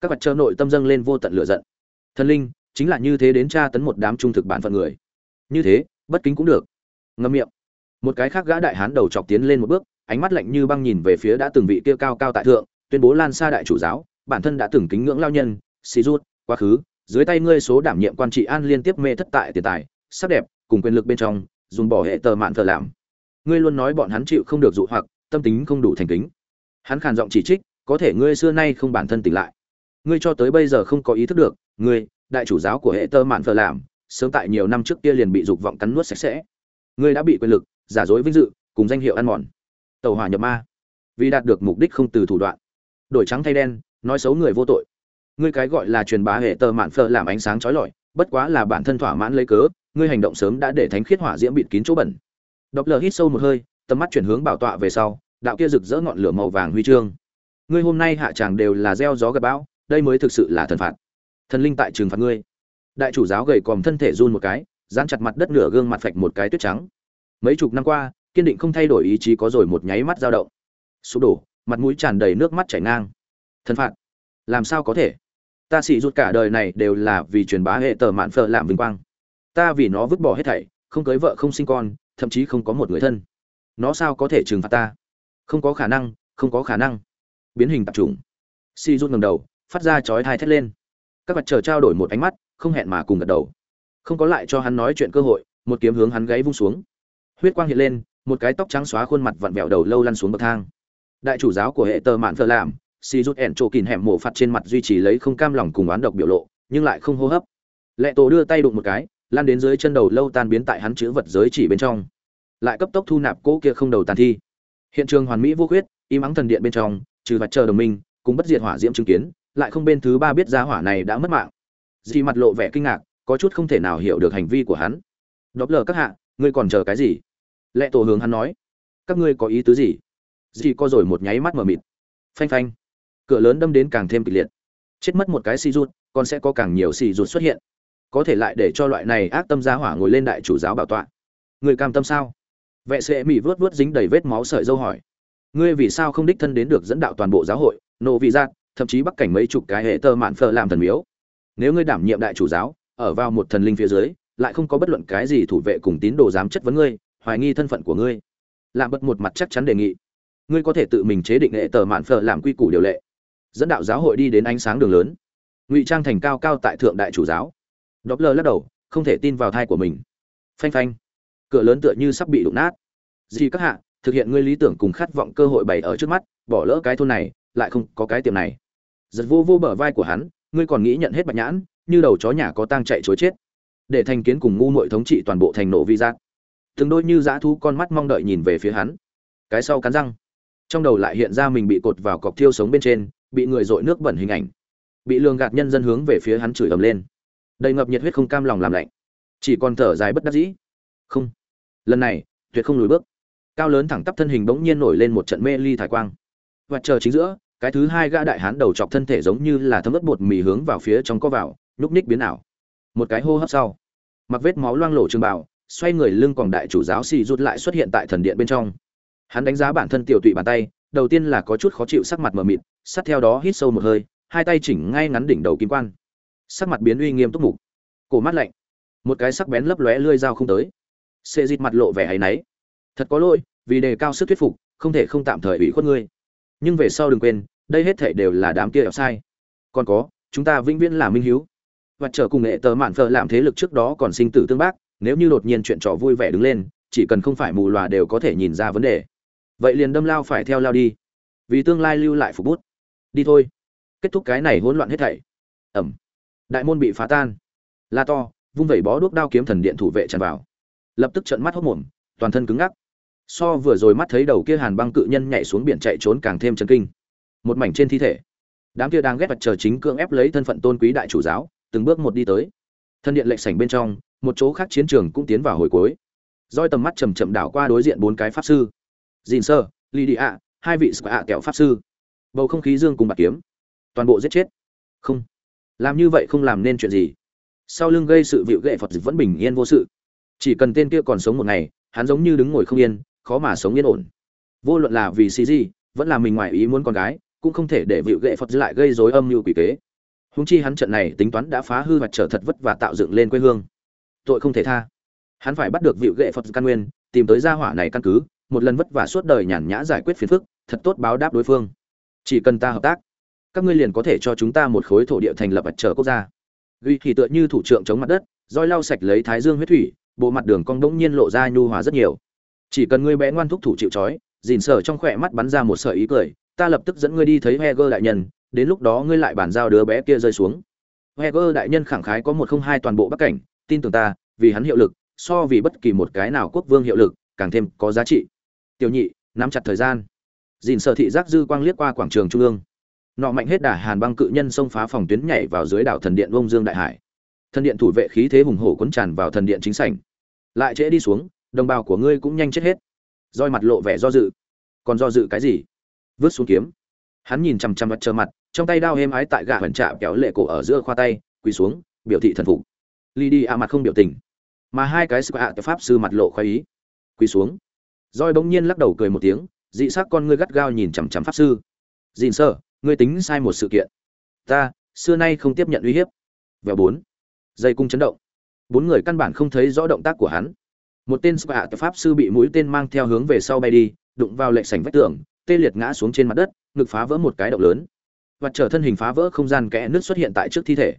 các vật chờ nội tâm dâng lên vô tận lửa giận. Thần linh, chính là như thế đến tra tấn một đám trung thực bản phận người. Như thế, bất kính cũng được. Ngâm miệng. Một cái khác gã đại hán đầu chọc tiến lên một bước, ánh mắt lạnh như băng nhìn về phía đã từng vị kia cao cao tại thượng, tuyên bố lan xa đại chủ giáo, bản thân đã từng kính ngưỡng lao nhân, xì rút quá khứ, dưới tay ngươi số đảm nhiệm quan trị an liên tiếp mê thất tại tiền tài, sắc đẹp, cùng quyền lực bên trong, dùng bỏ hệ tờ mạn thờ làm. Ngươi luôn nói bọn hắn chịu không được dụ hoặc, tâm tính không đủ thành kính. Hắn khàn giọng chỉ trích, có thể ngươi xưa nay không bản thân tỉnh lại ngươi cho tới bây giờ không có ý thức được, ngươi, đại chủ giáo của hệ tơ mạn thờ làm, sớm tại nhiều năm trước kia liền bị dục vọng cắn nuốt sạch sẽ. Ngươi đã bị quyền lực, giả dối vinh dự, cùng danh hiệu ăn mòn. Tàu hỏa nhập ma. Vì đạt được mục đích không từ thủ đoạn. Đổi trắng thay đen, nói xấu người vô tội. Ngươi cái gọi là truyền bá hệ tơ mạn phở làm ánh sáng chói lọi, bất quá là bản thân thỏa mãn lấy cớ, ngươi hành động sớm đã để thánh khiết hỏa diễm bịt kín chỗ bẩn. Độc lờ hít sâu một hơi, tầm mắt chuyển hướng bảo tọa về sau, đạo kia rực rỡ ngọn lửa màu vàng huy chương. Ngươi hôm nay hạ tràng đều là gieo gió gặp bão đây mới thực sự là thần phạt. Thần linh tại trường phạt ngươi. Đại chủ giáo gầy còm thân thể run một cái, dán chặt mặt đất nửa gương mặt phạch một cái tuyết trắng. Mấy chục năm qua, kiên định không thay đổi ý chí có rồi một nháy mắt dao động. Sụp đổ, mặt mũi tràn đầy nước mắt chảy ngang. Thần phạt? Làm sao có thể? Ta xị rút cả đời này đều là vì truyền bá hệ tờ mạn phở làm vinh quang. Ta vì nó vứt bỏ hết thảy, không cưới vợ không sinh con, thậm chí không có một người thân. Nó sao có thể trừng phạt ta? Không có khả năng, không có khả năng. Biến hình tập trung si rút ngầm đầu phát ra chói thai thét lên. Các mặt chờ trao đổi một ánh mắt, không hẹn mà cùng gật đầu. Không có lại cho hắn nói chuyện cơ hội, một kiếm hướng hắn gáy vung xuống. Huyết quang hiện lên, một cái tóc trắng xóa khuôn mặt vặn vẹo đầu lâu lăn xuống bậc thang. Đại chủ giáo của hệ tờ mạn thờ làm si rút ẻn trộ kìn hẻm mổ phạt trên mặt duy trì lấy không cam lòng cùng oán độc biểu lộ, nhưng lại không hô hấp. Lệ tổ đưa tay đụng một cái, lan đến dưới chân đầu lâu tan biến tại hắn chữ vật giới chỉ bên trong. Lại cấp tốc thu nạp cỗ kia không đầu tàn thi. Hiện trường hoàn mỹ vô khuyết, im ắng thần điện bên trong, trừ vật chờ đồng minh, cùng bất diệt hỏa diễm chứng kiến lại không bên thứ ba biết ra hỏa này đã mất mạng. Dì mặt lộ vẻ kinh ngạc, có chút không thể nào hiểu được hành vi của hắn. Đóp lờ các hạ, ngươi còn chờ cái gì? Lệ tổ hướng hắn nói. Các ngươi có ý tứ gì? Dì co rồi một nháy mắt mờ mịt. Phanh phanh. Cửa lớn đâm đến càng thêm kịch liệt. Chết mất một cái xì rút còn sẽ có càng nhiều xì rút xuất hiện. Có thể lại để cho loại này ác tâm giá hỏa ngồi lên đại chủ giáo bảo tọa. Người cam tâm sao? Vệ sệ mỹ vớt vớt dính đầy vết máu sợi dâu hỏi. Ngươi vì sao không đích thân đến được dẫn đạo toàn bộ giáo hội? Nộ vị giác thậm chí bắc cảnh mấy chục cái hệ tơ mạn phở làm thần miếu. Nếu ngươi đảm nhiệm đại chủ giáo, ở vào một thần linh phía dưới, lại không có bất luận cái gì thủ vệ cùng tín đồ dám chất vấn ngươi, hoài nghi thân phận của ngươi. Làm bật một mặt chắc chắn đề nghị. Ngươi có thể tự mình chế định hệ tờ mạn phở làm quy củ điều lệ. Dẫn đạo giáo hội đi đến ánh sáng đường lớn. Ngụy trang thành cao cao tại thượng đại chủ giáo. Đọc lơ lắc đầu, không thể tin vào thai của mình. Phanh phanh. Cửa lớn tựa như sắp bị đụng nát. Gì các hạ, thực hiện ngươi lý tưởng cùng khát vọng cơ hội bày ở trước mắt, bỏ lỡ cái thôn này lại không có cái tiệm này. Giật vô vô bờ vai của hắn, ngươi còn nghĩ nhận hết bạch nhãn, như đầu chó nhà có tang chạy chối chết. Để thành kiến cùng ngu muội thống trị toàn bộ thành nổ vi giác. Từng đôi như dã thú con mắt mong đợi nhìn về phía hắn. Cái sau cắn răng. Trong đầu lại hiện ra mình bị cột vào cọc thiêu sống bên trên, bị người dội nước bẩn hình ảnh. Bị lường gạt nhân dân hướng về phía hắn chửi ầm lên. Đầy ngập nhiệt huyết không cam lòng làm lạnh. Chỉ còn thở dài bất đắc dĩ. Không. Lần này, tuyệt không lùi bước. Cao lớn thẳng tắp thân hình bỗng nhiên nổi lên một trận mê ly thải quang và chờ chính giữa, cái thứ hai gã đại hán đầu chọc thân thể giống như là thấm ướt bột mì hướng vào phía trong có vào, nhúc ních biến ảo. Một cái hô hấp sau, mặc vết máu loang lổ trường bảo xoay người lưng còn đại chủ giáo xì rút lại xuất hiện tại thần điện bên trong. Hắn đánh giá bản thân tiểu tụy bàn tay, đầu tiên là có chút khó chịu sắc mặt mờ mịt, sát theo đó hít sâu một hơi, hai tay chỉnh ngay ngắn đỉnh đầu kim quan. Sắc mặt biến uy nghiêm túc mục. Cổ mắt lạnh. Một cái sắc bén lấp lóe lươi dao không tới. Xê dịt mặt lộ vẻ hay náy. Thật có lỗi, vì đề cao sức thuyết phục, không thể không tạm thời ủy khuất ngươi nhưng về sau đừng quên, đây hết thể đều là đám kia ẻo sai. Còn có, chúng ta vĩnh viễn là minh hiếu. Và trở cùng nghệ tờ mạn phở làm thế lực trước đó còn sinh tử tương bác, nếu như đột nhiên chuyện trò vui vẻ đứng lên, chỉ cần không phải mù lòa đều có thể nhìn ra vấn đề. Vậy liền đâm lao phải theo lao đi. Vì tương lai lưu lại phục bút. Đi thôi. Kết thúc cái này hỗn loạn hết thảy. Ẩm. Đại môn bị phá tan. La to, vung vẩy bó đuốc đao kiếm thần điện thủ vệ tràn vào. Lập tức trợn mắt hốc mồm, toàn thân cứng ngắc so vừa rồi mắt thấy đầu kia hàn băng cự nhân nhảy xuống biển chạy trốn càng thêm chấn kinh. Một mảnh trên thi thể. Đám kia đang ghét vật chờ chính cưỡng ép lấy thân phận tôn quý đại chủ giáo, từng bước một đi tới. Thân điện lệnh sảnh bên trong, một chỗ khác chiến trường cũng tiến vào hồi cuối. Roi tầm mắt chầm chậm đảo qua đối diện bốn cái pháp sư. Dìn sơ ly đi ạ, hai vị squạ ạ kẹo pháp sư. Bầu không khí dương cùng bạc kiếm. Toàn bộ giết chết. Không. Làm như vậy không làm nên chuyện gì. Sau lưng gây sự vịu gệ phật vẫn bình yên vô sự. Chỉ cần tên kia còn sống một ngày, hắn giống như đứng ngồi không yên khó mà sống yên ổn. Vô luận là vì xì gì vẫn là mình ngoài ý muốn con gái, cũng không thể để vịu gệ phật lại gây rối âm mưu quỷ kế. Húng chi hắn trận này tính toán đã phá hư và trở thật vất và tạo dựng lên quê hương. Tội không thể tha. Hắn phải bắt được vị gệ phật căn nguyên, tìm tới gia hỏa này căn cứ, một lần vất vả suốt đời nhàn nhã giải quyết phiền phức, thật tốt báo đáp đối phương. Chỉ cần ta hợp tác, các ngươi liền có thể cho chúng ta một khối thổ địa thành lập vật trở quốc gia. Ghi thì tựa như thủ trưởng chống mặt đất, roi lau sạch lấy thái dương huyết thủy, bộ mặt đường cong đống nhiên lộ ra nhu hòa rất nhiều chỉ cần ngươi bé ngoan thúc thủ chịu trói, dìn sở trong khỏe mắt bắn ra một sợi ý cười, ta lập tức dẫn ngươi đi thấy heger đại nhân, đến lúc đó ngươi lại bàn giao đứa bé kia rơi xuống. Heger đại nhân khẳng khái có một không hai toàn bộ bắc cảnh, tin tưởng ta, vì hắn hiệu lực, so vì bất kỳ một cái nào quốc vương hiệu lực, càng thêm có giá trị. Tiểu nhị, nắm chặt thời gian. Dìn sở thị giác dư quang liếc qua quảng trường trung ương. Nọ mạnh hết đà hàn băng cự nhân xông phá phòng tuyến nhảy vào dưới đảo thần điện vông dương đại hải. Thần điện thủ vệ khí thế hùng hổ cuốn tràn vào thần điện chính sảnh. Lại trễ đi xuống đồng bào của ngươi cũng nhanh chết hết. Roi mặt lộ vẻ do dự. Còn do dự cái gì? Vứt xuống kiếm. Hắn nhìn chằm chằm mặt trơ mặt, trong tay đao êm ái tại gã hẩn trạm kéo lệ cổ ở giữa khoa tay, quỳ xuống, biểu thị thần phục. Ly đi a mặt không biểu tình, mà hai cái sự ạ pháp sư mặt lộ khoái ý. Quỳ xuống. Roi bỗng nhiên lắc đầu cười một tiếng, dị sắc con ngươi gắt gao nhìn chằm chằm pháp sư. Dìn sơ, ngươi tính sai một sự kiện. Ta, xưa nay không tiếp nhận uy hiếp. Vèo bốn. Dây cung chấn động. Bốn người căn bản không thấy rõ động tác của hắn một tên spa pháp sư bị mũi tên mang theo hướng về sau bay đi, đụng vào lệ sảnh vách tường, tê liệt ngã xuống trên mặt đất, ngực phá vỡ một cái động lớn. Và trở thân hình phá vỡ không gian kẽ nước xuất hiện tại trước thi thể.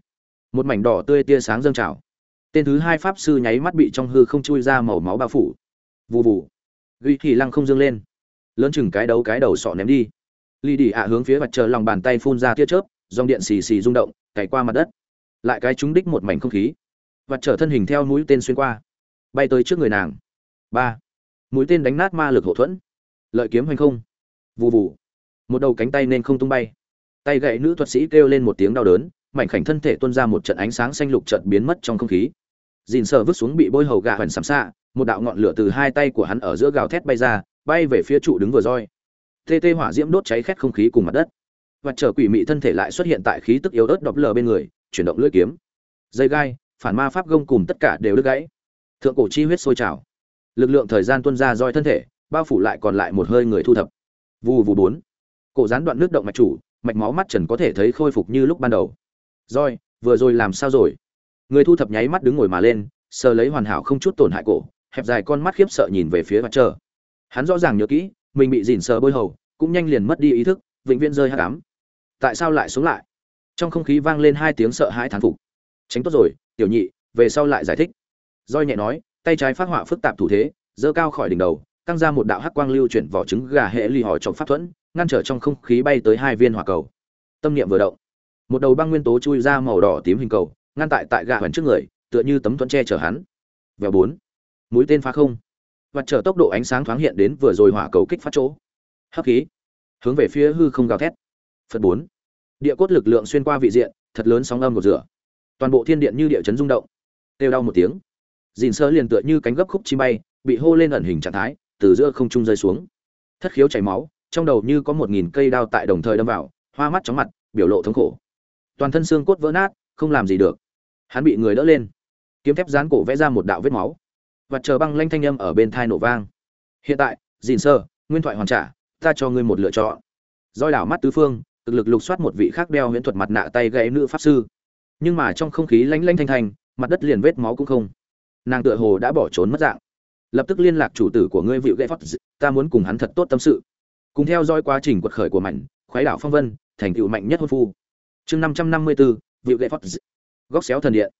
Một mảnh đỏ tươi tia sáng dâng trào. Tên thứ hai pháp sư nháy mắt bị trong hư không chui ra màu máu bao phủ. Vù vù. Ghi thì lăng không dâng lên. Lớn chừng cái đấu cái đầu sọ ném đi. Ly đi ạ hướng phía mặt trời lòng bàn tay phun ra tia chớp, dòng điện xì xì rung động, cày qua mặt đất. Lại cái trúng đích một mảnh không khí. Mặt trở thân hình theo mũi tên xuyên qua bay tới trước người nàng. Ba. Mũi tên đánh nát ma lực hậu thuẫn. Lợi kiếm hoành không. Vù vù. Một đầu cánh tay nên không tung bay. Tay gậy nữ thuật sĩ kêu lên một tiếng đau đớn, mảnh khảnh thân thể tuôn ra một trận ánh sáng xanh lục trận biến mất trong không khí. Dìn sờ vứt xuống bị bôi hầu gà hoành sắm xạ, một đạo ngọn lửa từ hai tay của hắn ở giữa gào thét bay ra, bay về phía trụ đứng vừa roi. Tê tê hỏa diễm đốt cháy khét không khí cùng mặt đất. Và trở quỷ mị thân thể lại xuất hiện tại khí tức yếu ớt đọc lờ bên người, chuyển động lưỡi kiếm. Dây gai, phản ma pháp gông cùng tất cả đều đứt gãy thượng cổ chi huyết sôi trào. Lực lượng thời gian tuôn ra roi thân thể, bao phủ lại còn lại một hơi người thu thập. Vù vù bốn. Cổ gián đoạn nước động mạch chủ, mạch máu mắt trần có thể thấy khôi phục như lúc ban đầu. Roi, vừa rồi làm sao rồi? Người thu thập nháy mắt đứng ngồi mà lên, sờ lấy hoàn hảo không chút tổn hại cổ, hẹp dài con mắt khiếp sợ nhìn về phía mặt trời. Hắn rõ ràng nhớ kỹ, mình bị dỉn sờ bôi hầu, cũng nhanh liền mất đi ý thức, vĩnh viễn rơi hát cám tại sao lại xuống lại? Trong không khí vang lên hai tiếng sợ hãi thán phục. Tránh tốt rồi, tiểu nhị, về sau lại giải thích roi nhẹ nói, tay trái phát họa phức tạp thủ thế, giơ cao khỏi đỉnh đầu, căng ra một đạo hắc quang lưu chuyển vỏ trứng gà hệ ly hỏi trọng pháp thuẫn, ngăn trở trong không khí bay tới hai viên hỏa cầu. Tâm niệm vừa động, một đầu băng nguyên tố chui ra màu đỏ tím hình cầu, ngăn tại tại gà hoàn trước người, tựa như tấm thuẫn che chở hắn. Vèo bốn, mũi tên phá không. Và chở tốc độ ánh sáng thoáng hiện đến vừa rồi hỏa cầu kích phát chỗ. Hấp khí, hướng về phía hư không gào thét. Phật bốn, địa cốt lực lượng xuyên qua vị diện, thật lớn sóng âm một rửa. Toàn bộ thiên điện như địa chấn rung động. Kêu đau một tiếng dìn sơ liền tựa như cánh gấp khúc chi bay, bị hô lên ẩn hình trạng thái, từ giữa không trung rơi xuống. Thất khiếu chảy máu, trong đầu như có một nghìn cây đao tại đồng thời đâm vào, hoa mắt chóng mặt, biểu lộ thống khổ. Toàn thân xương cốt vỡ nát, không làm gì được. Hắn bị người đỡ lên. Kiếm thép dán cổ vẽ ra một đạo vết máu. Và chờ băng lanh thanh âm ở bên thai nổ vang. Hiện tại, dìn sơ, nguyên thoại hoàn trả, ta cho ngươi một lựa chọn. Roi đảo mắt tứ phương, thực lực lục soát một vị khác đeo huyễn thuật mặt nạ tay gãy nữ pháp sư. Nhưng mà trong không khí lanh lanh thanh thanh, mặt đất liền vết máu cũng không nàng tựa hồ đã bỏ trốn mất dạng. Lập tức liên lạc chủ tử của ngươi vịu gãy phót ta muốn cùng hắn thật tốt tâm sự. Cùng theo dõi quá trình quật khởi của mảnh, khoái đảo phong vân, thành tựu mạnh nhất hôn phu. Chương năm trăm năm mươi bốn vịu gãy phót góc xéo thần điện.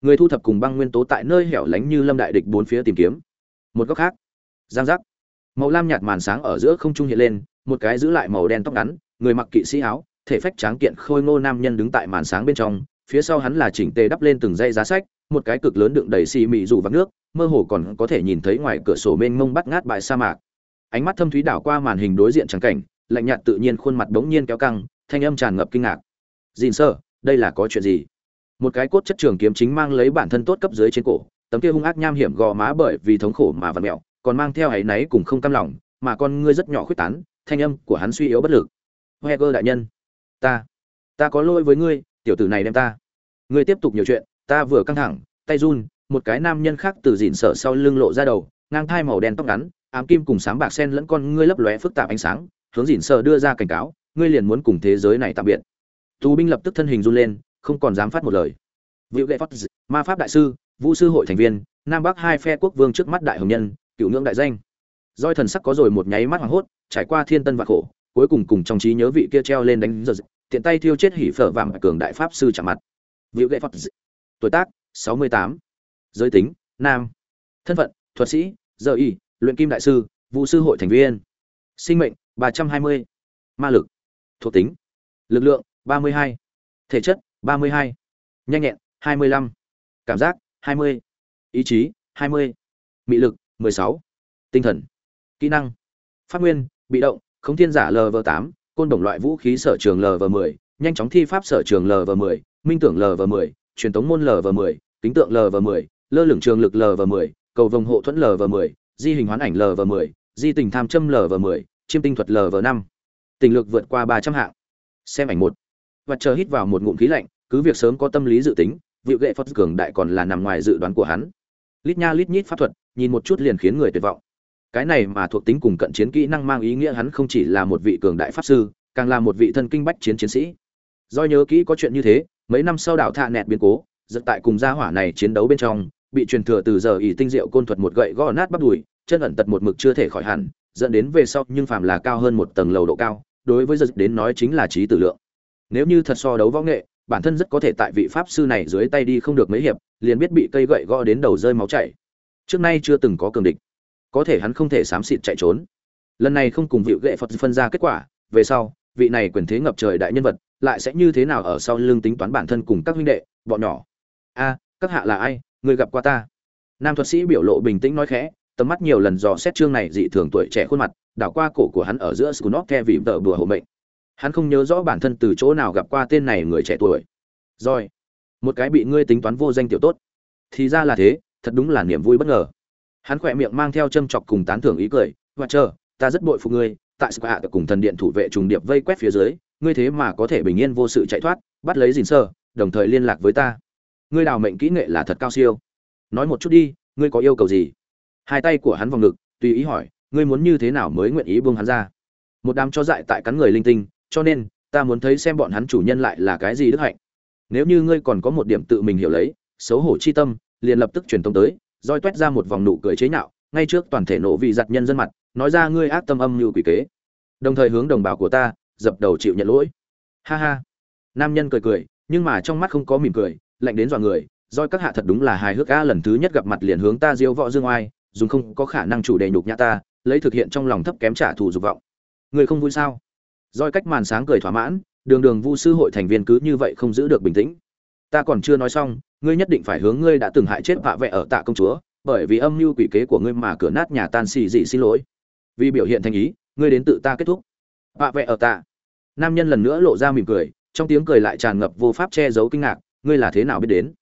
Người thu thập cùng băng nguyên tố tại nơi hẻo lánh như lâm đại địch bốn phía tìm kiếm. Một góc khác. Giang giác. Màu lam nhạt màn sáng ở giữa không trung hiện lên, một cái giữ lại màu đen tóc ngắn, người mặc kỵ sĩ áo, thể phách tráng kiện khôi ngô nam nhân đứng tại màn sáng bên trong, phía sau hắn là chỉnh tề đắp lên từng dây giá sách một cái cực lớn đựng đầy xì mị dù vắng nước, mơ hồ còn có thể nhìn thấy ngoài cửa sổ mênh mông bắt ngát bãi sa mạc. Ánh mắt thâm thúy đảo qua màn hình đối diện trắng cảnh, lạnh nhạt tự nhiên khuôn mặt bỗng nhiên kéo căng, thanh âm tràn ngập kinh ngạc. Dìn sơ, đây là có chuyện gì? Một cái cốt chất trường kiếm chính mang lấy bản thân tốt cấp dưới trên cổ, tấm kia hung ác nham hiểm gò má bởi vì thống khổ mà vặn mẹo còn mang theo áy náy cùng không cam lòng, mà con ngươi rất nhỏ khuyết tán, thanh âm của hắn suy yếu bất lực. Heger đại nhân, ta ta có lỗi với ngươi, tiểu tử này đem ta. Ngươi tiếp tục nhiều chuyện ta vừa căng thẳng tay run một cái nam nhân khác từ dỉn sở sau lưng lộ ra đầu ngang thai màu đen tóc ngắn ám kim cùng sáng bạc sen lẫn con ngươi lấp lóe phức tạp ánh sáng hướng dỉn sở đưa ra cảnh cáo ngươi liền muốn cùng thế giới này tạm biệt tù binh lập tức thân hình run lên không còn dám phát một lời Vũ Lệ Phật, ma pháp đại sư, vũ sư hội thành viên, Nam Bắc hai phe quốc vương trước mắt đại hồng nhân, cựu ngưỡng đại danh. Doi thần sắc có rồi một nháy mắt hoảng hốt, trải qua thiên tân và khổ, cuối cùng cùng trong trí nhớ vị kia treo lên đánh giật, tiện tay thiêu chết hỉ phở và cường đại pháp sư chạm mặt. Vũ Lệ Phật, tuổi tác 68, giới tính nam, thân phận thuật sĩ, giờ y, luyện kim đại sư, vụ sư hội thành viên, sinh mệnh 320, ma lực, thuộc tính, lực lượng 32, thể chất 32, nhanh nhẹn 25. Cảm giác 20. Ý chí 20. Mị lực 16. Tinh thần. Kỹ năng. Phát nguyên, bị động, khống thiên giả LV8, côn đồng loại vũ khí sở trường LV10, nhanh chóng thi pháp sở trường LV10, minh tưởng LV10, truyền tống môn LV10, kính tượng LV10, lơ lửng trường lực LV10, cầu vồng hộ thuẫn LV10, di hình hoán ảnh LV10, di tình tham châm LV10, chiêm tinh thuật LV5. Tình lực vượt qua 300 hạng. Xem ảnh một. vật chờ hít vào một ngụm khí lạnh, cứ việc sớm có tâm lý dự tính, vị gệ phật cường đại còn là nằm ngoài dự đoán của hắn lít nha lít nhít pháp thuật nhìn một chút liền khiến người tuyệt vọng cái này mà thuộc tính cùng cận chiến kỹ năng mang ý nghĩa hắn không chỉ là một vị cường đại pháp sư càng là một vị thân kinh bách chiến chiến sĩ do nhớ kỹ có chuyện như thế mấy năm sau đảo thạ nẹt biến cố, giật tại cùng gia hỏa này chiến đấu bên trong, bị truyền thừa từ giờ ỷ tinh diệu côn thuật một gậy gõ nát bắp đùi, chân ẩn tật một mực chưa thể khỏi hẳn, dẫn đến về sau nhưng phàm là cao hơn một tầng lầu độ cao, đối với giật đến nói chính là trí tử lượng. Nếu như thật so đấu võ nghệ, bản thân rất có thể tại vị pháp sư này dưới tay đi không được mấy hiệp, liền biết bị cây gậy gõ đến đầu rơi máu chảy. Trước nay chưa từng có cường địch. Có thể hắn không thể xám xịt chạy trốn. Lần này không cùng vị gậy phật phân ra kết quả, về sau, vị này quyền thế ngập trời đại nhân vật lại sẽ như thế nào ở sau lưng tính toán bản thân cùng các huynh đệ, bọn nhỏ? A, các hạ là ai? Người gặp qua ta? Nam thuật sĩ biểu lộ bình tĩnh nói khẽ, tầm mắt nhiều lần dò xét chương này dị thường tuổi trẻ khuôn mặt, đảo qua cổ của hắn ở giữa scunop the vì vợ bùa hộ mệnh. Hắn không nhớ rõ bản thân từ chỗ nào gặp qua tên này người trẻ tuổi. Rồi, một cái bị ngươi tính toán vô danh tiểu tốt. Thì ra là thế, thật đúng là niềm vui bất ngờ. Hắn khỏe miệng mang theo châm chọc cùng tán thưởng ý cười, và chờ, ta rất bội phục ngươi, tại sự hạ cùng thần điện thủ vệ trùng điệp vây quét phía dưới ngươi thế mà có thể bình yên vô sự chạy thoát, bắt lấy dình sơ, đồng thời liên lạc với ta. Ngươi đào mệnh kỹ nghệ là thật cao siêu. Nói một chút đi, ngươi có yêu cầu gì? Hai tay của hắn vòng ngực, tùy ý hỏi, ngươi muốn như thế nào mới nguyện ý buông hắn ra? Một đám cho dại tại cắn người linh tinh, cho nên, ta muốn thấy xem bọn hắn chủ nhân lại là cái gì đức hạnh. Nếu như ngươi còn có một điểm tự mình hiểu lấy, xấu hổ chi tâm, liền lập tức truyền tông tới, roi toét ra một vòng nụ cười chế nhạo, ngay trước toàn thể nộ vị giặt nhân dân mặt, nói ra ngươi ác tâm âm như quỷ kế. Đồng thời hướng đồng bào của ta dập đầu chịu nhận lỗi. Ha ha. Nam nhân cười cười, nhưng mà trong mắt không có mỉm cười, lạnh đến dọa người, roi các hạ thật đúng là hài hước a lần thứ nhất gặp mặt liền hướng ta diêu võ dương oai, dùng không có khả năng chủ đề nhục nhã ta, lấy thực hiện trong lòng thấp kém trả thù dục vọng. Người không vui sao? Roi cách màn sáng cười thỏa mãn, đường đường vu sư hội thành viên cứ như vậy không giữ được bình tĩnh. Ta còn chưa nói xong, ngươi nhất định phải hướng ngươi đã từng hại chết vạ vẹ ở tạ công chúa, bởi vì âm mưu quỷ kế của ngươi mà cửa nát nhà tan xì dị xin lỗi. Vì biểu hiện thành ý, ngươi đến tự ta kết thúc. Vạ vẹ ở tạ nam nhân lần nữa lộ ra mỉm cười, trong tiếng cười lại tràn ngập vô pháp che giấu kinh ngạc, ngươi là thế nào biết đến?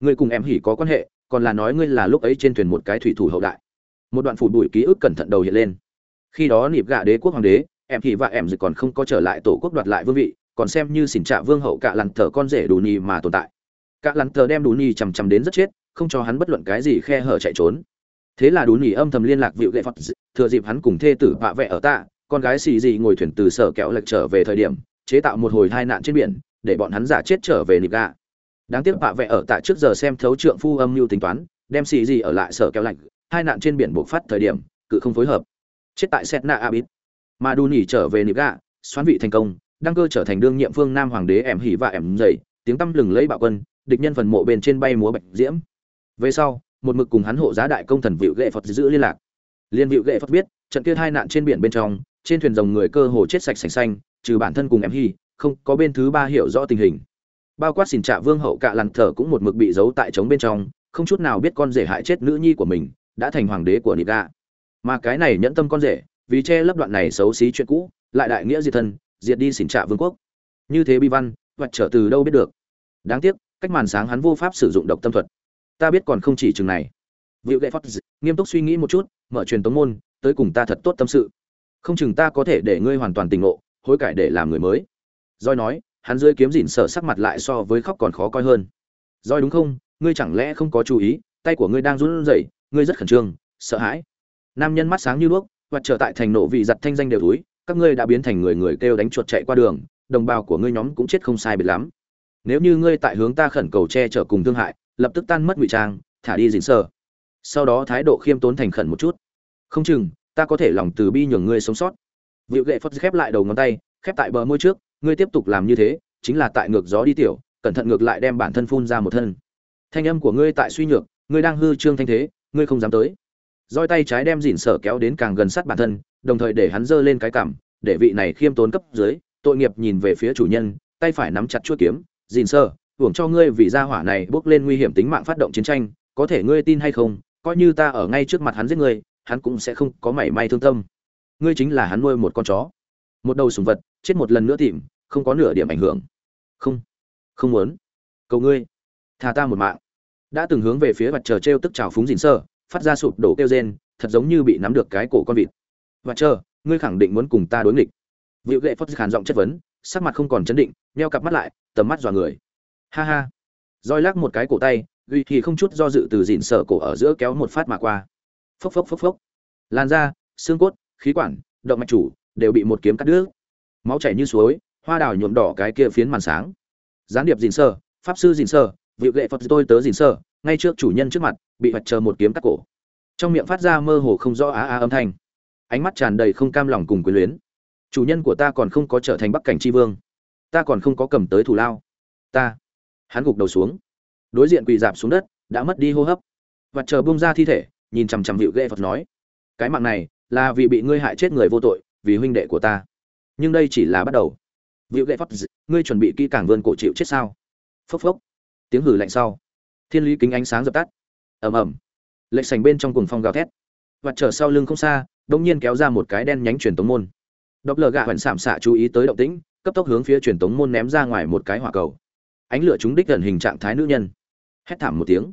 Ngươi cùng em hỉ có quan hệ, còn là nói ngươi là lúc ấy trên thuyền một cái thủy thủ hậu đại. Một đoạn phủ bụi ký ức cẩn thận đầu hiện lên. Khi đó nịp gạ đế quốc hoàng đế, em hỉ và em dịch còn không có trở lại tổ quốc đoạt lại vương vị, còn xem như xỉn trạ vương hậu cạ lằn thờ con rể đủ nhì mà tồn tại. Cạ lằn thờ đem đủ nhì chằm chằm đến rất chết, không cho hắn bất luận cái gì khe hở chạy trốn. Thế là đủ nhì âm thầm liên lạc vịu gậy phật, thừa dịp hắn cùng thê tử vạ vẹ ở tạ con gái xì gì ngồi thuyền từ sở kẹo lệch trở về thời điểm, chế tạo một hồi tai nạn trên biển, để bọn hắn giả chết trở về nịp gạ đáng tiếc vạ vẽ ở tại trước giờ xem thấu trượng phu âm mưu tính toán, đem xì gì ở lại sở kẹo lệch hai nạn trên biển buộc phát thời điểm, cự không phối hợp. Chết tại setna abit mà đu nỉ trở về nịp gạ xoán vị thành công, đăng cơ trở thành đương nhiệm phương nam hoàng đế ẻm hỉ và ẻm dày tiếng tăm lừng lấy bạo quân, địch nhân phần mộ bên trên bay múa bạch diễm. Về sau, một mực cùng hắn hộ giá đại công thần vịu gệ phật giữ liên lạc. Liên vịu gệ phật biết, trận kia hai nạn trên biển bên trong trên thuyền rồng người cơ hồ chết sạch sành xanh trừ bản thân cùng em hy không có bên thứ ba hiểu rõ tình hình. Bao quát xỉn trạ vương hậu cạ lằn thở cũng một mực bị giấu tại trống bên trong không chút nào biết con rể hại chết nữ nhi của mình đã thành hoàng đế của nịt ga mà cái này nhẫn tâm con rể vì che lấp đoạn này xấu xí chuyện cũ lại đại nghĩa diệt thân diệt đi xỉn trạ vương quốc. Như thế bi văn vật trở từ đâu biết được? Đáng tiếc cách màn sáng hắn vô pháp sử dụng độc tâm thuật. Ta biết còn không chỉ chừng này. Vịu Gậy Phất nghiêm túc suy nghĩ một chút, mở truyền tống môn, tới cùng ta thật tốt tâm sự. Không chừng ta có thể để ngươi hoàn toàn tỉnh ngộ, hối cải để làm người mới. Doi nói, hắn dưới kiếm dỉn sở sắc mặt lại so với khóc còn khó coi hơn. Doi đúng không? Ngươi chẳng lẽ không có chú ý, tay của ngươi đang run rẩy, ngươi rất khẩn trương, sợ hãi. Nam nhân mắt sáng như đuốc, vật trở tại thành nộ vị giật thanh danh đều túi, các ngươi đã biến thành người người kêu đánh chuột chạy qua đường đồng bào của ngươi nhóm cũng chết không sai biệt lắm nếu như ngươi tại hướng ta khẩn cầu che chở cùng thương hại lập tức tan mất ngụy trang thả đi dỉn sở sau đó thái độ khiêm tốn thành khẩn một chút không chừng ta có thể lòng từ bi nhường ngươi sống sót. Vịu gậy phật khép lại đầu ngón tay, khép tại bờ môi trước, ngươi tiếp tục làm như thế, chính là tại ngược gió đi tiểu, cẩn thận ngược lại đem bản thân phun ra một thân. Thanh âm của ngươi tại suy nhược, ngươi đang hư trương thanh thế, ngươi không dám tới. Roi tay trái đem dỉn sở kéo đến càng gần sát bản thân, đồng thời để hắn giơ lên cái cảm để vị này khiêm tốn cấp dưới, tội nghiệp nhìn về phía chủ nhân, tay phải nắm chặt chuôi kiếm dỉn sở, hưởng cho ngươi vì gia hỏa này bước lên nguy hiểm tính mạng phát động chiến tranh, có thể ngươi tin hay không, coi như ta ở ngay trước mặt hắn giết ngươi hắn cũng sẽ không có mảy may thương tâm. Ngươi chính là hắn nuôi một con chó. Một đầu sùng vật, chết một lần nữa tìm, không có nửa điểm ảnh hưởng. Không không muốn. Cầu ngươi thà ta một mạng. Đã từng hướng về phía mặt trời treo tức trào phúng dìn sơ, phát ra sụp đổ kêu rên, thật giống như bị nắm được cái cổ con vịt. Và chờ, ngươi khẳng định muốn cùng ta đối nghịch. Vịu gệ phất khàn giọng chất vấn, sắc mặt không còn chấn định, nheo cặp mắt lại, tầm mắt dò người. Ha ha. Roi lắc một cái cổ tay Duy thì không chút do dự từ dìn sở cổ ở giữa kéo một phát mà qua phốc phốc phốc phốc. Lan da, xương cốt, khí quản, động mạch chủ đều bị một kiếm cắt đứt. Máu chảy như suối, hoa đào nhuộm đỏ cái kia phiến màn sáng. Gián điệp dìn sơ, pháp sư dìn sơ vị lệ phật tôi tớ dìn sơ, ngay trước chủ nhân trước mặt, bị vạch chờ một kiếm cắt cổ. Trong miệng phát ra mơ hồ không rõ á á âm thanh. Ánh mắt tràn đầy không cam lòng cùng quyền luyến. Chủ nhân của ta còn không có trở thành bắc cảnh tri vương. Ta còn không có cầm tới thủ lao. Ta. Hắn gục đầu xuống. Đối diện quỳ dạp xuống đất, đã mất đi hô hấp. Vặt chờ bung ra thi thể nhìn chằm chằm vịu ghê phật nói, cái mạng này là vì bị ngươi hại chết người vô tội, vì huynh đệ của ta. Nhưng đây chỉ là bắt đầu. Vịu ghệ phật, ngươi chuẩn bị kỹ càng vươn cổ chịu chết sao? Phốc phốc. Tiếng hử lạnh sau. Thiên lý kính ánh sáng dập tắt. Ầm ầm. Lệch sành bên trong cùng phong gào thét. Và trở sau lưng không xa đông nhiên kéo ra một cái đen nhánh truyền tống môn. Đọc lờ gạ hoành sảm xạ chú ý tới động tĩnh, cấp tốc hướng phía truyền tống môn ném ra ngoài một cái hỏa cầu. Ánh lửa chúng đích gần hình trạng thái nữ nhân. Hét thảm một tiếng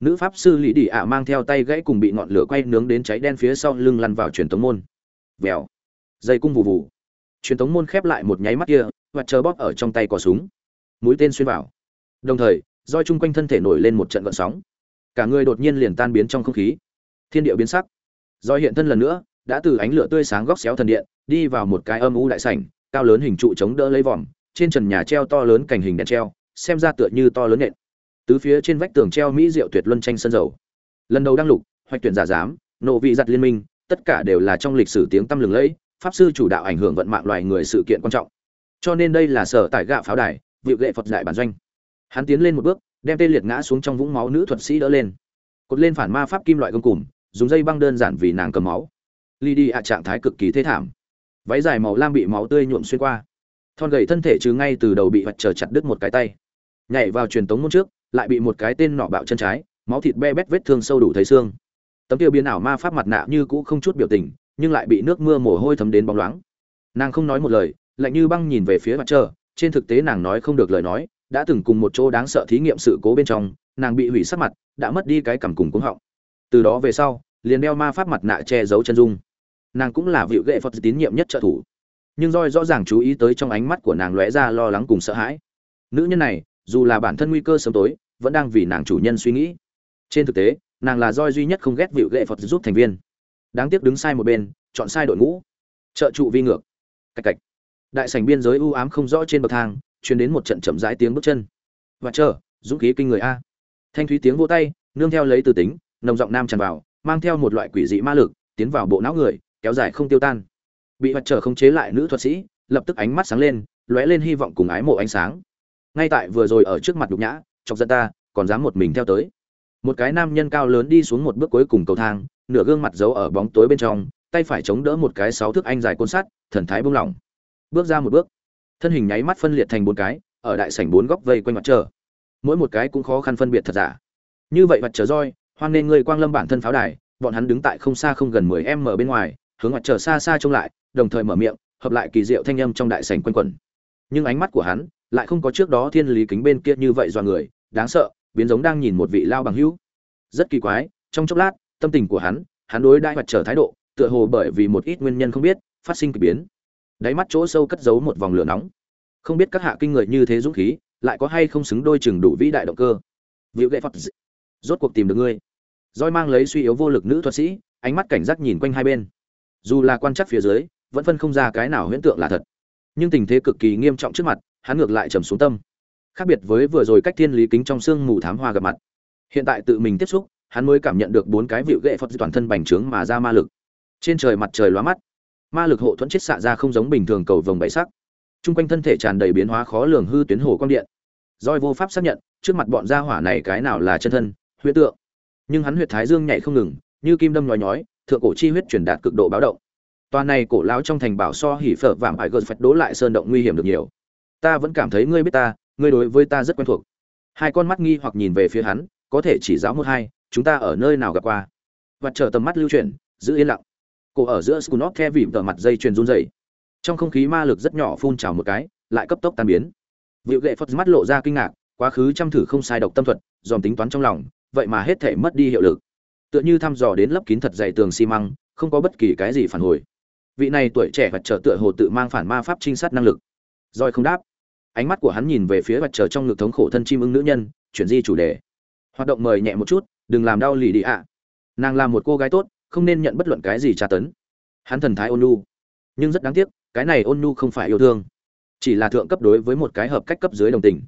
nữ pháp sư lý đi ạ mang theo tay gãy cùng bị ngọn lửa quay nướng đến cháy đen phía sau lưng lăn vào truyền tống môn. Vèo. Dây cung vù vù. Truyền tống môn khép lại một nháy mắt kia, và chờ bóp ở trong tay cò súng. Mũi tên xuyên vào. Đồng thời, roi chung quanh thân thể nổi lên một trận gợn sóng. Cả người đột nhiên liền tan biến trong không khí. Thiên địa biến sắc. Roi hiện thân lần nữa, đã từ ánh lửa tươi sáng góc xéo thần điện, đi vào một cái âm u đại sảnh, cao lớn hình trụ chống đỡ lấy vòm, trên trần nhà treo to lớn cảnh hình đèn treo, xem ra tựa như to lớn nện tứ phía trên vách tường treo mỹ diệu tuyệt luân tranh sân dầu. Lần đầu đăng lục, hoạch tuyển giả giám, nộ vị giặt liên minh, tất cả đều là trong lịch sử tiếng tăm lừng lẫy, pháp sư chủ đạo ảnh hưởng vận mạng loài người sự kiện quan trọng. Cho nên đây là sở tại gạo pháo đài, vịu lệ phật đại bản doanh. Hắn tiến lên một bước, đem tê liệt ngã xuống trong vũng máu nữ thuật sĩ đỡ lên. Cột lên phản ma pháp kim loại gông cùm, dùng dây băng đơn giản vì nàng cầm máu. Ly đi ạ trạng thái cực kỳ thế thảm. Váy dài màu lam bị máu tươi nhuộm xuyên qua. Thon gầy thân thể chứ ngay từ đầu bị vạch chờ chặt đứt một cái tay. Nhảy vào truyền tống môn trước lại bị một cái tên nọ bạo chân trái, máu thịt be bét vết thương sâu đủ thấy xương. Tấm tiêu biến ảo ma pháp mặt nạ như cũ không chút biểu tình, nhưng lại bị nước mưa mồ hôi thấm đến bóng loáng. Nàng không nói một lời, lạnh như băng nhìn về phía mặt trời, trên thực tế nàng nói không được lời nói, đã từng cùng một chỗ đáng sợ thí nghiệm sự cố bên trong, nàng bị hủy sắc mặt, đã mất đi cái cảm cùng cuống họng. Từ đó về sau, liền đeo ma pháp mặt nạ che giấu chân dung. Nàng cũng là vị ghệ phật tín nhiệm nhất trợ thủ. Nhưng roi rõ ràng chú ý tới trong ánh mắt của nàng lóe ra lo lắng cùng sợ hãi. Nữ nhân này dù là bản thân nguy cơ sớm tối, vẫn đang vì nàng chủ nhân suy nghĩ. Trên thực tế, nàng là roi duy nhất không ghét vịu ghệ phật giúp thành viên. Đáng tiếc đứng sai một bên, chọn sai đội ngũ. Trợ trụ vi ngược. Cạch cạch. Đại sảnh biên giới u ám không rõ trên bậc thang, truyền đến một trận chậm rãi tiếng bước chân. Và chờ, dũng khí kinh người a. Thanh thúy tiếng vô tay, nương theo lấy từ tính, nồng giọng nam tràn vào, mang theo một loại quỷ dị ma lực, tiến vào bộ não người, kéo dài không tiêu tan. Bị vật trở không chế lại nữ thuật sĩ, lập tức ánh mắt sáng lên, lóe lên hy vọng cùng ái mộ ánh sáng ngay tại vừa rồi ở trước mặt nhục nhã, chọc giận ta, còn dám một mình theo tới. Một cái nam nhân cao lớn đi xuống một bước cuối cùng cầu thang, nửa gương mặt giấu ở bóng tối bên trong, tay phải chống đỡ một cái sáu thước anh dài côn sắt, thần thái buông lỏng. Bước ra một bước, thân hình nháy mắt phân liệt thành bốn cái, ở đại sảnh bốn góc vây quanh mặt trời. Mỗi một cái cũng khó khăn phân biệt thật giả. Như vậy mặt trời roi, hoan nên ngươi quang lâm bản thân pháo đài, bọn hắn đứng tại không xa không gần mười em mở bên ngoài, hướng mặt trời xa xa trông lại, đồng thời mở miệng, hợp lại kỳ diệu thanh âm trong đại sảnh quanh quẩn nhưng ánh mắt của hắn lại không có trước đó thiên lý kính bên kia như vậy do người, đáng sợ, biến giống đang nhìn một vị lao bằng hữu. Rất kỳ quái, trong chốc lát, tâm tình của hắn hắn đối đại mặt trở thái độ, tựa hồ bởi vì một ít nguyên nhân không biết, phát sinh kỳ biến. Đáy mắt chỗ sâu cất giấu một vòng lửa nóng. Không biết các hạ kinh người như thế dũng khí, lại có hay không xứng đôi chừng đủ vĩ đại động cơ. Vịu gậy phật rốt cuộc tìm được ngươi. Roi mang lấy suy yếu vô lực nữ thuật sĩ, ánh mắt cảnh giác nhìn quanh hai bên. Dù là quan chắc phía dưới, vẫn phân không ra cái nào huyễn tượng là thật nhưng tình thế cực kỳ nghiêm trọng trước mặt, hắn ngược lại trầm xuống tâm. Khác biệt với vừa rồi cách thiên lý kính trong sương mù thám hoa gặp mặt. Hiện tại tự mình tiếp xúc, hắn mới cảm nhận được bốn cái vịu ghệ phật toàn thân bành trướng mà ra ma lực. Trên trời mặt trời lóa mắt, ma lực hộ thuẫn chết xạ ra không giống bình thường cầu vồng bảy sắc. Chung quanh thân thể tràn đầy biến hóa khó lường hư tuyến hồ quang điện. Doi vô pháp xác nhận, trước mặt bọn gia hỏa này cái nào là chân thân huyết tượng. Nhưng hắn huyệt thái dương nhảy không ngừng, như kim đâm nhói nhói, thượng cổ chi huyết truyền đạt cực độ báo động toàn này cổ lão trong thành bảo so hỉ phở vạm ải gợn phật đố lại sơn động nguy hiểm được nhiều. Ta vẫn cảm thấy ngươi biết ta, ngươi đối với ta rất quen thuộc. Hai con mắt nghi hoặc nhìn về phía hắn, có thể chỉ giáo một hai, chúng ta ở nơi nào gặp qua? Vật trở tầm mắt lưu chuyển, giữ yên lặng. Cổ ở giữa scunop the vỉm tờ mặt dây chuyền run rẩy. Trong không khí ma lực rất nhỏ phun trào một cái, lại cấp tốc tan biến. Vịu lệ phật mắt lộ ra kinh ngạc, quá khứ chăm thử không sai độc tâm thuật, dòm tính toán trong lòng, vậy mà hết thể mất đi hiệu lực. Tựa như thăm dò đến lấp kín thật dày tường xi măng, không có bất kỳ cái gì phản hồi vị này tuổi trẻ vật trở tựa hồ tự mang phản ma pháp trinh sát năng lực. Roi không đáp. Ánh mắt của hắn nhìn về phía vật trở trong ngực thống khổ thân chim ưng nữ nhân, chuyển di chủ đề. Hoạt động mời nhẹ một chút, đừng làm đau lì đi ạ. Nàng là một cô gái tốt, không nên nhận bất luận cái gì tra tấn. Hắn thần thái ôn nhu. Nhưng rất đáng tiếc, cái này ôn nhu không phải yêu thương. Chỉ là thượng cấp đối với một cái hợp cách cấp dưới đồng tình.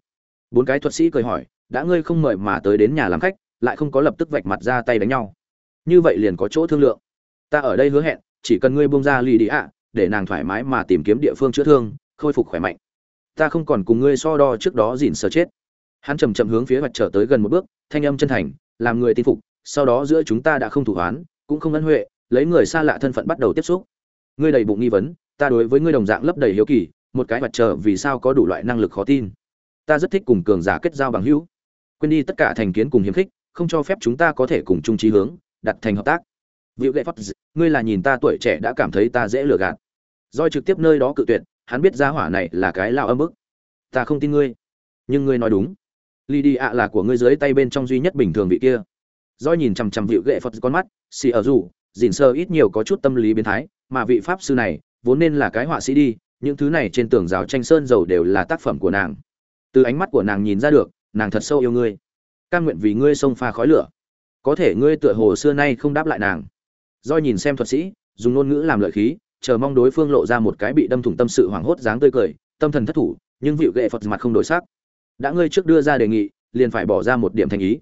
Bốn cái thuật sĩ cười hỏi, đã ngươi không mời mà tới đến nhà làm khách, lại không có lập tức vạch mặt ra tay đánh nhau. Như vậy liền có chỗ thương lượng. Ta ở đây hứa hẹn chỉ cần ngươi buông ra lì đi ạ, để nàng thoải mái mà tìm kiếm địa phương chữa thương, khôi phục khỏe mạnh. Ta không còn cùng ngươi so đo trước đó dìn sờ chết. Hắn chầm chậm hướng phía mặt trở tới gần một bước, thanh âm chân thành, làm người tin phục, sau đó giữa chúng ta đã không thủ hoán, cũng không ân huệ, lấy người xa lạ thân phận bắt đầu tiếp xúc. Ngươi đầy bụng nghi vấn, ta đối với ngươi đồng dạng lấp đầy hiếu kỳ, một cái mặt trời vì sao có đủ loại năng lực khó tin. Ta rất thích cùng cường giả kết giao bằng hữu. Quên đi tất cả thành kiến cùng hiếm khích, không cho phép chúng ta có thể cùng chung trí hướng, đặt thành hợp tác. Vũ Lệ Phật, ngươi là nhìn ta tuổi trẻ đã cảm thấy ta dễ lừa gạt. Rồi trực tiếp nơi đó cự tuyệt, hắn biết gia hỏa này là cái lao âm bức. Ta không tin ngươi, nhưng ngươi nói đúng. Lydia là của ngươi dưới tay bên trong duy nhất bình thường vị kia. Rồi nhìn chằm chằm Vũ Lệ Phật con mắt, xì ở rủ, dỉn sơ ít nhiều có chút tâm lý biến thái, mà vị pháp sư này vốn nên là cái họa sĩ đi, những thứ này trên tường rào tranh sơn dầu đều là tác phẩm của nàng. Từ ánh mắt của nàng nhìn ra được, nàng thật sâu yêu ngươi. Cam nguyện vì ngươi xông pha khói lửa. Có thể ngươi tựa hồ xưa nay không đáp lại nàng Doi nhìn xem thuật sĩ, dùng ngôn ngữ làm lợi khí, chờ mong đối phương lộ ra một cái bị đâm thủng tâm sự hoảng hốt dáng tươi cười, tâm thần thất thủ, nhưng Vịu ghệ Phật mặt không đổi sắc. Đã ngươi trước đưa ra đề nghị, liền phải bỏ ra một điểm thành ý.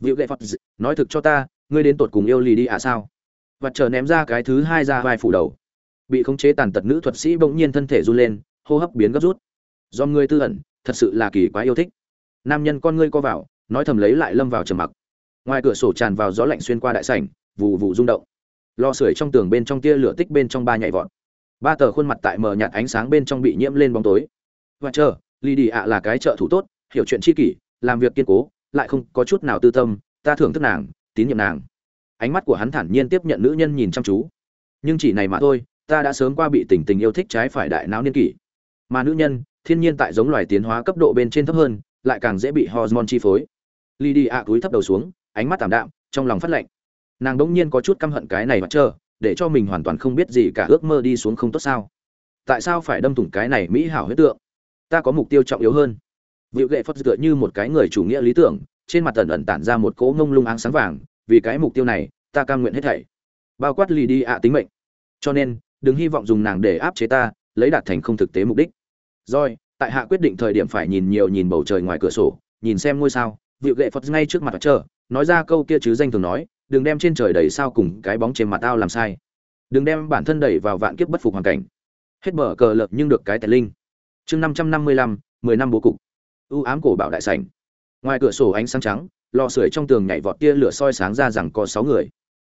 Vịu ghệ Phật, nói thực cho ta, ngươi đến tột cùng yêu lì đi à sao? Vật chờ ném ra cái thứ hai ra vai phủ đầu. Bị khống chế tàn tật nữ thuật sĩ bỗng nhiên thân thể run lên, hô hấp biến gấp rút. Do ngươi tư ẩn, thật sự là kỳ quá yêu thích. Nam nhân con ngươi co vào, nói thầm lấy lại lâm vào trầm mặc. Ngoài cửa sổ tràn vào gió lạnh xuyên qua đại sảnh, vụ vụ rung động lò sưởi trong tường bên trong tia lửa tích bên trong ba nhảy vọt. Ba tờ khuôn mặt tại mờ nhạt ánh sáng bên trong bị nhiễm lên bóng tối. Và chờ lì đi ạ là cái trợ thủ tốt, hiểu chuyện chi kỷ, làm việc kiên cố, lại không có chút nào tư tâm, ta thưởng thức nàng, tín nhiệm nàng. Ánh mắt của hắn thản nhiên tiếp nhận nữ nhân nhìn chăm chú. Nhưng chỉ này mà thôi, ta đã sớm qua bị tình tình yêu thích trái phải đại não niên kỷ. Mà nữ nhân, thiên nhiên tại giống loài tiến hóa cấp độ bên trên thấp hơn, lại càng dễ bị hormone chi phối. Lì đi ạ túi thấp đầu xuống, ánh mắt tảm đạm, trong lòng phát lạnh nàng đỗng nhiên có chút căm hận cái này mặt trơ để cho mình hoàn toàn không biết gì cả ước mơ đi xuống không tốt sao. Tại sao phải đâm thủng cái này mỹ hảo huyết tượng? Ta có mục tiêu trọng yếu hơn. Vịu gệ phật tựa như một cái người chủ nghĩa lý tưởng, trên mặt tần ẩn tản ra một cỗ ngông lung áng sáng vàng, vì cái mục tiêu này, ta cam nguyện hết thảy. Bao quát lì đi ạ tính mệnh. Cho nên, đừng hy vọng dùng nàng để áp chế ta, lấy đạt thành không thực tế mục đích. Rồi, tại hạ quyết định thời điểm phải nhìn nhiều nhìn bầu trời ngoài cửa sổ, nhìn xem ngôi sao, vịu gệ phật ngay trước mặt chờ, nói ra câu kia chứ danh thường nói đừng đem trên trời đầy sao cùng cái bóng trên mặt tao làm sai. Đừng đem bản thân đẩy vào vạn kiếp bất phục hoàn cảnh. Hết mở cờ lợp nhưng được cái tài linh. Chương năm trăm năm mươi lăm, mười năm bố cục. Ưu ám cổ bảo đại sảnh. Ngoài cửa sổ ánh sáng trắng, lò sưởi trong tường nhảy vọt tia lửa soi sáng ra rằng có sáu người.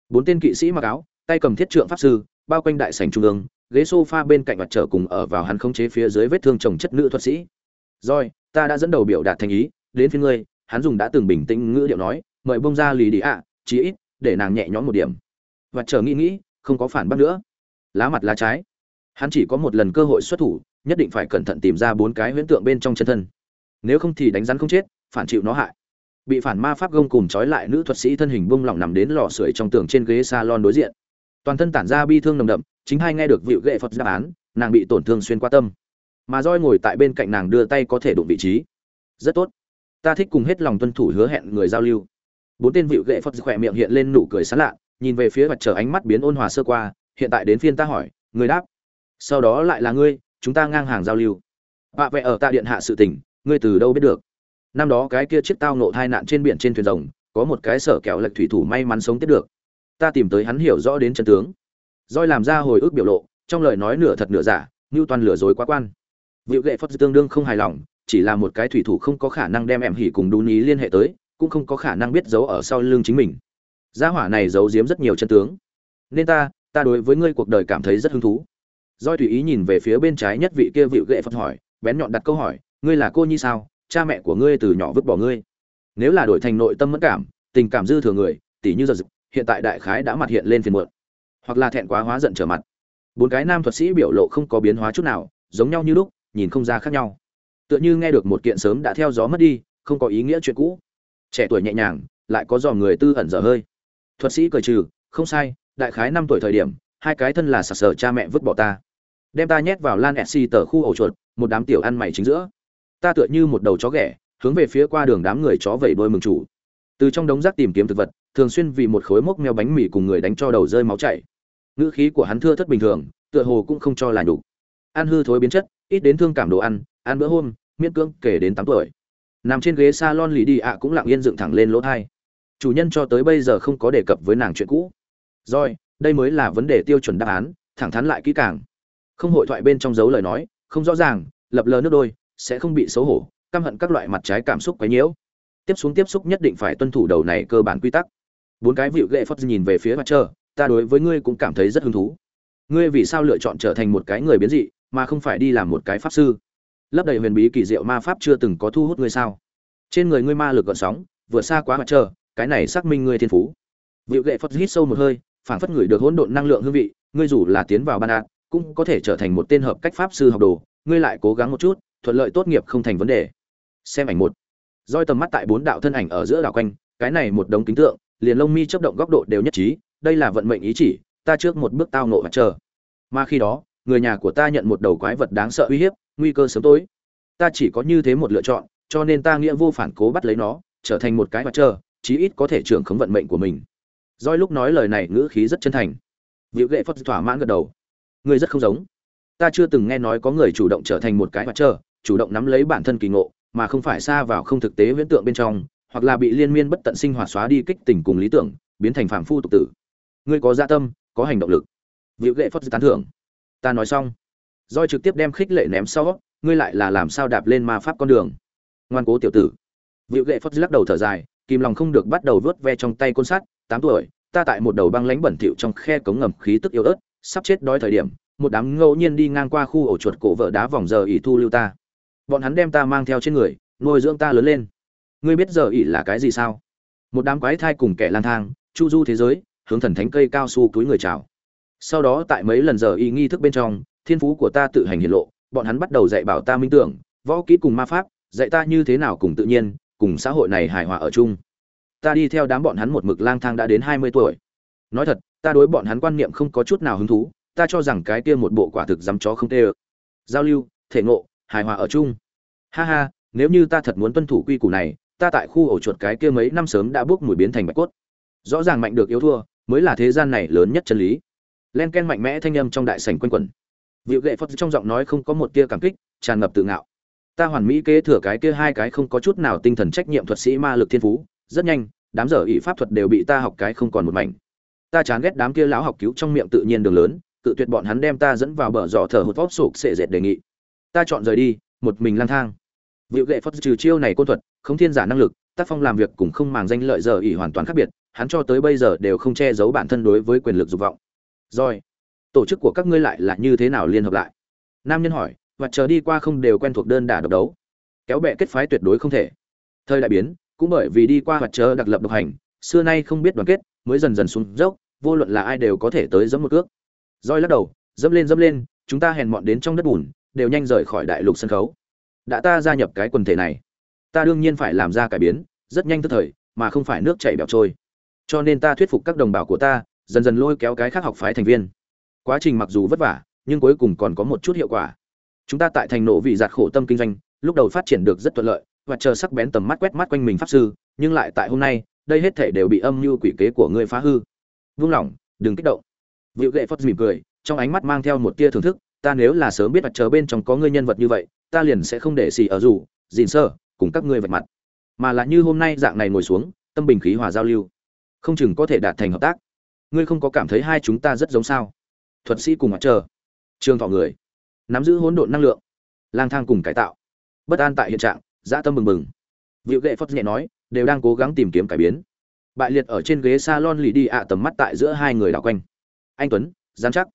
Bốn tên kỵ sĩ mặc áo, tay cầm thiết trượng pháp sư, bao quanh đại sảnh trung ương, ghế sofa bên cạnh mặt trở cùng ở vào hắn khống chế phía dưới vết thương chồng chất nữ thuật sĩ. Rồi, ta đã dẫn đầu biểu đạt thành ý, đến phía ngươi, hắn dùng đã từng bình tĩnh ngữ điệu nói, mời bông ra lì đi ạ, chí ít để nàng nhẹ nhõm một điểm. Và chờ nghĩ nghĩ, không có phản bác nữa. Lá mặt lá trái. Hắn chỉ có một lần cơ hội xuất thủ, nhất định phải cẩn thận tìm ra bốn cái huyễn tượng bên trong chân thân. Nếu không thì đánh rắn không chết, phản chịu nó hại. Bị phản ma pháp gông cùng trói lại nữ thuật sĩ thân hình bung lỏng nằm đến lò sưởi trong tường trên ghế salon đối diện. Toàn thân tản ra bi thương nồng đậm, chính hai nghe được vịu ghệ phật đáp án, nàng bị tổn thương xuyên qua tâm. Mà roi ngồi tại bên cạnh nàng đưa tay có thể đụng vị trí. Rất tốt. Ta thích cùng hết lòng tuân thủ hứa hẹn người giao lưu bốn tên vịu ghệ phật khỏe miệng hiện lên nụ cười sán lạ nhìn về phía mặt trời ánh mắt biến ôn hòa sơ qua hiện tại đến phiên ta hỏi người đáp sau đó lại là ngươi chúng ta ngang hàng giao lưu. Vạ vẽ ở tạ điện hạ sự tình ngươi từ đâu biết được? Năm đó cái kia chiếc tao nộ tai nạn trên biển trên thuyền rồng có một cái sở kẹo lệch thủy thủ may mắn sống tiếp được. Ta tìm tới hắn hiểu rõ đến chân tướng. Roi làm ra hồi ức biểu lộ trong lời nói nửa thật nửa giả như toàn lừa dối quá quan. Vịu ghệ Phật tương đương không hài lòng, chỉ là một cái thủy thủ không có khả năng đem em hỉ cùng Đún ý liên hệ tới, cũng không có khả năng biết giấu ở sau lưng chính mình. Gia hỏa này giấu giếm rất nhiều chân tướng. Nên ta, ta đối với ngươi cuộc đời cảm thấy rất hứng thú. Doi tùy ý nhìn về phía bên trái nhất vị kia Vịu ghệ Phật hỏi, bén nhọn đặt câu hỏi, ngươi là cô nhi sao? Cha mẹ của ngươi từ nhỏ vứt bỏ ngươi. Nếu là đổi thành nội tâm mẫn cảm, tình cảm dư thừa người, tỷ như giật dục hiện tại đại khái đã mặt hiện lên phiền muộn, hoặc là thẹn quá hóa giận trở mặt. Bốn cái nam thuật sĩ biểu lộ không có biến hóa chút nào, giống nhau như lúc, nhìn không ra khác nhau tựa như nghe được một kiện sớm đã theo gió mất đi không có ý nghĩa chuyện cũ trẻ tuổi nhẹ nhàng, lại có dò người tư ẩn dở hơi. Thuật sĩ cười trừ, không sai, đại khái năm tuổi thời điểm, hai cái thân là sặc sờ cha mẹ vứt bỏ ta. Đem ta nhét vào lan xì tờ khu ổ chuột, một đám tiểu ăn mày chính giữa. Ta tựa như một đầu chó ghẻ, hướng về phía qua đường đám người chó vẩy đôi mừng chủ. Từ trong đống rác tìm kiếm thực vật, thường xuyên vì một khối mốc meo bánh mì cùng người đánh cho đầu rơi máu chảy. Ngữ khí của hắn thưa thất bình thường, tựa hồ cũng không cho là nhục. Ăn hư thối biến chất, ít đến thương cảm đồ ăn ăn bữa hôm, miễn cưỡng kể đến tám tuổi nằm trên ghế salon lì đi ạ cũng lặng yên dựng thẳng lên lỗ thai. Chủ nhân cho tới bây giờ không có đề cập với nàng chuyện cũ. Rồi, đây mới là vấn đề tiêu chuẩn đáp án, thẳng thắn lại kỹ càng. Không hội thoại bên trong dấu lời nói, không rõ ràng, lập lờ nước đôi, sẽ không bị xấu hổ, căm hận các loại mặt trái cảm xúc quấy nhiễu. Tiếp xuống tiếp xúc nhất định phải tuân thủ đầu này cơ bản quy tắc. Bốn cái vịu ghệ phất nhìn về phía mặt trơ ta đối với ngươi cũng cảm thấy rất hứng thú. Ngươi vì sao lựa chọn trở thành một cái người biến dị, mà không phải đi làm một cái pháp sư? Lấp đầy huyền bí kỳ diệu ma pháp chưa từng có thu hút ngươi sao? Trên người ngươi ma lực gợn sóng, vừa xa quá mặt trời cái này xác minh ngươi thiên phú. Vịu gậy phật hít sâu một hơi phản phất người được hỗn độn năng lượng hương vị, ngươi dù là tiến vào ban đạt cũng có thể trở thành một tên hợp cách pháp sư học đồ, ngươi lại cố gắng một chút, thuận lợi tốt nghiệp không thành vấn đề. Xem ảnh một. Roi tầm mắt tại bốn đạo thân ảnh ở giữa đảo quanh, cái này một đống kính tượng, liền lông mi chấp động góc độ đều nhất trí, đây là vận mệnh ý chỉ, ta trước một bước tao nộ mà chờ. Mà khi đó, người nhà của ta nhận một đầu quái vật đáng sợ uy hiếp nguy cơ sớm tối. Ta chỉ có như thế một lựa chọn, cho nên ta nghĩa vô phản cố bắt lấy nó, trở thành một cái mặt trơ chí ít có thể trưởng khống vận mệnh của mình. Doi lúc nói lời này ngữ khí rất chân thành. Vịu gệ phật thỏa mãn gật đầu. Ngươi rất không giống. Ta chưa từng nghe nói có người chủ động trở thành một cái mặt trơ chủ động nắm lấy bản thân kỳ ngộ, mà không phải xa vào không thực tế viễn tượng bên trong, hoặc là bị liên miên bất tận sinh hoạt xóa đi kích tình cùng lý tưởng, biến thành phàm phu tục tử. Ngươi có dạ tâm, có hành động lực. Vịu gệ phật tán thưởng. Ta nói xong roi trực tiếp đem khích lệ ném sau, ngươi lại là làm sao đạp lên ma pháp con đường? Ngoan cố tiểu tử. Vịu gậy phất lắc đầu thở dài, kìm lòng không được bắt đầu vớt ve trong tay côn sắt. Tám tuổi, ta tại một đầu băng lánh bẩn thỉu trong khe cống ngầm khí tức yếu ớt, sắp chết đói thời điểm, một đám ngẫu nhiên đi ngang qua khu ổ chuột cổ vợ đá vòng giờ ỉ thu lưu ta. Bọn hắn đem ta mang theo trên người, nuôi dưỡng ta lớn lên. Ngươi biết giờ ỉ là cái gì sao? Một đám quái thai cùng kẻ lang thang, chu du thế giới, hướng thần thánh cây cao su túi người chào. Sau đó tại mấy lần giờ y nghi thức bên trong thiên phú của ta tự hành hiện lộ, bọn hắn bắt đầu dạy bảo ta minh tưởng, võ kỹ cùng ma pháp, dạy ta như thế nào cùng tự nhiên, cùng xã hội này hài hòa ở chung. Ta đi theo đám bọn hắn một mực lang thang đã đến hai mươi tuổi. Nói thật, ta đối bọn hắn quan niệm không có chút nào hứng thú, ta cho rằng cái kia một bộ quả thực dám chó không tê ơ. Giao lưu, thể ngộ, hài hòa ở chung. Ha ha, nếu như ta thật muốn tuân thủ quy củ này, ta tại khu ổ chuột cái kia mấy năm sớm đã bước mùi biến thành bạch cốt. Rõ ràng mạnh được yếu thua, mới là thế gian này lớn nhất chân lý. Len ken mạnh mẽ thanh âm trong đại sảnh quanh quẩn. Vịu lệ Phật trong giọng nói không có một tia cảm kích, tràn ngập tự ngạo. Ta hoàn mỹ kế thừa cái kia hai cái không có chút nào tinh thần trách nhiệm thuật sĩ ma lực thiên phú, rất nhanh, đám giờ ỷ pháp thuật đều bị ta học cái không còn một mảnh. Ta chán ghét đám kia lão học cứu trong miệng tự nhiên đường lớn, tự tuyệt bọn hắn đem ta dẫn vào bờ rọ thở hụt vót sụp sẽ dệt đề nghị. Ta chọn rời đi, một mình lang thang. Vịu lệ Phật trừ chiêu này côn thuật, không thiên giả năng lực, tác phong làm việc cũng không màng danh lợi giờ ỷ hoàn toàn khác biệt, hắn cho tới bây giờ đều không che giấu bản thân đối với quyền lực dục vọng. Rồi, tổ chức của các ngươi lại là như thế nào liên hợp lại? Nam nhân hỏi, và chờ đi qua không đều quen thuộc đơn đả độc đấu. Kéo bẹ kết phái tuyệt đối không thể. Thời đại biến, cũng bởi vì đi qua hoạt chờ đặc lập độc hành, xưa nay không biết đoàn kết, mới dần dần xuống dốc, vô luận là ai đều có thể tới dẫm một cước. Roi lắc đầu dẫm lên dẫm lên, chúng ta hèn mọn đến trong đất bùn, đều nhanh rời khỏi đại lục sân khấu. Đã ta gia nhập cái quần thể này, ta đương nhiên phải làm ra cải biến, rất nhanh tức thời, mà không phải nước chảy bẹo trôi. Cho nên ta thuyết phục các đồng bào của ta, dần dần lôi kéo cái khác học phái thành viên quá trình mặc dù vất vả nhưng cuối cùng còn có một chút hiệu quả. Chúng ta tại thành nộ vị giạt khổ tâm kinh doanh lúc đầu phát triển được rất thuận lợi và chờ sắc bén tầm mắt quét mắt quanh mình pháp sư nhưng lại tại hôm nay đây hết thể đều bị âm mưu quỷ kế của ngươi phá hư. Vung lỏng, đừng kích động. Vịu gệ phất mỉm cười trong ánh mắt mang theo một tia thưởng thức ta nếu là sớm biết mặt chờ bên trong có ngươi nhân vật như vậy ta liền sẽ không để xì ở dù dìn sơ cùng các ngươi vạch mặt. Mà là như hôm nay dạng này ngồi xuống tâm bình khí hòa giao lưu không chừng có thể đạt thành hợp tác. Ngươi không có cảm thấy hai chúng ta rất giống sao? Thuật sĩ cùng mặt chờ trường thọ người nắm giữ hỗn độn năng lượng lang thang cùng cải tạo bất an tại hiện trạng dã tâm mừng mừng Vịu Gệ Phật nhẹ nói, đều đang cố gắng tìm kiếm cải biến. Bại liệt ở trên ghế salon lì đi ạ tầm mắt tại giữa hai người đảo quanh. Anh Tuấn, dám chắc.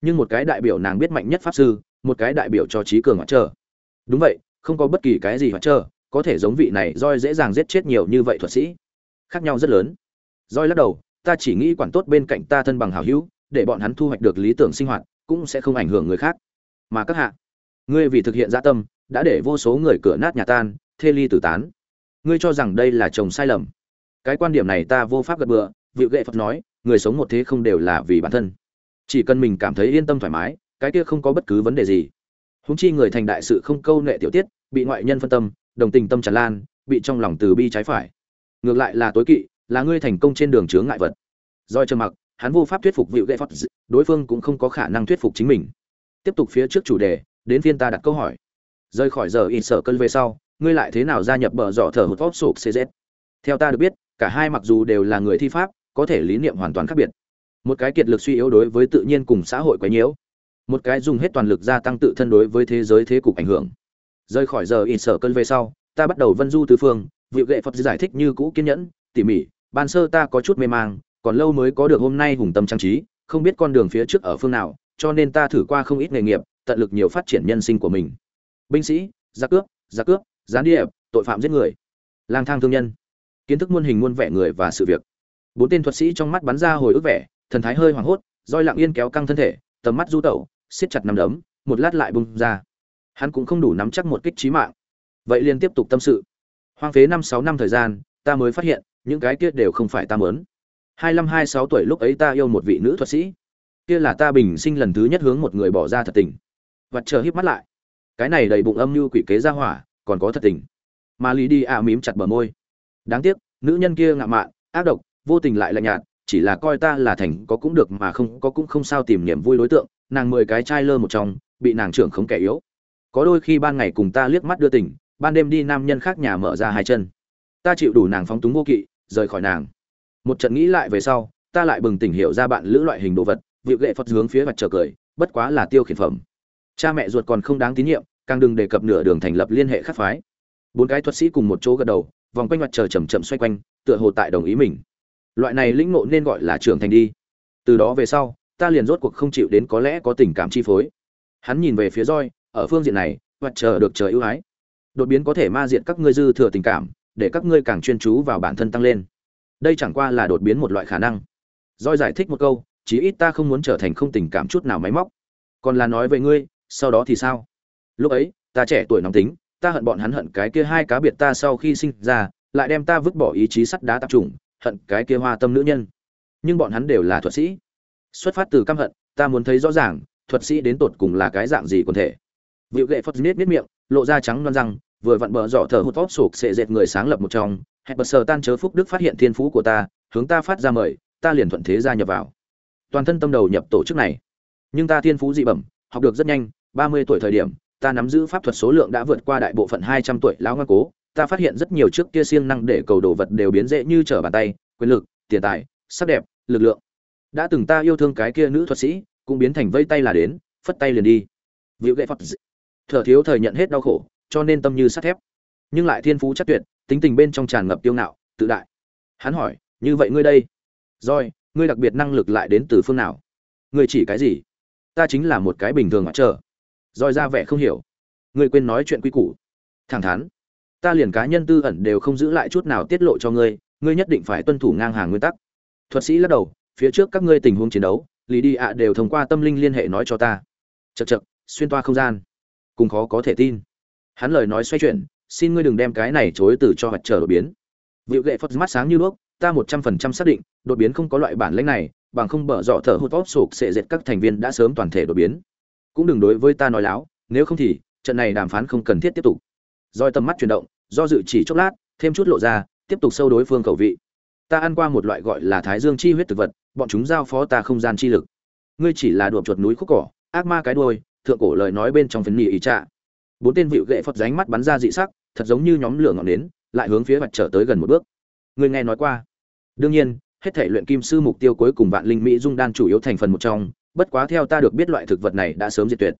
Nhưng một cái đại biểu nàng biết mạnh nhất pháp sư, một cái đại biểu cho trí cường hoạt trở. Đúng vậy, không có bất kỳ cái gì hoạt trở, có thể giống vị này roi dễ dàng giết chết nhiều như vậy thuật sĩ. Khác nhau rất lớn. Roi lắc đầu, ta chỉ nghĩ quản tốt bên cạnh ta thân bằng hảo hữu, để bọn hắn thu hoạch được lý tưởng sinh hoạt, cũng sẽ không ảnh hưởng người khác. Mà các hạ, ngươi vì thực hiện dạ tâm, đã để vô số người cửa nát nhà tan, thê ly tử tán. Ngươi cho rằng đây là chồng sai lầm. Cái quan điểm này ta vô pháp gật bừa vị gệ phật nói người sống một thế không đều là vì bản thân. Chỉ cần mình cảm thấy yên tâm thoải mái cái kia không có bất cứ vấn đề gì. Húng chi người thành đại sự không câu nệ tiểu tiết bị ngoại nhân phân tâm đồng tình tâm tràn lan bị trong lòng từ bi trái phải. Ngược lại là tối kỵ là ngươi thành công trên đường chướng ngại vật. Doi trầm mặc hắn vô pháp thuyết phục vị gậy phật đối phương cũng không có khả năng thuyết phục chính mình. Tiếp tục phía trước chủ đề, đến phiên ta đặt câu hỏi. Rời khỏi giờ in sở cân về sau, ngươi lại thế nào gia nhập bờ dọ thở hụt vót sụp cz theo ta được biết, cả hai mặc dù đều là người thi pháp, có thể lý niệm hoàn toàn khác biệt. Một cái kiệt lực suy yếu đối với tự nhiên cùng xã hội quấy nhiễu một cái dùng hết toàn lực gia tăng tự thân đối với thế giới thế cục ảnh hưởng. Rời khỏi giờ in sở cơn về sau, ta bắt đầu vân du tứ phương vị gệ phật giải thích như cũ kiên nhẫn, tỉ mỉ, ban sơ ta có chút mê mang còn lâu mới có được hôm nay hùng tâm trang trí, không biết con đường phía trước ở phương nào, cho nên ta thử qua không ít nghề nghiệp, tận lực nhiều phát triển nhân sinh của mình. Binh sĩ gia cướp gia cướp, gián điệp, tội phạm giết người. Lang thang thương nhân. Kiến thức muôn hình muôn vẻ người và sự việc. Bốn tên thuật sĩ trong mắt bắn ra hồi ức vẻ, thần thái hơi hoảng hốt, roi lặng yên kéo căng thân thể, tầm mắt du tẩu, siết chặt nằm đấm, một lát lại bung ra. Hắn cũng không đủ nắm chắc một kích trí mạng. Vậy liền tiếp tục tâm sự. Hoang phế năm sáu năm thời gian, ta mới phát hiện, những cái kia đều không phải ta mớn hai năm hai sáu tuổi lúc ấy ta yêu một vị nữ thuật sĩ. Kia là ta bình sinh lần thứ nhất hướng một người bỏ ra thật tình. Vặt chờ híp mắt lại. Cái này đầy bụng âm như quỷ kế ra hỏa, còn có thật tình. Mà lý đi ạ mím chặt bờ môi. Đáng tiếc, nữ nhân kia ngạo mạn, ác độc, vô tình lại lạnh nhạt, chỉ là coi ta là thành có cũng được mà không, có cũng không sao tìm niềm vui đối tượng, nàng mười cái trai lơ một trong bị nàng trưởng không kẻ yếu. Có đôi khi ban ngày cùng ta liếc mắt đưa tình, ban đêm đi nam nhân khác nhà mở ra hai chân. Ta chịu đủ nàng phóng túng vô kỵ, rời khỏi nàng một trận nghĩ lại về sau, ta lại bừng tỉnh hiểu ra bạn lữ loại hình đồ vật việc lệ phật hướng phía mặt trở cười, bất quá là tiêu khiển phẩm. Cha mẹ ruột còn không đáng tín nhiệm, càng đừng đề cập nửa đường thành lập liên hệ khác phái. Bốn cái thuật sĩ cùng một chỗ gật đầu, vòng quanh mặt trời chầm chậm xoay quanh, tựa hồ tại đồng ý mình. Loại này lĩnh ngộ nên gọi là trưởng thành đi. Từ đó về sau, ta liền rốt cuộc không chịu đến có lẽ có tình cảm chi phối. Hắn nhìn về phía roi, ở phương diện này, mặt trời được trời ưu ái. Đột biến có thể ma diện các ngươi dư thừa tình cảm, để các ngươi càng chuyên chú vào bản thân tăng lên đây chẳng qua là đột biến một loại khả năng. Doi giải thích một câu, chí ít ta không muốn trở thành không tình cảm chút nào máy móc. Còn là nói với ngươi, sau đó thì sao? Lúc ấy, ta trẻ tuổi nóng tính, ta hận bọn hắn hận cái kia hai cá biệt ta sau khi sinh ra, lại đem ta vứt bỏ ý chí sắt đá tập trung, hận cái kia hoa tâm nữ nhân. Nhưng bọn hắn đều là thuật sĩ. Xuất phát từ căm hận, ta muốn thấy rõ ràng, thuật sĩ đến tột cùng là cái dạng gì quần thể. Vịu gậy phật nết nết miệng, lộ ra trắng non răng, vừa vặn bờ dọ thở hụt vót sụp sệ dệt người sáng lập một trong hẹn bật sờ tan chớ phúc đức phát hiện thiên phú của ta hướng ta phát ra mời ta liền thuận thế gia nhập vào toàn thân tâm đầu nhập tổ chức này nhưng ta thiên phú dị bẩm học được rất nhanh ba mươi tuổi thời điểm ta nắm giữ pháp thuật số lượng đã vượt qua đại bộ phận hai trăm tuổi lão ngoan cố, ta phát hiện rất nhiều trước kia siêng năng để cầu đồ vật đều biến dễ như trở bàn tay, quyền lực, tiền tài, sắc đẹp, lực lượng. Đã từng ta yêu thương cái kia nữ thuật sĩ, cũng biến thành vây tay là đến, phất tay liền đi. Vịu gậy phật thở thiếu thời nhận hết đau khổ, cho nên tâm như sắt thép. Nhưng lại thiên phú chắc tuyệt, tính tình bên trong tràn ngập tiêu ngạo, tự đại. Hắn hỏi, như vậy ngươi đây? Rồi, ngươi đặc biệt năng lực lại đến từ phương nào? Ngươi chỉ cái gì? Ta chính là một cái bình thường mà chờ rồi ra vẻ không hiểu ngươi quên nói chuyện quy củ thẳng thắn ta liền cá nhân tư ẩn đều không giữ lại chút nào tiết lộ cho ngươi ngươi nhất định phải tuân thủ ngang hàng nguyên tắc thuật sĩ lắc đầu phía trước các ngươi tình huống chiến đấu lý đi ạ đều thông qua tâm linh liên hệ nói cho ta chật chật xuyên toa không gian cùng khó có thể tin hắn lời nói xoay chuyển xin ngươi đừng đem cái này chối từ cho hoạt trở đột biến. Vịu gậy phật mắt sáng như đuốc, ta một trăm phần trăm xác định, đột biến không có loại bản lĩnh này, bằng không bở dọ thở hút tóp sụp sẽ dệt các thành viên đã sớm toàn thể đột biến. Cũng đừng đối với ta nói láo, nếu không thì, trận này đàm phán không cần thiết tiếp tục. Roi tầm mắt chuyển động, do dự chỉ chốc lát, thêm chút lộ ra, tiếp tục sâu đối phương khẩu vị. Ta ăn qua một loại gọi là thái dương chi huyết thực vật, bọn chúng giao phó ta không gian chi lực. Ngươi chỉ là đuộm chuột núi khúc cỏ, ác ma cái đuôi, thượng cổ lời nói bên trong phấn nỉ ý trạ. Bốn tên vịu gệ phật ránh mắt bắn ra dị sắc thật giống như nhóm lửa ngọn nến, lại hướng phía vạch trở tới gần một bước. Người nghe nói qua. Đương nhiên, hết thể luyện kim sư mục tiêu cuối cùng vạn linh mỹ dung đan chủ yếu thành phần một trong, bất quá theo ta được biết loại thực vật này đã sớm diệt tuyệt.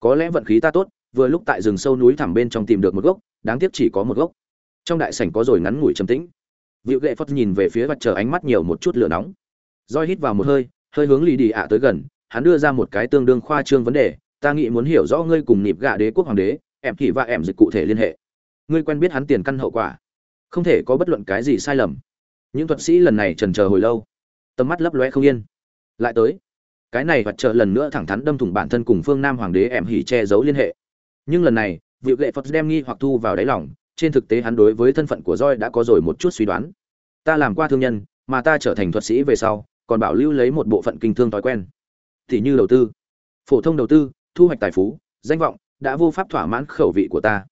Có lẽ vận khí ta tốt, vừa lúc tại rừng sâu núi thẳm bên trong tìm được một gốc, đáng tiếc chỉ có một gốc. Trong đại sảnh có rồi ngắn ngủi trầm tĩnh. Vịu gậy phật nhìn về phía mặt trở ánh mắt nhiều một chút lửa nóng. Roi hít vào một hơi hơi hướng lý đi ạ tới gần, hắn đưa ra một cái tương đương khoa trương vấn đề, ta nghĩ muốn hiểu rõ ngươi cùng nịp gạ đế quốc hoàng đế, em thị và em dịch cụ thể liên hệ ngươi quen biết hắn tiền căn hậu quả, không thể có bất luận cái gì sai lầm. Những thuật sĩ lần này trần chờ hồi lâu, tầm mắt lấp lóe không yên. Lại tới, cái này vật trợ lần nữa thẳng thắn đâm thủng bản thân cùng phương nam hoàng đế em hỉ che giấu liên hệ. Nhưng lần này vị lệ phật đem nghi hoặc thu vào đáy lòng, trên thực tế hắn đối với thân phận của roi đã có rồi một chút suy đoán. Ta làm qua thương nhân, mà ta trở thành thuật sĩ về sau, còn bảo lưu lấy một bộ phận kinh thương thói quen. Thì như đầu tư, phổ thông đầu tư, thu hoạch tài phú, danh vọng, đã vô pháp thỏa mãn khẩu vị của ta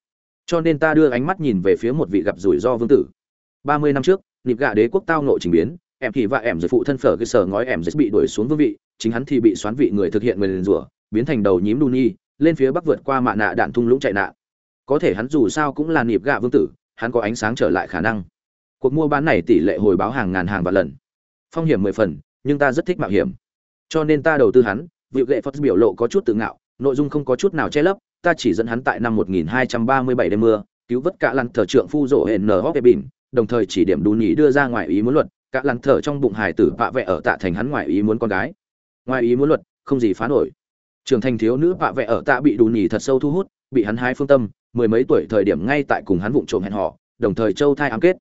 cho nên ta đưa ánh mắt nhìn về phía một vị gặp rủi ro vương tử. Ba mươi năm trước, nịp gạ đế quốc tao nội trình biến, em thì và em giới phụ thân phở cái sở ngói em giới bị đuổi xuống vương vị, chính hắn thì bị xoán vị người thực hiện người liền rủa, biến thành đầu nhím đu nhi lên phía bắc vượt qua mạ nạ đạn thung lũng chạy nạn. Có thể hắn dù sao cũng là nịp gạ vương tử, hắn có ánh sáng trở lại khả năng. Cuộc mua bán này tỷ lệ hồi báo hàng ngàn hàng vạn lần. Phong hiểm mười phần, nhưng ta rất thích mạo hiểm. Cho nên ta đầu tư hắn vị gệ phật biểu lộ có chút tự ngạo, nội dung không có chút nào che lấp ta chỉ dẫn hắn tại năm 1237 đêm mưa, cứu vớt cả lăn thờ trượng phu rỗ hển nở hóc bình đồng thời chỉ điểm đùn nhị đưa ra ngoài ý muốn luật, cả lăn thờ trong bụng hài tử vạ vẹ ở tạ thành hắn ngoài ý muốn con gái. Ngoài ý muốn luật, không gì phá nổi. Trưởng thành thiếu nữ vạ vẹ ở tạ bị đùn nhị thật sâu thu hút, bị hắn hái phương tâm, mười mấy tuổi thời điểm ngay tại cùng hắn vụng trộm hẹn họ đồng thời châu thai ám kết.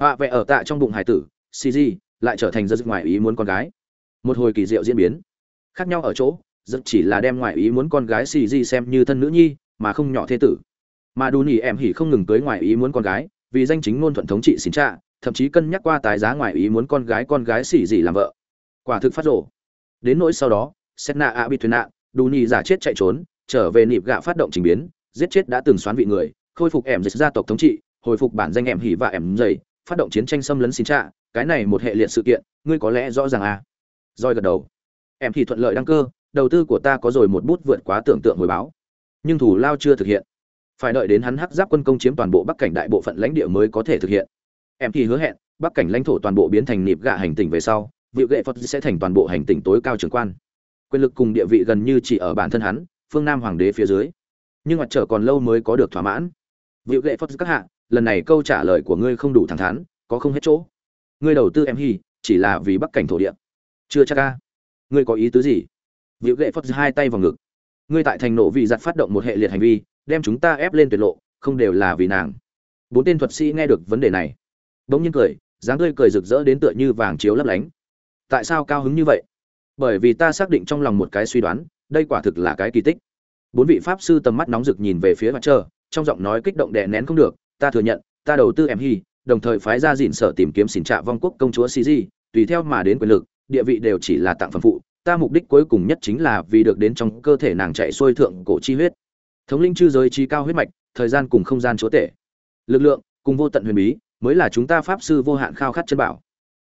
Vạ vẹ ở tạ trong bụng hài tử cg lại trở thành rất ngoài ý muốn con gái. Một hồi kỳ diệu diễn biến. Khác nhau ở chỗ rất chỉ là đem ngoại ý muốn con gái xì gì xem như thân nữ nhi, mà không nhỏ thế tử. Mà đù nhỉ em hỉ không ngừng cưới ngoại ý muốn con gái, vì danh chính ngôn thuận thống trị xin trạ thậm chí cân nhắc qua tái giá ngoại ý muốn con gái con gái xì gì làm vợ. Quả thực phát rổ đến nỗi sau đó, xét nạ ạ bị thuyền nạn đù nhỉ giả chết chạy trốn, trở về nịp gạ phát động trình biến, giết chết đã từng xoán vị người, khôi phục em dịch gia tộc thống trị, hồi phục bản danh em hỉ và em dày phát động chiến tranh xâm lấn xin trạ cái này một hệ liệt sự kiện, ngươi có lẽ rõ ràng à? Roi gật đầu. Em thì thuận lợi đăng cơ đầu tư của ta có rồi một bút vượt quá tưởng tượng hồi báo. Nhưng thủ lao chưa thực hiện. Phải đợi đến hắn hắc giáp quân công chiếm toàn bộ bắc cảnh đại bộ phận lãnh địa mới có thể thực hiện. Em thì hứa hẹn, bắc cảnh lãnh thổ toàn bộ biến thành nịp gạ hành tỉnh về sau vị gệ phật sẽ thành toàn bộ hành tỉnh tối cao trưởng quan. Quyền lực cùng địa vị gần như chỉ ở bản thân hắn, phương nam hoàng đế phía dưới. Nhưng mặt trở còn lâu mới có được thỏa mãn. Vị gệ phật các hạ, lần này câu trả lời của ngươi không đủ thẳng thắn, có không hết chỗ. Ngươi đầu tư em hy chỉ là vì bắc cảnh thổ địa. Chưa chắc ca ngươi có ý tứ gì? Vịu Lệ Phất hai tay vào ngực. Ngươi tại thành nộ vị giật phát động một hệ liệt hành vi, đem chúng ta ép lên tuyệt lộ, không đều là vì nàng. Bốn tên thuật sĩ nghe được vấn đề này, bỗng nhiên cười, dáng tươi cười rực rỡ đến tựa như vàng chiếu lấp lánh. Tại sao cao hứng như vậy? Bởi vì ta xác định trong lòng một cái suy đoán, đây quả thực là cái kỳ tích. Bốn vị pháp sư tầm mắt nóng rực nhìn về phía mặt trời, trong giọng nói kích động đè nén không được, ta thừa nhận, ta đầu tư em hy, đồng thời phái ra dịn sở tìm kiếm xỉn trạ vong quốc công chúa Sisi, tùy theo mà đến quyền lực, địa vị đều chỉ là tặng phẩm phụ, ta mục đích cuối cùng nhất chính là vì được đến trong cơ thể nàng chạy xuôi thượng cổ chi huyết. Thống linh chư giới chi cao huyết mạch, thời gian cùng không gian chúa tể. Lực lượng, cùng vô tận huyền bí, mới là chúng ta pháp sư vô hạn khao khát chân bảo.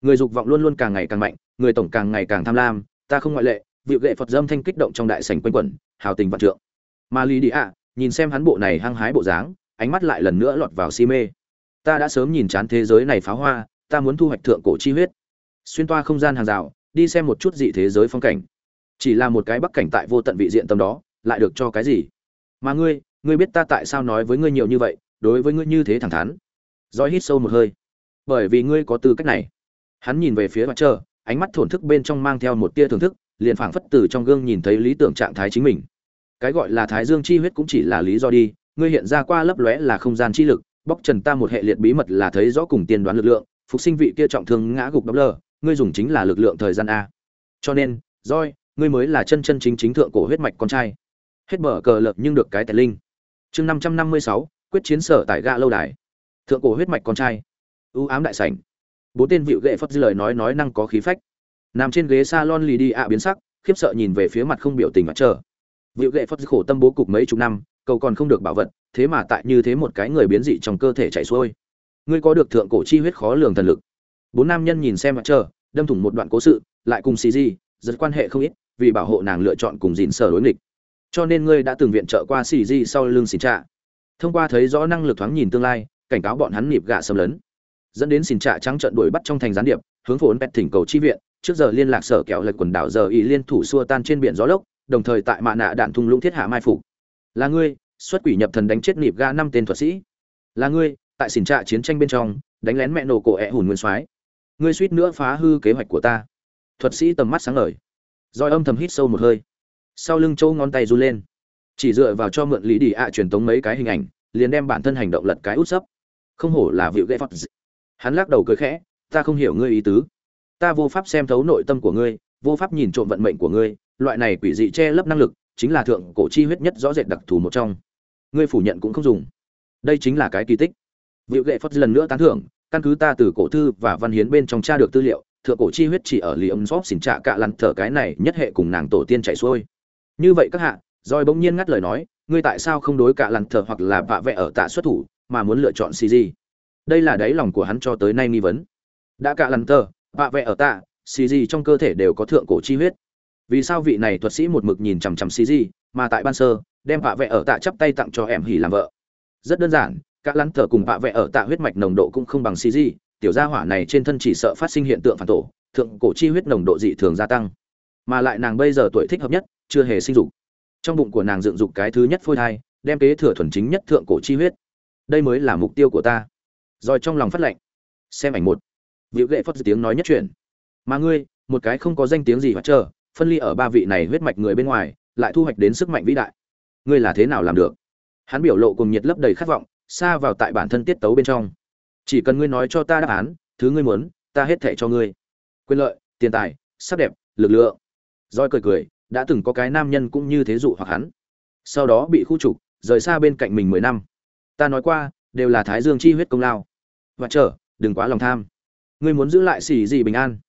Người dục vọng luôn luôn càng ngày càng mạnh, người tổng càng ngày càng tham lam, ta không ngoại lệ vị gệ phật dâm thanh kích động trong đại sảnh quanh quẩn, hào tình vạn trượng. Mà lý đi ạ nhìn xem hắn bộ này hăng hái bộ dáng, ánh mắt lại lần nữa lọt vào si mê. Ta đã sớm nhìn chán thế giới này pháo hoa, ta muốn thu hoạch thượng cổ chi huyết. Xuyên toa không gian hàng rào đi xem một chút dị thế giới phong cảnh. Chỉ là một cái bắc cảnh tại vô tận vị diện tâm đó, lại được cho cái gì? Mà ngươi ngươi biết ta tại sao nói với ngươi nhiều như vậy, đối với ngươi như thế thẳng thắn? Roi hít sâu một hơi. Bởi vì ngươi có tư cách này. Hắn nhìn về phía mặt trời, ánh mắt thổn thức bên trong mang theo một tia thưởng thức, liền phảng phất từ trong gương nhìn thấy lý tưởng trạng thái chính mình. Cái gọi là thái dương chi huyết cũng chỉ là lý do đi, ngươi hiện ra qua lấp lóe là không gian chi lực, bóc trần ta một hệ liệt bí mật là thấy rõ cùng tiên đoán lực lượng, phục sinh vị kia trọng thương ngã gục đắp lờ ngươi dùng chính là lực lượng thời gian a. Cho nên roi ngươi mới là chân chân chính chính thượng cổ huyết mạch con trai. Hết mở cờ lợp nhưng được cái tài linh. Chương năm trăm năm mươi sáu, quyết chiến sở tại gạ lâu đài. Thượng cổ huyết mạch con trai. Ưu ám đại sảnh. Bốn tên vịu ghệ phất dư lời nói nói năng có khí phách. Nằm trên ghế salon lì đi ạ biến sắc, khiếp sợ nhìn về phía mặt không biểu tình mặt trở vịu gệ phất khổ tâm bố cục mấy chục năm, cầu còn không được bảo vật, thế mà tại như thế một cái người biến dị trong cơ thể chảy xuôi. Ngươi có được thượng cổ chi huyết khó lường thần lực. Bốn nam nhân nhìn xem mặt trời đâm thủng một đoạn cố sự, lại cùng xì di rất quan hệ không ít, vì bảo hộ nàng lựa chọn cùng dìn sở đối nghịch. Cho nên ngươi đã từng viện trợ qua xì di sau lưng xì trạ thông qua thấy rõ năng lực thoáng nhìn tương lai, cảnh cáo bọn hắn nịp gạ xâm lấn. Dẫn đến xin trạ trắng trận đuổi bắt trong thành gián điệp, hướng phố ấn pet thỉnh cầu chi viện, trước giờ liên lạc sở kẹo lệch quần đảo giờ ý liên thủ xua tan trên biển gió lốc, đồng thời tại mạ nạ đạn thung lũng thiết hạ mai phục. Là ngươi, xuất quỷ nhập thần đánh chết nịp ga năm tên thuật sĩ. Là ngươi, tại xỉn trạ chiến tranh bên trong, đánh lén mẹ nổ cổ ẹ hùn nguyên soái ngươi suýt nữa phá hư kế hoạch của ta. Thuật sĩ tầm mắt sáng ngời. Roi âm thầm hít sâu một hơi. Sau lưng châu ngón tay run lên. Chỉ dựa vào cho mượn lý đi ạ truyền tống mấy cái hình ảnh, liền đem bản thân hành động lật cái út sấp. Không hổ là vịu ghê phật hắn lắc đầu cười khẽ, ta không hiểu ngươi ý tứ. Ta vô pháp xem thấu nội tâm của ngươi, vô pháp nhìn trộm vận mệnh của ngươi. Loại này quỷ dị che lấp năng lực, chính là thượng cổ chi huyết nhất rõ rệt đặc thù một trong. Ngươi phủ nhận cũng không dùng. Đây chính là cái kỳ tích. Vịu ghệ phật lần nữa tán thưởng căn cứ ta từ cổ thư và văn hiến bên trong tra được tư liệu, thượng cổ chi huyết chỉ ở lì âm xóp xỉn trạ cạ lăn thở cái này nhất hệ cùng nàng tổ tiên chạy xuôi. Như vậy các hạ rồi bỗng nhiên ngắt lời nói, ngươi tại sao không đối cạ lăn thở hoặc là vạ vẽ ở tạ xuất thủ, mà muốn lựa chọn cg đây là đáy lòng của hắn cho tới nay nghi vấn. Đã cạ lăn thở, vạ vẽ ở tạ cg trong cơ thể đều có thượng cổ chi huyết. Vì sao vị này thuật sĩ một mực nhìn chằm chằm cg mà tại ban sơ, đem vạ vẽ ở tạ chắp tay tặng cho em hỉ làm vợ? Rất đơn giản các lăn thở cùng vạ vẽ ở tạ huyết mạch nồng độ cũng không bằng cg tiểu gia hỏa này trên thân chỉ sợ phát sinh hiện tượng phản tổ, thượng cổ chi huyết nồng độ dị thường gia tăng. Mà lại nàng bây giờ tuổi thích hợp nhất, chưa hề sinh dục. Trong bụng của nàng dựng dục cái thứ nhất phôi thai, đem kế thừa thuần chính nhất thượng cổ chi huyết. Đây mới là mục tiêu của ta. Rồi trong lòng phát lệnh. Xem ảnh một. Vịu lệ phất tiếng nói nhất chuyện mà ngươi, một cái không có danh tiếng gì mà chờ, phân ly ở ba vị này huyết mạch người bên ngoài, lại thu hoạch đến sức mạnh vĩ đại. Ngươi là thế nào làm được? Hắn biểu lộ cùng nhiệt lấp đầy khát vọng xa vào tại bản thân tiết tấu bên trong. Chỉ cần ngươi nói cho ta đáp án, thứ ngươi muốn, ta hết thệ cho ngươi. Quyền lợi, tiền tài, sắc đẹp, lực lượng. Roi cười cười, đã từng có cái nam nhân cũng như thế dụ hoặc hắn. Sau đó bị khu trục, rời xa bên cạnh mình mười năm. Ta nói qua, đều là thái dương chi huyết công lao. Và chờ, đừng quá lòng tham. Ngươi muốn giữ lại xỉ gì bình an.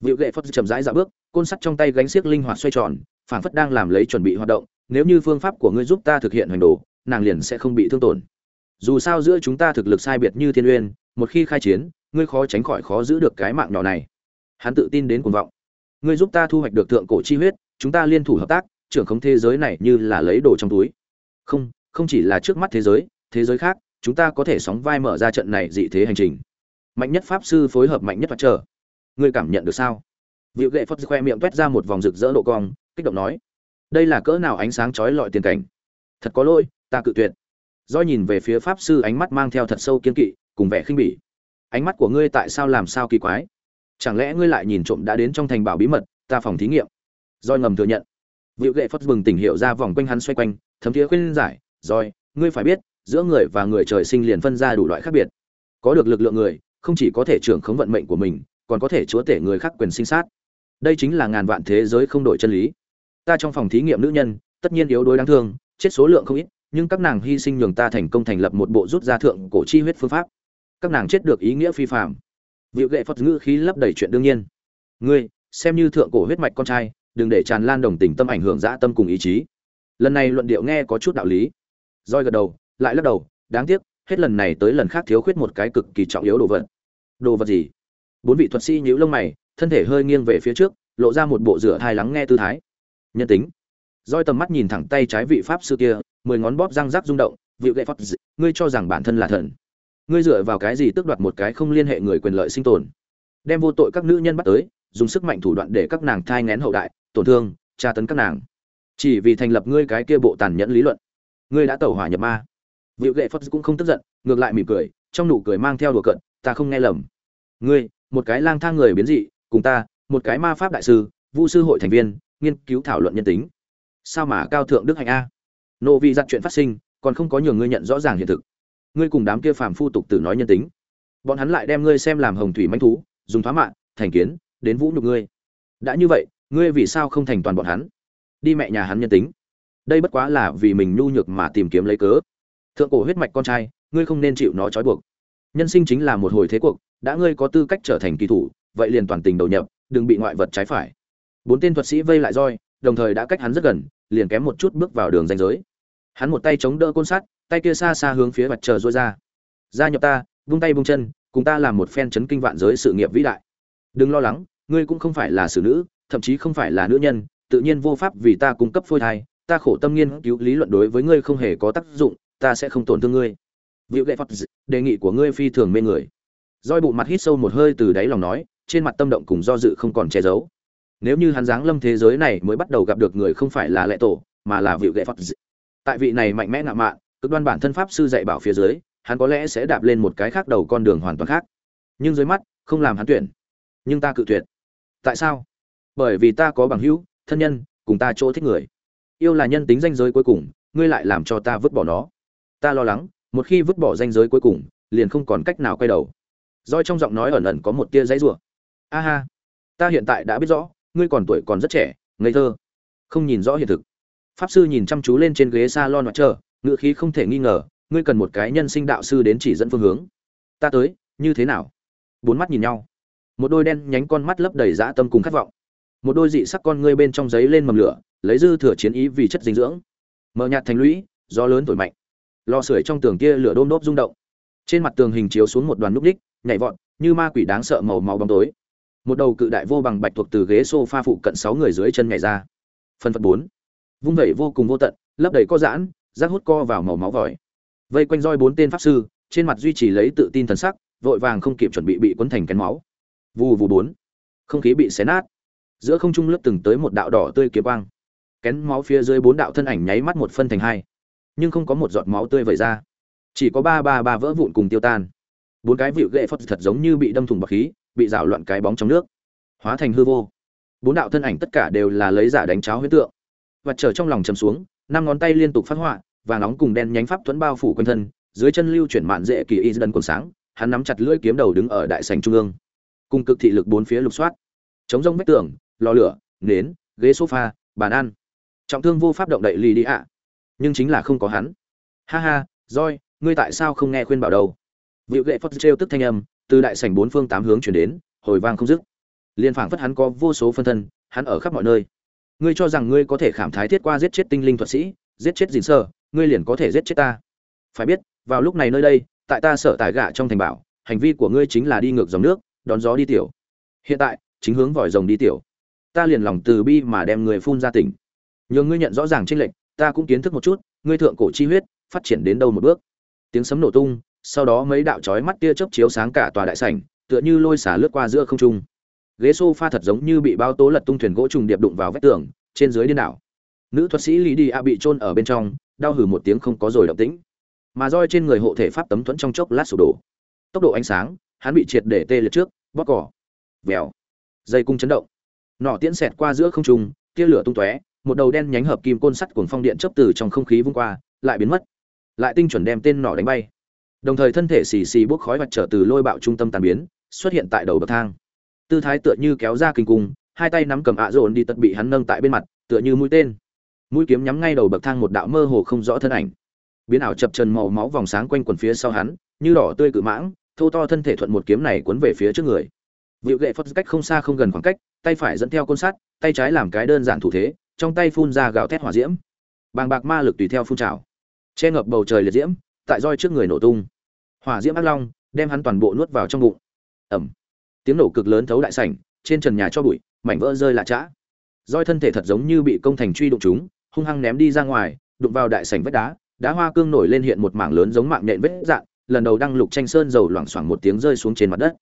Vịu gậy phất chậm rãi dạo bước, côn sắt trong tay gánh xiếc linh hoạt xoay tròn, phảng phất đang làm lấy chuẩn bị hoạt động, nếu như phương pháp của ngươi giúp ta thực hiện hành đồ, nàng liền sẽ không bị thương tổn dù sao giữa chúng ta thực lực sai biệt như thiên uyên, một khi khai chiến, ngươi khó tránh khỏi khó giữ được cái mạng nhỏ này. Hắn tự tin đến cuồng vọng. Ngươi giúp ta thu hoạch được thượng cổ chi huyết, chúng ta liên thủ hợp tác, trưởng không thế giới này như là lấy đồ trong túi. Không không chỉ là trước mắt thế giới thế giới khác, chúng ta có thể sóng vai mở ra trận này dị thế hành trình. Mạnh nhất pháp sư phối hợp mạnh nhất mặt trời ngươi cảm nhận được sao? Vịu gệ phất khoe miệng toét ra một vòng rực rỡ độ cong, kích động nói. Đây là cỡ nào ánh sáng chói lọi tiền cảnh? Thật có lỗi, ta cự tuyệt do nhìn về phía pháp sư ánh mắt mang theo thật sâu kiên kỵ, cùng vẻ khinh bỉ. Ánh mắt của ngươi tại sao làm sao kỳ quái? Chẳng lẽ ngươi lại nhìn trộm đã đến trong thành bảo bí mật, ta phòng thí nghiệm? Roi ngầm thừa nhận. Vịu gậy phất bừng tỉnh hiệu ra vòng quanh hắn xoay quanh, thấm thiế khuyên giải roi ngươi phải biết, giữa người và người trời sinh liền phân ra đủ loại khác biệt. Có được lực lượng người, không chỉ có thể trưởng khống vận mệnh của mình, còn có thể chúa tể người khác quyền sinh sát. Đây chính là ngàn vạn thế giới không đổi chân lý. Ta trong phòng thí nghiệm nữ nhân, tất nhiên yếu đuối đáng thương, chết số lượng không ít nhưng các nàng hy sinh nhường ta thành công thành lập một bộ rút ra thượng cổ chi huyết phương pháp. Các nàng chết được ý nghĩa phi phạm vịu gệ phật ngữ khí lấp đầy chuyện đương nhiên. Ngươi, xem như thượng cổ huyết mạch con trai, đừng để tràn lan đồng tình tâm ảnh hưởng dã tâm cùng ý chí. Lần này luận điệu nghe có chút đạo lý. Roi gật đầu, lại lắc đầu, đáng tiếc, hết lần này tới lần khác thiếu khuyết một cái cực kỳ trọng yếu đồ vật. Đồ vật gì? Bốn vị thuật sĩ nhíu lông mày, thân thể hơi nghiêng về phía trước, lộ ra một bộ rửa thai lắng nghe tư thái. Nhân tính. Roi tầm mắt nhìn thẳng tay trái vị pháp sư kia mười ngón bóp răng rắc rung động vị gậy phật, ngươi cho rằng bản thân là thần. Ngươi dựa vào cái gì tước đoạt một cái không liên hệ người quyền lợi sinh tồn? Đem vô tội các nữ nhân bắt tới, dùng sức mạnh thủ đoạn để các nàng thai ngén hậu đại, tổn thương, tra tấn các nàng. Chỉ vì thành lập ngươi cái kia bộ tàn nhẫn lý luận. Ngươi đã tẩu hỏa nhập ma. Vị gậy phật cũng không tức giận, ngược lại mỉm cười, trong nụ cười mang theo đùa cận ta không nghe lầm. Ngươi, một cái lang thang người biến dị, cùng ta, một cái ma pháp đại sư, vu sư hội thành viên, nghiên cứu thảo luận nhân tính. Sao mà cao thượng đức hạnh a? Nộ vị giặt chuyện phát sinh, còn không có nhiều ngươi nhận rõ ràng hiện thực. Ngươi cùng đám kia phàm phu tục tử nói nhân tính. Bọn hắn lại đem ngươi xem làm hồng thủy manh thú, dùng thoá mạng thành kiến, đến vũ nhục ngươi. Đã như vậy, ngươi vì sao không thành toàn bọn hắn? Đi mẹ nhà hắn nhân tính. Đây bất quá là vì mình nhu nhược mà tìm kiếm lấy cớ. Thượng cổ huyết mạch con trai, ngươi không nên chịu nó trói buộc. Nhân sinh chính là một hồi thế cuộc, đã ngươi có tư cách trở thành kỳ thủ, vậy liền toàn tình đầu nhập, đừng bị ngoại vật trái phải. Bốn tên thuật sĩ vây lại roi, đồng thời đã cách hắn rất gần, liền kém một chút bước vào đường danh giới hắn một tay chống đỡ côn sắt tay kia xa xa hướng phía mặt trời rối ra gia nhập ta vung tay vung chân cùng ta làm một phen chấn kinh vạn giới sự nghiệp vĩ đại đừng lo lắng ngươi cũng không phải là xử nữ thậm chí không phải là nữ nhân tự nhiên vô pháp vì ta cung cấp phôi thai ta khổ tâm nghiên cứu lý luận đối với ngươi không hề có tác dụng ta sẽ không tổn thương ngươi Vịu Gệ Phật, đề nghị của ngươi phi thường mê người. Roi bụng mặt hít sâu một hơi từ đáy lòng nói, trên mặt tâm động cùng do dự không còn che giấu. Nếu như hắn giáng lâm thế giới này mới bắt đầu gặp được người không phải là lệ tổ, mà là Vịu Gệ Phật. Tại vị này mạnh mẽ ngạo mạn, cực đoan bản thân pháp sư dạy bảo phía dưới, hắn có lẽ sẽ đạp lên một cái khác đầu con đường hoàn toàn khác. Nhưng dưới mắt, không làm hắn tuyển. Nhưng ta cự tuyệt. Tại sao? Bởi vì ta có bằng hữu, thân nhân, cùng ta chỗ thích người. Yêu là nhân tính danh giới cuối cùng, ngươi lại làm cho ta vứt bỏ nó. Ta lo lắng, một khi vứt bỏ danh giới cuối cùng liền không còn cách nào quay đầu roi trong giọng nói ẩn ẩn có một tia dãy rủa a ha ta hiện tại đã biết rõ ngươi còn tuổi còn rất trẻ ngây thơ không nhìn rõ hiện thực pháp sư nhìn chăm chú lên trên ghế salon mặt chờ ngựa khí không thể nghi ngờ, ngươi cần một cái nhân sinh đạo sư đến chỉ dẫn phương hướng. Ta tới, như thế nào? Bốn mắt nhìn nhau. Một đôi đen nhánh con mắt lấp đầy dã tâm cùng khát vọng. Một đôi dị sắc con ngươi bên trong giấy lên mầm lửa, lấy dư thừa chiến ý vì chất dinh dưỡng. Mờ nhạt thành lũy, gió lớn thổi mạnh. Lò sưởi trong tường kia lửa đôm đốp rung động. Trên mặt tường hình chiếu xuống một đoàn núp đích, nhảy vọt, như ma quỷ đáng sợ màu màu bóng tối. Một đầu cự đại vô bằng bạch thuộc từ ghế sofa phụ cận sáu người dưới chân nhảy ra. Phân phật bốn vung vẩy vô cùng vô tận, lấp đầy co giãn, rác hút co vào màu máu vòi. Vây quanh roi bốn tên pháp sư, trên mặt duy trì lấy tự tin thần sắc, vội vàng không kịp chuẩn bị bị quấn thành kén máu. Vù vù bốn, không khí bị xé nát. Giữa không trung lướt từng tới một đạo đỏ tươi kiếm quang. Kén máu phía dưới bốn đạo thân ảnh nháy mắt một phân thành hai, nhưng không có một giọt máu tươi vẩy ra. Chỉ có ba ba ba vỡ vụn cùng tiêu tan. Bốn cái vịu gậy phật thật giống như bị đâm thủng bọc khí, bị rào loạn cái bóng trong nước, hóa thành hư vô. Bốn đạo thân ảnh tất cả đều là lấy giả đánh cháo huyết tượng và trở trong lòng chầm xuống, năm ngón tay liên tục phát họa, và nóng cùng đen nhánh pháp thuẫn bao phủ quanh thân, dưới chân lưu chuyển mạn dễ kỳ y dân còn sáng, hắn nắm chặt lưỡi kiếm đầu đứng ở đại sành trung ương, cùng cực thị lực bốn phía lục soát. Chống rông vách tường, lò lửa, nến, ghế sofa, bàn ăn. Trọng thương vô pháp động đậy lì đi ạ nhưng chính là không có hắn. Ha ha roi ngươi tại sao không nghe khuyên bảo đâu vịu gậy phật trêu tức thanh âm, từ đại sảnh bốn phương tám hướng chuyển đến, hồi vang không dứt. Liên phảng phất hắn có vô số phân thân, hắn ở khắp mọi nơi ngươi cho rằng ngươi có thể khảm thái thiết qua giết chết tinh linh thuật sĩ, giết chết dình sơ, ngươi liền có thể giết chết ta. Phải biết, vào lúc này nơi đây, tại ta sợ tải gạ trong thành bảo, hành vi của ngươi chính là đi ngược dòng nước, đón gió đi tiểu. Hiện tại, chính hướng vòi rồng đi tiểu. Ta liền lòng từ bi mà đem người phun ra tỉnh. Nhờ ngươi nhận rõ ràng trên lệnh ta cũng kiến thức một chút, ngươi thượng cổ chi huyết, phát triển đến đâu một bước. Tiếng sấm nổ tung, sau đó mấy đạo chói mắt tia chớp chiếu sáng cả tòa đại sảnh, tựa như lôi xả lướt qua giữa không trung ghế sofa thật giống như bị bao tố lật tung thuyền gỗ trùng điệp đụng vào vách tường trên dưới điên đảo nữ thuật sĩ lý đi a bị trôn ở bên trong đau hử một tiếng không có rồi động tĩnh mà roi trên người hộ thể pháp tấm thuẫn trong chốc lát sụp đổ tốc độ ánh sáng hắn bị triệt để tê liệt trước bóp cỏ vèo dây cung chấn động nỏ tiễn xẹt qua giữa không trung tia lửa tung tóe một đầu đen nhánh hợp kim côn sắt cuồng phong điện chớp từ trong không khí vung qua, lại biến mất. Lại tinh chuẩn đem tên nỏ đánh bay. Đồng thời thân thể xì xì bốc khói vạch trở từ lôi bạo trung tâm tàn biến, xuất hiện tại đầu bậc thang. Tư thái tựa như kéo ra kinh cung, hai tay nắm cầm ạ dồn đi tật bị hắn nâng tại bên mặt, tựa như mũi tên. Mũi kiếm nhắm ngay đầu bậc thang một đạo mơ hồ không rõ thân ảnh. Biến ảo chập chân màu máu vòng sáng quanh quần phía sau hắn, như đỏ tươi cự mãng, thô to thân thể thuận một kiếm này cuốn về phía trước người. Vịu gệ phất cách không xa không gần khoảng cách, tay phải dẫn theo côn sắt, tay trái làm cái đơn giản thủ thế, trong tay phun ra gạo thét hỏa diễm bàng bạc ma lực tùy theo phun trào che ngập bầu trời liệt diễm tại roi trước người nổ tung hỏa diễm ác long đem hắn toàn bộ nuốt vào trong bụng ẩm tiếng nổ cực lớn thấu đại sảnh, trên trần nhà cho bụi, mảnh vỡ rơi lạ chã roi thân thể thật giống như bị công thành truy đụng chúng, hung hăng ném đi ra ngoài, đụng vào đại sảnh vách đá đá hoa cương nổi lên hiện một mảng lớn giống mạng nhện vết dạn, lần đầu đăng lục tranh sơn dầu loảng xoảng một tiếng rơi xuống trên mặt đất.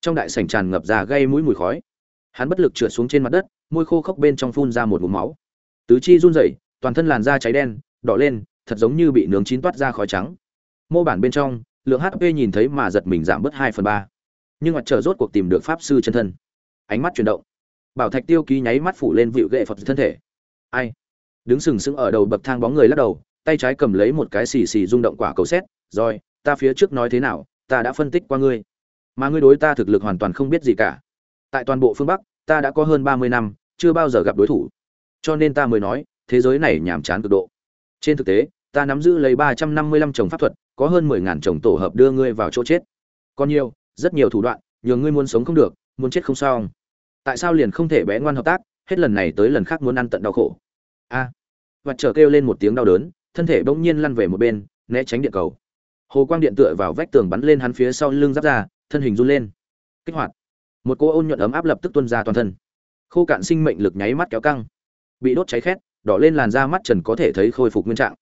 Trong đại sảnh tràn ngập ra gây mũi mùi khói. Hắn bất lực trượt xuống trên mặt đất, môi khô khốc bên trong phun ra một vùng máu. Tứ chi run rẩy, toàn thân làn da cháy đen, đỏ lên, thật giống như bị nướng chín toát ra khói trắng. Mô bản bên trong, lượng hp nhìn thấy mà giật mình giảm bớt hai phần ba nhưng mặt trời rốt cuộc tìm được pháp sư chân thân. Ánh mắt chuyển động. Bảo thạch tiêu ký nháy mắt phủ lên vịu gậy phật thân thể. Ai? Đứng sừng sững ở đầu bậc thang bóng người lắc đầu, tay trái cầm lấy một cái xì xì rung động quả cầu xét, rồi, ta phía trước nói thế nào, ta đã phân tích qua ngươi. Mà ngươi đối ta thực lực hoàn toàn không biết gì cả. Tại toàn bộ phương bắc, ta đã có hơn ba mươi năm, chưa bao giờ gặp đối thủ. Cho nên ta mới nói, thế giới này nhàm chán cực độ. Trên thực tế, ta nắm giữ lấy ba trăm năm mươi lăm chồng pháp thuật, có hơn mười ngàn chồng tổ hợp đưa ngươi vào chỗ chết. Còn nhiều rất nhiều thủ đoạn nhường ngươi muốn sống không được muốn chết không sao tại sao liền không thể bé ngoan hợp tác hết lần này tới lần khác muốn ăn tận đau khổ? A. À, và chờ kêu lên một tiếng đau đớn thân thể bỗng nhiên lăn về một bên né tránh điện cầu. Hồ quang điện tựa vào vách tường bắn lên hắn phía sau lưng giáp ra thân hình run lên. Kích hoạt. Một cô ôn nhuận ấm áp lập tức tuôn ra toàn thân. Khô cạn sinh mệnh lực nháy mắt kéo căng. Bị đốt cháy khét đỏ lên làn da mắt trần có thể thấy khôi phục nguyên trạng.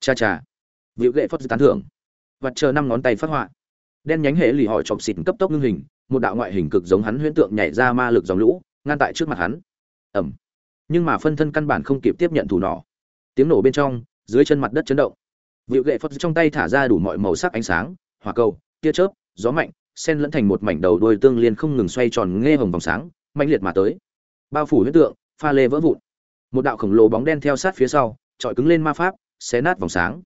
Cha cha. Vịu gậy phất tán thưởng. Vặt chờ năm ngón tay phát họa đen nhánh hệ lì hỏi chọc xịt cấp tốc ngưng hình, một đạo ngoại hình cực giống hắn huyễn tượng nhảy ra ma lực dòng lũ, ngăn tại trước mặt hắn. Ẩm. Nhưng mà phân thân căn bản không kịp tiếp nhận thủ nỏ. Tiếng nổ bên trong, dưới chân mặt đất chấn động. Vịu gậy phật trong tay thả ra đủ mọi màu sắc ánh sáng, hỏa cầu, tia chớp, gió mạnh sen lẫn thành một mảnh đầu đuôi tương liên không ngừng xoay tròn nghe hồng vòng sáng mạnh liệt mà tới. Bao phủ huyễn tượng, pha lê vỡ vụn. Một đạo khổng lồ bóng đen theo sát phía sau trọi cứng lên ma pháp, xé nát vòng sáng.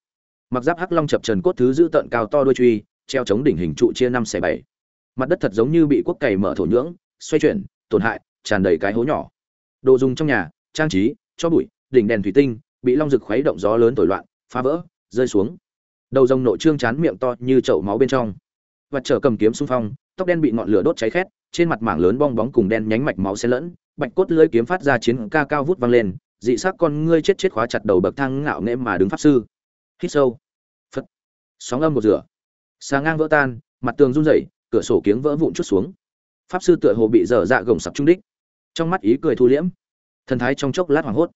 Mặc giáp hắc long chập trần cốt thứ giữ tận cao to đuôi truy treo chống đỉnh hình trụ chia năm xẻ bảy. Mặt đất thật giống như bị quốc cày mở thổ nhưỡng, xoay chuyển, tổn hại, tràn đầy cái hố nhỏ. Đồ dùng trong nhà, trang trí, cho bụi, đỉnh đèn thủy tinh, bị long rực khuấy động gió lớn thổi loạn, phá vỡ, rơi xuống. Đầu rồng nội trương chán miệng to như chậu máu bên trong. Và trở cầm kiếm xung phong, tóc đen bị ngọn lửa đốt cháy khét, trên mặt mảng lớn bong bóng cùng đen nhánh mạch máu xen lẫn, bạch cốt lưỡi kiếm phát ra chiến ca cao vút vang lên, dị sắc con ngươi chết chết khóa chặt đầu bậc thang ngạo nghễ mà đứng pháp sư. Hít sâu. Phật. Sóng âm một rửa xà ngang vỡ tan, mặt tường run rẩy, cửa sổ kiếng vỡ vụn chút xuống. Pháp sư tựa hồ bị dở dạ gồng sặc trung đích. Trong mắt ý cười thu liễm. Thần thái trong chốc lát hoảng hốt.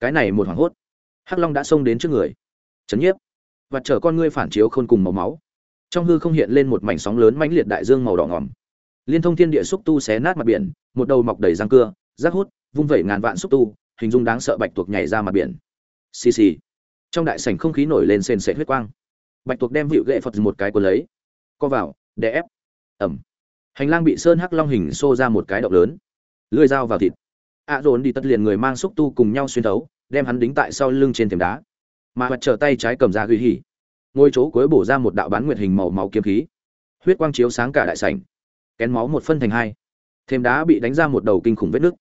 Cái này một hoảng hốt. Hắc long đã xông đến trước người. Chấn nhiếp. Và chở con ngươi phản chiếu khôn cùng màu máu. Trong hư không hiện lên một mảnh sóng lớn mãnh liệt đại dương màu đỏ ngòm. Liên thông thiên địa xúc tu xé nát mặt biển, một đầu mọc đầy răng cưa, rác hút, vung vẩy ngàn vạn xúc tu, hình dung đáng sợ bạch tuộc nhảy ra mặt biển. Xì xì. Trong đại sảnh không khí nổi lên sền sệt huyết quang bạch tuộc đem vịu gậy phật một cái cuốn lấy. Co vào, đè ép. Ẩm. Hành lang bị sơn hắc long hình xô ra một cái động lớn. Lưỡi dao vào thịt. Ạ dồn đi tất liền người mang xúc tu cùng nhau xuyên thấu, đem hắn đính tại sau lưng trên thềm đá. Mà mặt trở tay trái cầm ra ghi hỉ. Ngôi chỗ cuối bổ ra một đạo bán nguyệt hình màu máu kiếm khí. Huyết quang chiếu sáng cả đại sảnh. Kén máu một phân thành hai. Thềm đá bị đánh ra một đầu kinh khủng vết nứt.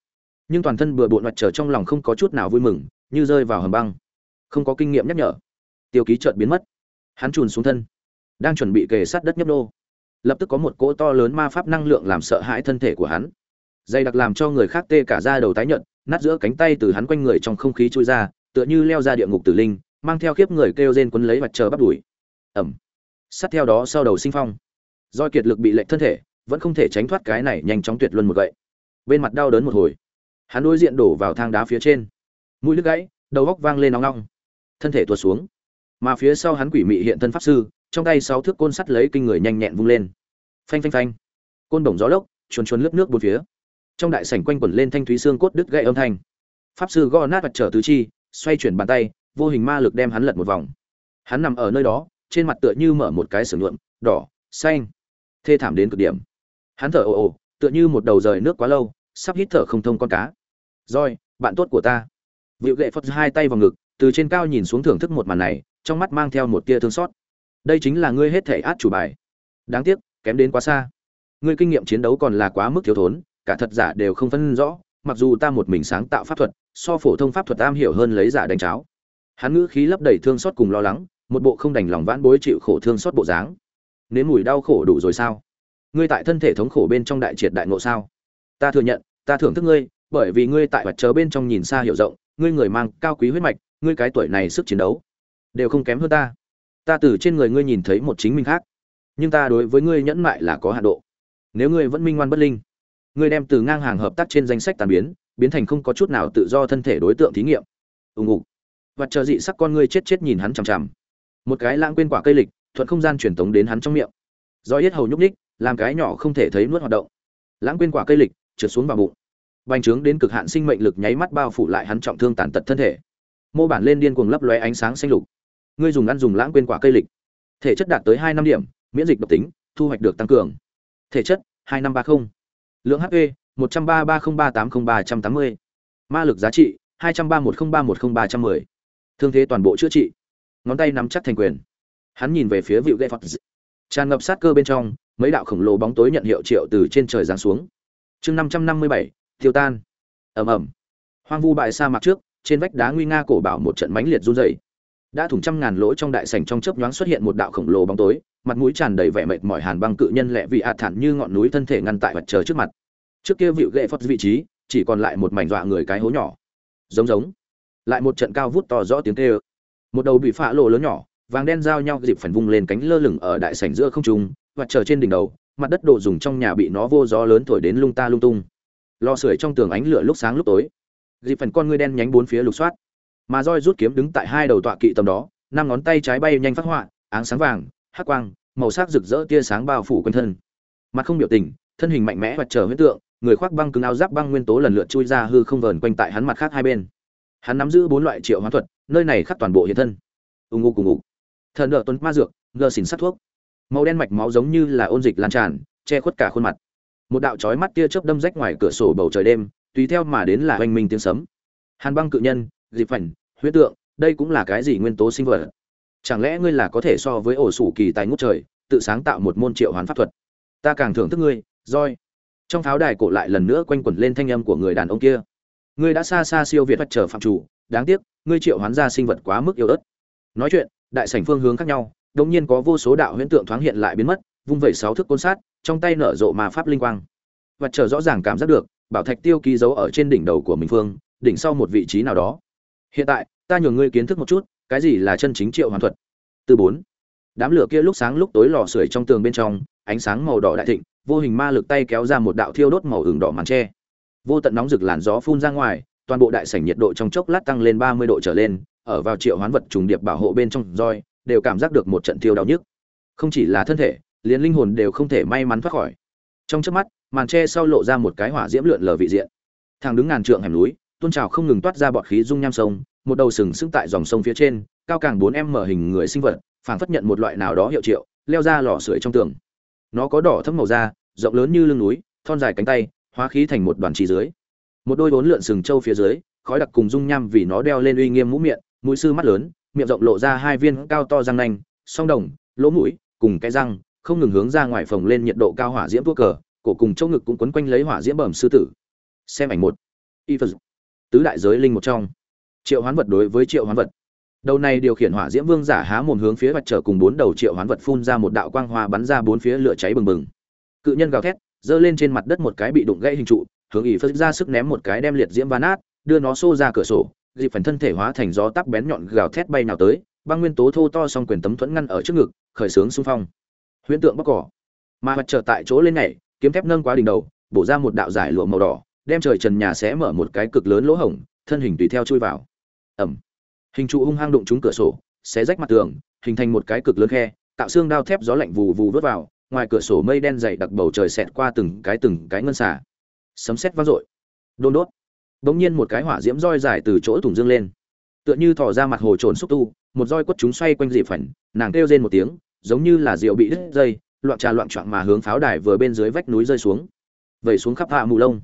Nhưng toàn thân bừa bộn mặt trở trong lòng không có chút nào vui mừng, như rơi vào hầm băng. Không có kinh nghiệm nhắc nhở. Tiêu ký chợt biến mất hắn trùn xuống thân, đang chuẩn bị kề sát đất nhấp nô. Lập tức có một cỗ to lớn ma pháp năng lượng làm sợ hãi thân thể của hắn. Dày đặc làm cho người khác tê cả da đầu tái nhợt, nát giữa cánh tay từ hắn quanh người trong không khí trôi ra, tựa như leo ra địa ngục tử linh, mang theo khiếp người kêu rên quấn lấy mặt trời bắt đuổi ẩm. Sát theo đó sau đầu sinh phong. Do kiệt lực bị lệnh thân thể, vẫn không thể tránh thoát cái này nhanh chóng tuyệt luân một gậy. Bên mặt đau đớn một hồi. Hắn đối diện đổ vào thang đá phía trên. Mũi nước gãy, đầu góc vang lên nóng nóng. Thân thể tuột xuống mà phía sau hắn quỷ mị hiện thân pháp sư, trong tay sáu thước côn sắt lấy kinh người nhanh nhẹn vung lên. Phanh phanh phanh. Côn đồng gió lốc, chuồn chuồn lớp nước bốn phía. Trong đại sảnh quanh quẩn lên thanh thúy xương cốt đứt gãy âm thanh. Pháp sư gõ nát vật trở tứ chi, xoay chuyển bàn tay, vô hình ma lực đem hắn lật một vòng. Hắn nằm ở nơi đó, trên mặt tựa như mở một cái sừng nhuộm, đỏ, xanh. Thê thảm đến cực điểm. Hắn thở ồ ồ, tựa như một đầu rời nước quá lâu, sắp hít thở không thông con cá. Roi bạn tốt của ta. Vịu gậy phật hai tay vào ngực, từ trên cao nhìn xuống thưởng thức một màn này trong mắt mang theo một tia thương xót. Đây chính là ngươi hết thể át chủ bài. Đáng tiếc, kém đến quá xa. Ngươi kinh nghiệm chiến đấu còn là quá mức thiếu thốn, cả thật giả đều không phân rõ, mặc dù ta một mình sáng tạo pháp thuật, so phổ thông pháp thuật am hiểu hơn lấy giả đánh cháo. Hắn ngữ khí lấp đầy thương xót cùng lo lắng, một bộ không đành lòng vãn bối chịu khổ thương xót bộ dáng. Nếm mùi đau khổ đủ rồi sao? Ngươi tại thân thể thống khổ bên trong đại triệt đại ngộ sao? Ta thừa nhận, ta thưởng thức ngươi, bởi vì ngươi tại vật chớ bên trong nhìn xa hiểu rộng, ngươi người mang cao quý huyết mạch, ngươi cái tuổi này sức chiến đấu đều không kém hơn ta. Ta từ trên người ngươi nhìn thấy một chính mình khác. Nhưng ta đối với ngươi nhẫn mại là có hạn độ. Nếu ngươi vẫn minh ngoan bất linh, ngươi đem từ ngang hàng hợp tác trên danh sách tàn biến biến thành không có chút nào tự do thân thể đối tượng thí nghiệm. Ùng ục. Và chờ dị sắc con ngươi chết chết nhìn hắn chằm chằm. Một cái lãng quên quả cây lịch, thuận không gian truyền tống đến hắn trong miệng. Do yết hầu nhúc ních làm cái nhỏ không thể thấy nuốt hoạt động. Lãng quên quả cây lịch, trượt xuống vào bụng. Bành trướng đến cực hạn sinh mệnh lực nháy mắt bao phủ lại hắn trọng thương tàn tật thân thể. Mô bản lên điên cuồng lấp lóe ánh sáng xanh lục ngươi dùng ăn dùng lãng quên quả cây lịch. Thể chất đạt tới hai năm điểm, miễn dịch độc tính, thu hoạch được tăng cường. Thể chất, hai năm ba mươi lượng hp một trăm ba ba không ba tám không ba trăm tám mươi. Ma lực giá trị, hai trăm ba một không ba một không ba trăm mười. Thương thế toàn bộ chữa trị. Ngón tay nắm chắc thành quyền. Hắn nhìn về phía vịu gậy phật. Tràn ngập sát cơ bên trong, mấy đạo khổng lồ bóng tối nhận hiệu triệu từ trên trời giáng xuống. Chương năm trăm năm mươi bảy, tiêu tan. Ầm ầm. Hoang vu bại sa mạc trước, trên vách đá nguy nga cổ bảo một trận mãnh liệt run rẩy đã thủng trăm ngàn lỗ trong đại sảnh trong chớp nhoáng xuất hiện một đạo khổng lồ bóng tối, mặt mũi tràn đầy vẻ mệt mỏi hàn băng cự nhân lẹ vị ạt thản như ngọn núi thân thể ngăn tại vật trời trước mặt. Trước kia vịu ghệ phật vị trí, chỉ còn lại một mảnh dọa người cái hố nhỏ. Giống giống. Lại một trận cao vút to rõ tiếng kêu. Một đầu bị phạ lộ lớn nhỏ, vàng đen giao nhau dịp phần vung lên cánh lơ lửng ở đại sảnh giữa không trung và chờ trên đỉnh đầu, mặt đất đồ dùng trong nhà bị nó vô gió lớn thổi đến lung ta lung tung. Lò sưởi trong tường ánh lửa lúc sáng lúc tối. Dịp phần con ngươi đen nhánh bốn phía lục soát mà roi rút kiếm đứng tại hai đầu tọa kỵ tầm đó, năm ngón tay trái bay nhanh phát họa, áng sáng vàng, hắc quang, màu sắc rực rỡ tia sáng bao phủ quanh thân. Mặt không biểu tình, thân hình mạnh mẽ và chờ huyết tượng, người khoác băng cứng áo giáp băng nguyên tố lần lượt chui ra hư không vờn quanh tại hắn mặt khác hai bên. Hắn nắm giữ bốn loại triệu hóa thuật, nơi này khắc toàn bộ hiện thân. Ù ngụ cùng ngụ thần đỡ tuấn ma dược lơ xỉn sắt thuốc. Màu đen mạch máu giống như là ôn dịch lan tràn, che khuất cả khuôn mặt. Một đạo chói mắt tia chớp đâm rách ngoài cửa sổ bầu trời đêm, tùy theo mà đến là hoành minh tiếng sấm. Hàn băng cự nhân dịp phảnh huyết tượng, đây cũng là cái gì nguyên tố sinh vật? Chẳng lẽ ngươi là có thể so với ổ sủ kỳ tài ngút trời, tự sáng tạo một môn triệu hoán pháp thuật? Ta càng thưởng thức ngươi roi trong pháo đài cổ lại lần nữa quanh quẩn lên thanh âm của người đàn ông kia. Ngươi đã xa xa siêu việt vật trở phạm chủ, đáng tiếc, ngươi triệu hoán ra sinh vật quá mức yếu ớt. Nói chuyện, đại sảnh phương hướng khác nhau, đột nhiên có vô số đạo huyễn tượng thoáng hiện lại biến mất, vung vẩy sáu thước côn sát, trong tay nở rộ mà pháp linh quang. Vật trở rõ ràng cảm giác được, bảo thạch tiêu ký dấu ở trên đỉnh đầu của mình phương, đỉnh sau một vị trí nào đó hiện tại, ta nhường ngươi kiến thức một chút, cái gì là chân chính triệu hoàn thuật? Từ bốn. Đám lửa kia lúc sáng lúc tối lò sưởi trong tường bên trong, ánh sáng màu đỏ đại thịnh, vô hình ma lực tay kéo ra một đạo thiêu đốt màu hừng đỏ màn tre. Vô tận nóng rực làn gió phun ra ngoài, toàn bộ đại sảnh nhiệt độ trong chốc lát tăng lên ba mươi độ trở lên, ở vào triệu hoán vật trùng điệp bảo hộ bên trong roi, đều cảm giác được một trận thiêu đau nhức. Không chỉ là thân thể, liền linh hồn đều không thể may mắn thoát khỏi. Trong chớp mắt, màn tre sau lộ ra một cái hỏa diễm lượn lờ vị diện. Thang đứng ngàn trượng hẻm núi tôn trào không ngừng toát ra bọt khí dung nham sông, một đầu sừng sững tại dòng sông phía trên, cao càng bốn em mở hình người sinh vật, phảng phất nhận một loại nào đó hiệu triệu, leo ra lò sưởi trong tường. Nó có đỏ thẫm màu da, rộng lớn như lưng núi, thon dài cánh tay, hóa khí thành một đoàn trì dưới. Một đôi bốn lượn sừng trâu phía dưới, khói đặc cùng dung nham vì nó đeo lên uy nghiêm mũ miệng, mũi sư mắt lớn, miệng rộng lộ ra hai viên cao to răng nanh, song đồng, lỗ mũi, cùng cái răng, không ngừng hướng ra ngoài phồng lên nhiệt độ cao hỏa diễm thuốc cờ, cổ cùng chỗ ngực cũng quấn quanh lấy hỏa diễm bẩm sư tử. Xem ảnh một. Y phật tứ đại giới linh một trong. Triệu hoán vật đối với triệu hoán vật. Đầu này điều khiển hỏa diễm vương giả há mồm hướng phía mặt trở cùng bốn đầu triệu hoán vật phun ra một đạo quang hoa bắn ra bốn phía lửa cháy bừng bừng. Cự nhân gào thét, giơ lên trên mặt đất một cái bị đụng gãy hình trụ, hướng ỉ phất ra sức ném một cái đem liệt diễm van nát, đưa nó xô ra cửa sổ, dịp phần thân thể hóa thành gió tắp bén nhọn gào thét bay nào tới, băng nguyên tố thô to song quyền tấm thuẫn ngăn ở trước ngực, khởi sướng xung phong. Huyễn tượng bóc cỏ. Mà mặt trở tại chỗ lên nhảy, kiếm thép nâng quá đỉnh đầu, bổ ra một đạo giải lụa màu đỏ đem trời trần nhà sẽ mở một cái cực lớn lỗ hổng, thân hình tùy theo chui vào. Ẩm. Hình trụ hung hăng đụng trúng cửa sổ, xé rách mặt tường, hình thành một cái cực lớn khe, tạo xương đao thép gió lạnh vù vù vớt vào, ngoài cửa sổ mây đen dày đặc bầu trời xẹt qua từng cái từng cái ngân xả sấm sét vang dội. Đôn đốt. Bỗng nhiên một cái hỏa diễm roi dài từ chỗ thủng dương lên. Tựa như thò ra mặt hồ trồn xúc tu, một roi quất chúng xoay quanh dị phảnh nàng kêu rên một tiếng, giống như là rượu bị đứt dây, loạn trà loạn choạng mà hướng pháo đài vừa bên dưới vách núi rơi xuống. Vẩy xuống khắp hạ mù lông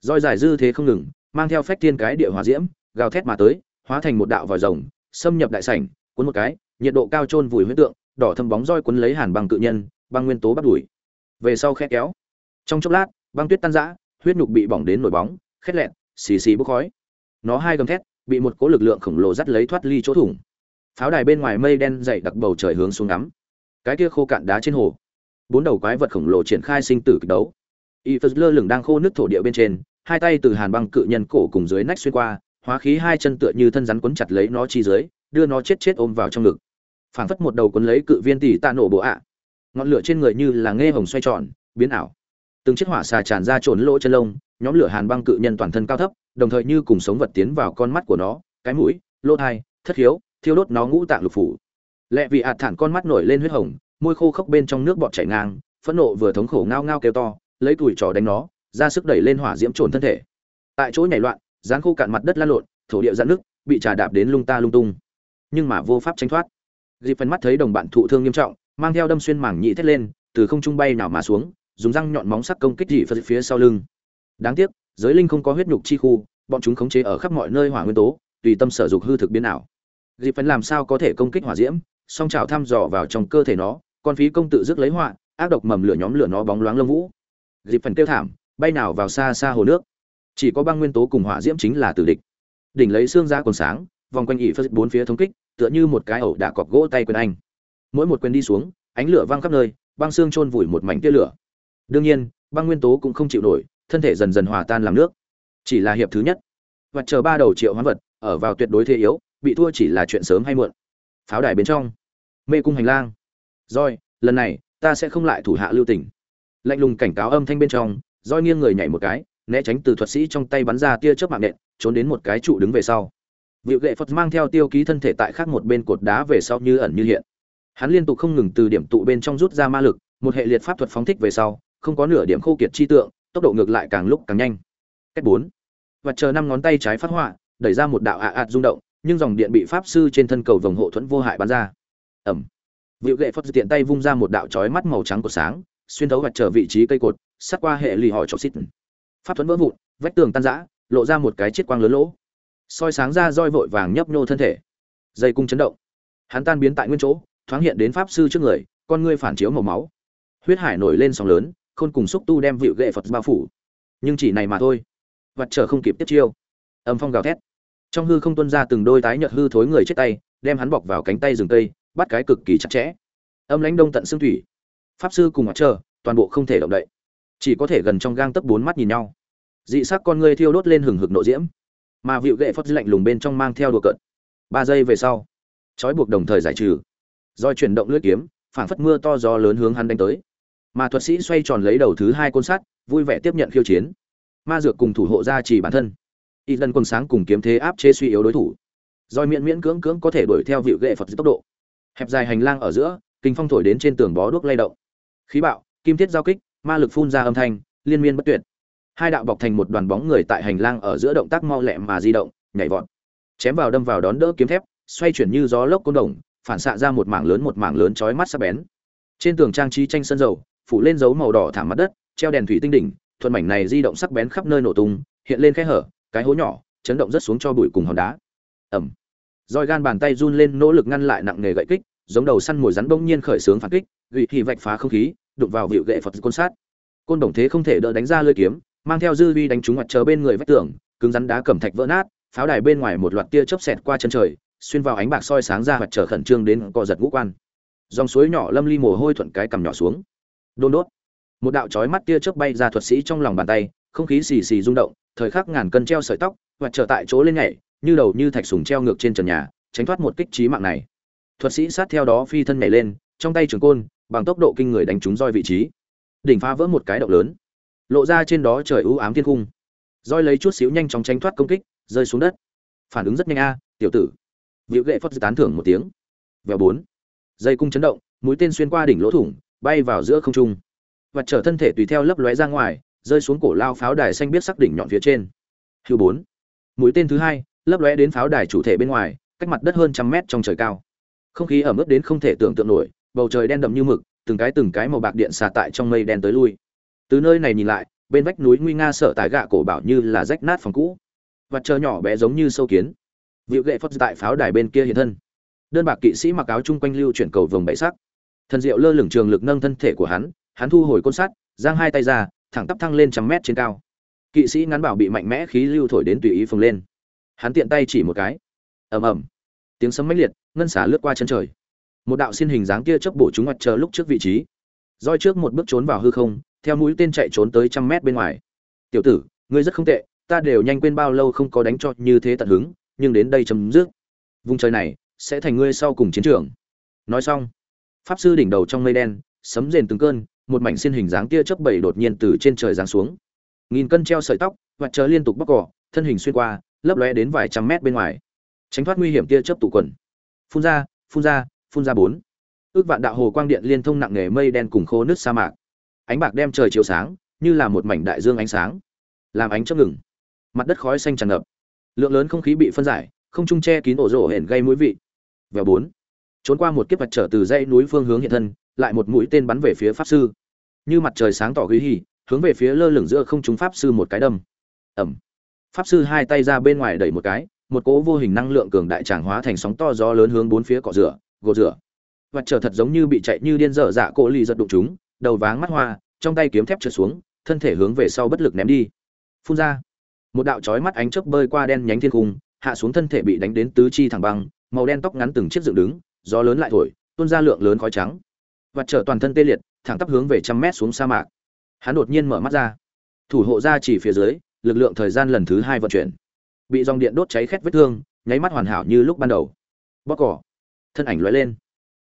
roi dài dư thế không ngừng, mang theo phách thiên cái địa hỏa diễm, gào thét mà tới, hóa thành một đạo vòi rồng, xâm nhập đại sảnh, cuốn một cái, nhiệt độ cao trôn vùi huyết tượng, đỏ thâm bóng roi cuốn lấy hàn băng tự nhân, băng nguyên tố bắt đuổi. Về sau khe kéo. Trong chốc lát, băng tuyết tan rã, huyết nhục bị bỏng đến nổi bóng, khét lẹn, xì xì bốc khói. Nó hai gầm thét, bị một cỗ lực lượng khổng lồ dắt lấy thoát ly chỗ thủng. Pháo đài bên ngoài mây đen dày đặc bầu trời hướng xuống ngắm. Cái kia khô cạn đá trên hồ. Bốn đầu quái vật khổng lồ triển khai sinh tử kịch đấu y phật lơ lửng đang khô nước thổ địa bên trên, hai tay từ hàn băng cự nhân cổ cùng dưới nách xuyên qua, hóa khí hai chân tựa như thân rắn quấn chặt lấy nó chi dưới, đưa nó chết chết ôm vào trong ngực. Phảng phất một đầu quấn lấy cự viên tỷ tạ nổ bộ ạ. Ngọn lửa trên người như là nghe hồng xoay tròn, biến ảo. Từng chiếc hỏa xà tràn ra trốn lỗ chân lông, nhóm lửa hàn băng cự nhân toàn thân cao thấp, đồng thời như cùng sống vật tiến vào con mắt của nó, cái mũi, lỗ thai, thất hiếu, thiêu đốt nó ngũ tạng lục phủ. Lẹ vị ạt thản con mắt nổi lên huyết hồng, môi khô khốc bên trong nước bọt chảy ngang, phẫn nộ vừa thống khổ ngao ngao kêu to lấy tuổi trò đánh nó, ra sức đẩy lên hỏa diễm trồn thân thể. Tại chỗ nhảy loạn dán khô cạn mặt đất lan lộn, thổ địa dạn nước bị trà đạp đến lung ta lung tung. Nhưng mà vô pháp tránh thoát. Dịp phần mắt thấy đồng bạn thụ thương nghiêm trọng, mang theo đâm xuyên mảng nhị thét lên, từ không trung bay nào mà xuống, dùng răng nhọn móng sắc công kích dị phật phía sau lưng. Đáng tiếc, giới linh không có huyết nhục chi khu, bọn chúng khống chế ở khắp mọi nơi hỏa nguyên tố, tùy tâm sở dục hư thực biến ảo. Dịp phần làm sao có thể công kích hỏa diễm, song trào thăm dò vào trong cơ thể nó, con phí công tự dứt lấy họa, ác độc mầm lửa nhóm lửa nó bóng loáng lông vũ dịp phần tiêu thảm bay nào vào xa xa hồ nước. Chỉ có băng nguyên tố cùng hỏa diễm chính là tử địch. Đỉnh lấy xương ra còn sáng vòng quanh ỉ phật bốn phía thống kích tựa như một cái ẩu đả cọc gỗ tay quyền anh. Mỗi một quyền đi xuống ánh lửa văng khắp nơi băng xương chôn vùi một mảnh tia lửa. Đương nhiên băng nguyên tố cũng không chịu nổi thân thể dần dần hòa tan làm nước. Chỉ là hiệp thứ nhất. Vật chờ ba đầu triệu hoán vật ở vào tuyệt đối thế yếu bị thua chỉ là chuyện sớm hay muộn. Pháo đài bên trong. Mê cung hành lang. Rồi, lần này ta sẽ không lại thủ hạ lưu tình lạnh lùng cảnh cáo âm thanh bên trong, roi nghiêng người nhảy một cái, né tránh từ thuật sĩ trong tay bắn ra tia chớp mạng nện trốn đến một cái trụ đứng về sau. Vịu gệ phật mang theo tiêu ký thân thể tại khác một bên cột đá về sau như ẩn như hiện. Hắn liên tục không ngừng từ điểm tụ bên trong rút ra ma lực, một hệ liệt pháp thuật phóng thích về sau, không có nửa điểm khô kiệt chi tượng, tốc độ ngược lại càng lúc càng nhanh. Cách bốn. Và chờ năm ngón tay trái phát họa, đẩy ra một đạo ạ ạt rung động, nhưng dòng điện bị pháp sư trên thân cầu vòng hộ thuẫn vô hại bắn ra. Ẩm. Vịu gậy phật tiện tay vung ra một đạo chói mắt màu trắng của sáng xuyên thấu vật trở vị trí cây cột sát qua hệ lì hỏi chỗ xít. Pháp thuẫn vỡ vụn, vách tường tan rã, lộ ra một cái chiết quang lớn lỗ. Soi sáng ra roi vội vàng nhấp nhô thân thể. Dây cung chấn động. Hắn tan biến tại nguyên chỗ, thoáng hiện đến pháp sư trước người, con ngươi phản chiếu màu máu. Huyết hải nổi lên sóng lớn, khôn cùng xúc tu đem vịu gậy phật bao phủ. Nhưng chỉ này mà thôi. Vặt trở không kịp tiếp chiêu. Âm phong gào thét. Trong hư không tuân ra từng đôi tái nhợt hư thối người chết tay, đem hắn bọc vào cánh tay rừng cây, bắt cái cực kỳ chặt chẽ. Âm lãnh đông tận xương thủy pháp sư cùng mặt trời toàn bộ không thể động đậy. Chỉ có thể gần trong gang tấc bốn mắt nhìn nhau. Dị sắc con ngươi thiêu đốt lên hừng hực nộ diễm. Mà vịu gậy phất lạnh lùng bên trong mang theo đùa cận ba giây về sau, trói buộc đồng thời giải trừ. Roi chuyển động lưỡi kiếm, phảng phất mưa to gió lớn hướng hắn đánh tới. Mà thuật sĩ xoay tròn lấy đầu thứ hai côn sắt, vui vẻ tiếp nhận khiêu chiến. Ma dược cùng thủ hộ gia trì bản thân. Y lần quần sáng cùng kiếm thế áp chế suy yếu đối thủ. Roi miễn miễn cưỡng cưỡng có thể đuổi theo vịu gậy phật tốc độ. Hẹp dài hành lang ở giữa, kinh phong thổi đến trên tường bó đuốc lay động khí bạo, kim thiết giao kích, ma lực phun ra âm thanh, liên miên bất tuyệt. Hai đạo bọc thành một đoàn bóng người tại hành lang ở giữa động tác mau lẹ mà di động, nhảy vọt. Chém vào đâm vào đón đỡ kiếm thép, xoay chuyển như gió lốc côn đồng, phản xạ ra một mảng lớn một mảng lớn chói mắt sắc bén. Trên tường trang trí tranh sơn dầu, phủ lên dấu màu đỏ thảm mặt đất, treo đèn thủy tinh đỉnh, thuận mảnh này di động sắc bén khắp nơi nổ tung, hiện lên khe hở, cái hố nhỏ, chấn động rất xuống cho bụi cùng hòn đá. Ẩm roi gan bàn tay run lên nỗ lực ngăn lại nặng nghề gậy kích giống đầu săn mồi rắn bỗng nhiên khởi sướng phản kích gỉ thì vạch phá không khí, đụng vào vịu gậy phật côn sát. Côn đồng thế không thể đỡ đánh ra lưỡi kiếm, mang theo dư vi đánh trúng mặt chờ bên người vách tường, cứng rắn đá cẩm thạch vỡ nát, pháo đài bên ngoài một loạt tia chớp xẹt qua chân trời, xuyên vào ánh bạc soi sáng ra mặt trở khẩn trương đến co giật ngũ quan. Dòng suối nhỏ lâm ly mồ hôi thuận cái cầm nhỏ xuống. Đôn đốt. Một đạo chói mắt tia chớp bay ra thuật sĩ trong lòng bàn tay, không khí xì xì rung động, thời khắc ngàn cân treo sợi tóc và trở tại chỗ lên nhảy, như đầu như thạch sùng treo ngược trên trần nhà, tránh thoát một kích trí mạng này thuật sĩ sát theo đó phi thân nhảy lên, trong tay trường côn, bằng tốc độ kinh người đánh trúng roi vị trí. Đỉnh phá vỡ một cái động lớn. Lộ ra trên đó trời ưu ám thiên cung roi lấy chút xíu nhanh chóng tránh thoát công kích, rơi xuống đất. Phản ứng rất nhanh a, tiểu tử. Vũ gậy phất tán thưởng một tiếng. Vèo bốn. Dây cung chấn động, mũi tên xuyên qua đỉnh lỗ thủng, bay vào giữa không trung. Và trở thân thể tùy theo lấp lóe ra ngoài, rơi xuống cổ lao pháo đài xanh biết sắc đỉnh nhọn phía trên. Hưu bốn. Mũi tên thứ hai, lấp lóe đến pháo đài chủ thể bên ngoài, cách mặt đất hơn trăm mét trong trời cao không khí ẩm ướt đến không thể tưởng tượng nổi, bầu trời đen đậm như mực, từng cái từng cái màu bạc điện xà tại trong mây đen tới lui. Từ nơi này nhìn lại, bên vách núi nguy nga sợ tải gạ cổ bảo như là rách nát phòng cũ. Và chờ nhỏ bé giống như sâu kiến. Vịu gậy phất tại pháo đài bên kia hiện thân. Đơn bạc kỵ sĩ mặc áo chung quanh lưu chuyển cầu vồng bảy sắc. Thần diệu lơ lửng trường lực nâng thân thể của hắn hắn thu hồi côn sắt, giang hai tay ra, thẳng tắp thăng lên trăm mét trên cao. Kỵ sĩ ngắn bảo bị mạnh mẽ khí lưu thổi đến tùy ý phồng lên. Hắn tiện tay chỉ một cái. Ầm ầm tiếng sấm mãnh liệt, ngân xả lướt qua chân trời. Một đạo xin hình dáng kia chớp bổ chúng mặt trời lúc trước vị trí. Roi trước một bước trốn vào hư không, theo mũi tên chạy trốn tới trăm mét bên ngoài. Tiểu tử, ngươi rất không tệ, ta đều nhanh quên bao lâu không có đánh cho như thế tận hứng, nhưng đến đây chấm dứt. Vùng trời này sẽ thành ngươi sau cùng chiến trường. Nói xong, pháp sư đỉnh đầu trong mây đen, sấm rền từng cơn, một mảnh xin hình dáng tia chớp bảy đột nhiên từ trên trời giáng xuống. Nghìn cân treo sợi tóc, mặt trời liên tục bóc cỏ, thân hình xuyên qua, lấp lóe đến vài trăm mét bên ngoài tránh thoát nguy hiểm tia chớp tụ quần. Phun ra phun ra phun ra bốn. Ước vạn đạo hồ quang điện liên thông nặng nghề mây đen cùng khô nước sa mạc. Ánh bạc đem trời chiếu sáng, như là một mảnh đại dương ánh sáng, làm ánh chớp ngừng. Mặt đất khói xanh tràn ngập. Lượng lớn không khí bị phân giải, không trung che kín ổ rổ hển gây mũi vị. Vèo bốn. Trốn qua một kiếp mặt trở từ dãy núi phương hướng hiện thân, lại một mũi tên bắn về phía pháp sư. Như mặt trời sáng tỏ ghi hỉ, hướng về phía lơ lửng giữa không trung pháp sư một cái đâm. Ẩm. Pháp sư hai tay ra bên ngoài đẩy một cái một cỗ vô hình năng lượng cường đại tràng hóa thành sóng to gió lớn hướng bốn phía cọ rửa gột rửa. Vật trở thật giống như bị chạy như điên dở dạ cỗ lì giật đụng chúng, đầu váng mắt hoa, trong tay kiếm thép trượt xuống, thân thể hướng về sau bất lực ném đi. Phun ra. Một đạo chói mắt ánh chớp bơi qua đen nhánh thiên cung hạ xuống thân thể bị đánh đến tứ chi thẳng băng, màu đen tóc ngắn từng chiếc dựng đứng, gió lớn lại thổi, tuôn ra lượng lớn khói trắng. Và trở toàn thân tê liệt, thẳng tắp hướng về trăm mét xuống sa mạc. Hắn đột nhiên mở mắt ra. Thủ hộ ra chỉ phía dưới, lực lượng thời gian lần thứ hai vận chuyển bị dòng điện đốt cháy khét vết thương, nháy mắt hoàn hảo như lúc ban đầu. Bóc cỏ. Thân ảnh lóe lên.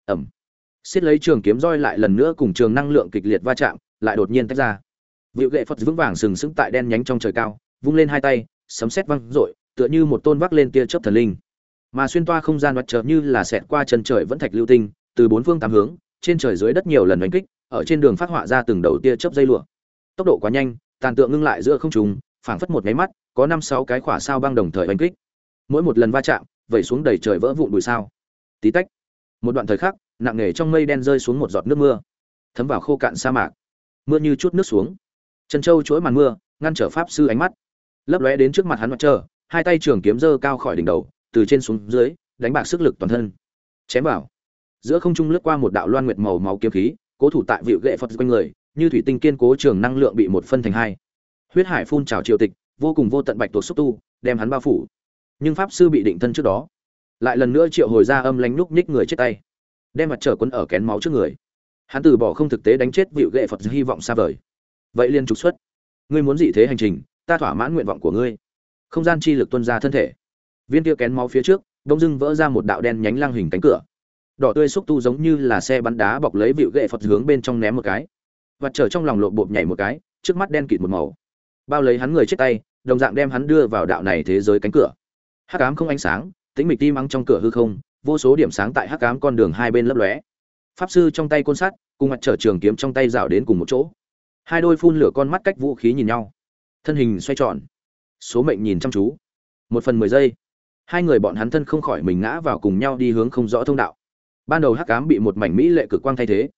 Ẩm. Xiết lấy trường kiếm roi lại lần nữa cùng trường năng lượng kịch liệt va chạm, lại đột nhiên tách ra. Vịu gậy phật vững vàng sừng sững tại đen nhánh trong trời cao, vung lên hai tay, sấm sét văng rội tựa như một tôn vác lên tia chớp thần linh. Mà xuyên toa không gian mặt trời như là xẹt qua chân trời vẫn thạch lưu tinh, từ bốn phương tám hướng, trên trời dưới đất nhiều lần đánh kích, ở trên đường phát họa ra từng đầu tia chớp dây lụa. Tốc độ quá nhanh, tàn tượng ngưng lại giữa không trung, phảng phất một nháy mắt có năm sáu cái khỏa sao băng đồng thời đánh kích. Mỗi một lần va chạm, vẩy xuống đầy trời vỡ vụn bụi sao. Tí tách. Một đoạn thời khắc, nặng nề trong mây đen rơi xuống một giọt nước mưa. Thấm vào khô cạn sa mạc. Mưa như chút nước xuống. Chân châu chuỗi màn mưa, ngăn trở pháp sư ánh mắt. Lấp lóe đến trước mặt hắn mặt trơ hai tay trường kiếm dơ cao khỏi đỉnh đầu, từ trên xuống dưới, đánh bạc sức lực toàn thân. Chém vào. Giữa không trung lướt qua một đạo loan nguyệt màu máu kiếm khí, cố thủ tại vịu gậy phật quanh người, như thủy tinh kiên cố trường năng lượng bị một phân thành hai. Huyết hải phun trào triều tịch vô cùng vô tận bạch tuộc xúc tu, đem hắn bao phủ. Nhưng pháp sư bị định thân trước đó, lại lần nữa triệu hồi ra âm lánh lúc nhích người chết tay, đem mặt trở quấn ở kén máu trước người. Hắn từ bỏ không thực tế đánh chết vịu ghệ phật hy vọng xa vời. Vậy liền trục xuất. Ngươi muốn gì thế hành trình, ta thỏa mãn nguyện vọng của ngươi. Không gian chi lực tuân ra thân thể. Viên kia kén máu phía trước đông dưng vỡ ra một đạo đen nhánh lăng hình cánh cửa. Đỏ tươi xúc tu giống như là xe bắn đá bọc lấy vịu ghệ phật hướng bên trong ném một cái. Và trở trong lòng lộp bộp nhảy một cái, trước mắt đen kịt một màu bao lấy hắn người chết tay, đồng dạng đem hắn đưa vào đạo này thế giới cánh cửa. Hắc ám không ánh sáng, tĩnh mịch ti mắng trong cửa hư không, vô số điểm sáng tại hắc ám con đường hai bên lấp lóe. Pháp sư trong tay côn sắt, cùng mặt trở trường kiếm trong tay rào đến cùng một chỗ. Hai đôi phun lửa con mắt cách vũ khí nhìn nhau. Thân hình xoay tròn. Số mệnh nhìn chăm chú. Một phần mười giây. Hai người bọn hắn thân không khỏi mình ngã vào cùng nhau đi hướng không rõ thông đạo. Ban đầu hắc ám bị một mảnh mỹ lệ cực quang thay thế.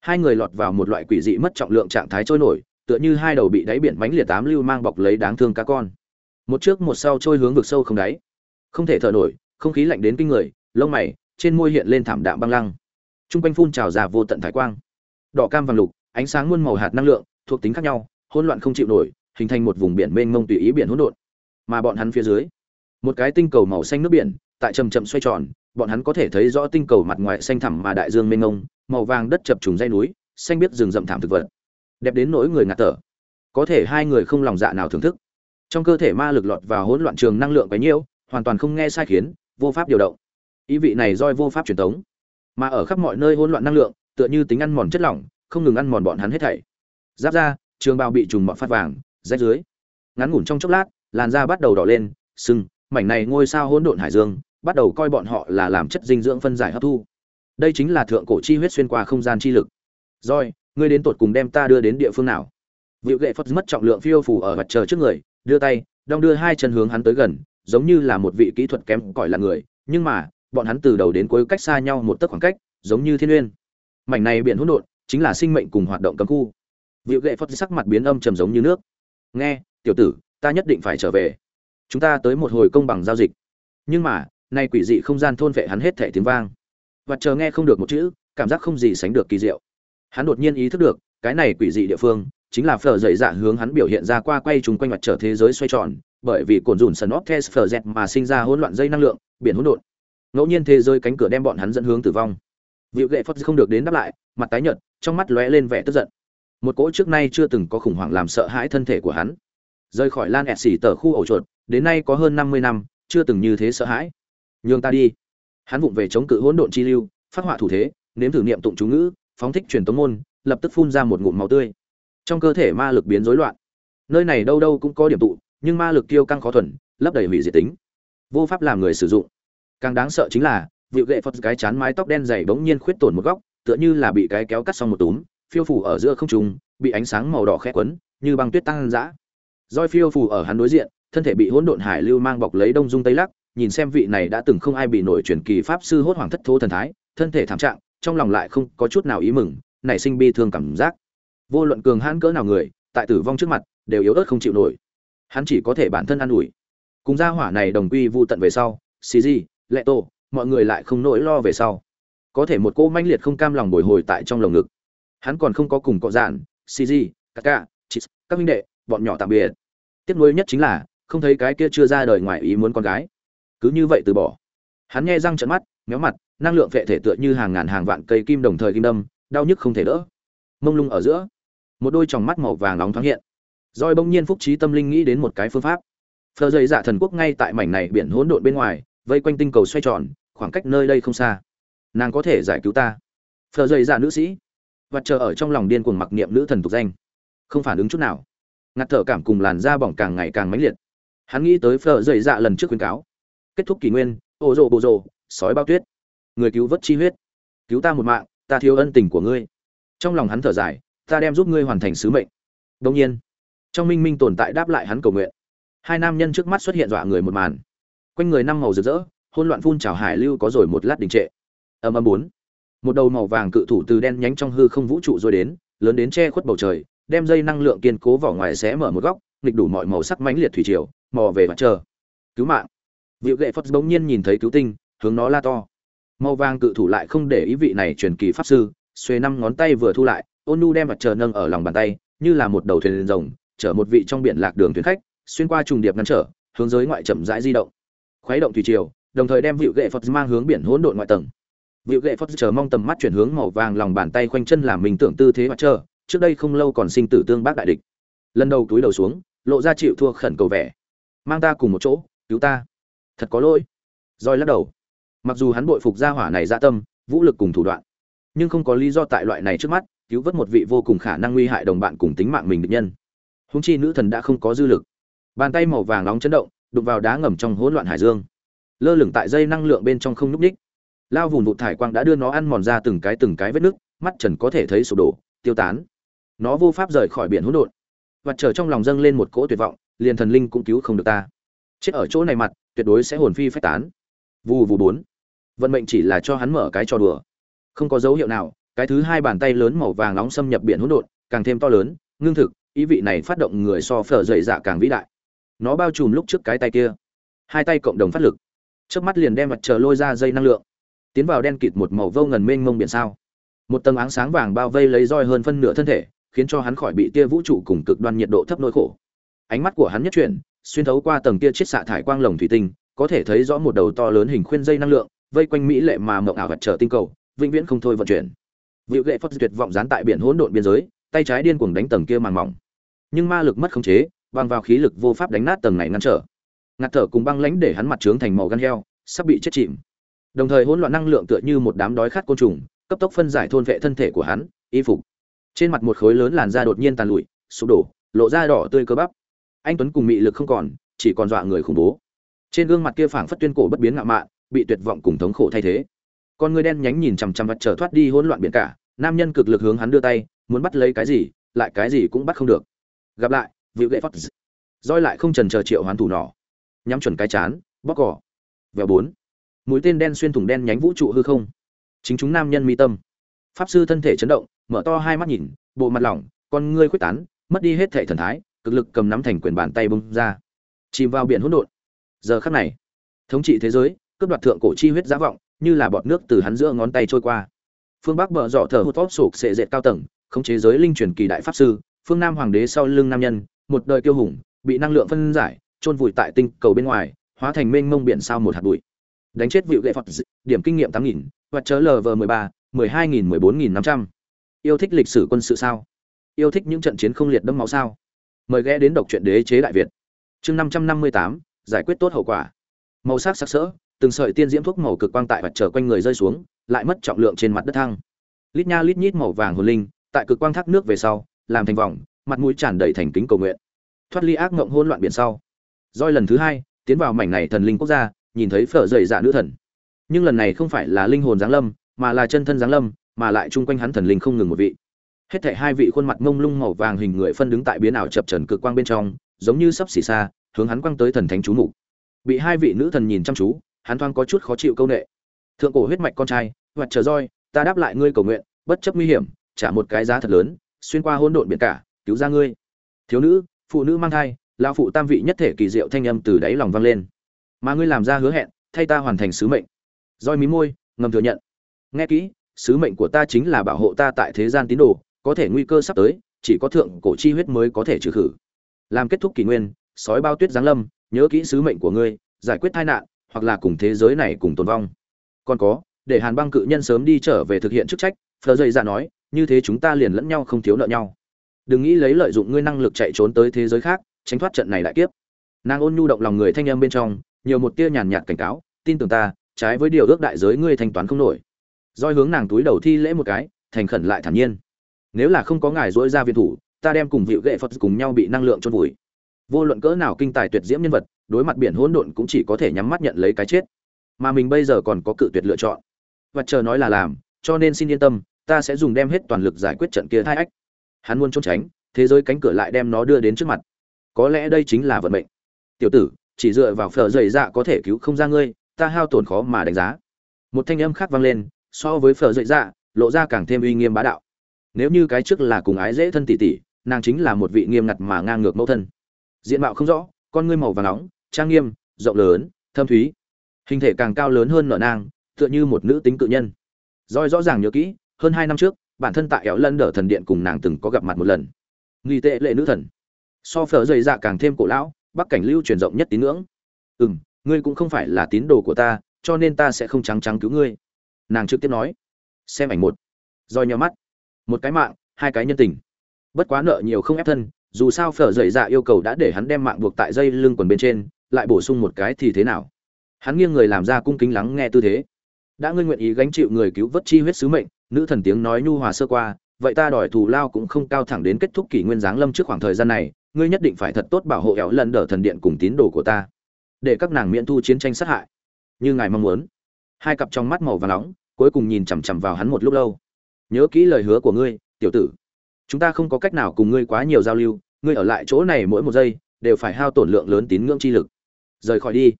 Hai người lọt vào một loại quỷ dị mất trọng lượng trạng thái trôi nổi tựa như hai đầu bị đáy biển bánh liệt tám lưu mang bọc lấy đáng thương cá con. Một trước một sau trôi hướng vực sâu không đáy. Không thể thở nổi, không khí lạnh đến kinh người, lông mày, trên môi hiện lên thảm đạm băng lăng. T r u n g quanh phun trào ra vô tận thái quang. Đỏ cam vàng lục, ánh sáng muôn màu hạt năng lượng, thuộc tính khác nhau, hỗn loạn không chịu nổi, hình thành một vùng biển mênh mông tùy ý biển hỗn độn. Mà bọn hắn phía dưới, một cái tinh cầu màu xanh nước biển, tại chầm chậm xoay tròn, bọn hắn có thể thấy rõ tinh cầu mặt ngoài xanh thẳm mà đại dương mênh mông, màu vàng đất chập trùng dây núi, xanh biết rừng rậm thảm thực vật đẹp đến nỗi người ngạt thở. Có thể hai người không lòng dạ nào thưởng thức. Trong cơ thể ma lực lọt vào hỗn loạn trường năng lượng bấy nhiêu hoàn toàn không nghe sai khiến, vô pháp điều động. Ý vị này roi vô pháp truyền tống. Mà ở khắp mọi nơi hỗn loạn năng lượng, tựa như tính ăn mòn chất lỏng, không ngừng ăn mòn bọn hắn hết thảy. Giáp ra, trường bào bị trùng mọt phát vàng, rách dưới. Ngắn ngủn trong chốc lát, làn da bắt đầu đỏ lên sưng mảnh này ngôi sao hỗn độn hải dương, bắt đầu coi bọn họ là làm chất dinh dưỡng phân giải hấp thu. Đây chính là thượng cổ chi huyết xuyên qua không gian chi lực. Roi ngươi đến tột cùng đem ta đưa đến địa phương nào? Vịu gậy phật mất trọng lượng phiêu phủ ở mặt trời trước người, đưa tay, đong đưa hai chân hướng hắn tới gần, giống như là một vị kỹ thuật kém cỏi là người, nhưng mà, bọn hắn từ đầu đến cuối cách xa nhau một tấc khoảng cách, giống như thiên uyên mảnh này biển hỗn độn chính là sinh mệnh cùng hoạt động cấm khu. Vịu gậy phật sắc mặt biến âm trầm giống như nước. Nghe, tiểu tử, ta nhất định phải trở về. Chúng ta tới một hồi công bằng giao dịch. Nhưng mà, nay quỷ dị không gian thôn vệ hắn hết thẻ tiếng vang. Và chờ nghe không được một chữ, cảm giác không gì sánh được kỳ diệu hắn đột nhiên ý thức được, cái này quỷ dị địa phương chính là phở dậy dạ hướng hắn biểu hiện ra qua quay trùng quanh mặt trở thế giới xoay tròn, bởi vì cồn dùn sần óc thes phở dẹt mà sinh ra hỗn loạn dây năng lượng, biển hỗn độn. Ngẫu nhiên thế giới cánh cửa đem bọn hắn dẫn hướng tử vong. Vịu gậy Phất không được đến đáp lại, mặt tái nhợt, trong mắt lóe lên vẻ tức giận. Một cỗ trước nay chưa từng có khủng hoảng làm sợ hãi thân thể của hắn. Rời khỏi lan ẹt xỉ tờ khu ổ chuột, đến nay có hơn năm mươi năm, chưa từng như thế sợ hãi. Nhường ta đi. Hắn vụng về chống cự hỗn độn chi lưu, phát họa thủ thế, nếm thử niệm tụng chú ngữ phóng thích truyền tống môn, lập tức phun ra một ngụm máu tươi. Trong cơ thể ma lực biến rối loạn. Nơi này đâu đâu cũng có điểm tụ, nhưng ma lực tiêu căng khó thuần, lấp đầy hủy diệt tính. Vô pháp làm người sử dụng. Càng đáng sợ chính là, vịu Lệ phật cái chán mái tóc đen dày bỗng nhiên khuyết tổn một góc, tựa như là bị cái kéo cắt xong một túm, phiêu phủ ở giữa không trung, bị ánh sáng màu đỏ khẽ quấn, như băng tuyết tăng dã Doi phiêu phủ ở hắn đối diện, thân thể bị hỗn độn hải lưu mang bọc lấy đông dung tây lắc, nhìn xem vị này đã từng không ai bị nổi truyền kỳ pháp sư hốt hoàng thất thố thần thái, thân thể thảm trạng trong lòng lại không có chút nào ý mừng, nảy sinh bi thương cảm giác. Vô luận cường hãn cỡ nào người, tại tử vong trước mặt, đều yếu ớt không chịu nổi. Hắn chỉ có thể bản thân an ủi. Cùng gia hỏa này đồng quy vu tận về sau xì gì lệ tổ mọi người lại không nỗi lo về sau. Có thể một cô manh liệt không cam lòng bồi hồi tại trong lồng ngực. Hắn còn không có cùng cọ dạn xì gì các ca các minh đệ, bọn nhỏ tạm biệt. Tiếc nuối nhất chính là, không thấy cái kia chưa ra đời ngoài ý muốn con gái. Cứ như vậy từ bỏ. Hắn nghe răng trận mắt, méo mặt năng lượng vệ thể tựa như hàng ngàn hàng vạn cây kim đồng thời kim đâm, đau nhức không thể đỡ. Mông lung ở giữa, một đôi tròng mắt màu vàng nóng thoáng hiện. Rồi bỗng nhiên phúc trí tâm linh nghĩ đến một cái phương pháp. Phờ dày dạ thần quốc ngay tại mảnh này biển hỗn độn bên ngoài, vây quanh tinh cầu xoay tròn, khoảng cách nơi đây không xa. Nàng có thể giải cứu ta. Phờ dày dạ nữ sĩ, và chờ ở trong lòng điên cuồng mặc niệm nữ thần tục danh. Không phản ứng chút nào. Ngạt thở cảm cùng làn da bỏng càng ngày càng mãnh liệt. Hắn nghĩ tới phờ dày dạ lần trước khuyến cáo. Kết thúc kỷ nguyên, ô rộ bồ rộ sói bao tuyết người cứu vớt chi huyết. Cứu ta một mạng, ta thiếu ân tình của ngươi. Trong lòng hắn thở dài, ta đem giúp ngươi hoàn thành sứ mệnh. Đông nhiên, trong minh minh tồn tại đáp lại hắn cầu nguyện. Hai nam nhân trước mắt xuất hiện dọa người một màn. Quanh người năm màu rực rỡ hôn loạn phun trào hải lưu có rồi một lát đình trệ. Âm âm bốn. Một đầu màu vàng cự thủ từ đen nhánh trong hư không vũ trụ rồi đến, lớn đến che khuất bầu trời, đem dây năng lượng kiên cố vỏ ngoài xé mở một góc, nghịch đủ mọi màu sắc mãnh liệt thủy triều, mò về mặt trời cứu mạng. Vị gậy phật bỗng nhiên nhìn thấy cứu tinh, hướng nó la to màu vàng cự thủ lại không để ý vị này truyền kỳ pháp sư xuề năm ngón tay vừa thu lại, ôn nu đem mặt trời nâng ở lòng bàn tay, như là một đầu thuyền rồng, chở một vị trong biển lạc đường thuyền khách, xuyên qua trùng điệp ngăn trở, hướng giới ngoại chậm rãi di động. Khuấy động thủy triều, đồng thời đem vịu gậy phật mang hướng biển hỗn độn ngoại tầng. Vịu gậy phật chờ mong tầm mắt chuyển hướng màu vàng lòng bàn tay khoanh chân làm mình tưởng tư thế mặt trời, trước đây không lâu còn sinh tử tương bác đại địch. Lần đầu túi đầu xuống, lộ ra chịu thua khẩn cầu vẻ. Mang ta cùng một chỗ, cứu ta. Thật có lỗi. Roi lắc đầu mặc dù hắn bội phục gia hỏa này dạ tâm, vũ lực cùng thủ đoạn, nhưng không có lý do tại loại này trước mắt, cứu vớt một vị vô cùng khả năng nguy hại đồng bạn cùng tính mạng mình địch nhân. Húng chi nữ thần đã không có dư lực. Bàn tay màu vàng nóng chấn động, đụng vào đá ngầm trong hỗn loạn hải dương. Lơ lửng tại dây năng lượng bên trong không nhúc ních lao vùng vụt thải quang đã đưa nó ăn mòn ra từng cái từng cái vết nước mắt trần có thể thấy sụp đổ, tiêu tán. Nó vô pháp rời khỏi biển hỗn độn. Và trở trong lòng dâng lên một cỗ tuyệt vọng, liền thần linh cũng cứu không được ta. Chết ở chỗ này mặt, tuyệt đối sẽ hồn phi phách tán. Vù vù bốn vận mệnh chỉ là cho hắn mở cái trò đùa. Không có dấu hiệu nào, cái thứ hai bàn tay lớn màu vàng nóng xâm nhập biển hỗn độn, càng thêm to lớn, ngưng thực, ý vị này phát động người so phở dậy dạ càng vĩ đại. Nó bao trùm lúc trước cái tay kia. Hai tay cộng đồng phát lực. Trước mắt liền đem mặt trời lôi ra dây năng lượng. Tiến vào đen kịt một màu vô ngần mênh mông biển sao. Một tầng áng sáng vàng bao vây lấy roi hơn phân nửa thân thể, khiến cho hắn khỏi bị tia vũ trụ cùng cực đoan nhiệt độ thấp nỗi khổ. Ánh mắt của hắn nhất chuyển, xuyên thấu qua tầng tia chiết xạ thải quang lồng thủy tinh, có thể thấy rõ một đầu to lớn hình khuyên dây năng lượng vây quanh mỹ lệ mà mộng ảo vật trở tinh cầu vĩnh viễn không thôi vận chuyển Vịu gậy Phất tuyệt vọng dán tại biển hỗn độn biên giới, tay trái điên cuồng đánh tầng kia màng mỏng. Nhưng ma lực mất khống chế, bằng vào khí lực vô pháp đánh nát tầng này ngăn trở. Ngạt thở cùng băng lãnh để hắn mặt trướng thành màu gan heo, sắp bị chết chìm. Đồng thời hỗn loạn năng lượng tựa như một đám đói khát côn trùng, cấp tốc phân giải thôn vệ thân thể của hắn, y phục. Trên mặt một khối lớn làn da đột nhiên tàn lụi, sụp đổ, lộ ra đỏ tươi cơ bắp. Anh Tuấn cùng mị lực không còn, chỉ còn dọa người khủng bố. Trên gương mặt kia phảng phất tuyên cổ bất biến ngạo mạn, bị tuyệt vọng cùng thống khổ thay thế. Con người đen nhánh nhìn chằm chằm vật trở thoát đi hỗn loạn biển cả, nam nhân cực lực hướng hắn đưa tay, muốn bắt lấy cái gì, lại cái gì cũng bắt không được. Gặp lại vịu gậy phật roi lại không trần chờ triệu hoán thủ nỏ nhắm chuẩn cái chán, bóc cỏ. Vèo bốn. Mũi tên đen xuyên thủng đen nhánh vũ trụ hư không. Chính chúng nam nhân mi tâm. Pháp sư thân thể chấn động, mở to hai mắt nhìn, bộ mặt lỏng, con ngươi khuếch tán, mất đi hết thể thần thái, cực lực cầm nắm thành quyền bàn tay bung ra. Chìm vào biển hỗn độn. Giờ khắc này, thống trị thế giới cướp đoạt thượng cổ chi huyết giá vọng, như là bọt nước từ hắn giữa ngón tay trôi qua. Phương bắc bờ dọ thở hụt vót sụp sệ dệt cao tầng, khống chế giới linh truyền kỳ đại pháp sư, phương nam hoàng đế sau lưng nam nhân, một đời kiêu hùng, bị năng lượng phân giải trôn vùi tại tinh cầu bên ngoài, hóa thành mênh mông biển sao một hạt bụi. Đánh chết vịu lệ phật điểm kinh nghiệm tám nghìn, và chớ lv mười ba, mười hai nghìn, mười bốn nghìn năm trăm. Yêu thích lịch sử quân sự sao? Yêu thích những trận chiến không liệt đẫm máu sao? Mời ghé đến đọc truyện đế chế đại việt. Chương năm trăm năm mươi tám, giải quyết tốt hậu quả. Màu sắc sắc sỡ từng sợi tiên diễm thuốc màu cực quang tại vật trở quanh người rơi xuống, lại mất trọng lượng trên mặt đất thăng. Lít nha lít nhít màu vàng hồn linh, tại cực quang thác nước về sau, làm thành vòng, mặt mũi tràn đầy thành kính cầu nguyện. Thoát ly ác ngộng hỗn loạn biển sau. Doi lần thứ hai, tiến vào mảnh này thần linh quốc gia, nhìn thấy phở dày dạ nữ thần. Nhưng lần này không phải là linh hồn giáng lâm, mà là chân thân giáng lâm, mà lại chung quanh hắn thần linh không ngừng một vị. Hết thảy hai vị khuôn mặt ngông lung màu vàng hình người phân đứng tại biến ảo chập chờn cực quang bên trong, giống như sắp xỉ xa, hướng hắn quang tới thần thánh chú mục. Bị hai vị nữ thần nhìn chăm chú hắn thoáng có chút khó chịu câu nệ. Thượng cổ huyết mạch con trai, hoặc chờ roi, ta đáp lại ngươi cầu nguyện, bất chấp nguy hiểm, trả một cái giá thật lớn, xuyên qua hỗn độn biển cả, cứu ra ngươi. Thiếu nữ, phụ nữ mang thai, lão phụ tam vị nhất thể kỳ diệu thanh âm từ đáy lòng vang lên. Mà ngươi làm ra hứa hẹn, thay ta hoàn thành sứ mệnh. Roi mí môi, ngầm thừa nhận. Nghe kỹ, sứ mệnh của ta chính là bảo hộ ta tại thế gian tín đồ, có thể nguy cơ sắp tới, chỉ có thượng cổ chi huyết mới có thể trừ khử. Làm kết thúc kỷ nguyên, sói bao tuyết giáng lâm, nhớ kỹ sứ mệnh của ngươi, giải quyết tai nạn hoặc là cùng thế giới này cùng tồn vong. Còn có, để hàn băng cự nhân sớm đi trở về thực hiện chức trách, phờ dây ra dạ nói, như thế chúng ta liền lẫn nhau không thiếu nợ nhau. Đừng nghĩ lấy lợi dụng ngươi năng lực chạy trốn tới thế giới khác, tránh thoát trận này lại kiếp. Nàng ôn nhu động lòng người thanh âm bên trong, nhiều một tia nhàn nhạt cảnh cáo, tin tưởng ta, trái với điều ước đại giới ngươi thanh toán không nổi. Roi hướng nàng túi đầu thi lễ một cái, thành khẩn lại thản nhiên. Nếu là không có ngài dỗi ra viên thủ, ta đem cùng vịu gệ phật cùng nhau bị năng lượng trôn vùi vô luận cỡ nào kinh tài tuyệt diễm nhân vật, đối mặt biển hỗn độn cũng chỉ có thể nhắm mắt nhận lấy cái chết. Mà mình bây giờ còn có cự tuyệt lựa chọn. Và chờ nói là làm, cho nên xin yên tâm, ta sẽ dùng đem hết toàn lực giải quyết trận kia thai ách. Hắn muốn trốn tránh, thế giới cánh cửa lại đem nó đưa đến trước mặt. Có lẽ đây chính là vận mệnh. Tiểu tử, chỉ dựa vào phở dày dạ có thể cứu không ra ngươi, ta hao tổn khó mà đánh giá. Một thanh âm khác vang lên, so với phở dày dạ lộ ra càng thêm uy nghiêm bá đạo. Nếu như cái trước là cùng ái dễ thân tỷ tỷ, nàng chính là một vị nghiêm ngặt mà ngang ngược mẫu thân diện mạo không rõ, con ngươi màu vàng nóng, trang nghiêm, rộng lớn, thâm thúy. Hình thể càng cao lớn hơn nở nang, tựa như một nữ tính cự nhân. Roi rõ ràng nhớ kỹ, hơn hai năm trước, bản thân tại éo lân đờ thần điện cùng nàng từng có gặp mặt một lần. Nghi tệ lệ nữ thần. So phở dày dạ càng thêm cổ lão, bắc cảnh lưu truyền rộng nhất tín ngưỡng. Ừ m ngươi cũng không phải là tín đồ của ta, cho nên ta sẽ không trắng trắng cứu ngươi. Nàng trực tiếp nói. Xem ảnh một. Roi nhỏ mắt. Một cái mạng, hai cái nhân tình. Bất quá nợ nhiều không ép thân dù sao phở dậy dạ yêu cầu đã để hắn đem mạng buộc tại dây lưng quần bên trên, lại bổ sung một cái thì thế nào? Hắn nghiêng người làm ra cung kính lắng nghe tư thế. Đã ngươi nguyện ý gánh chịu người cứu vớt chi huyết sứ mệnh, nữ thần tiếng nói nhu hòa sơ qua, vậy ta đòi thù lao cũng không cao thẳng đến kết thúc kỷ nguyên giáng lâm trước khoảng thời gian này, ngươi nhất định phải thật tốt bảo hộ éo lần đỡ thần điện cùng tín đồ của ta, để các nàng miễn thu chiến tranh sát hại. Như ngài mong muốn. Hai cặp trong mắt màu và nóng, cuối cùng nhìn chằm chằm vào hắn một lúc lâu. Nhớ kỹ lời hứa của ngươi, tiểu tử chúng ta không có cách nào cùng ngươi quá nhiều giao lưu ngươi ở lại chỗ này mỗi một giây đều phải hao tổn lượng lớn tín ngưỡng chi lực. Rời khỏi đi.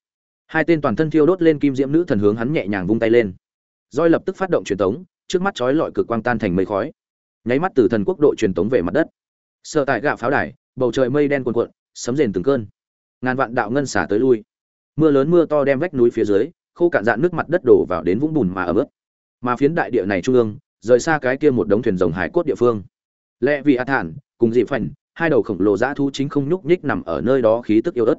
Hai tên toàn thân thiêu đốt lên kim diễm nữ thần hướng hắn nhẹ nhàng vung tay lên. Roi lập tức phát động truyền tống trước mắt chói lọi cực quang tan thành mây khói. Nháy mắt từ thần quốc độ truyền tống về mặt đất. Sợ tại gạo pháo đài bầu trời mây đen cuồn cuộn sấm rền từng cơn. Ngàn vạn đạo ngân xả tới lui. Mưa lớn mưa to đem vách núi phía dưới khô cạn dạn nước mặt đất đổ vào đến vũng bùn mà ở ướt, mà phiến đại địa này trung ương rời xa cái kia một đống thuyền rồng hải cốt địa phương lẽ vì a thản, cùng dị phảnh, hai đầu khổng lồ dã thú chính không nhúc nhích nằm ở nơi đó khí tức yêu ớt.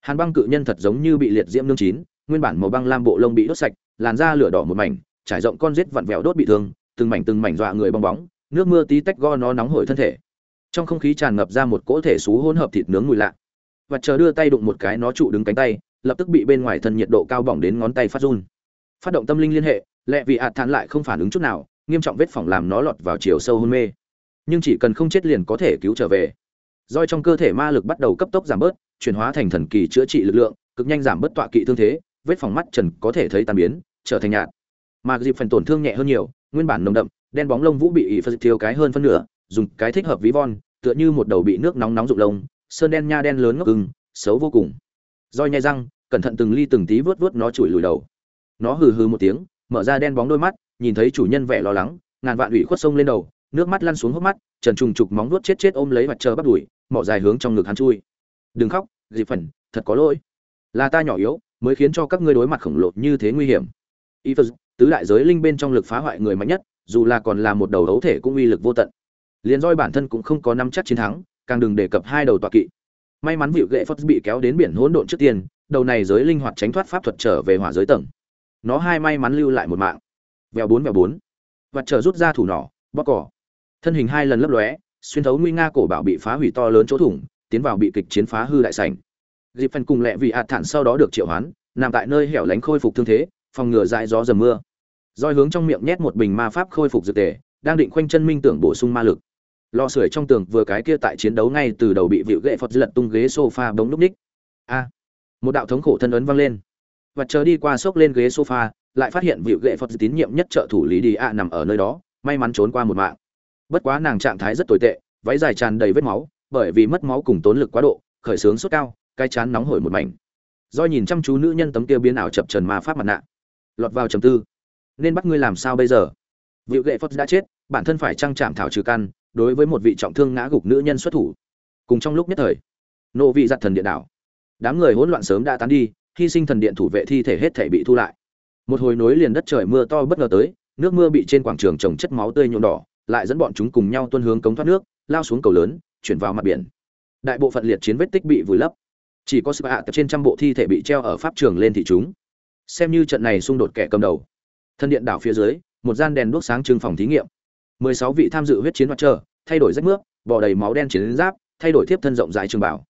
Hàn băng cự nhân thật giống như bị liệt diễm nương chín, nguyên bản màu băng lam bộ lông bị đốt sạch, làn da lửa đỏ một mảnh, trải rộng con rết vặn vẹo đốt bị thương, từng mảnh từng mảnh dọa người bong bóng, nước mưa tí tách go nó nóng hổi thân thể. Trong không khí tràn ngập ra một cỗ thể xú hỗn hợp thịt nướng mùi lạ. Và chờ đưa tay đụng một cái nó trụ đứng cánh tay, lập tức bị bên ngoài thân nhiệt độ cao bỏng đến ngón tay phát run. Phát động tâm linh liên hệ lẹ vì ạt thản lại không phản ứng chút nào, nghiêm trọng vết phỏng làm nó lọt vào chiều sâu hôn mê nhưng chỉ cần không chết liền có thể cứu trở về. Roi trong cơ thể ma lực bắt đầu cấp tốc giảm bớt, chuyển hóa thành thần kỳ chữa trị lực lượng, cực nhanh giảm bớt tọa kỵ thương thế, vết phỏng mắt trần có thể thấy tan biến, trở thành nhạt. Mà dịp phần tổn thương nhẹ hơn nhiều, nguyên bản nồng đậm, đen bóng lông vũ bị ỉ phật thiếu cái hơn phân nửa, dùng cái thích hợp ví von, tựa như một đầu bị nước nóng nóng rụng lông, sơn đen nha đen lớn ngốc ưng, xấu vô cùng. Roi nhai răng, cẩn thận từng ly từng tí vớt vớt nó chùi lùi đầu. Nó hừ hừ một tiếng, mở ra đen bóng đôi mắt, nhìn thấy chủ nhân vẻ lo lắng, ngàn vạn ủy khuất sông lên đầu nước mắt lăn xuống hốc mắt, trần trùng trục móng nuốt chết chết ôm lấy mặt chờ bắt đuổi mỏ dài hướng trong ngực hắn chui. Đừng khóc dịp phần, thật có lỗi. Là ta nhỏ yếu, mới khiến cho các ngươi đối mặt khổng lồ như thế nguy hiểm. Y phật tứ đại giới linh bên trong lực phá hoại người mạnh nhất, dù là còn là một đầu đấu thể cũng uy lực vô tận. Liền roi bản thân cũng không có năm chắc chiến thắng, càng đừng đề cập hai đầu tọa kỵ. May mắn vịu gậy phật bị kéo đến biển hỗn độn trước tiên, đầu này giới linh hoạt tránh thoát pháp thuật trở về hỏa giới tầng. Nó hai may mắn lưu lại một mạng. Vèo bốn vèo bốn. Và chờ rút ra thủ nỏ, bóc cỏ thân hình hai lần lấp lóe, xuyên thấu nguy nga cổ bảo bị phá hủy to lớn chỗ thủng, tiến vào bị kịch chiến phá hư đại sảnh. Dịp phần cùng lẹ vì hạt thản sau đó được triệu hoán, nằm tại nơi hẻo lánh khôi phục thương thế, phòng ngừa dại gió dầm mưa. Roi hướng trong miệng nhét một bình ma pháp khôi phục dược tề, đang định khoanh chân minh tưởng bổ sung ma lực. Lò sưởi trong tường vừa cái kia tại chiến đấu ngay từ đầu bị vịu ghệ phật lật tung ghế sofa bóng núp ních. A! Một đạo thống khổ thân ấn vang lên. Và chờ đi qua xốc lên ghế sofa, lại phát hiện vịu ghệ phật tín nhiệm nhất trợ thủ lý đi a nằm ở nơi đó, may mắn trốn qua một mạng bất quá nàng trạng thái rất tồi tệ, váy dài tràn đầy vết máu, bởi vì mất máu cùng tốn lực quá độ, khởi sướng sốt cao, cái chán nóng hổi một mảnh. Do nhìn chăm chú nữ nhân tấm kia biến ảo chập trần ma pháp mặt nạ. Lọt vào trầm tư. Nên bắt ngươi làm sao bây giờ? Vịu gậy phật đã chết, bản thân phải trăng chạm thảo trừ căn, đối với một vị trọng thương ngã gục nữ nhân xuất thủ. Cùng trong lúc nhất thời, nộ vị giặt thần điện đảo. Đám người hỗn loạn sớm đã tán đi, hy sinh thần điện thủ vệ thi thể hết thể bị thu lại. Một hồi nối liền đất trời mưa to bất ngờ tới, nước mưa bị trên quảng trường trồng chất máu tươi nhuộm đỏ lại dẫn bọn chúng cùng nhau tuân hướng cống thoát nước, lao xuống cầu lớn, chuyển vào mặt biển. Đại bộ phận liệt chiến vết tích bị vùi lấp. Chỉ có sự hạ tập trên trăm bộ thi thể bị treo ở pháp trường lên thị chúng. Xem như trận này xung đột kẻ cầm đầu. Thân điện đảo phía dưới, một gian đèn đuốc sáng trưng phòng thí nghiệm. Mười sáu vị tham dự huyết chiến hoạt trời thay đổi rách nước bò đầy máu đen chiến giáp, thay đổi tiếp thân rộng rãi trường bảo.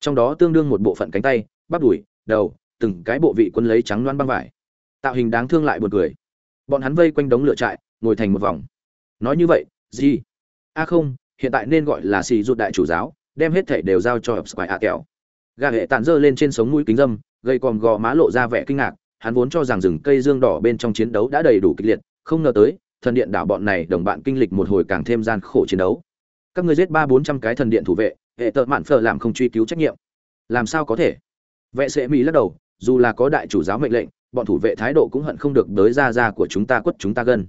Trong đó tương đương một bộ phận cánh tay, bắp đùi, đầu, từng cái bộ vị quân lấy trắng loan băng vải. Tạo hình đáng thương lại buồn cười. Bọn hắn vây quanh đống lửa trại, ngồi thành một vòng nói như vậy, gì? A không, hiện tại nên gọi là xì rụt đại chủ giáo, đem hết thể đều giao cho ập square a kẹo. Gà hệ tàn dơ lên trên sống mũi kính dâm gây còm gò má lộ ra vẻ kinh ngạc, hắn vốn cho rằng rừng cây dương đỏ bên trong chiến đấu đã đầy đủ kịch liệt, không ngờ tới, thần điện đảo bọn này đồng bạn kinh lịch một hồi càng thêm gian khổ chiến đấu. Các ngươi giết ba bốn trăm cái thần điện thủ vệ, hệ tợ mạn phở làm không truy cứu trách nhiệm. Làm sao có thể? Vệ sẽ mỹ lắc đầu, dù là có đại chủ giáo mệnh lệnh, bọn thủ vệ thái độ cũng hận không được tới ra ra của chúng ta quất chúng ta gân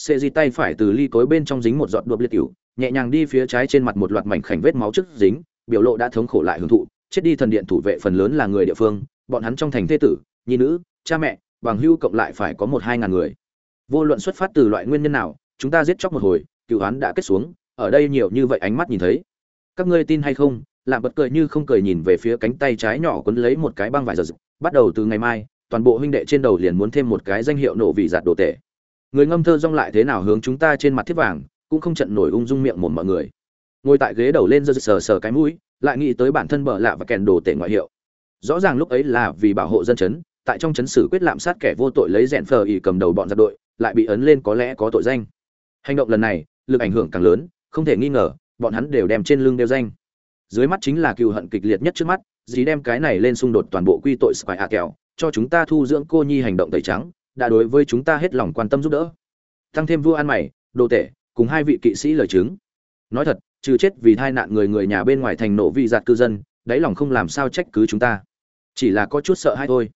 sệ di tay phải từ ly cối bên trong dính một giọt đuộc liệt cửu nhẹ nhàng đi phía trái trên mặt một loạt mảnh khảnh vết máu trước dính, biểu lộ đã thống khổ lại hưởng thụ, chết đi thần điện thủ vệ phần lớn là người địa phương, bọn hắn trong thành thế tử, nhi nữ, cha mẹ, bằng hưu cộng lại phải có một hai ngàn người. Vô luận xuất phát từ loại nguyên nhân nào, chúng ta giết chóc một hồi, cựu hắn đã kết xuống, ở đây nhiều như vậy ánh mắt nhìn thấy. Các ngươi tin hay không? Lạm bật cười như không cười nhìn về phía cánh tay trái nhỏ quấn lấy một cái băng vải giật bắt đầu từ ngày mai, toàn bộ huynh đệ trên đầu liền muốn thêm một cái danh hiệu nổ vị giạt đồ tệ người ngâm thơ rong lại thế nào hướng chúng ta trên mặt thiết vàng, cũng không trận nổi ung dung miệng một mọi người. Ngồi tại ghế đầu lên giơ sờ sờ cái mũi, lại nghĩ tới bản thân bợ lạ và kèn đồ tệ ngoại hiệu. Rõ ràng lúc ấy là vì bảo hộ dân chấn, tại trong chấn xử quyết lạm sát kẻ vô tội lấy rèn phờ ỉ cầm đầu bọn giặc đội, lại bị ấn lên có lẽ có tội danh. Hành động lần này, lực ảnh hưởng càng lớn, không thể nghi ngờ, bọn hắn đều đem trên lưng đeo danh. Dưới mắt chính là cựu hận kịch liệt nhất trước mắt dì đem cái này lên xung đột toàn bộ quy tội spy a kẹo, cho chúng ta thu dưỡng cô nhi hành động tẩy trắng đã đối với chúng ta hết lòng quan tâm giúp đỡ. Tăng thêm vua ăn mày, đồ tể, cùng hai vị kỵ sĩ lời chứng. Nói thật, trừ chết vì tai nạn người người nhà bên ngoài thành nổ vì giạt cư dân, đáy lòng không làm sao trách cứ chúng ta. Chỉ là có chút sợ hay thôi.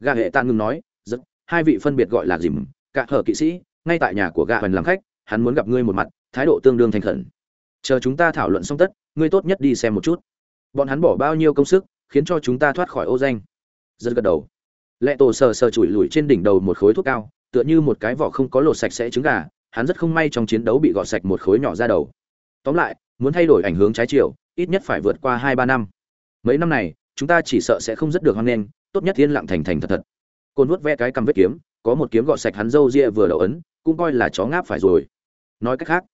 Gà hệ tạ ngừng nói rất hai vị phân biệt gọi là dìm, cả hở kỵ sĩ, ngay tại nhà của gà hoành làm khách, hắn muốn gặp ngươi một mặt, thái độ tương đương thành khẩn. Chờ chúng ta thảo luận xong tất, ngươi tốt nhất đi xem một chút. Bọn hắn bỏ bao nhiêu công sức, khiến cho chúng ta thoát khỏi ô danh. Rất gật đầu lệ tổ sờ sờ chùi lùi trên đỉnh đầu một khối thuốc cao, tựa như một cái vỏ không có lột sạch sẽ trứng gà, hắn rất không may trong chiến đấu bị gọt sạch một khối nhỏ ra đầu. Tóm lại, muốn thay đổi ảnh hướng trái chiều, ít nhất phải vượt qua hai ba năm. Mấy năm này, chúng ta chỉ sợ sẽ không rất được hoan nghênh tốt nhất yên lặng thành thành thật thật. Côn vuốt ve cái cầm vết kiếm, có một kiếm gọt sạch hắn râu ria vừa đầu ấn, cũng coi là chó ngáp phải rồi. Nói cách khác,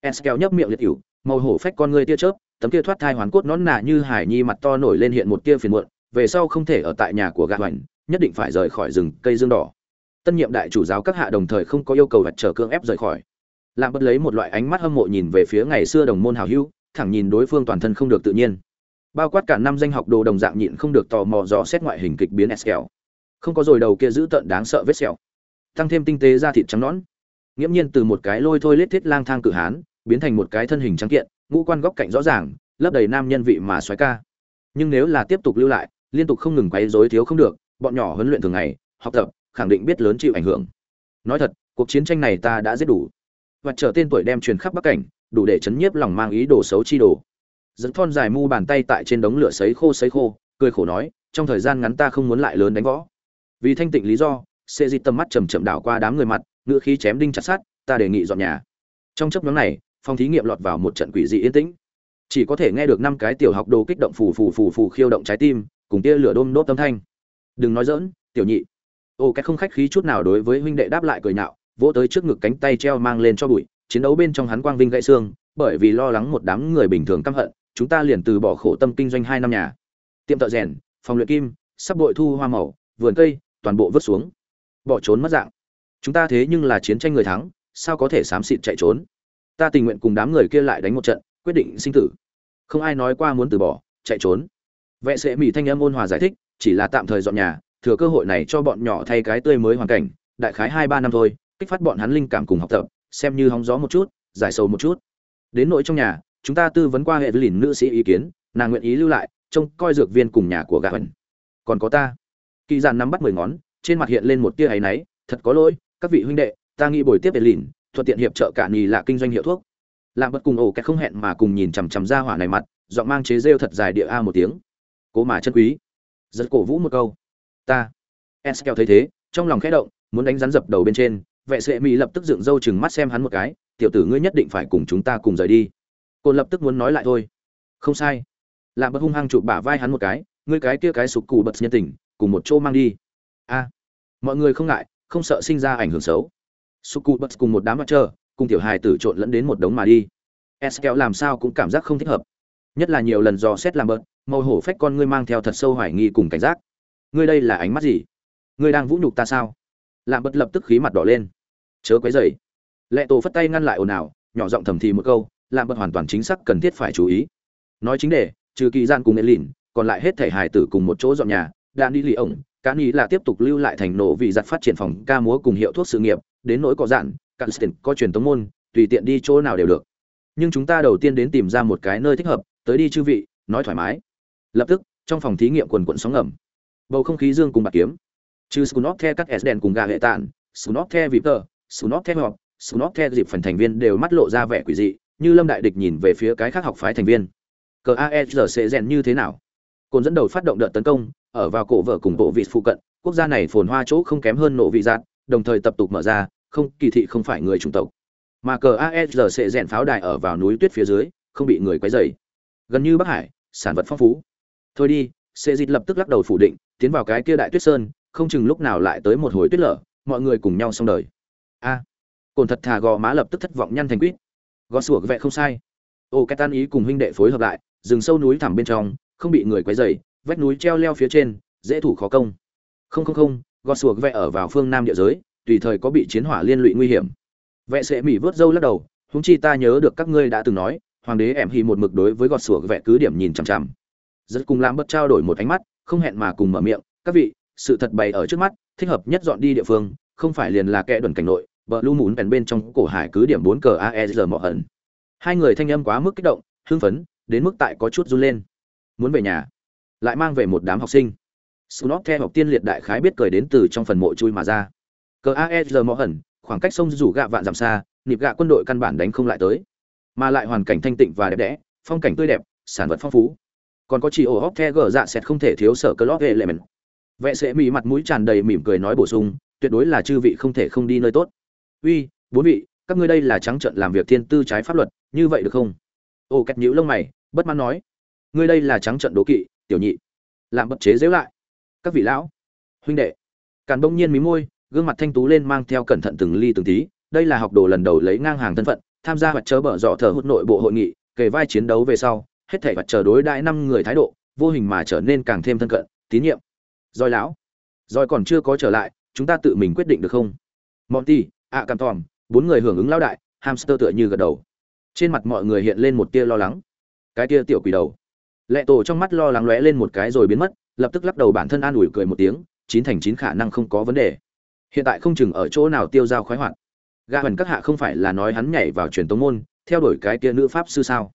eskel nhấp miệng liệt ỉu, màu hổ phách con ngươi tia chớp, tấm kia thoát thai hoàn cốt nón nà như hải nhi mặt to nổi lên hiện một tia phiền muộn, về sau không thể ở tại nhà của gã hoành nhất định phải rời khỏi rừng cây dương đỏ. Tân nhiệm đại chủ giáo các hạ đồng thời không có yêu cầu vật trở cương ép rời khỏi. Lạm bất lấy một loại ánh mắt hâm mộ nhìn về phía ngày xưa đồng môn hào hữu, thẳng nhìn đối phương toàn thân không được tự nhiên. Bao quát cả năm danh học đồ đồng dạng nhịn không được tò mò dò xét ngoại hình kịch biến eskel không có rồi đầu kia giữ tận đáng sợ vết sẹo. Tăng thêm tinh tế da thịt trắng nõn. Nghiễm nhiên từ một cái lôi thôi lết thiết lang thang cử hán, biến thành một cái thân hình trắng kiện, ngũ quan góc cạnh rõ ràng, lấp đầy nam nhân vị mà xoáy ca. Nhưng nếu là tiếp tục lưu lại, liên tục không ngừng quấy rối thiếu không được bọn nhỏ huấn luyện thường ngày, học tập, khẳng định biết lớn chịu ảnh hưởng. Nói thật, cuộc chiến tranh này ta đã giết đủ. Và trở tên tuổi đem truyền khắp bắc cảnh, đủ để chấn nhiếp lòng mang ý đồ xấu chi đồ. Dẫn thon dài mu bàn tay tại trên đống lửa sấy khô sấy khô, cười khổ nói, trong thời gian ngắn ta không muốn lại lớn đánh võ. Vì thanh tịnh lý do sẽ di tầm mắt chầm chậm đảo qua đám người mặt ngựa khí chém đinh chặt sát ta đề nghị dọn nhà. Trong chấp nhóm này, phòng thí nghiệm lọt vào một trận quỷ dị yên tĩnh. Chỉ có thể nghe được năm cái tiểu học đồ kích động phù phù phù phù khiêu động trái tim, cùng tia lửa đôm nốt tâm thanh đừng nói dỡn tiểu nhị. Ô, cái không khách khí chút nào đối với huynh đệ đáp lại cười nhạo, vỗ tới trước ngực cánh tay treo mang lên cho bụi, chiến đấu bên trong hắn quang vinh gãy xương, bởi vì lo lắng một đám người bình thường căm hận, chúng ta liền từ bỏ khổ tâm kinh doanh hai năm nhà. Tiệm thợ rèn, phòng luyện kim, sắp bội thu hoa màu, vườn cây, toàn bộ vứt xuống. Bỏ trốn mất dạng. Chúng ta thế nhưng là chiến tranh người thắng, sao có thể xám xịt chạy trốn? Ta tình nguyện cùng đám người kia lại đánh một trận, quyết định sinh tử. Không ai nói qua muốn từ bỏ, chạy trốn. Vệ sĩ mỹ thanh âm ôn hòa giải thích chỉ là tạm thời dọn nhà, thừa cơ hội này cho bọn nhỏ thay cái tươi mới hoàn cảnh, đại khái hai ba năm thôi, kích phát bọn hắn linh cảm cùng học tập, xem như hóng gió một chút, giải sầu một chút. Đến nội trong nhà, chúng ta tư vấn qua hệ với lìn nữ sĩ ý kiến, nàng nguyện ý lưu lại, trông coi dược viên cùng nhà của gã hận còn có ta. Kỳ giản nắm bắt mười ngón, trên mặt hiện lên một tia áy náy, thật có lỗi, các vị huynh đệ, ta nghĩ bồi tiếp hệ lìn, thuận tiện hiệp trợ cả nhì là kinh doanh hiệu thuốc. Lạm bất cùng ổ kẹt không hẹn mà cùng nhìn chằm chằm ra hỏa này mặt, giọng mang chế rêu thật dài địa a một tiếng. Cố mà chân quý giật cổ vũ một câu. Ta. Eskel thấy thế, trong lòng khẽ động, muốn đánh rắn dập đầu bên trên vệ sệ mỹ lập tức dựng râu chừng mắt xem hắn một cái, tiểu tử ngươi nhất định phải cùng chúng ta cùng rời đi. Cô lập tức muốn nói lại thôi. Không sai. Lạm bất hung hăng chụp bả vai hắn một cái, ngươi cái kia cái sụp cù bật nhân tình, cùng một chỗ mang đi. A. Mọi người không ngại, không sợ sinh ra ảnh hưởng xấu. Sụp cù bật cùng một đám mặt trơ cùng tiểu hài tử trộn lẫn đến một đống mà đi. Eskel làm sao cũng cảm giác không thích hợp. Nhất là nhiều lần dò xét làm bớt màu hổ phách con ngươi mang theo thật sâu hoài nghi cùng cảnh giác. Ngươi đây là ánh mắt gì? Ngươi đang vũ nhục ta sao? Lạm bật lập tức khí mặt đỏ lên. Chớ quấy dày lệ tổ phất tay ngăn lại ồn ào nhỏ giọng thầm thì một câu lạm bật hoàn toàn chính xác cần thiết phải chú ý. Nói chính để trừ kỳ gian cùng nghệ lìn còn lại hết thể hài tử cùng một chỗ dọn nhà đạn đi lì ổng cá nghĩ là tiếp tục lưu lại thành nổ vì giặt phát triển phòng ca múa cùng hiệu thuốc sự nghiệp đến nỗi có dạn Canstin có truyền tống môn, tùy tiện đi chỗ nào đều được. Nhưng chúng ta đầu tiên đến tìm ra một cái nơi thích hợp, tới đi chư vị, nói thoải mái. Lập tức, trong phòng thí nghiệm quần quận sóng ngầm. Bầu không khí dương cùng bạc kiếm. Trừ Skunov the các Esden cùng gà hệ tản, Skunov the Victor, Skunov the họp Skunov the dịp phần thành viên đều mắt lộ ra vẻ quỷ dị, như Lâm Đại Địch nhìn về phía cái khác học phái thành viên. Cờ aegc rèn như thế nào? Côn dẫn đầu phát động đợt tấn công, ở vào cổ vợ cùng bộ vị phụ cận, quốc gia này phồn hoa chỗ không kém hơn nộ vị giạt, đồng thời tập tục mở ra, không kỳ thị không phải người chủng tộc. Mà cờ aegc rèn pháo đài ở vào núi tuyết phía dưới, không bị người quấy rầy. Gần như Bắc Hải, sản vật phong phú. Thôi đi, Sệ Dịch lập tức lắc đầu phủ định, tiến vào cái kia đại tuyết sơn, không chừng lúc nào lại tới một hồi tuyết lở, mọi người cùng nhau xong đời. A. À, cồn thật thà gò má lập tức thất vọng nhăn thành quýt. Gò sủa vẹ không sai. Ô cái tan ý cùng huynh đệ phối hợp lại, rừng sâu núi thẳm bên trong, không bị người quấy rầy, vách núi treo leo phía trên, dễ thủ khó công. Không không không, gò sủa vẹ ở vào phương nam địa giới, tùy thời có bị chiến hỏa liên lụy nguy hiểm. vẹ sẽ mỉ vớt râu lắc đầu, húng chi ta nhớ được các ngươi đã từng nói, hoàng đế em hi một mực đối với gọt sủa vẹ cứ điểm nhìn chằm chằm. Rất cùng làm bất trao đổi một ánh mắt, không hẹn mà cùng mở miệng, các vị, sự thật bày ở trước mắt, thích hợp nhất dọn đi địa phương, không phải liền là kẻ đồn cảnh nội, bờ lu mún bèn bên trong cổ hải cứ điểm bốn cờ AER mọ ẩn. Hai người thanh âm quá mức kích động, hưng phấn, đến mức tại có chút run lên. Muốn về nhà, lại mang về một đám học sinh. Snot theo học tiên liệt đại khái biết cười đến từ trong phần mộ chui mà ra. Cờ AER mọ ẩn, khoảng cách sông rủ gạ vạn dặm xa, nịp gạ quân đội căn bản đánh không lại tới. Mà lại hoàn cảnh thanh tịnh và đẹp đẽ, phong cảnh tươi đẹp, sản vật phong phú. Còn có chỉ ổ hóc the gờ dạ sẽ không thể thiếu sở clock element. Vệ sẽ mỹ mặt mũi tràn đầy mỉm cười nói bổ sung, tuyệt đối là chư vị không thể không đi nơi tốt. Uy, bốn vị, các ngươi đây là trắng trợn làm việc thiên tư trái pháp luật, như vậy được không? Ô Cách nhíu lông mày, bất mãn nói, ngươi đây là trắng trợn đố kỵ, tiểu nhị. Làm bất chế dễu lại. Các vị lão, huynh đệ. Càn bỗng nhiên mí môi, gương mặt thanh tú lên mang theo cẩn thận từng ly từng tí, đây là học đồ lần đầu lấy ngang hàng thân phận, tham gia hoạt chớ bở dọ thờ hút nội bộ hội nghị, kề vai chiến đấu về sau, hết thảy vật chờ đối đãi năm người thái độ, vô hình mà trở nên càng thêm thân cận, tín nhiệm. Rồi lão, rồi còn chưa có trở lại, chúng ta tự mình quyết định được không? Monty, ạ cảm tòm, bốn người hưởng ứng lão đại, hamster tựa như gật đầu. Trên mặt mọi người hiện lên một tia lo lắng. Cái tia tiểu quỷ đầu. Lệ tổ trong mắt lo lắng lóe lên một cái rồi biến mất, lập tức lắc đầu bản thân an ủi cười một tiếng, chín thành chín khả năng không có vấn đề. Hiện tại không chừng ở chỗ nào tiêu giao khoái hoạt. Gã hần các hạ không phải là nói hắn nhảy vào truyền tống môn, theo đuổi cái kia nữ pháp sư sao?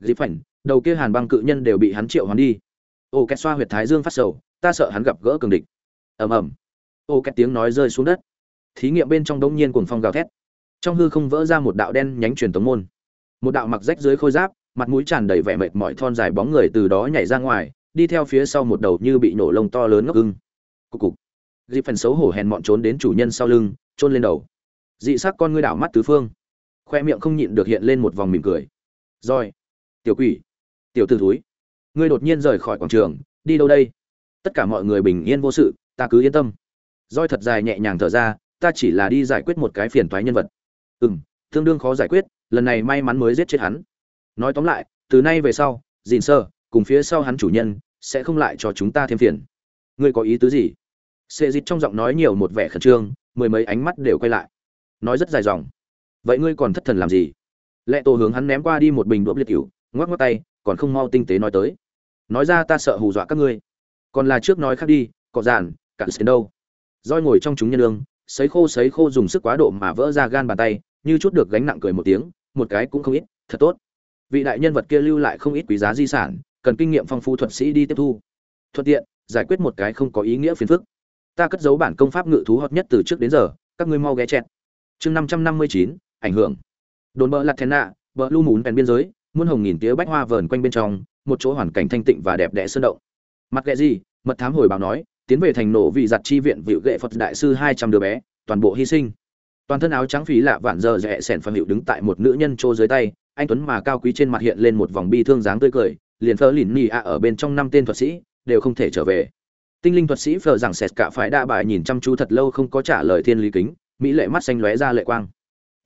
Dịp phảnh, đầu kia Hàn băng cự nhân đều bị hắn triệu hoán đi. Ô Két xoa huyệt thái dương phát sầu, ta sợ hắn gặp gỡ cường địch. Ầm ầm. Ô Két tiếng nói rơi xuống đất. Thí nghiệm bên trong đống nhiên cuồng phong gào thét. Trong hư không vỡ ra một đạo đen nhánh truyền tống môn. Một đạo mặc rách dưới khôi giáp, mặt mũi tràn đầy vẻ mệt mỏi thon dài bóng người từ đó nhảy ra ngoài, đi theo phía sau một đầu như bị nổ lông to lớn ngốc ưng. Cục cục. Dịp phần xấu hổ hèn mọn trốn đến chủ nhân sau lưng, trôn lên đầu. Dị sắc con ngươi đảo mắt tứ phương, khoe miệng không nhịn được hiện lên một vòng mỉm cười. Rồi, tiểu quỷ, tiểu tử thúi, ngươi đột nhiên rời khỏi quảng trường, đi đâu đây? Tất cả mọi người bình yên vô sự, ta cứ yên tâm. Roi thật dài nhẹ nhàng thở ra, ta chỉ là đi giải quyết một cái phiền toái nhân vật. Ừm, tương đương khó giải quyết, lần này may mắn mới giết chết hắn. Nói tóm lại, từ nay về sau, Dìn Sơ cùng phía sau hắn chủ nhân sẽ không lại cho chúng ta thêm phiền. Ngươi có ý tứ gì? Sệ dịt trong giọng nói nhiều một vẻ khẩn trương, mười mấy ánh mắt đều quay lại. Nói rất dài dòng. Vậy ngươi còn thất thần làm gì? Lệ Tổ hướng hắn ném qua đi một bình đũa liệt cửu, ngoắc ngoắc tay, còn không mau tinh tế nói tới. Nói ra ta sợ hù dọa các ngươi. Còn là trước nói khác đi, cọ giản, cạn xến đâu. Roi ngồi trong chúng nhân lương, sấy khô sấy khô dùng sức quá độ mà vỡ ra gan bàn tay, như chút được gánh nặng cười một tiếng, một cái cũng không ít, thật tốt. Vị đại nhân vật kia lưu lại không ít quý giá di sản, cần kinh nghiệm phong phú thuật sĩ đi tiếp thu. Thuận tiện, giải quyết một cái không có ý nghĩa phiền phức ta cất giấu bản công pháp ngự thú hợp nhất từ trước đến giờ các ngươi mau ghé chẹt chương năm trăm năm mươi chín ảnh hưởng đồn bờ lạt thèn nạ bờ lu mún ven biên giới muôn hồng nghìn tía bách hoa vờn quanh bên trong, một chỗ hoàn cảnh thanh tịnh và đẹp đẽ sơn động. Mặc ghẹ gì? Mật thám hồi báo nói, tiến về thành nổ vị giặt chi viện vịu ghệ phật đại sư hai trăm đứa bé, toàn bộ hy sinh. Toàn thân áo trắng phí lạ vạn giờ rẽ sẻn phần hiệu đứng tại một nữ nhân trô dưới tay, anh tuấn mà cao quý trên mặt hiện lên một vòng bi thương dáng tươi cười, liền phơ lìn nhì ạ ở bên trong năm tên thuật sĩ, đều không thể trở về. Tinh linh thuật sĩ phờ rằng sệt cả phải đa bài nhìn chăm chú thật lâu không có trả lời thiên lý kính, mỹ lệ mắt xanh lóe ra lệ quang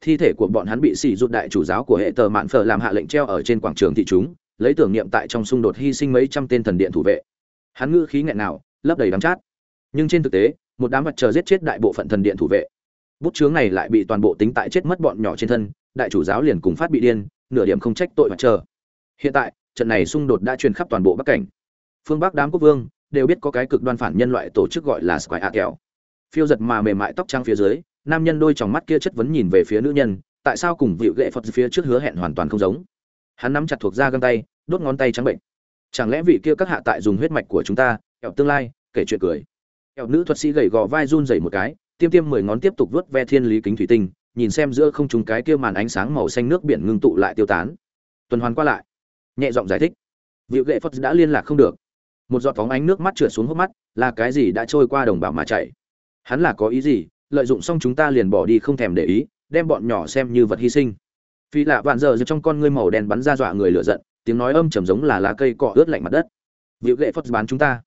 thi thể của bọn hắn bị sỉ rụt đại chủ giáo của hệ tờ mạn phở làm hạ lệnh treo ở trên quảng trường thị chúng lấy tưởng niệm tại trong xung đột hy sinh mấy trăm tên thần điện thủ vệ. Hắn ngữ khí nghẹn nào lấp đầy đám chát. Nhưng trên thực tế một đám mặt chờ giết chết đại bộ phận thần điện thủ vệ. Bút chướng này lại bị toàn bộ tính tại chết mất bọn nhỏ trên thân đại chủ giáo liền cùng phát bị điên nửa điểm không trách tội mặt chờ. Hiện tại trận này xung đột đã truyền khắp toàn bộ bắc cảnh. Phương bắc đám quốc vương đều biết có cái cực đoan phản nhân loại tổ chức gọi là Square kẹo. Phiêu giật mà mềm mại tóc trang phía dưới, nam nhân đôi tròng mắt kia chất vấn nhìn về phía nữ nhân, tại sao cùng vịu ghệ phật phía trước hứa hẹn hoàn toàn không giống? Hắn nắm chặt thuộc da găng tay, đốt ngón tay trắng bệnh. Chẳng lẽ vị kia các hạ tại dùng huyết mạch của chúng ta, kẹo tương lai, kể chuyện cười. Kẹo nữ thuật sĩ gầy gò vai run rẩy một cái, tiêm tiêm mười ngón tiếp tục vớt ve thiên lý kính thủy tinh, nhìn xem giữa không trung cái kia màn ánh sáng màu xanh nước biển ngưng tụ lại tiêu tán. Tuần hoàn qua lại, nhẹ giọng giải thích. Vịu ghệ phật đã liên lạc không được. Một giọt phóng ánh nước mắt trượt xuống hốc mắt, là cái gì đã trôi qua đồng bào mà chạy? Hắn là có ý gì lợi dụng xong chúng ta liền bỏ đi không thèm để ý, đem bọn nhỏ xem như vật hy sinh. Phi lạ vạn giờ trong con ngươi màu đen bắn ra dọa người lửa giận, tiếng nói âm trầm giống là lá cây cọ ướt lạnh mặt đất. Vịu lệ phật bán chúng ta.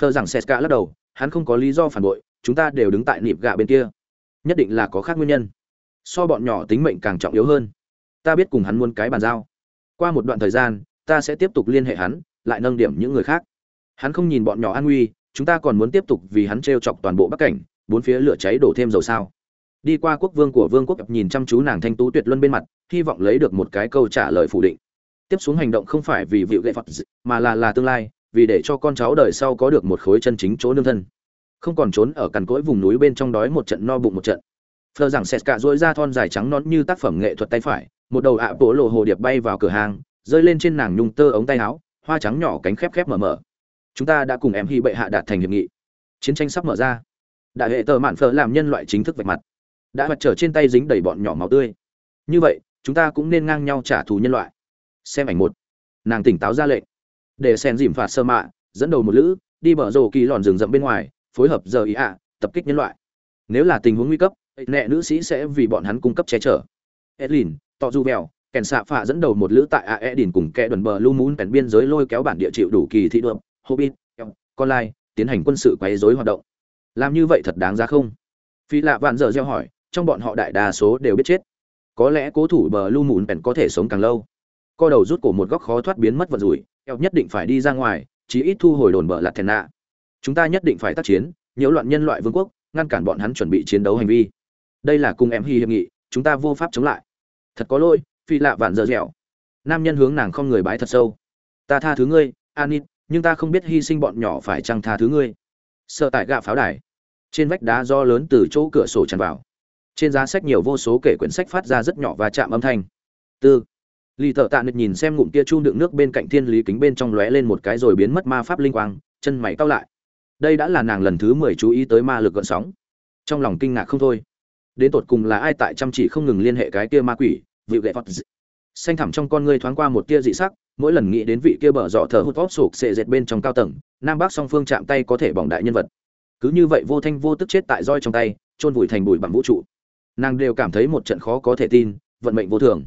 Phờ rằng seska lắc đầu, hắn không có lý do phản bội, chúng ta đều đứng tại nịp gạ bên kia. Nhất định là có khác nguyên nhân. So bọn nhỏ tính mệnh càng trọng yếu hơn. Ta biết cùng hắn muốn cái bàn giao. Qua một đoạn thời gian, ta sẽ tiếp tục liên hệ hắn, lại nâng điểm những người khác. Hắn không nhìn bọn nhỏ an nguy, chúng ta còn muốn tiếp tục vì hắn t r e o chọc toàn bộ bắc cảnh bốn phía lửa cháy đổ thêm dầu sao. Đi qua quốc vương của vương quốc, nhìn chăm chú nàng thanh tú tuyệt luân bên mặt, hy vọng lấy được một cái câu trả lời phủ định. Tiếp xuống hành động không phải vì vịu gậy phật mà là là tương lai, vì để cho con cháu đời sau có được một khối chân chính chỗ nương thân. Không còn trốn ở cằn cỗi vùng núi bên trong đói một trận no bụng một trận. Phờ rằng sệt cả dỗi ra thon dài trắng nón như tác phẩm nghệ thuật tay phải, một đầu ạ bố lộ hồ điệp bay vào cửa hàng, rơi lên trên nàng nhung tơ ống tay áo, hoa trắng nhỏ cánh khép khép mở mở. Chúng ta đã cùng em hy bệ hạ đạt thành hiệp nghị. Chiến tranh sắp mở ra đại hệ tờ mạn phở làm nhân loại chính thức vạch mặt. Đã mặt trở trên tay dính đầy bọn nhỏ máu tươi. Như vậy, chúng ta cũng nên ngang nhau trả thù nhân loại. Xem ảnh một. Nàng tỉnh táo ra lệnh. Để sen dìm phạt sơ mạ, dẫn đầu một lữ, đi bờ rồ kỳ lòn rừng rậm bên ngoài, phối hợp giờ ý ạ, tập kích nhân loại. Nếu là tình huống nguy cấp nẹ nữ sĩ sẽ vì bọn hắn cung cấp che chở. Edlin to du vèo kèn xạ phạ dẫn đầu một lữ tại a edin cùng kẻ đồn bờ lu mún bèn biên giới lôi kéo bản địa chịu đủ kỳ thị đượm hobbit con lai, tiến hành quân sự quấy rối hoạt động làm như vậy thật đáng ra không? Phi lạ vạn dở gieo hỏi, trong bọn họ đại đa số đều biết chết. Có lẽ cố thủ bờ lu mùn bèn có thể sống càng lâu. Co đầu rút cổ một góc khó thoát biến mất vật rủi, eo nhất định phải đi ra ngoài, chí ít thu hồi đồn bờ lạt thèn nạ. Chúng ta nhất định phải tác chiến, nhiễu loạn nhân loại vương quốc, ngăn cản bọn hắn chuẩn bị chiến đấu hành vi. Đây là cùng em hy hiệp nghị, chúng ta vô pháp chống lại. Thật có lỗi, phi lạ vạn dở dẻo nam nhân hướng nàng không người bái thật sâu. Ta tha thứ ngươi, anit, nhưng ta không biết hy sinh bọn nhỏ phải chăng tha thứ ngươi sợ tại gạ pháo đài. Trên vách đá do lớn từ chỗ cửa sổ tràn vào. Trên giá sách nhiều vô số kể quyển sách phát ra rất nhỏ và chạm âm thanh. Tư. Lì thợ tạ nịch nhìn xem ngụm kia chu đựng nước bên cạnh thiên lý kính bên trong lóe lên một cái rồi biến mất ma pháp linh quang, chân mày cau lại. Đây đã là nàng lần thứ mười chú ý tới ma lực gợn sóng. Trong lòng kinh ngạc không thôi. Đến tột cùng là ai tại chăm chỉ không ngừng liên hệ cái kia ma quỷ vị gậy phật xanh thẳm trong con ngươi thoáng qua một tia dị sắc, mỗi lần nghĩ đến vị kia bở dọ thờ hút vót sụp sệ dệt bên trong cao tầng, nam bắc song phương chạm tay có thể bỏng đại nhân vật. Cứ như vậy vô thanh vô tức chết tại roi trong tay, chôn vùi thành bụi bằng vũ trụ. Nàng đều cảm thấy một trận khó có thể tin, vận mệnh vô thường.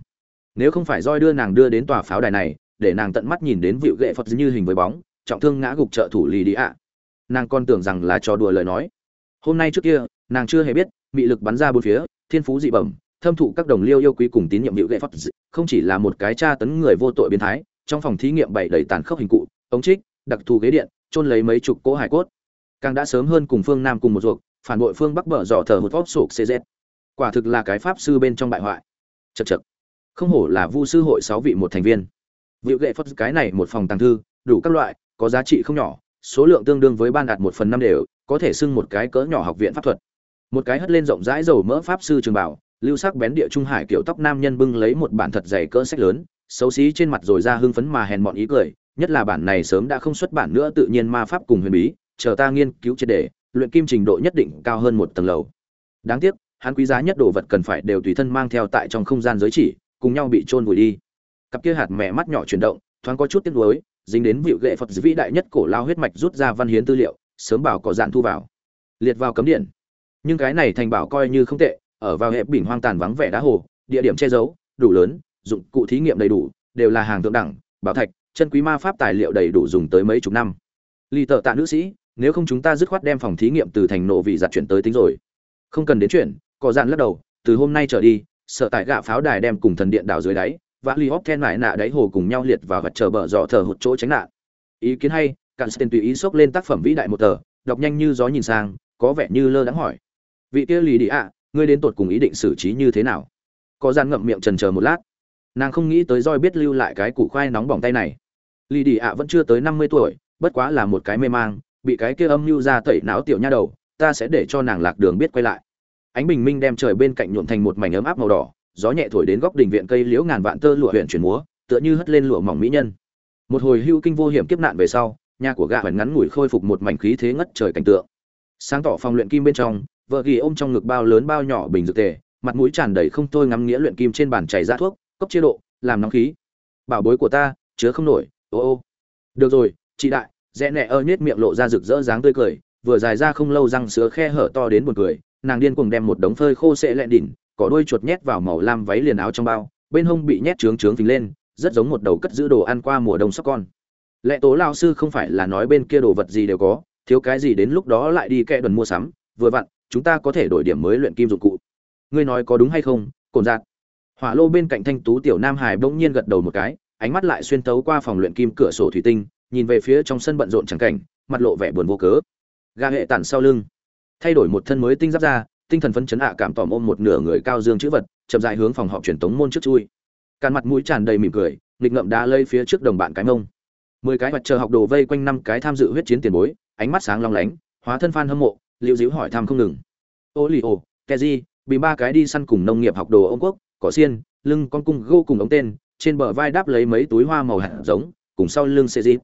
Nếu không phải roi đưa nàng đưa đến tòa pháo đài này, để nàng tận mắt nhìn đến vịu ghệ phật như hình với bóng, trọng thương ngã gục trợ thủ lì đi ạ. Nàng còn tưởng rằng là trò đùa lời nói. Hôm nay trước kia, nàng chưa hề biết bị lực bắn ra bốn phía, thiên phú dị bẩm thâm thụ các đồng liêu yêu quý cùng tín nhiệm hữu gậy phật không chỉ là một cái tra tấn người vô tội biến thái, trong phòng thí nghiệm bảy đầy tàn khốc hình cụ, ống trích, đặc thù ghế điện trôn lấy mấy chục cỗ hải cốt. Càng đã sớm hơn cùng phương nam cùng một ruột, phản bội phương bắc bờ dò thờ một vót sụp cz quả thực là cái pháp sư bên trong bại hoại. Chật chật không hổ là vu sư hội sáu vị một thành viên. Vịu gậy phật cái này một phòng tàng thư, đủ các loại, có giá trị không nhỏ, số lượng tương đương với ban đạt một phần năm đều, có thể xưng một cái cỡ nhỏ học viện pháp thuật. Một cái hất lên rộng rãi dầu mỡ pháp sư trường bảo lưu sắc bén địa trung hải kiểu tóc nam nhân bưng lấy một bản thật dày cỡ sách lớn, xấu xí trên mặt rồi ra hưng phấn mà hèn mọn ý cười, nhất là bản này sớm đã không xuất bản nữa tự nhiên ma pháp cùng huyền bí, chờ ta nghiên cứu triệt đề luyện kim trình độ nhất định cao hơn một tầng lầu. Đáng tiếc, hắn quý giá nhất đồ vật cần phải đều tùy thân mang theo tại trong không gian giới chỉ, cùng nhau bị trôn vùi đi. Cặp kia hạt mẹ mắt nhỏ chuyển động, thoáng có chút tiếc nuối, dính đến vịu gệ phật vĩ đại nhất cổ lao huyết mạch rút ra văn hiến tư liệu, sớm bảo có dạn thu vào. Liệt vào cấm điện. Nhưng cái này thành bảo coi như không tệ ở vào hệ bình hoang tàn vắng vẻ đá hồ, địa điểm che giấu, đủ lớn, dụng cụ thí nghiệm đầy đủ, đều là hàng thượng đẳng, bảo thạch, chân quý ma pháp tài liệu đầy đủ dùng tới mấy chục năm. Lì tợ tạ nữ sĩ, nếu không chúng ta dứt khoát đem phòng thí nghiệm từ thành nộ vị giặt chuyển tới tính rồi. Không cần đến chuyển có dạn lắc đầu, từ hôm nay trở đi sợ tại gạ pháo đài đem cùng thần điện đảo dưới đáy, và li hóc then lại nạ đáy hồ cùng nhau liệt vào vật chờ bờ dọ thờ hụt chỗ tránh nạn. Ý kiến hay, cạn tên tùy ý xốc lên tác phẩm vĩ đại một tờ, đọc nhanh như gió nhìn sang, có vẻ như lơ đãng hỏi. Vị kia lì đi ạ ngươi đến tột cùng ý định xử trí như thế nào? Có gian ngậm miệng trần chờ một lát. Nàng không nghĩ tới roi biết lưu lại cái củ khoai nóng bỏng tay này. Lì đi ạ vẫn chưa tới năm mươi tuổi, bất quá là một cái mê mang, bị cái kia âm mưu ra tẩy não tiểu nha đầu, ta sẽ để cho nàng lạc đường biết quay lại. Ánh bình minh đem trời bên cạnh nhuộm thành một mảnh ấm áp màu đỏ, gió nhẹ thổi đến góc đình viện cây liễu ngàn vạn tơ lụa huyện chuyển múa, tựa như hất lên lụa mỏng mỹ nhân. Một hồi hưu kinh vô hiểm kiếp nạn về sau, nhà của gã hoành ngắn ngủi khôi phục một mảnh khí thế ngất trời cảnh tượng. Sáng tỏ phòng luyện kim bên trong vợ ghi ôm trong ngực bao lớn bao nhỏ bình dược tề, mặt mũi tràn đầy không thôi ngắm nghĩa luyện kim trên bàn chảy ra thuốc, cốc chế độ, làm nóng khí. Bảo bối của ta, chứa không nổi, ô ô. Được rồi, chị đại, rẽ nẹ ơ nhếch miệng lộ ra rực rỡ dáng tươi cười, vừa dài ra không lâu răng sữa khe hở to đến buồn cười, nàng điên cuồng đem một đống phơi khô sệ lẹ đỉnh, cỏ đuôi chuột nhét vào màu lam váy liền áo trong bao, bên hông bị nhét trướng trướng phình lên, rất giống một đầu cất giữ đồ ăn qua mùa đông sóc con. Lệ tố lao sư không phải là nói bên kia đồ vật gì đều có, thiếu cái gì đến lúc đó lại đi kẹ đần mua sắm, vừa vặn chúng ta có thể đổi điểm mới luyện kim dụng cụ. Ngươi nói có đúng hay không, cồn giạt. Hỏa lô bên cạnh thanh tú tiểu nam hải bỗng nhiên gật đầu một cái, ánh mắt lại xuyên tấu qua phòng luyện kim cửa sổ thủy tinh, nhìn về phía trong sân bận rộn chẳng cảnh, mặt lộ vẻ buồn vô cớ. Ga hệ tản sau lưng, thay đổi một thân mới tinh giáp ra tinh thần phấn chấn ạ cảm tỏm ôm một nửa người cao dương chữ vật, chậm dại hướng phòng họp truyền tống môn trước chui. Càn mặt mũi tràn đầy mỉm cười, nghịch ngậm đá lây phía trước đồng bạn cái mông. Mười cái mặt chờ học đồ vây quanh năm cái tham dự huyết chiến tiền bối, ánh mắt sáng long lánh, hóa thân phan hâm mộ liễu díu hỏi thăm không ngừng. Ô lì ô keji bị ba cái đi săn cùng nông nghiệp học đồ ông quốc, cỏ xiên, lưng con cung gô cùng ống tên, trên bờ vai đáp lấy mấy túi hoa màu hạt giống, cùng sau lưng xe dịp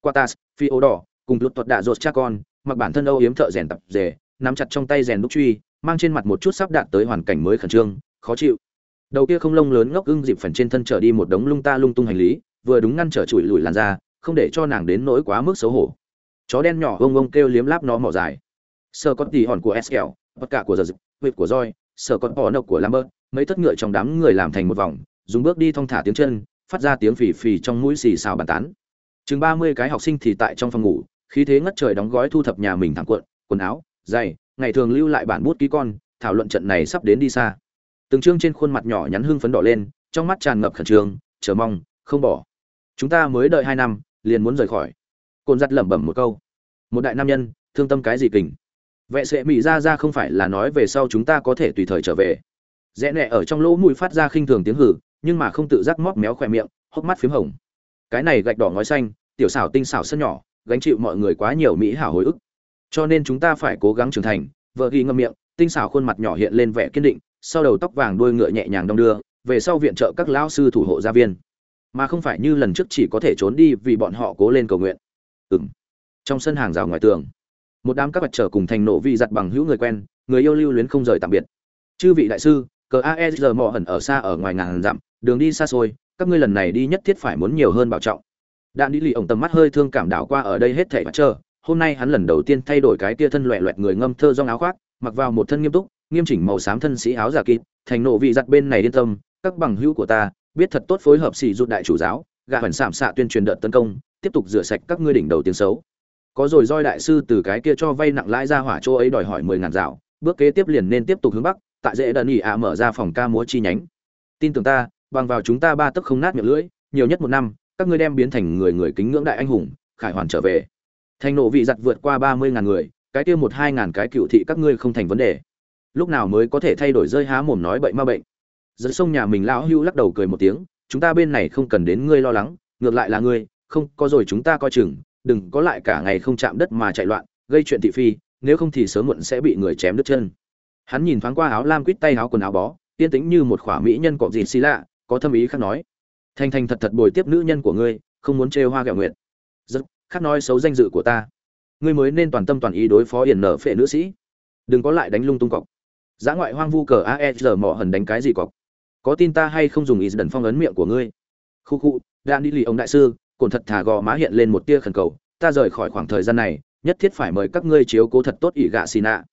quatas phi ô đỏ, cùng lụt tuật đạ rột cha con, mặc bản thân âu yếm thợ rèn tập rể nắm chặt trong tay rèn đúc truy, mang trên mặt một chút sắp đạt tới hoàn cảnh mới khẩn trương, khó chịu. Đầu kia không lông lớn ngốc ưng dịp phần trên thân trở đi một đống lung ta lung tung hành lý, vừa đúng ngăn trở chùi lùi làn ra không để cho nàng đến nỗi quá mức xấu hổ. Chó đen nhỏ ông ông kêu liếm láp nó mỏ dài sở con tỉ hòn của Eskel, bất cả của giờ dịch huyệt của roi sở con bò nọc của lambert mấy thất ngựa trong đám người làm thành một vòng dùng bước đi thong thả tiếng chân phát ra tiếng phì phì trong mũi xì xào bàn tán. Chừng ba mươi cái học sinh thì tại trong phòng ngủ khí thế ngất trời đóng gói thu thập nhà mình thẳng cuộn quần áo giày ngày thường lưu lại bản bút ký con thảo luận trận này sắp đến đi xa. Từng chương trên khuôn mặt nhỏ nhắn hưng phấn đỏ lên trong mắt tràn ngập khẩn trương chờ mong không bỏ. Chúng ta mới đợi hai năm liền muốn rời khỏi. Cồn giặt lẩm bẩm một câu. Một đại nam nhân thương tâm cái gì kình? Vệ sệ mỹ ra ra không phải là nói về sau chúng ta có thể tùy thời trở về. Rẽ nẹ ở trong lỗ mũi phát ra khinh thường tiếng hử, nhưng mà không tự giác móc méo khỏe miệng, hốc mắt p h í m hồng. Cái này gạch đỏ ngói xanh, tiểu xảo tinh xảo sân nhỏ, gánh chịu mọi người quá nhiều mỹ hảo hồi ức. Cho nên chúng ta phải cố gắng trưởng thành. Vợ ghi ngâm miệng, tinh xảo khuôn mặt nhỏ hiện lên vẻ kiên định, sau đầu tóc vàng đuôi ngựa nhẹ nhàng đong đưa, về sau viện trợ các lão sư thủ hộ gia viên. Mà không phải như lần trước chỉ có thể trốn đi vì bọn họ cố lên cầu nguyện. Ừng trong sân hàng rào ngoài tường một đám các vật trở cùng thành nộ vị giặt bằng hữu người quen, người yêu lưu luyến không rời tạm biệt. Chư vị đại sư, cờ aesr mò hẩn ở xa ở ngoài ngàn dặm, đường đi xa xôi, các ngươi lần này đi nhất thiết phải muốn nhiều hơn bảo trọng. Đạn đi lì ổng tầm mắt hơi thương cảm đảo qua ở đây hết thảy vật chờ, hôm nay hắn lần đầu tiên thay đổi cái tia thân loẹ loẹt người ngâm thơ rong áo khoác, mặc vào một thân nghiêm túc, nghiêm chỉnh màu xám thân sĩ áo giả kịp, thành nộ vị giặt bên này yên tâm, các bằng hữu của ta, biết thật tốt phối hợp xì rụt đại chủ giáo gạ hẳn sảm xạ tuyên truyền đợt tấn công, tiếp tục rửa sạch các ngươi đỉnh đầu tiếng xấu có rồi roi đại sư từ cái kia cho vay nặng lãi ra hỏa chỗ ấy đòi hỏi mười ngàn dạo, bước kế tiếp liền nên tiếp tục hướng bắc, tại dễ đần ỉ ạ mở ra phòng ca múa chi nhánh. Tin tưởng ta, bằng vào chúng ta ba tấc không nát miệng lưỡi, nhiều nhất một năm, các ngươi đem biến thành người người kính ngưỡng đại anh hùng, khải hoàn trở về. Thành nộ vị giặt vượt qua ba mươi ngàn người, cái kia một hai ngàn cái cựu thị các ngươi không thành vấn đề. Lúc nào mới có thể thay đổi rơi há mồm nói bệnh ma bệnh. Dẫn sông nhà mình lão hưu lắc đầu cười một tiếng, chúng ta bên này không cần đến ngươi lo lắng, ngược lại là ngươi, không, có rồi chúng ta coi chừng đừng có lại cả ngày không chạm đất mà chạy loạn, gây chuyện thị phi, nếu không thì sớm muộn sẽ bị người chém đứt chân. Hắn nhìn thoáng qua áo lam quýt tay áo quần áo bó tiên tính như một khỏa mỹ nhân cọp dịt xì lạ, có thâm ý khác nói, thành thành thật thật bồi tiếp nữ nhân của ngươi, không muốn trêu hoa gạo nguyện rất khác nói xấu danh dự của ta. Ngươi mới nên toàn tâm toàn ý đối phó hiền nở phệ nữ sĩ. Đừng có lại đánh lung tung cọc giã ngoại hoang vu cờ aesr mỏ hần đánh cái gì cọc có tin ta hay không dùng ý đần phong ấn miệng của ngươi? Khu khu đan đi lì ông đại sư cồn thật thà gò má hiện lên một tia khẩn cầu, ta rời khỏi khoảng thời gian này, nhất thiết phải mời các ngươi chiếu cố thật tốt ỷ gạ xì nạ.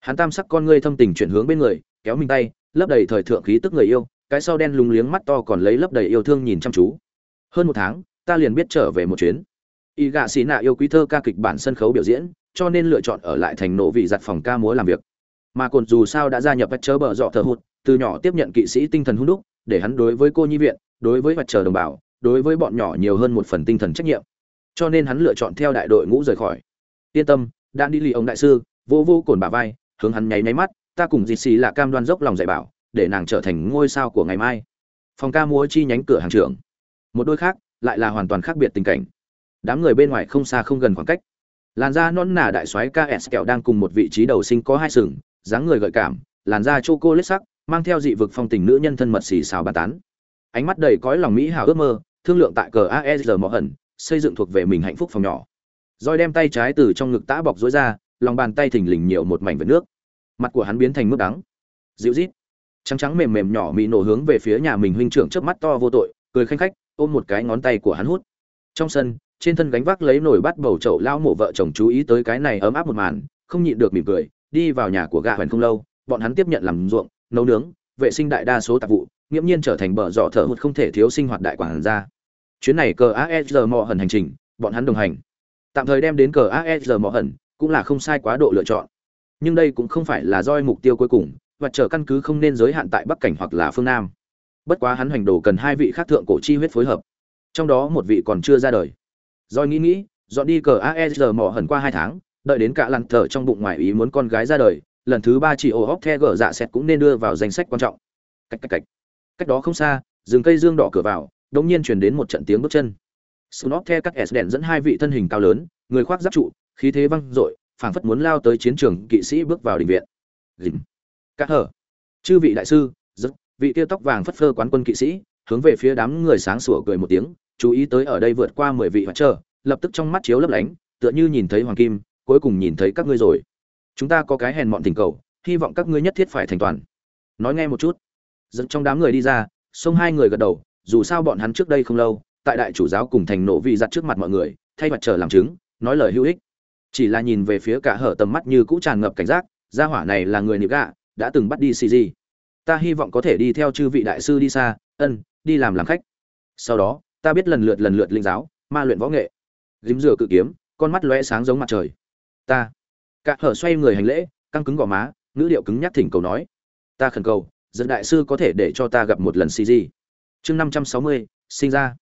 Hắn tam sắc con ngươi thâm tình chuyển hướng bên người, kéo mình tay, lấp đầy thời thượng khí tức người yêu, cái sau đen lúng liếng mắt to còn lấy lấp đầy yêu thương nhìn chăm chú. Hơn một tháng, ta liền biết trở về một chuyến. Y gạ xì nạ yêu quý thơ ca kịch bản sân khấu biểu diễn, cho nên lựa chọn ở lại thành nộ vị giặt phòng ca múa làm việc. Mà còn dù sao đã gia nhập vật chớ bờ dọ thờ hụt, từ nhỏ tiếp nhận kỵ sĩ tinh thần hung đúc, để hắn đối với cô nhi viện, đối với vật chờ đồng bào đối với bọn nhỏ nhiều hơn một phần tinh thần trách nhiệm. Cho nên hắn lựa chọn theo đại đội ngũ rời khỏi. Yên tâm, đã đi lì ông đại sư, vô vô cồn bà vai, hướng hắn nháy nháy mắt, ta cùng dì xì là cam đoan dốc lòng dạy bảo, để nàng trở thành ngôi sao của ngày mai. Phòng ca múa chi nhánh cửa hàng trưởng. Một đôi khác, lại là hoàn toàn khác biệt tình cảnh. Đám người bên ngoài không xa không gần khoảng cách. Làn da non nà đại soái ks kẹo đang cùng một vị trí đầu sinh có hai sừng, dáng người gợi cảm, làn da chô cô lết sắc, mang theo dị vực phong tình nữ nhân thân mật xì xào bàn tán. Ánh mắt đầy cõi lòng mỹ hào ước mơ thương lượng tại cờ aesr mỏ hẩn xây dựng thuộc về mình hạnh phúc phòng nhỏ. Rồi đem tay trái từ trong ngực tã bọc rối ra, lòng bàn tay thình lình nhiều một mảnh vật nước. Mặt của hắn biến thành mức đắng. Dịu rít trắng trắng mềm mềm nhỏ mị nổ hướng về phía nhà mình huynh trưởng chớp mắt to vô tội, cười khanh khách, ôm một cái ngón tay của hắn hút. Trong sân, trên thân gánh vác lấy nồi bắt bầu chậu lao mổ vợ chồng chú ý tới cái này ấm áp một màn, không nhịn được mỉm cười, đi vào nhà của gà hoàn không lâu, bọn hắn tiếp nhận làm ruộng, nấu nướng, vệ sinh đại đa số tạp vụ nghiễm nhiên trở thành bờ dọ thợ hụt không thể thiếu sinh hoạt đại quản gia. Chuyến này cờ asr mò hẩn hành trình, bọn hắn đồng hành. Tạm thời đem đến cờ asr mò hẩn, cũng là không sai quá độ lựa chọn. Nhưng đây cũng không phải là roi mục tiêu cuối cùng, và trở căn cứ không nên giới hạn tại bắc cảnh hoặc là phương nam. Bất quá hắn hành đồ cần hai vị khác thượng cổ chi huyết phối hợp. Trong đó một vị còn chưa ra đời. Roi nghĩ nghĩ, dọn đi cờ asr mò hẩn qua hai tháng, đợi đến cả lặn thở trong bụng ngoài ý muốn con gái ra đời, lần thứ ba chỉ ổ hóc the gở dạ sẹt cũng nên đưa vào danh sách quan trọng. Cách cách cách cách đó không xa rừng cây dương đỏ cửa vào đống nhiên truyền đến một trận tiếng bước chân snob the các S đèn dẫn hai vị thân hình cao lớn, người khoác giáp trụ, khí thế văng dội, phảng phất muốn lao tới chiến trường, kỵ sĩ bước vào đình viện. Dìm. Các hở. Chư vị đại sư, rất, vị tiêu tóc vàng phất phơ quán quân kỵ sĩ, hướng về phía đám người sáng sủa cười một tiếng, chú ý tới ở đây vượt qua mười vị hoạt chờ, lập tức trong mắt chiếu lấp lánh, tựa như nhìn thấy hoàng kim, cuối cùng nhìn thấy các ngươi rồi. Chúng ta có cái hèn mọn tình cầu, hy vọng các ngươi nhất thiết phải thành toàn. Nói nghe một chút. Dẫn trong đám người đi ra, xông hai người gật đầu, dù sao bọn hắn trước đây không lâu, tại đại chủ giáo cùng thành nộ vị giặt trước mặt mọi người thay mặt chờ làm chứng nói lời hữu ích. Chỉ là nhìn về phía cả hở tầm mắt như cũ tràn ngập cảnh giác gia hỏa này là người nịp gạ đã từng bắt đi cg ta hy vọng có thể đi theo chư vị đại sư đi xa ân đi làm làm khách. Sau đó ta biết lần lượt lần lượt linh giáo ma luyện võ nghệ. Dím rửa cự kiếm con mắt lóe sáng giống mặt trời. Ta. Cả hở xoay người hành lễ căng cứng gò má ngữ điệu cứng nhắc thỉnh cầu nói. Ta khẩn cầu dẫn đại sư có thể để cho ta gặp một lần cg chương năm trăm sáu mươi, sinh ra.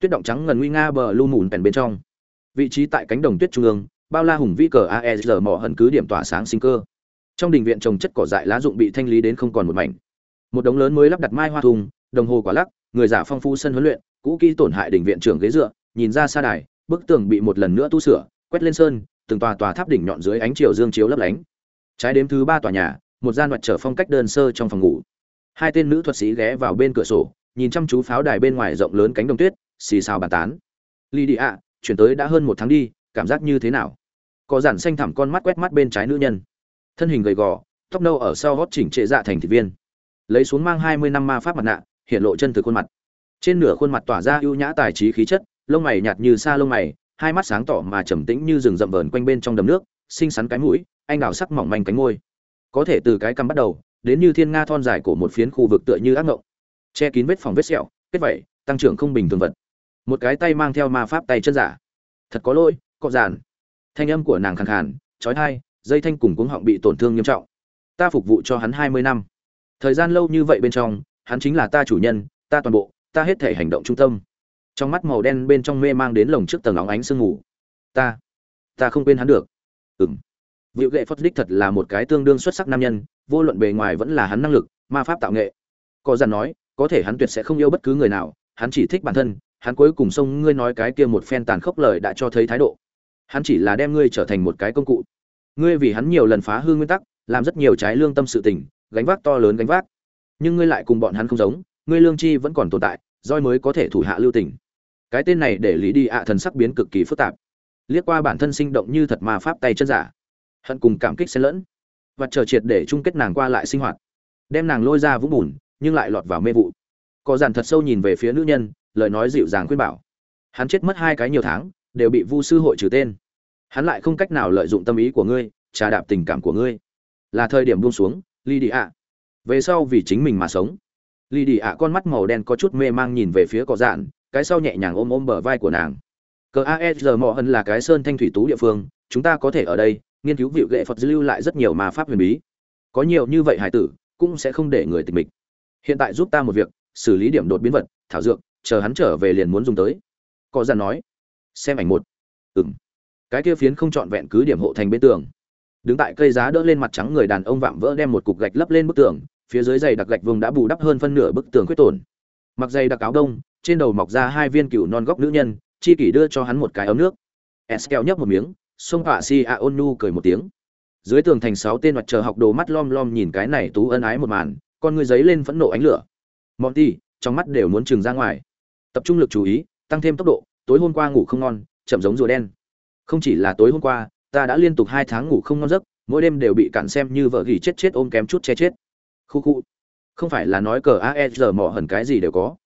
Tuyết động trắng ngần nguy nga bờ lu mùn pèn bên trong. Vị trí tại cánh đồng tuyết trung ương, bao la hùng vĩ cờ aesr mỏ hận cứ điểm tỏa sáng sinh cơ. Trong đình viện trồng chất cỏ dại lá dụng bị thanh lý đến không còn một mảnh. Một đống lớn mới lắp đặt mai hoa thùng, đồng hồ quả lắc, người giả phong phu sân huấn luyện, cũ kỹ tổn hại đình viện trưởng ghế dựa, nhìn ra xa đài, bức tường bị một lần nữa tu sửa, quét lên sơn, từng tòa tòa tháp đỉnh nhọn dưới ánh chiều dương chiếu lấp lánh. Trái đếm thứ ba tòa nhà, một gian mặt trở phong cách đơn sơ trong phòng ngủ hai tên nữ thuật sĩ ghé vào bên cửa sổ, nhìn chăm chú pháo đài bên ngoài rộng lớn cánh đồng tuyết, xì xào bàn tán. Ly đi ạ chuyển tới đã hơn một tháng đi, cảm giác như thế nào? Có giản xanh thẳm con mắt quét mắt bên trái nữ nhân. Thân hình gầy gò, tóc nâu ở sau gót chỉnh trệ dạ thành thị viên. Lấy xuống mang hai mươi năm ma pháp mặt nạ, hiện lộ chân từ khuôn mặt. Trên nửa khuôn mặt tỏa ra ưu nhã tài trí khí chất, lông mày nhạt như sa lông mày, hai mắt sáng tỏ mà trầm tĩnh như rừng rậm vờn quanh bên trong đầm nước, xinh xắn cái mũi, anh đào sắc mỏng manh cánh môi. Có thể từ cái cằm bắt đầu đến như thiên nga thon dài của một phiến khu vực tựa như ác ngộng. Che kín vết phòng vết sẹo, kết vẩy tăng trưởng không bình thường vật. Một cái tay mang theo ma pháp tay chân giả. Thật có lỗi, cọ giản. Thanh âm của nàng khàn khàn trói thai dây thanh cùng cuống họng bị tổn thương nghiêm trọng. Ta phục vụ cho hắn hai mươi năm. Thời gian lâu như vậy bên trong, hắn chính là ta chủ nhân, ta toàn bộ, ta hết thể hành động trung tâm. Trong mắt màu đen bên trong mê mang đến lồng trước tầng óng ánh sương ngủ ta ta không quên hắn được. Ừng vịu gệ phất đích thật là một cái tương đương xuất sắc nam nhân vô luận bề ngoài vẫn là hắn năng lực, ma pháp tạo nghệ. Có dàn nói, có thể hắn tuyệt sẽ không yêu bất cứ người nào, hắn chỉ thích bản thân, hắn cuối cùng xông, ngươi nói cái kia một phen tàn khốc lời đã cho thấy thái độ. Hắn chỉ là đem ngươi trở thành một cái công cụ. Ngươi vì hắn nhiều lần phá hư nguyên tắc, làm rất nhiều trái lương tâm sự tình, gánh vác to lớn gánh vác. Nhưng ngươi lại cùng bọn hắn không giống, ngươi lương chi vẫn còn tồn tại, roi mới có thể thủ hạ lưu tình. Cái tên này để lý đi ạ thần sắc biến cực kỳ phức tạp. Liếc qua bản thân sinh động như thật mà pháp tay chân giả. Hận cùng cảm kích xen lẫn và chờ triệt để chung kết nàng qua lại sinh hoạt. Đem nàng lôi ra vũng bùn, nhưng lại lọt vào mê vụ. Có dàn thật sâu nhìn về phía nữ nhân, lời nói dịu dàng khuyên bảo. Hắn chết mất hai cái nhiều tháng, đều bị vu sư hội trừ tên. Hắn lại không cách nào lợi dụng tâm ý của ngươi, trà đạp tình cảm của ngươi. Là thời điểm buông xuống ly đi ạ về sau vì chính mình mà sống. Ly đi ạ con mắt màu đen có chút mê mang nhìn về phía cỏ dạn, cái sau nhẹ nhàng ôm ôm bờ vai của nàng. Cờ aesr mò hân là cái sơn thanh thủy tú địa phương, chúng ta có thể ở đây nghiên cứu vịu gệ phật lưu lại rất nhiều ma pháp huyền bí. Có nhiều như vậy hải tử, cũng sẽ không để người tịch mịch. Hiện tại giúp ta một việc, xử lý điểm đột biến vật, thảo dược, chờ hắn trở về liền muốn dùng tới. Có dàn nói. Xem ảnh một. Ừng cái kia phiến không trọn vẹn cứ điểm hộ thành bên tường. Đứng tại cây giá đỡ lên mặt trắng người đàn ông vạm vỡ đem một cục gạch lấp lên bức tường, phía dưới dày đặc gạch vùng đã bù đắp hơn phân nửa bức tường khuyết tổn. Mặc dày đặc áo đông, trên đầu mọc ra hai viên cựu non góc nữ nhân, chi kỷ đưa cho hắn một cái ấm nước. Eskel nhấp một miếng sông họa si a ôn nu cười một tiếng. Dưới tường thành sáu tên mặt chờ học đồ mắt lom lom nhìn cái này tú ân ái một màn, con ngươi giấy lên phẫn nộ ánh lửa. Monty trong mắt đều muốn trừng ra ngoài. Tập trung lực chú ý, tăng thêm tốc độ, tối hôm qua ngủ không ngon, chậm giống rùa đen. Không chỉ là tối hôm qua, ta đã liên tục hai tháng ngủ không ngon giấc, mỗi đêm đều bị cạn xem như vợ gỉ chết chết ôm kém chút che chết. Khu khu. Không phải là nói cờ aesr mỏ hẩn cái gì đều có.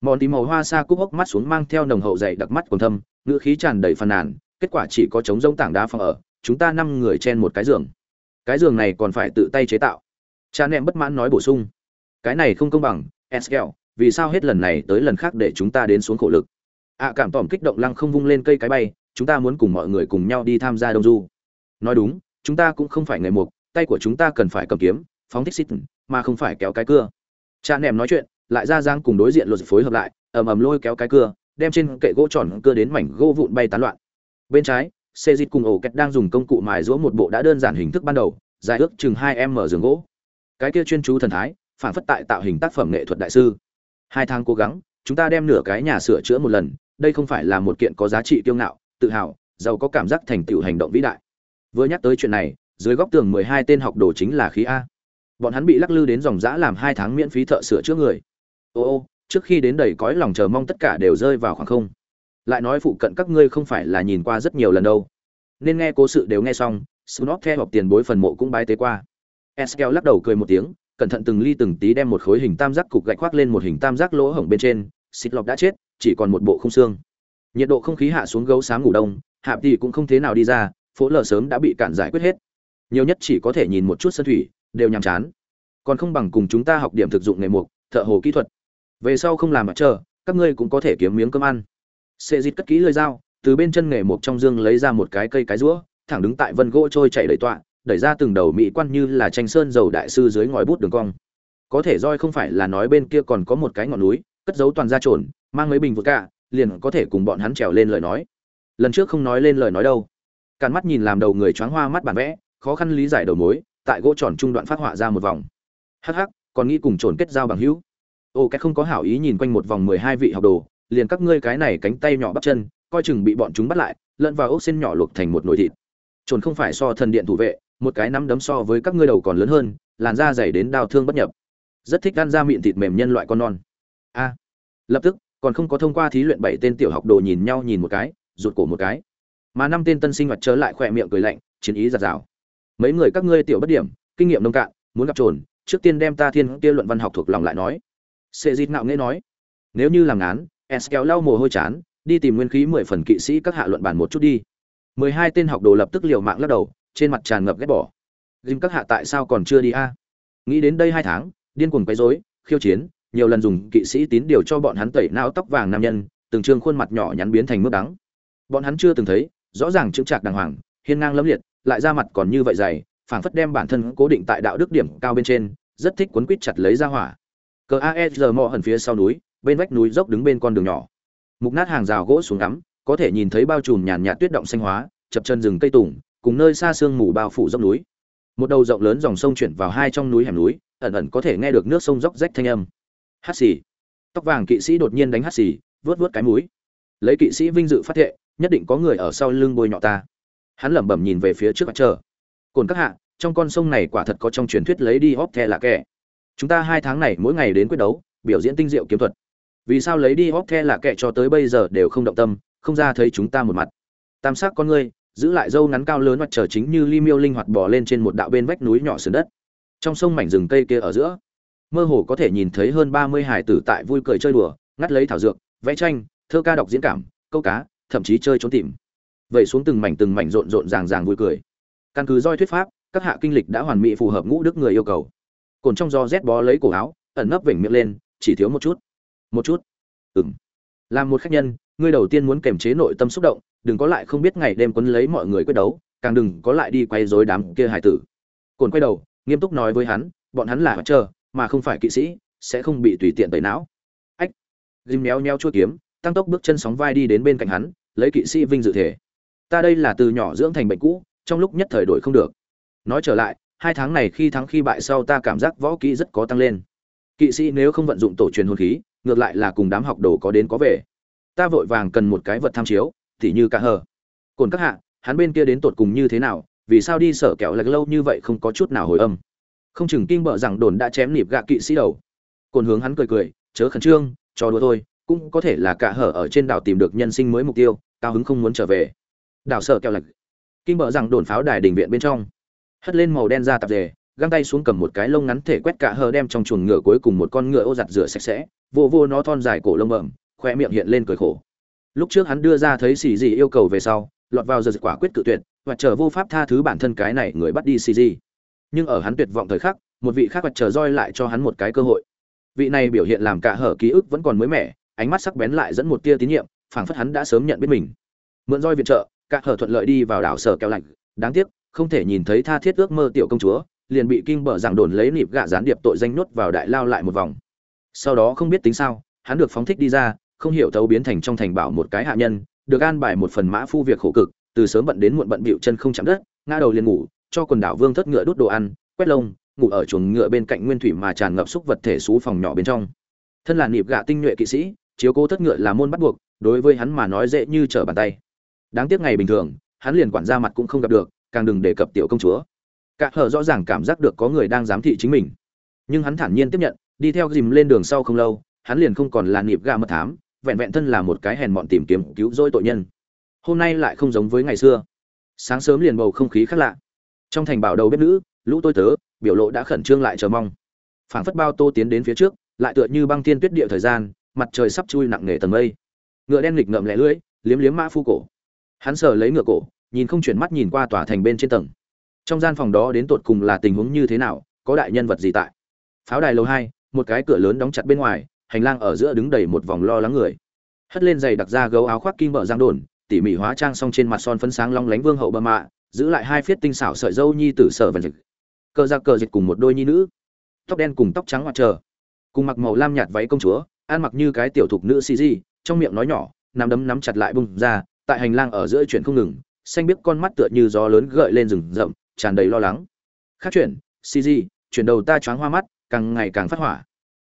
Mòn tí màu hoa xa cúc hốc mắt xuống mang theo nồng hậu dày đặc mắt còn thâm, ngữ khí tràn đầy phàn nàn kết quả chỉ có trống rông tảng đá phòng ở, chúng ta năm người chen một cái giường. Cái giường này còn phải tự tay chế tạo. Cha nệm bất mãn nói bổ sung. Cái này không công bằng eskel vì sao hết lần này tới lần khác để chúng ta đến xuống khổ lực? Ạ cảm tỏm kích động lăng không vung lên cây cái bay, chúng ta muốn cùng mọi người cùng nhau đi tham gia đông du. Nói đúng, chúng ta cũng không phải người mục, tay của chúng ta cần phải cầm kiếm, phóng thích xít mà không phải kéo cái cưa. Cha nệm nói chuyện, lại ra giang cùng đối diện luật phối hợp lại, ầm ầm lôi kéo cái cưa, đem trên kệ gỗ tròn cưa đến mảnh gỗ vụn bay tán loạn bên trái xe dịt cùng ổ kẹt đang dùng công cụ mài giũa một bộ đã đơn giản hình thức ban đầu, dài ước chừng hai em mở giường gỗ. Cái kia chuyên chú thần thái, phản phất tại tạo hình tác phẩm nghệ thuật đại sư. Hai tháng cố gắng, chúng ta đem nửa cái nhà sửa chữa một lần, đây không phải là một kiện có giá trị kiêu ngạo, tự hào, giàu có cảm giác thành tựu hành động vĩ đại. Vừa nhắc tới chuyện này, dưới góc tường mười hai tên học đồ chính là khí a. Bọn hắn bị lắc lư đến dòng dã làm hai tháng miễn phí thợ sửa chữa người. Ô ô, trước khi đến đầy cõi lòng chờ mong tất cả đều rơi vào khoảng không lại nói phụ cận các ngươi không phải là nhìn qua rất nhiều lần đâu nên nghe cố sự đều nghe xong Snot theo học tiền bối phần mộ cũng bái tế qua. Eskel lắc đầu cười một tiếng, cẩn thận từng ly từng tí đem một khối hình tam giác cục gạch khoác lên một hình tam giác lỗ hổng bên trên, xịt lọc đã chết, chỉ còn một bộ không xương. Nhiệt độ không khí hạ xuống gấu sáng ngủ đông, Hạp thì cũng không thế nào đi ra, phố lở sớm đã bị cản giải quyết hết. Nhiều nhất chỉ có thể nhìn một chút sân thủy, đều nhàm chán. Còn không bằng cùng chúng ta học điểm thực dụng nghề mục, thợ hồ kỹ thuật. Về sau không làm mà chờ, các ngươi cũng có thể kiếm miếng cơm ăn. Sệ dịch cất kỹ lưỡi dao, từ bên chân nghề một trong dương lấy ra một cái cây cái rũa, thẳng đứng tại vân gỗ trôi chảy đầy tọa đẩy ra từng đầu mỹ quan như là tranh sơn dầu đại sư dưới ngòi bút đường cong. Có thể roi không phải là nói bên kia còn có một cái ngọn núi cất giấu toàn ra trồn mang mấy bình vượt cả liền có thể cùng bọn hắn trèo lên lời nói. Lần trước không nói lên lời nói đâu. Càn mắt nhìn làm đầu người choáng hoa mắt bản vẽ khó khăn lý giải đầu mối tại gỗ tròn trung đoạn phát họa ra một vòng. Hắc hắc còn nghĩ cùng trồn kết giao bằng hữu. Ô cái không có hảo ý nhìn quanh một vòng mười hai vị học đồ liền các ngươi cái này cánh tay nhỏ bắp chân, coi chừng bị bọn chúng bắt lại, lẫn vào ốc xin nhỏ luộc thành một nồi thịt. Trồn không phải so thần điện thủ vệ, một cái nắm đấm so với các ngươi đầu còn lớn hơn, làn da dày đến đau thương bất nhập. Rất thích gan da miệng thịt mềm nhân loại con non. A. Lập tức, còn không có thông qua thí luyện bảy tên tiểu học đồ nhìn nhau nhìn một cái, rụt cổ một cái. Mà năm tên tân sinh hoạt trở lại khỏe miệng cười lạnh, chiến ý giạt rào. Mấy người các ngươi tiểu bất điểm, kinh nghiệm nông cạn, muốn gặp trồn, trước tiên đem ta thiên kia luận văn học thuộc lòng lại nói. Sệ dịt ngạo nghễ nói, nếu như làm ngán s kéo lau mồ hôi chán, đi tìm nguyên khí mười phần kỵ sĩ các hạ luận bản một chút đi. Mười hai tên học đồ lập tức liều mạng lắc đầu, trên mặt tràn ngập ghét bỏ. Dìm các hạ tại sao còn chưa đi a? Nghĩ đến đây hai tháng, điên cuồng quấy rối, khiêu chiến, nhiều lần dùng kỵ sĩ tín điều cho bọn hắn tẩy não tóc vàng nam nhân, từng trương khuôn mặt nhỏ nhắn biến thành mức đắng. Bọn hắn chưa từng thấy, rõ ràng chững chạc đàng hoàng, hiên ngang lẫm liệt, lại ra mặt còn như vậy dày, phảng phất đem bản thân cố định tại đạo đức điểm cao bên trên, rất thích quấn quýt chặt lấy ra hỏa. Cờ aesr mò hẩn phía sau núi bên vách núi dốc đứng bên con đường nhỏ. Mục nát hàng rào gỗ xuống ngắm, có thể nhìn thấy bao trùm nhàn nhạt tuyết động xanh hóa, chập chân rừng cây tùng, cùng nơi xa sương mù bao phủ dốc núi. Một đầu rộng lớn dòng sông chuyển vào hai trong núi hẻm núi, ẩn ẩn có thể nghe được nước sông dốc rách thanh âm. Hát xì. Tóc vàng kỵ sĩ đột nhiên đánh hát xì vớt vớt cái mũi. Lấy kỵ sĩ vinh dự phát thệ, nhất định có người ở sau lưng bôi nhọ ta. Hắn lẩm bẩm nhìn về phía trước mặt chờ cồn các hạ, trong con sông này quả thật có trong truyền thuyết lấy đi hóp the là kẻ. Chúng ta hai tháng này mỗi ngày đến quyết đấu, biểu diễn tinh diệu kiếm thuật vì sao lấy đi hóc the là kệ cho tới bây giờ đều không động tâm, không ra thấy chúng ta một mặt. Tam sắc con ngươi, giữ lại dâu ngắn cao lớn mặt trời chính như ly miêu linh hoạt bò lên trên một đạo bên vách núi nhỏ sườn đất. Trong sông mảnh rừng cây kia ở giữa, mơ hồ có thể nhìn thấy hơn ba mươi hải tử tại vui cười chơi đùa, ngắt lấy thảo dược, vẽ tranh, thơ ca đọc diễn cảm, câu cá, thậm chí chơi trốn tìm. Vậy xuống từng mảnh từng mảnh rộn rộn ràng ràng vui cười. Căn cứ roi thuyết pháp, các hạ kinh lịch đã hoàn mỹ phù hợp ngũ đức người yêu cầu. Cồn trong do rét bó lấy cổ áo, ẩn nấp vểnh miệng lên, chỉ thiếu một chút một chút. Ừng làm một khách nhân, ngươi đầu tiên muốn kềm chế nội tâm xúc động, đừng có lại không biết ngày đêm quấn lấy mọi người quyết đấu, càng đừng có lại đi quay rối đám kia hải tử. Cồn quay đầu, nghiêm túc nói với hắn, bọn hắn là hoạt chờ mà không phải kỵ sĩ, sẽ không bị tùy tiện tẩy não. Ách. Dìm méo nheo chua kiếm, tăng tốc bước chân sóng vai đi đến bên cạnh hắn, lấy kỵ sĩ vinh dự thể. Ta đây là từ nhỏ dưỡng thành bệnh cũ, trong lúc nhất thời đổi không được. Nói trở lại, hai tháng này khi thắng khi bại sau ta cảm giác võ kỹ rất có tăng lên. Kỵ sĩ nếu không vận dụng tổ truyền hồn khí ngược lại là cùng đám học đồ có đến có về. Ta vội vàng cần một cái vật tham chiếu tỉ như cả hờ. Cồn các hạ, hắn bên kia đến tột cùng như thế nào, vì sao đi sở kẹo lạc lâu như vậy không có chút nào hồi âm. Không chừng kinh bợ rằng đồn đã chém nịp gạ kỵ sĩ đầu. Cồn hướng hắn cười cười, chớ khẩn trương, cho đùa thôi, cũng có thể là cả hở ở trên đảo tìm được nhân sinh mới mục tiêu, cao hứng không muốn trở về. Đảo sở kẹo lạc. Kinh bợ rằng đồn pháo đài đình viện bên trong. Hất lên màu đen ra tạp dề găng tay xuống cầm một cái lông ngắn thể quét cả hờ đem trong chuồng ngựa cuối cùng một con ngựa ô giặt rửa sạch sẽ, vô vô nó thon dài cổ lông bẩm, khoe miệng hiện lên cười khổ. Lúc trước hắn đưa ra thấy xì gì yêu cầu về sau, lọt vào giờ quả quyết cự tuyệt, và chờ vô pháp tha thứ bản thân cái này người bắt đi xì gì. Nhưng ở hắn tuyệt vọng thời khắc, một vị khác và chờ roi lại cho hắn một cái cơ hội. Vị này biểu hiện làm cả hở ký ức vẫn còn mới mẻ, ánh mắt sắc bén lại dẫn một tia tín nhiệm, phảng phất hắn đã sớm nhận biết mình. Mượn roi viện trợ, cả hở thuận lợi đi vào đảo sở kéo lạnh. Đáng tiếc, không thể nhìn thấy tha thiết ước mơ tiểu công chúa liền bị kinh bở giảng đồn lấy nịp gạ gián điệp tội danh nhốt vào đại lao lại một vòng. Sau đó không biết tính sao, hắn được phóng thích đi ra, không hiểu thấu biến thành trong thành bảo một cái hạ nhân, được an bài một phần mã phu việc khổ cực, từ sớm bận đến muộn bận bịu chân không chạm đất, ngã đầu liền ngủ, cho quần đảo vương thất ngựa đốt đồ ăn, quét lông, ngủ ở chuồng ngựa bên cạnh nguyên thủy mà tràn ngập xúc vật thể xú phòng nhỏ bên trong. Thân là nịp gạ tinh nhuệ kỵ sĩ, chiếu cố thất ngựa là môn bắt buộc, đối với hắn mà nói dễ như trở bàn tay. Đáng tiếc ngày bình thường, hắn liền quản gia mặt cũng không gặp được, càng đừng đề cập tiểu công chúa cả hở rõ ràng cảm giác được có người đang giám thị chính mình. Nhưng hắn thản nhiên tiếp nhận, đi theo dìm lên đường sau không lâu, hắn liền không còn là nịp gà mật thám, vẹn vẹn thân là một cái hèn mọn tìm kiếm cứu rỗi tội nhân. Hôm nay lại không giống với ngày xưa. Sáng sớm liền bầu không khí khác lạ. Trong thành bảo đầu bếp nữ, lũ tôi tớ, biểu lộ đã khẩn trương lại chờ mong. Phảng phất bao tô tiến đến phía trước, lại tựa như băng thiên tuyết địa thời gian, mặt trời sắp chui nặng nề tầng mây. Ngựa đen nghịch ngậm lẻ lưỡi, liếm liếm mã phu cổ. Hắn sờ lấy ngựa cổ, nhìn không chuyển mắt nhìn qua tòa thành bên trên tầng trong gian phòng đó đến tột cùng là tình huống như thế nào, có đại nhân vật gì tại? Pháo đài lầu hai, một cái cửa lớn đóng chặt bên ngoài, hành lang ở giữa đứng đầy một vòng lo lắng người. Hất lên giày đặc ra gấu áo khoác kim bờ giang đồn, tỉ mỉ hóa trang xong trên mặt son phấn sáng long lánh vương hậu bờ mạ, giữ lại hai phiết tinh xảo sợi dâu nhi tử sở vần dịch. Cờ ra cờ dịch cùng một đôi nhi nữ. Tóc đen cùng tóc trắng ngoặt trờ cùng mặc màu lam nhạt váy công chúa, ăn mặc như cái tiểu thục nữ xì di, trong miệng nói nhỏ, nắm đấm nắm chặt lại bung ra, tại hành lang ở giữa chuyển không ngừng, xanh biết con mắt tựa như gió lớn gợi lên rừng rậm tràn đầy lo lắng. Khác chuyển cg chuyển đầu ta choáng hoa mắt, càng ngày càng phát hỏa.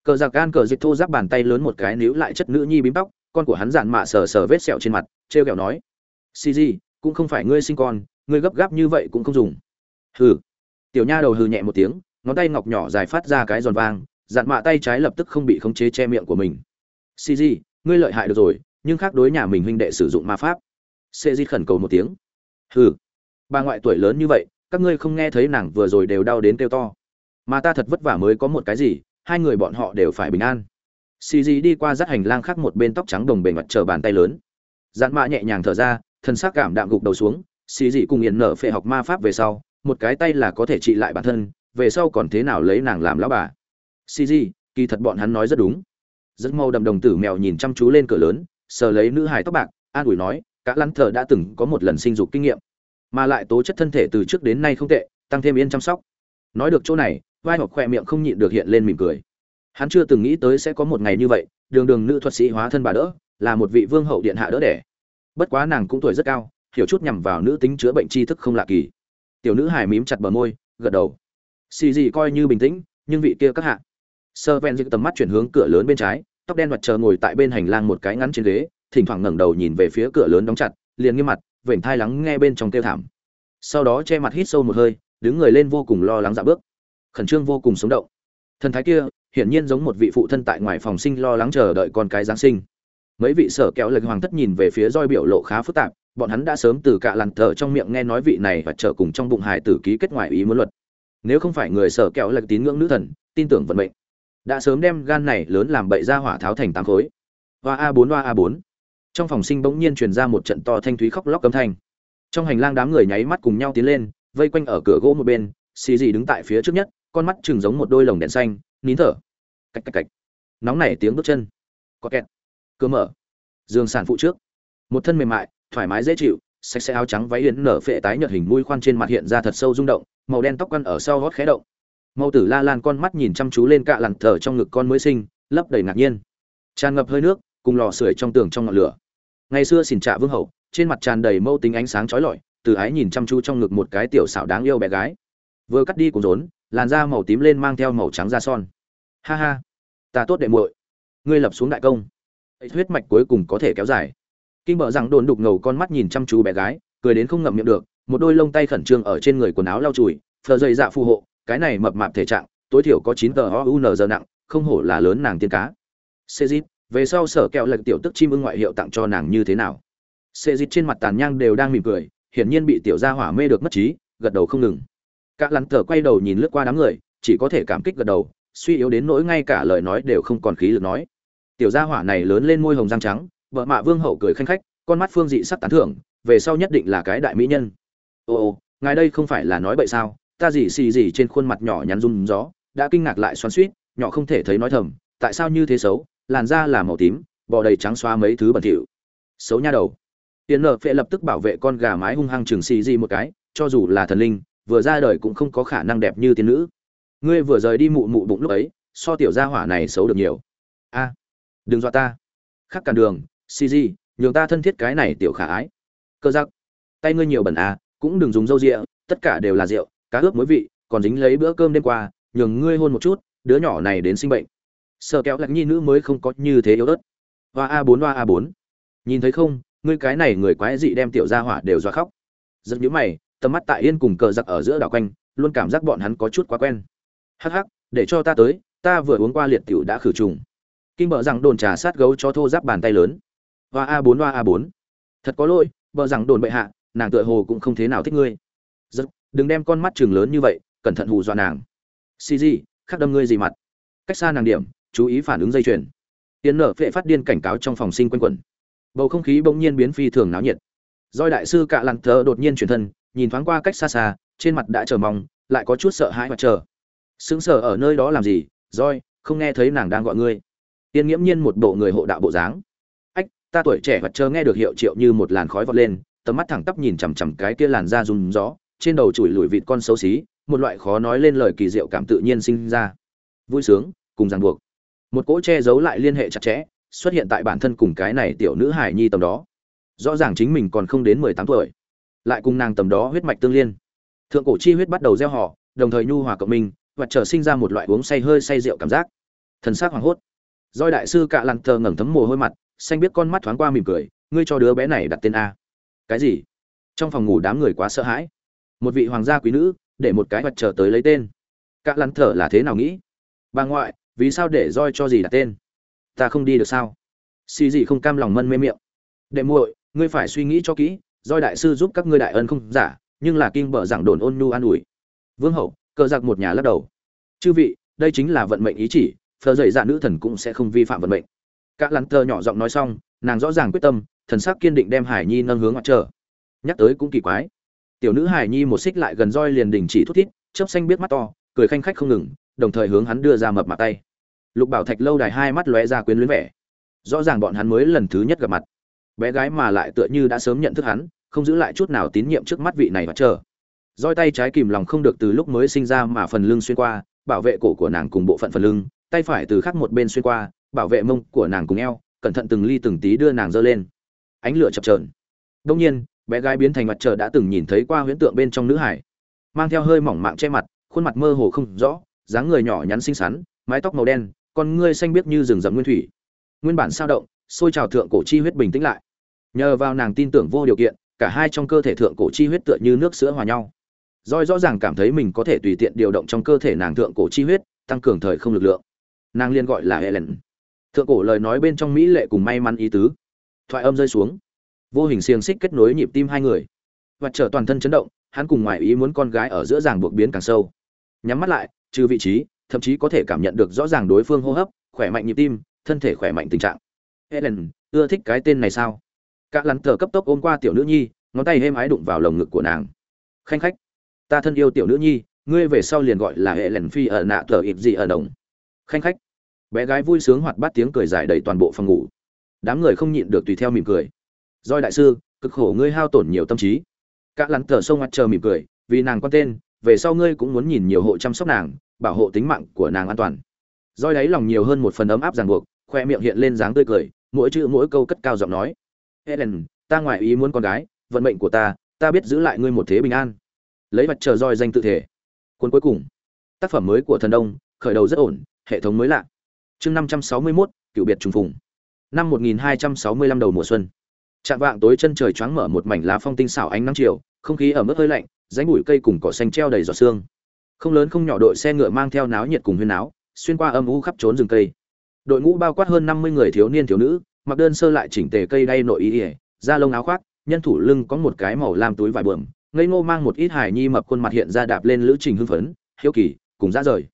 Cờ giặc gan cờ dịch thô giáp bàn tay lớn một cái níu lại chất nữ nhi bím tóc, con của hắn giản mạ sờ sờ vết sẹo trên mặt, trêu kẹo nói. Cg cũng không phải ngươi sinh con, ngươi gấp gáp như vậy cũng không dùng. Hừ. Tiểu nha đầu hừ nhẹ một tiếng, ngón tay ngọc nhỏ dài phát ra cái giòn vang dặn mạ tay trái lập tức không bị khống chế che miệng của mình. Cg ngươi lợi hại được rồi, nhưng khác đối nhà mình huynh đệ sử dụng ma pháp. Sê di khẩn cầu một tiếng. Hừ. Bà ngoại tuổi lớn như vậy các ngươi không nghe thấy nàng vừa rồi đều đau đến kêu to. Mà ta thật vất vả mới có một cái gì, hai người bọn họ đều phải bình an. Xì gì đi qua dắt hành lang khác một bên tóc trắng đồng bề mặt chờ bàn tay lớn. Dạn mạ nhẹ nhàng thở ra thân xác cảm đạm gục đầu xuống, xì dị cùng yên nở phệ học ma pháp về sau, một cái tay là có thể trị lại bản thân, về sau còn thế nào lấy nàng làm lão bà. Xì dị kỳ thật bọn hắn nói rất đúng. Rất mau đầm đồng tử mèo nhìn chăm chú lên cửa lớn, sờ lấy nữ hải tóc bạc, an ủi nói, cả lăn thờ đã từng có một lần sinh dục kinh nghiệm mà lại tố chất thân thể từ trước đến nay không tệ, tăng thêm yên chăm sóc. Nói được chỗ này, vai hoặc khoe miệng không nhịn được hiện lên mỉm cười. Hắn chưa từng nghĩ tới sẽ có một ngày như vậy, đường đường nữ thuật sĩ hóa thân bà đỡ, là một vị vương hậu điện hạ đỡ đẻ. Bất quá nàng cũng tuổi rất cao, hiểu chút nhằm vào nữ tính chữa bệnh tri thức không lạ kỳ. Tiểu nữ hải mím chặt bờ môi, gật đầu. Xì gì coi như bình tĩnh, nhưng vị kia các hạ. Sơ ven dịch tầm mắt chuyển hướng cửa lớn bên trái, tóc đen mặt chờ ngồi tại bên hành lang một cái ngắn trên ghế, thỉnh thoảng ngẩng đầu nhìn về phía cửa lớn đóng chặt, liền nghiêm mặt vểnh thai lắng nghe bên trong kêu thảm. Sau đó che mặt hít sâu một hơi, đứng người lên vô cùng lo lắng dạ bước. Khẩn trương vô cùng sống động. Thần thái kia, hiển nhiên giống một vị phụ thân tại ngoài phòng sinh lo lắng chờ đợi con cái giáng sinh. Mấy vị sở kéo lệch hoàng thất nhìn về phía roi biểu lộ khá phức tạp, bọn hắn đã sớm từ cả lằn thở trong miệng nghe nói vị này và chờ cùng trong bụng hải tử ký kết ngoại ý muốn luật. Nếu không phải người sở kéo lệch tín ngưỡng nữ thần, tin tưởng vận mệnh, đã sớm đem gan này lớn làm bậy ra hỏa tháo thành tám khối. Hoa a bốn, hoa a bốn trong phòng sinh bỗng nhiên truyền ra một trận to thanh thúy khóc lóc cấm thanh. Trong hành lang đám người nháy mắt cùng nhau tiến lên, vây quanh ở cửa gỗ một bên, xì gì đứng tại phía trước nhất, con mắt chừng giống một đôi lồng đèn xanh, nín thở. Cạch cạch cạch. Nóng nảy tiếng bước chân. Có kẹt. Cơ mở. Giường sản phụ trước. Một thân mềm mại, thoải mái dễ chịu, sạch sẽ áo trắng váy yến nở phệ tái nhợt hình mũi khoan trên mặt hiện ra thật sâu rung động, màu đen tóc quăn ở sau gót khẽ động. Mẫu tử la lan con mắt nhìn chăm chú lên cạ lặn thở trong ngực con mới sinh, lấp đầy ngạc nhiên. Tràn ngập hơi nước, cùng lò sưởi trong tường trong ngọn lửa ngày xưa xỉn trạ vương hậu, trên mặt tràn đầy mâu tính ánh sáng trói lọi, từ ái nhìn chăm chú trong ngực một cái tiểu xảo đáng yêu bé gái. Vừa cắt đi cùng rốn, làn da màu tím lên mang theo màu trắng da son. Ha ha, ta tốt đệ muội. Ngươi lập xuống đại công. Huyết mạch cuối cùng có thể kéo dài. Kinh bợ rằng đồn đục ngầu con mắt nhìn chăm chú bé gái, cười đến không ngậm miệng được, một đôi lông tay khẩn trương ở trên người quần áo lau chùi, phờ dày dạ phù hộ, cái này mập mạp thể trạng, tối thiểu có chín tờ o giờ nặng, không hổ là lớn nàng tiên cá. Xê dít về sau sở kẹo lật tiểu tức chim ưng ngoại hiệu tặng cho nàng như thế nào. Xê dít trên mặt tàn nhang đều đang mỉm cười, hiển nhiên bị tiểu gia hỏa mê được mất trí, gật đầu không ngừng. Cả lắn tờ quay đầu nhìn lướt qua đám người, chỉ có thể cảm kích gật đầu, suy yếu đến nỗi ngay cả lời nói đều không còn khí lực nói. Tiểu gia hỏa này lớn lên môi hồng răng trắng, vợ mạ vương hậu cười khanh khách, con mắt phương dị sắc tán thưởng, về sau nhất định là cái đại mỹ nhân. Ồ ồ ngài đây không phải là nói bậy sao, ta gì xì gì trên khuôn mặt nhỏ nhắn run gió, đã kinh ngạc lại xoắn suýt nhỏ không thể thấy nói thầm, tại sao như thế xấu làn da là màu tím, bò đầy trắng xóa mấy thứ bẩn thỉu. Xấu nha đầu. Tiền nợ phệ lập tức bảo vệ con gà mái hung hăng chừng xì gì một cái, cho dù là thần linh, vừa ra đời cũng không có khả năng đẹp như tiên nữ. Ngươi vừa rời đi mụ mụ bụng lúc ấy, so tiểu gia hỏa này xấu được nhiều. A, đừng dọa ta. Khắc cản đường, xì gì, nhường ta thân thiết cái này tiểu khả ái. Cơ giặc. Tay ngươi nhiều bẩn à cũng đừng dùng dâu rịa, tất cả đều là rượu, cá ướp muối vị, còn dính lấy bữa cơm đêm qua, nhường ngươi hôn một chút, đứa nhỏ này đến sinh bệnh sợ kéo lạc nhi nữ mới không có như thế yếu ớt. Hoa a bốn, hoa a bốn. Nhìn thấy không, ngươi cái này người quái dị đem tiểu gia hỏa đều do khóc. Giật nhíu mày, tầm mắt tại yên cùng cờ giặc ở giữa đảo quanh, luôn cảm giác bọn hắn có chút quá quen. Hắc hắc, để cho ta tới, ta vừa uống qua liệt tiểu đã khử trùng. Kinh bợ rằng đồn trà sát gấu cho thô giáp bàn tay lớn. Hoa a bốn, hoa a bốn. Thật có lỗi, bợ rằng đồn bệ hạ, nàng tựa hồ cũng không thế nào thích ngươi. Giật, đừng đem con mắt chừng lớn như vậy, cẩn thận hù dọa nàng. Xì gì khắc đâm ngươi gì mặt? Cách xa nàng điểm chú ý phản ứng dây chuyền. Tiến nở phệ phát điên cảnh cáo trong phòng sinh quanh quẩn. Bầu không khí bỗng nhiên biến phi thường náo nhiệt. Doi đại sư cạ lặn thờ đột nhiên chuyển thân, nhìn thoáng qua cách xa xa, trên mặt đã chờ mong, lại có chút sợ hãi và chờ. Sững sờ ở nơi đó làm gì? Roi không nghe thấy nàng đang gọi ngươi. Tiên nghiễm nhiên một bộ người hộ đạo bộ dáng. Ách, ta tuổi trẻ vật chờ nghe được hiệu triệu như một làn khói vọt lên, tầm mắt thẳng tắp nhìn chằm chằm cái kia làn da run gió, trên đầu chùi lùi vịt con xấu xí, một loại khó nói lên lời kỳ diệu cảm tự nhiên sinh ra. Vui sướng, cùng ràng buộc một cỗ che giấu lại liên hệ chặt chẽ, xuất hiện tại bản thân cùng cái này tiểu nữ hải nhi tầm đó. Rõ ràng chính mình còn không đến mười tám tuổi, lại cùng nàng tầm đó huyết mạch tương liên. Thượng cổ chi huyết bắt đầu gieo họ, đồng thời nhu hòa cộng minh, và trở sinh ra một loại uống say hơi say rượu cảm giác. Thần s á c hoảng hốt. Doi đại sư cạ lặn thờ ngẩng thấm mồ hôi mặt, xanh biết con mắt thoáng qua mỉm cười, ngươi cho đứa bé này đặt tên a. Cái gì? Trong phòng ngủ đám người quá sợ hãi. Một vị hoàng gia quý nữ, để một cái vật trở tới lấy tên. Cạ lặn thờ là thế nào nghĩ? Bà ngoại vì sao để roi cho gì đặt tên? Ta không đi được sao? Xì gì không cam lòng mân mê miệng. Đệ muội, ngươi phải suy nghĩ cho kỹ, roi đại sư giúp các ngươi đại ân không giả, nhưng là kinh bở giảng đồn ôn nhu an ủi. Vương hậu, cờ giặc một nhà lắc đầu. Chư vị, đây chính là vận mệnh ý chỉ, phờ dậy dạ nữ thần cũng sẽ không vi phạm vận mệnh. Các lắn tơ nhỏ giọng nói xong, nàng rõ ràng quyết tâm, thần sắc kiên định đem hải nhi nâng hướng mặt trở nhắc tới cũng kỳ quái. Tiểu nữ hải nhi một xích lại gần roi liền đình chỉ thút thít, chớp xanh biết mắt to, cười khanh khách không ngừng đồng thời hướng hắn đưa ra mập mặt tay. Lục bảo thạch lâu đài hai mắt lóe ra quyến luyến vẻ. Rõ ràng bọn hắn mới lần thứ nhất gặp mặt. Bé gái mà lại tựa như đã sớm nhận thức hắn, không giữ lại chút nào tín nhiệm trước mắt vị này và chờ. Roi tay trái kìm lòng không được từ lúc mới sinh ra mà phần lưng xuyên qua, bảo vệ cổ của nàng cùng bộ phận phần lưng, tay phải từ khác một bên xuyên qua, bảo vệ mông của nàng cùng eo, cẩn thận từng ly từng tí đưa nàng dơ lên. Ánh lửa chập trờn đông nhiên, bé gái biến thành mặt trời đã từng nhìn thấy qua huyễn tượng bên trong nữ hải. Mang theo hơi mỏng mạng che mặt, khuôn mặt mơ hồ không rõ dáng người nhỏ nhắn xinh xắn mái tóc màu đen con ngươi xanh biếc như rừng rậm nguyên thủy nguyên bản sao động xôi trào thượng cổ chi huyết bình tĩnh lại nhờ vào nàng tin tưởng vô điều kiện cả hai trong cơ thể thượng cổ chi huyết tựa như nước sữa hòa nhau roi rõ ràng cảm thấy mình có thể tùy tiện điều động trong cơ thể nàng thượng cổ chi huyết, tăng cường thời không lực lượng. Nàng liên gọi là Helen. Thượng cổ lời nói bên trong mỹ lệ cùng may mắn ý tứ. Thoại âm rơi xuống, vô hình xiềng xích kết nối nhịp tim hai người. Vật trở toàn thân chấn động, hắn cùng ngoài ý muốn con gái ở giữa ràng buộc biến càng sâu. Nhắm mắt lại, trừ vị trí, thậm chí có thể cảm nhận được rõ ràng đối phương hô hấp, khỏe mạnh nhịp tim, thân thể khỏe mạnh tình trạng. Helen, ưa thích cái tên này sao? Cả lắn thở cấp tốc ôm qua tiểu nữ nhi, ngón tay êm ái đụng vào lồng ngực của nàng. Khanh khách ta thân yêu tiểu nữ nhi ngươi về sau liền gọi là hệ lần phi ở nạ thờ ít gì ở đồng khanh khách bé gái vui sướng hoạt bát tiếng cười dài đầy toàn bộ phòng ngủ đám người không nhịn được tùy theo mỉm cười doi đại sư cực khổ ngươi hao tổn nhiều tâm trí Cả lắn tờ sông mặt chờ mỉm cười vì nàng quan tên về sau ngươi cũng muốn nhìn nhiều hộ chăm sóc nàng, bảo hộ tính mạng của nàng an toàn. Roi đáy lòng nhiều hơn một phần ấm áp ràng buộc, khoe miệng hiện lên dáng tươi cười, mỗi chữ mỗi câu cất cao giọng nói. Helen, ta ngoại ý muốn con gái, vận mệnh của ta ta biết giữ lại ngươi một thế bình an. Lấy mặt trời roi danh tự thể. Cuốn cuối cùng. Tác phẩm mới của thần đông, khởi đầu rất ổn, hệ thống mới lạ. Chương năm trăm sáu mươi mốt, cựu biệt trùng phùng. Năm một nghìn hai trăm sáu mươi lăm đầu mùa xuân. Chạm vạng tối chân trời choáng mở một mảnh lá phong tinh xảo ánh nắng chiều, không khí ở mức hơi lạnh dãnh bụi cây cùng cỏ xanh treo đầy giọt xương, không lớn không nhỏ đội xe ngựa mang theo náo nhiệt cùng huyên náo xuyên qua âm u khắp trốn rừng cây. Đội ngũ bao quát hơn năm mươi người thiếu niên thiếu nữ mặc đơn sơ lại chỉnh tề cây đay nội ý ỉa da lông áo khoác nhân thủ lưng có một cái màu lam túi vải bượm ngây ngô mang một ít hài nhi mập khuôn mặt hiện ra đạp lên lữ trình hưng phấn hiếu kỳ cùng ra rời.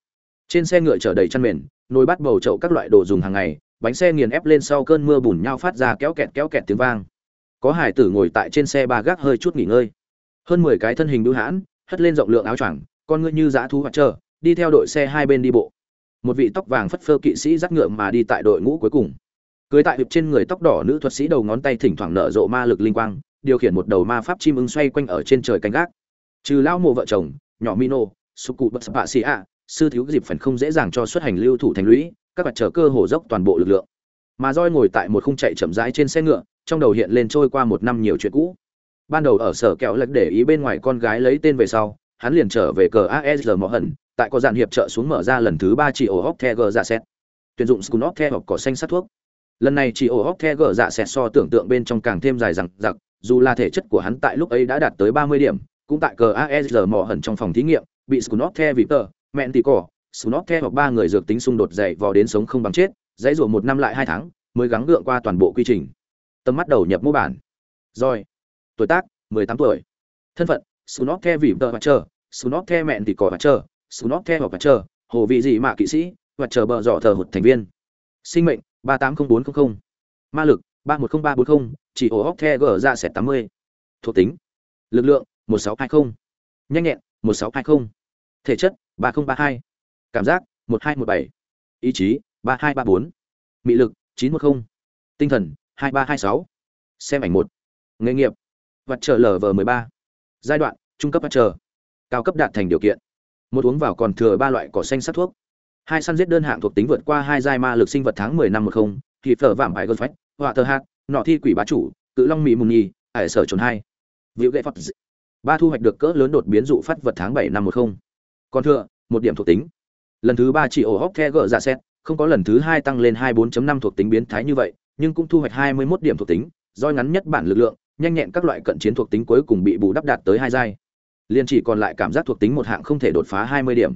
Trên xe ngựa chở đầy chăn mền nồi bắt bầu chậu các loại đồ dùng hàng ngày bánh xe nghiền ép lên sau cơn mưa bùn nhau phát ra kéo kẹt kéo kẹt tiếng vang. Có hải tử ngồi tại trên xe ba gác hơi chút nghỉ ngơi hơn mười cái thân hình bưu hãn, hất lên rộng lượng áo choàng, con ngươi như dã thú hoạt trơ đi theo đội xe hai bên đi bộ. Một vị tóc vàng phất phơ kỵ sĩ dắt ngựa mà đi tại đội ngũ cuối cùng. Cưới tại hiệp trên người tóc đỏ nữ thuật sĩ đầu ngón tay thỉnh thoảng nở rộ ma lực linh quang, điều khiển một đầu ma pháp chim ưng xoay quanh ở trên trời canh gác. Trừ lão mộ vợ chồng, nhỏ mino sục cụ bất bạ xì ạ, sư thiếu dịp phần không dễ dàng cho xuất hành lưu thủ thành lũy, các bạn chờ cơ hồ dốc toàn bộ lực lượng. Mà roi ngồi tại một khung chạy chậm rãi trên xe ngựa, trong đầu hiện lên trôi qua một năm nhiều chuyện cũ ban đầu ở sở kẹo lệch để ý bên ngoài con gái lấy tên về sau, hắn liền trở về cờ asr mỏ hận tại có dàn hiệp trợ xuống mở ra lần thứ ba chỉ ổ hóc the gờ dạ xét. Tuyển dụng scunop the hoặc cỏ xanh sát thuốc. Lần này chỉ ổ hóc the gờ dạ xét so tưởng tượng bên trong càng thêm dài rằng giặc dù là thể chất của hắn tại lúc ấy đã đạt tới ba mươi điểm, cũng tại cờ asr mỏ hận trong phòng thí nghiệm, bị scunop the vì tờ, mẹn tì cỏ scunop the hoặc ba người dược tính xung đột dày vò đến sống không bằng chết, dãy rủa một năm lại hai tháng, mới gắng gượng qua toàn bộ quy trình. Tầm mắt đầu nhập mô bản. Rồi tuổi tác 18 tuổi. Thân phận sunop the vì tờ và chờ sunop the mẹn thì cỏ và chờ sunop the và chờ hồ vị gì mà kỵ sĩ và chờ bờ dọ thờ hụt thành viên. Sinh mệnh 380400 ma lực 310340 chỉ ổ hóc the g ra sẽ 80 thuộc tính, lực lượng 1620 nhanh nhẹn 1620 thể chất 3032 cảm giác 1217 ý chí 3234 mị lực 910 tinh thần 2326 xem ảnh một. Nghề nghiệp vật trợ lv 13 giai đoạn trung cấp vật trợ cao cấp đạt thành điều kiện. Một uống vào còn thừa ba loại cỏ xanh sát thuốc. Hai săn giết đơn hạng thuộc tính vượt qua hai giai ma lực sinh vật tháng 10 năm 10 thì phở vạm bại gân phách họa tơ hạt nọ thi quỷ bá chủ cự long mị mùng nhì, ải sở trốn hai. Vịu lệ phật ba thu hoạch được cỡ lớn đột biến dụ phát vật tháng 7 năm 10 còn thừa một điểm thuộc tính. Lần thứ 3 chỉ ổ hốc the gở giả dạ xét không có lần thứ 2 tăng lên 24.5 thuộc tính biến thái như vậy nhưng cũng thu hoạch 21 điểm thuộc tính roi ngắn nhất bản lực lượng nhanh nhẹn các loại cận chiến thuộc tính cuối cùng bị bù đắp đạt tới hai giai. Liền chỉ còn lại cảm giác thuộc tính một hạng không thể đột phá 20 điểm.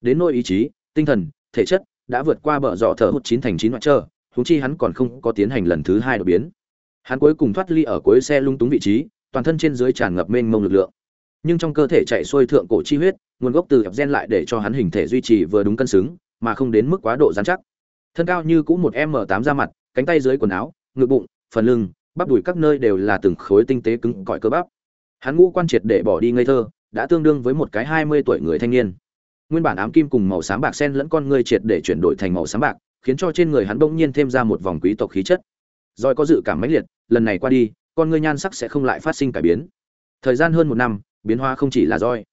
Đến nỗi ý chí, tinh thần, thể chất, đã vượt qua bờ dọ thở hút chín thành chín ngoại trơ thúng chi hắn còn không có tiến hành lần thứ hai đột biến. Hắn cuối cùng thoát ly ở cuối xe lung túng vị trí, toàn thân trên dưới tràn ngập mênh mông lực lượng. Nhưng trong cơ thể chạy xuôi thượng cổ chi huyết, nguồn gốc từ hẹp gen lại để cho hắn hình thể duy trì vừa đúng cân xứng, mà không đến mức quá độ dán chắc. Thân cao như cũ một m tám ra mặt, cánh tay dưới quần áo, ngực bụng, phần lưng bắp đùi các nơi đều là từng khối tinh tế cứng cỏi cơ bắp. Hắn ngũ quan triệt để bỏ đi ngây thơ, đã tương đương với một cái hai mươi tuổi người thanh niên. Nguyên bản ám kim cùng màu xám bạc sen lẫn con ngươi triệt để chuyển đổi thành màu xám bạc, khiến cho trên người hắn bỗng nhiên thêm ra một vòng quý tộc khí chất. Doi có dự cảm mãnh liệt, lần này qua đi, con ngươi nhan sắc sẽ không lại phát sinh cải biến. Thời gian hơn một năm, biến hóa không chỉ là roi.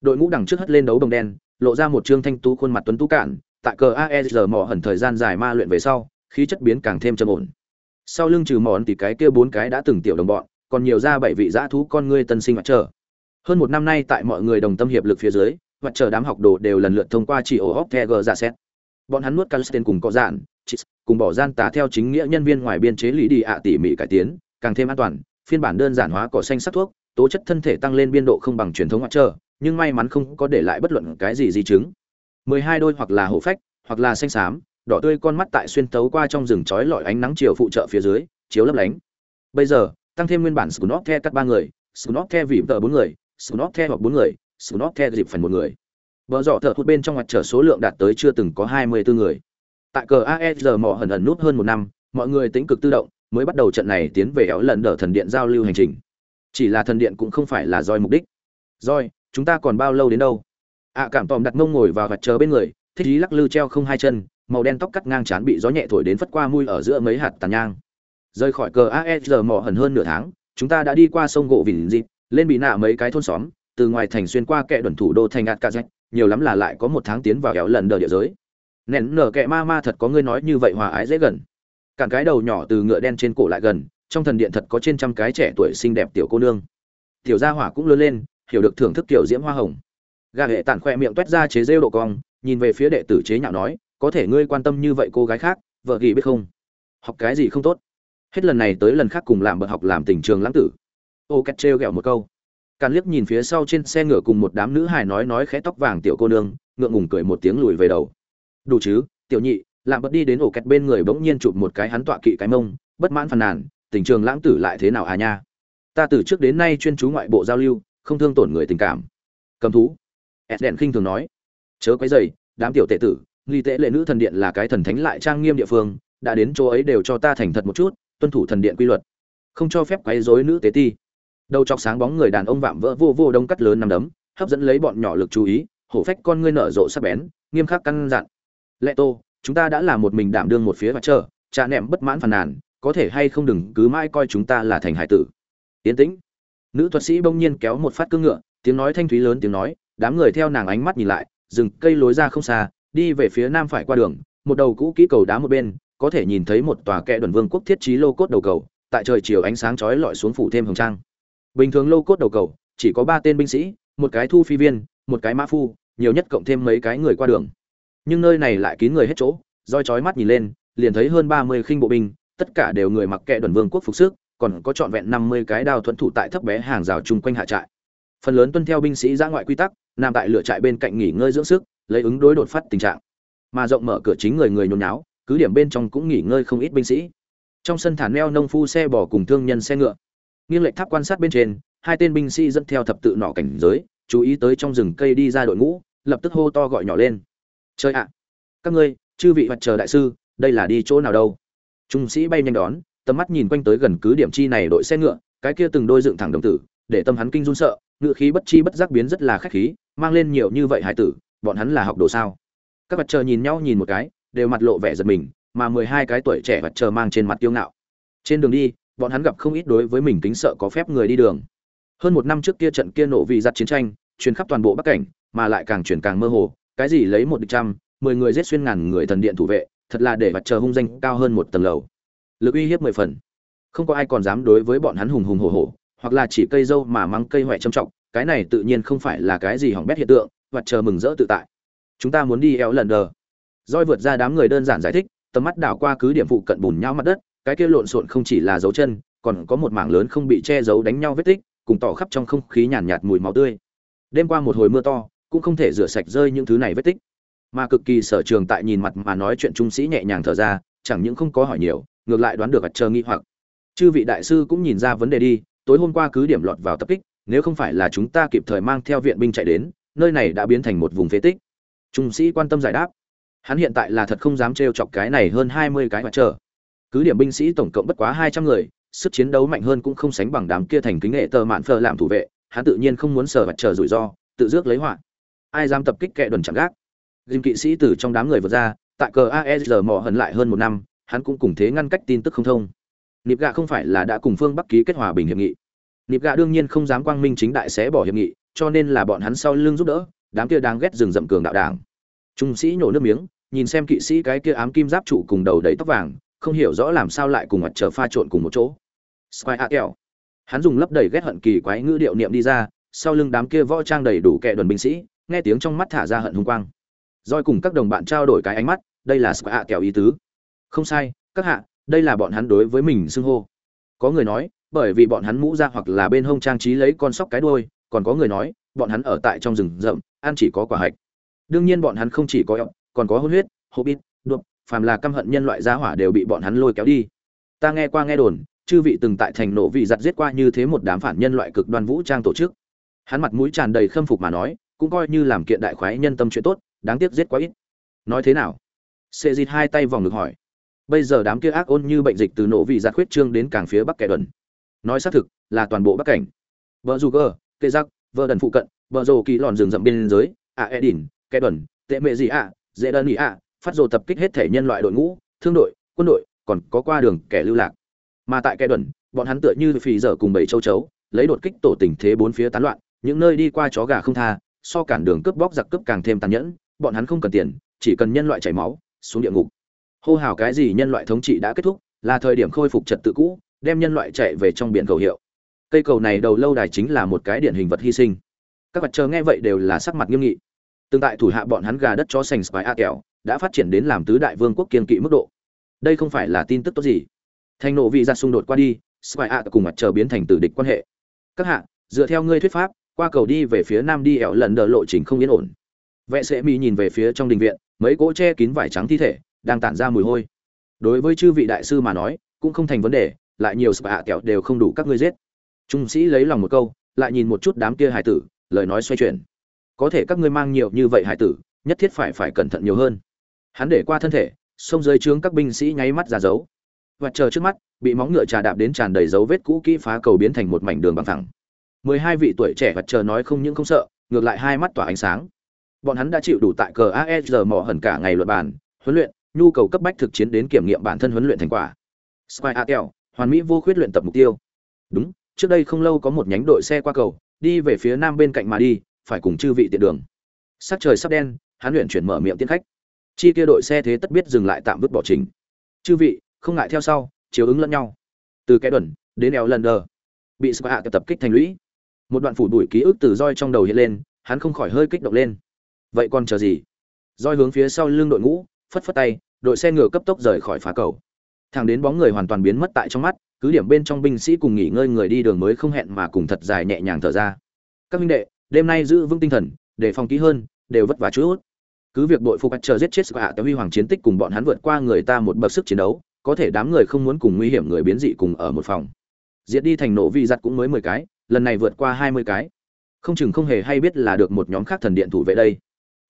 Đội ngũ đằng trước hất lên đấu đồng đen, lộ ra một trương thanh tú khuôn mặt tuấn tú cạn, tại cờ aesr mỏ hẩn thời gian dài ma luyện về sau, khí chất biến càng thêm trầm ổn sau lưng trừ mòn thì cái kia bốn cái đã từng tiểu đồng bọn, còn nhiều ra bảy vị dã thú con ngươi tân sinh mặt trở. Hơn một năm nay tại mọi người đồng tâm hiệp lực phía dưới mặt trở đám học đồ đều lần lượt thông qua chỉ ổ hóc the ra xét. Bọn hắn nuốt calsten cùng có dạn cùng bỏ gian tà theo chính nghĩa nhân viên ngoài biên chế lý đi ạ tỉ mỉ cải tiến, càng thêm an toàn, phiên bản đơn giản hóa cỏ xanh sắc thuốc, tố chất thân thể tăng lên biên độ không bằng truyền thống mặt trở, nhưng may mắn không có để lại bất luận cái gì di chứng. Mười hai đôi hoặc là hổ phách, hoặc là xanh xám đỏ tươi con mắt tại xuyên tấu qua trong rừng chói lọi ánh nắng chiều phụ trợ phía dưới chiếu lấp lánh bây giờ tăng thêm nguyên bản Snot The cắt ba người Snot The vị tờ bốn người Snot The hoặc bốn người Snot The dịp phần một người Bờ dọ thợ hút bên trong mặt trở số lượng đạt tới chưa từng có hai mươi bốn người. Tại cờ aesr mỏ hẩn ẩn nút hơn một năm, mọi người tính cực tự động, mới bắt đầu trận này tiến về éo lần đỡ thần điện giao lưu hành trình. Chỉ là thần điện cũng không phải là roi mục đích. Roi, chúng ta còn bao lâu đến đâu? ạ cảm tòm đặt mông ngồi vào vặt chờ bên người, thích ý lắc lư treo không hai chân, màu đen tóc cắt ngang chán bị gió nhẹ thổi đến phất qua mui ở giữa mấy hạt tàn nhang. Rời khỏi cờ aesr mỏ hẩn hơn nửa tháng, chúng ta đã đi qua sông gỗ vỉn dịp, lên bị nạ mấy cái thôn xóm, từ ngoài thành xuyên qua kẹ đồn thủ đô thành ạt cả rách, nhiều lắm là lại có một tháng tiến vào kéo lần đờ địa giới. Nén nở kẹ ma ma thật có ngươi nói như vậy hòa ái dễ gần. Cản cái đầu nhỏ từ ngựa đen trên cổ lại gần, trong thần điện thật có trên trăm cái trẻ tuổi xinh đẹp tiểu cô nương. Tiểu gia hỏa cũng lớn lên, hiểu được thưởng thức tiểu diễm hoa hồng. Gà hệ tản khoe miệng toét ra chế rêu độ cong, nhìn về phía đệ tử chế nhạo nói có thể ngươi quan tâm như vậy cô gái khác, vợ ghi biết không? Học cái gì không tốt? Hết lần này tới lần khác cùng làm bậc học làm tình trường lãng tử. Ô, két trêu ghẹo một câu. Càn liếc nhìn phía sau trên xe ngựa cùng một đám nữ hài nói nói khẽ tóc vàng tiểu cô nương, ngượng ngùng cười một tiếng lùi về đầu. Đủ chứ, tiểu nhị, làm bật đi đến ổ kẹt bên người bỗng nhiên chụp một cái hắn tọa kỵ cái mông, bất mãn phàn nàn, tình trường lãng tử lại thế nào à nha? Ta từ trước đến nay chuyên chú ngoại bộ giao lưu, không thương tổn người tình cảm. Cầm thú. Ed đèn khinh thường nói. Chớ quấy dày đám tiểu tệ tử nghi tệ lệ nữ thần điện là cái thần thánh lại trang nghiêm địa phương, đã đến chỗ ấy đều cho ta thành thật một chút, tuân thủ thần điện quy luật. Không cho phép quấy rối nữ tế ti. Đầu chọc sáng bóng người đàn ông vạm vỡ vô vô đông cắt lớn nằm đấm, hấp dẫn lấy bọn nhỏ lực chú ý, hổ phách con ngươi nở rộ sắc bén, nghiêm khắc căn dặn. Lệ tô, chúng ta đã là một mình đảm đương một phía và chờ cha nẹm bất mãn phàn nàn, có thể hay không đừng cứ mãi coi chúng ta là thành hải tử. Yên tĩnh. Nữ thuật sĩ bỗng nhiên kéo một phát cương ngựa, tiếng nói thanh thúy lớn tiếng nói, đám người theo nàng ánh mắt nhìn lại, dừng cây lối ra không xa đi về phía nam phải qua đường, một đầu cũ kỹ cầu đá một bên, có thể nhìn thấy một tòa kẽ đoàn vương quốc thiết trí lô cốt đầu cầu, tại trời chiều ánh sáng chói lọi xuống phủ thêm hồng trang. Bình thường lô cốt đầu cầu, chỉ có ba tên binh sĩ, một cái thu phi viên, một cái mã phu, nhiều nhất cộng thêm mấy cái người qua đường. Nhưng nơi này lại kín người hết chỗ, roi chói mắt nhìn lên, liền thấy hơn ba mươi khinh bộ binh, tất cả đều người mặc kệ đoàn vương quốc phục sức, còn có trọn vẹn năm mươi cái đao thuẫn thủ tại thấp bé hàng rào chung quanh hạ trại. Phần lớn tuân theo binh sĩ ra ngoại quy tắc, nằm tại lửa trại bên cạnh nghỉ ngơi dưỡng sức lấy ứng đối đột phát tình trạng. Mà rộng mở cửa chính người người nhốn nháo, cứ điểm bên trong cũng nghỉ ngơi không ít binh sĩ. Trong sân thản neo nông phu xe bò cùng thương nhân xe ngựa. Nghiêng lệch tháp quan sát bên trên, hai tên binh sĩ dẫn theo thập tự nọ cảnh giới, chú ý tới trong rừng cây đi ra đội ngũ, lập tức hô to gọi nhỏ lên. Chơi ạ! Các ngươi, chư vị mặt chờ đại sư, đây là đi chỗ nào đâu? Trung sĩ bay nhanh đón, tầm mắt nhìn quanh tới gần cứ điểm chi này đội xe ngựa, cái kia từng đôi dựng thẳng đồng tử, để tâm hắn kinh run sợ, ngựa khí bất chi bất giác biến rất là khách khí, mang lên nhiều như vậy hải tử bọn hắn là học đồ sao? Các vật chờ nhìn nhau nhìn một cái, đều mặt lộ vẻ giật mình, mà mười hai cái tuổi trẻ vật chờ mang trên mặt tiêu ngạo. Trên đường đi, bọn hắn gặp không ít đối với mình kính sợ có phép người đi đường. Hơn một năm trước kia trận kia nổ vì giặt chiến tranh, truyền khắp toàn bộ bắc cảnh, mà lại càng chuyển càng mơ hồ, cái gì lấy một địch trăm, mười người giết xuyên ngàn người thần điện thủ vệ, thật là để vật chờ hung danh cao hơn một tầng lầu. Lực uy hiếp mười phần. Không có ai còn dám đối với bọn hắn hùng hùng hổ hổ, hoặc là chỉ cây dâu mà mắng cây hoại trầm trọng, cái này tự nhiên không phải là cái gì hỏng bét hiện tượng vật chờ mừng rỡ tự tại. Chúng ta muốn đi eo lần đờ. Roi vượt ra đám người đơn giản giải thích tầm mắt đảo qua cứ điểm phụ cận bùn nhau mặt đất cái kia lộn xộn không chỉ là dấu chân còn có một mảng lớn không bị che giấu đánh nhau vết tích cùng tỏ khắp trong không khí nhàn nhạt, nhạt mùi máu tươi. Đêm qua một hồi mưa to cũng không thể rửa sạch rơi những thứ này vết tích. Mà cực kỳ sở trường tại nhìn mặt mà nói chuyện trung sĩ nhẹ nhàng thở ra chẳng những không có hỏi nhiều ngược lại đoán được vật chờ nghi hoặc. Chư vị đại sư cũng nhìn ra vấn đề đi tối hôm qua cứ điểm lọt vào tập kích nếu không phải là chúng ta kịp thời mang theo viện binh chạy đến nơi này đã biến thành một vùng phế tích. Trung sĩ quan tâm giải đáp. Hắn hiện tại là thật không dám trêu chọc cái này hơn hai mươi cái mặt trở cứ điểm binh sĩ tổng cộng bất quá hai trăm người, sức chiến đấu mạnh hơn cũng không sánh bằng đám kia thành kính nghệ tờ mạn phờ làm thủ vệ, hắn tự nhiên không muốn sờ mặt trở rủi ro, tự rước lấy họa. Ai dám tập kích kệ đồn chẳng gác. Dìm kỵ sĩ từ trong đám người vượt ra, tại cờ aesr mò hận lại hơn một năm, hắn cũng cùng thế ngăn cách tin tức không thông. Nịp gạ không phải là đã cùng phương bắc ký kết hòa bình hiệp nghị. Nịp gạ đương nhiên không dám quang minh chính đại sẽ bỏ hiệp nghị cho nên là bọn hắn sau lưng giúp đỡ đám kia đang ghét rừng rậm cường đạo đảng trung sĩ nhổ nước miếng nhìn xem kỵ sĩ cái kia ám kim giáp trụ cùng đầu đầy tóc vàng không hiểu rõ làm sao lại cùng mặt trở pha trộn cùng một chỗ Spy a kẹo hắn dùng lấp đầy ghét hận kỳ quái ngữ điệu niệm đi ra sau lưng đám kia võ trang đầy đủ kệ đoàn binh sĩ nghe tiếng trong mắt thả ra hận hung quang roi cùng các đồng bạn trao đổi cái ánh mắt, đây là Square kẹo ý tứ. Không sai, các hạ, đây là bọn hắn đối với mình xưng hô. Có người nói, bởi vì bọn hắn mũ ra hoặc là bên hông trang trí lấy con sóc cái đuôi, còn có người nói, bọn hắn ở tại trong rừng rậm, ăn chỉ có quả hạch. Đương nhiên bọn hắn không chỉ có ọc, còn có hôn huyết, hobbit, đuộc, phàm là căm hận nhân loại gia hỏa đều bị bọn hắn lôi kéo đi. Ta nghe qua nghe đồn, chư vị từng tại thành nổ vị giặt giết qua như thế một đám phản nhân loại cực đoan vũ trang tổ chức. Hắn mặt mũi tràn đầy khâm phục mà nói, cũng coi như làm kiện đại khoái nhân tâm chuyện tốt, đáng tiếc giết quá ít nói thế nào sệ dịt hai tay vòng ngực hỏi bây giờ đám kia ác ôn như bệnh dịch từ nổ vị giặt khuyết trương đến càng phía bắc kẻ đần nói xác thực là toàn bộ bắc cảnh vợ dù cơ tê giác, vợ đần phụ cận vợ rồ kỳ lòn rừng rậm biên giới ạ e à edin kẻ đần, tệ mệ gì ạ, dễ đơn ý ạ, phát rồ tập kích hết thể nhân loại đội ngũ, thương đội, quân đội, còn có qua đường kẻ lưu lạc. Mà tại kẻ đần, bọn hắn tựa như phì dở cùng bảy châu chấu, lấy đột kích tổ tình thế bốn phía tán loạn, những nơi đi qua chó gà không tha, so cản đường cướp bóc giặc cướp càng thêm tàn nhẫn, bọn hắn không cần tiền, chỉ cần nhân loại chảy máu, xuống địa ngục. Hô hào cái gì nhân loại thống trị đã kết thúc, là thời điểm khôi phục trật tự cũ, đem nhân loại chạy về trong biển cầu hiệu cây cầu này đầu lâu đài chính là một cái điển hình vật hy sinh. Các vật chờ nghe vậy đều là sắc mặt nghiêm nghị. Tương tại thủ hạ bọn hắn gà đất cho sành spy a kẹo đã phát triển đến làm tứ đại vương quốc kiên kỵ mức độ. Đây không phải là tin tức tốt gì. Thành nộ vị ra xung đột qua đi spy a cùng mặt chờ biến thành tử địch quan hệ. Các hạ, dựa theo ngươi thuyết pháp, qua cầu đi về phía nam đi ẻo lần đờ lộ trình không yên ổn. Vệ sẽ mỹ nhìn về phía trong đình viện, mấy cỗ che kín vải trắng thi thể đang tản ra mùi hôi. Đối với chư vị đại sư mà nói, cũng không thành vấn đề, lại nhiều spa kẹo đều không đủ các ngươi giết trung sĩ lấy lòng một câu, lại nhìn một chút đám kia hải tử, lời nói xoay chuyển. Có thể các ngươi mang nhiều như vậy hải tử, nhất thiết phải phải cẩn thận nhiều hơn. Hắn để qua thân thể, xông dưới trướng các binh sĩ nháy mắt ra dấu. Và chờ trước mắt, bị móng ngựa trà đạp đến tràn đầy dấu vết cũ kỹ phá cầu biến thành một mảnh đường bằng thẳng mười hai vị tuổi trẻ và chờ nói không những không sợ, ngược lại hai mắt tỏa ánh sáng. Bọn hắn đã chịu đủ tại cờ aesr mỏ hẩn cả ngày luật bàn, huấn luyện, nhu cầu cấp bách thực chiến đến kiểm nghiệm bản thân huấn luyện thành quả. Spy atel, hoàn mỹ vô khuyết luyện tập mục tiêu. Đúng trước đây không lâu có một nhánh đội xe qua cầu, đi về phía nam bên cạnh mà đi, phải cùng chư vị tiện đường. Sắc trời sắp đen, hắn luyện chuyển mở miệng tiến khách. Chi kia đội xe thế tất biết dừng lại tạm vứt bỏ trình. Chư vị, không ngại theo sau, chiếu ứng lẫn nhau. Từ cái đuẩn, đến eo lần đờ. Bị spa tập kích thành lũy. Một đoạn phủ đuổi ký ức từ roi trong đầu hiện lên, hắn không khỏi hơi kích động lên. Vậy còn chờ gì? Roi hướng phía sau lưng đội ngũ, phất phất tay, đội xe ngựa cấp tốc rời khỏi phá cầu. Thẳng đến bóng người hoàn toàn biến mất tại trong mắt cứ điểm bên trong binh sĩ cùng nghỉ ngơi người đi đường mới không hẹn mà cùng thật dài nhẹ nhàng thở ra. Các minh đệ, đêm nay giữ vững tinh thần để phòng kỹ hơn, đều vất vả chút cứ việc đội phục chờ giết chết hạ tới huy hoàng chiến tích cùng bọn hắn vượt qua người ta một bậc sức chiến đấu, có thể đám người không muốn cùng nguy hiểm người biến dị cùng ở một phòng. Diệt đi thành nổ vi giặt cũng mới mười cái, lần này vượt qua hai mươi cái. Không chừng không hề hay biết là được một nhóm khác thần điện thủ vệ đây.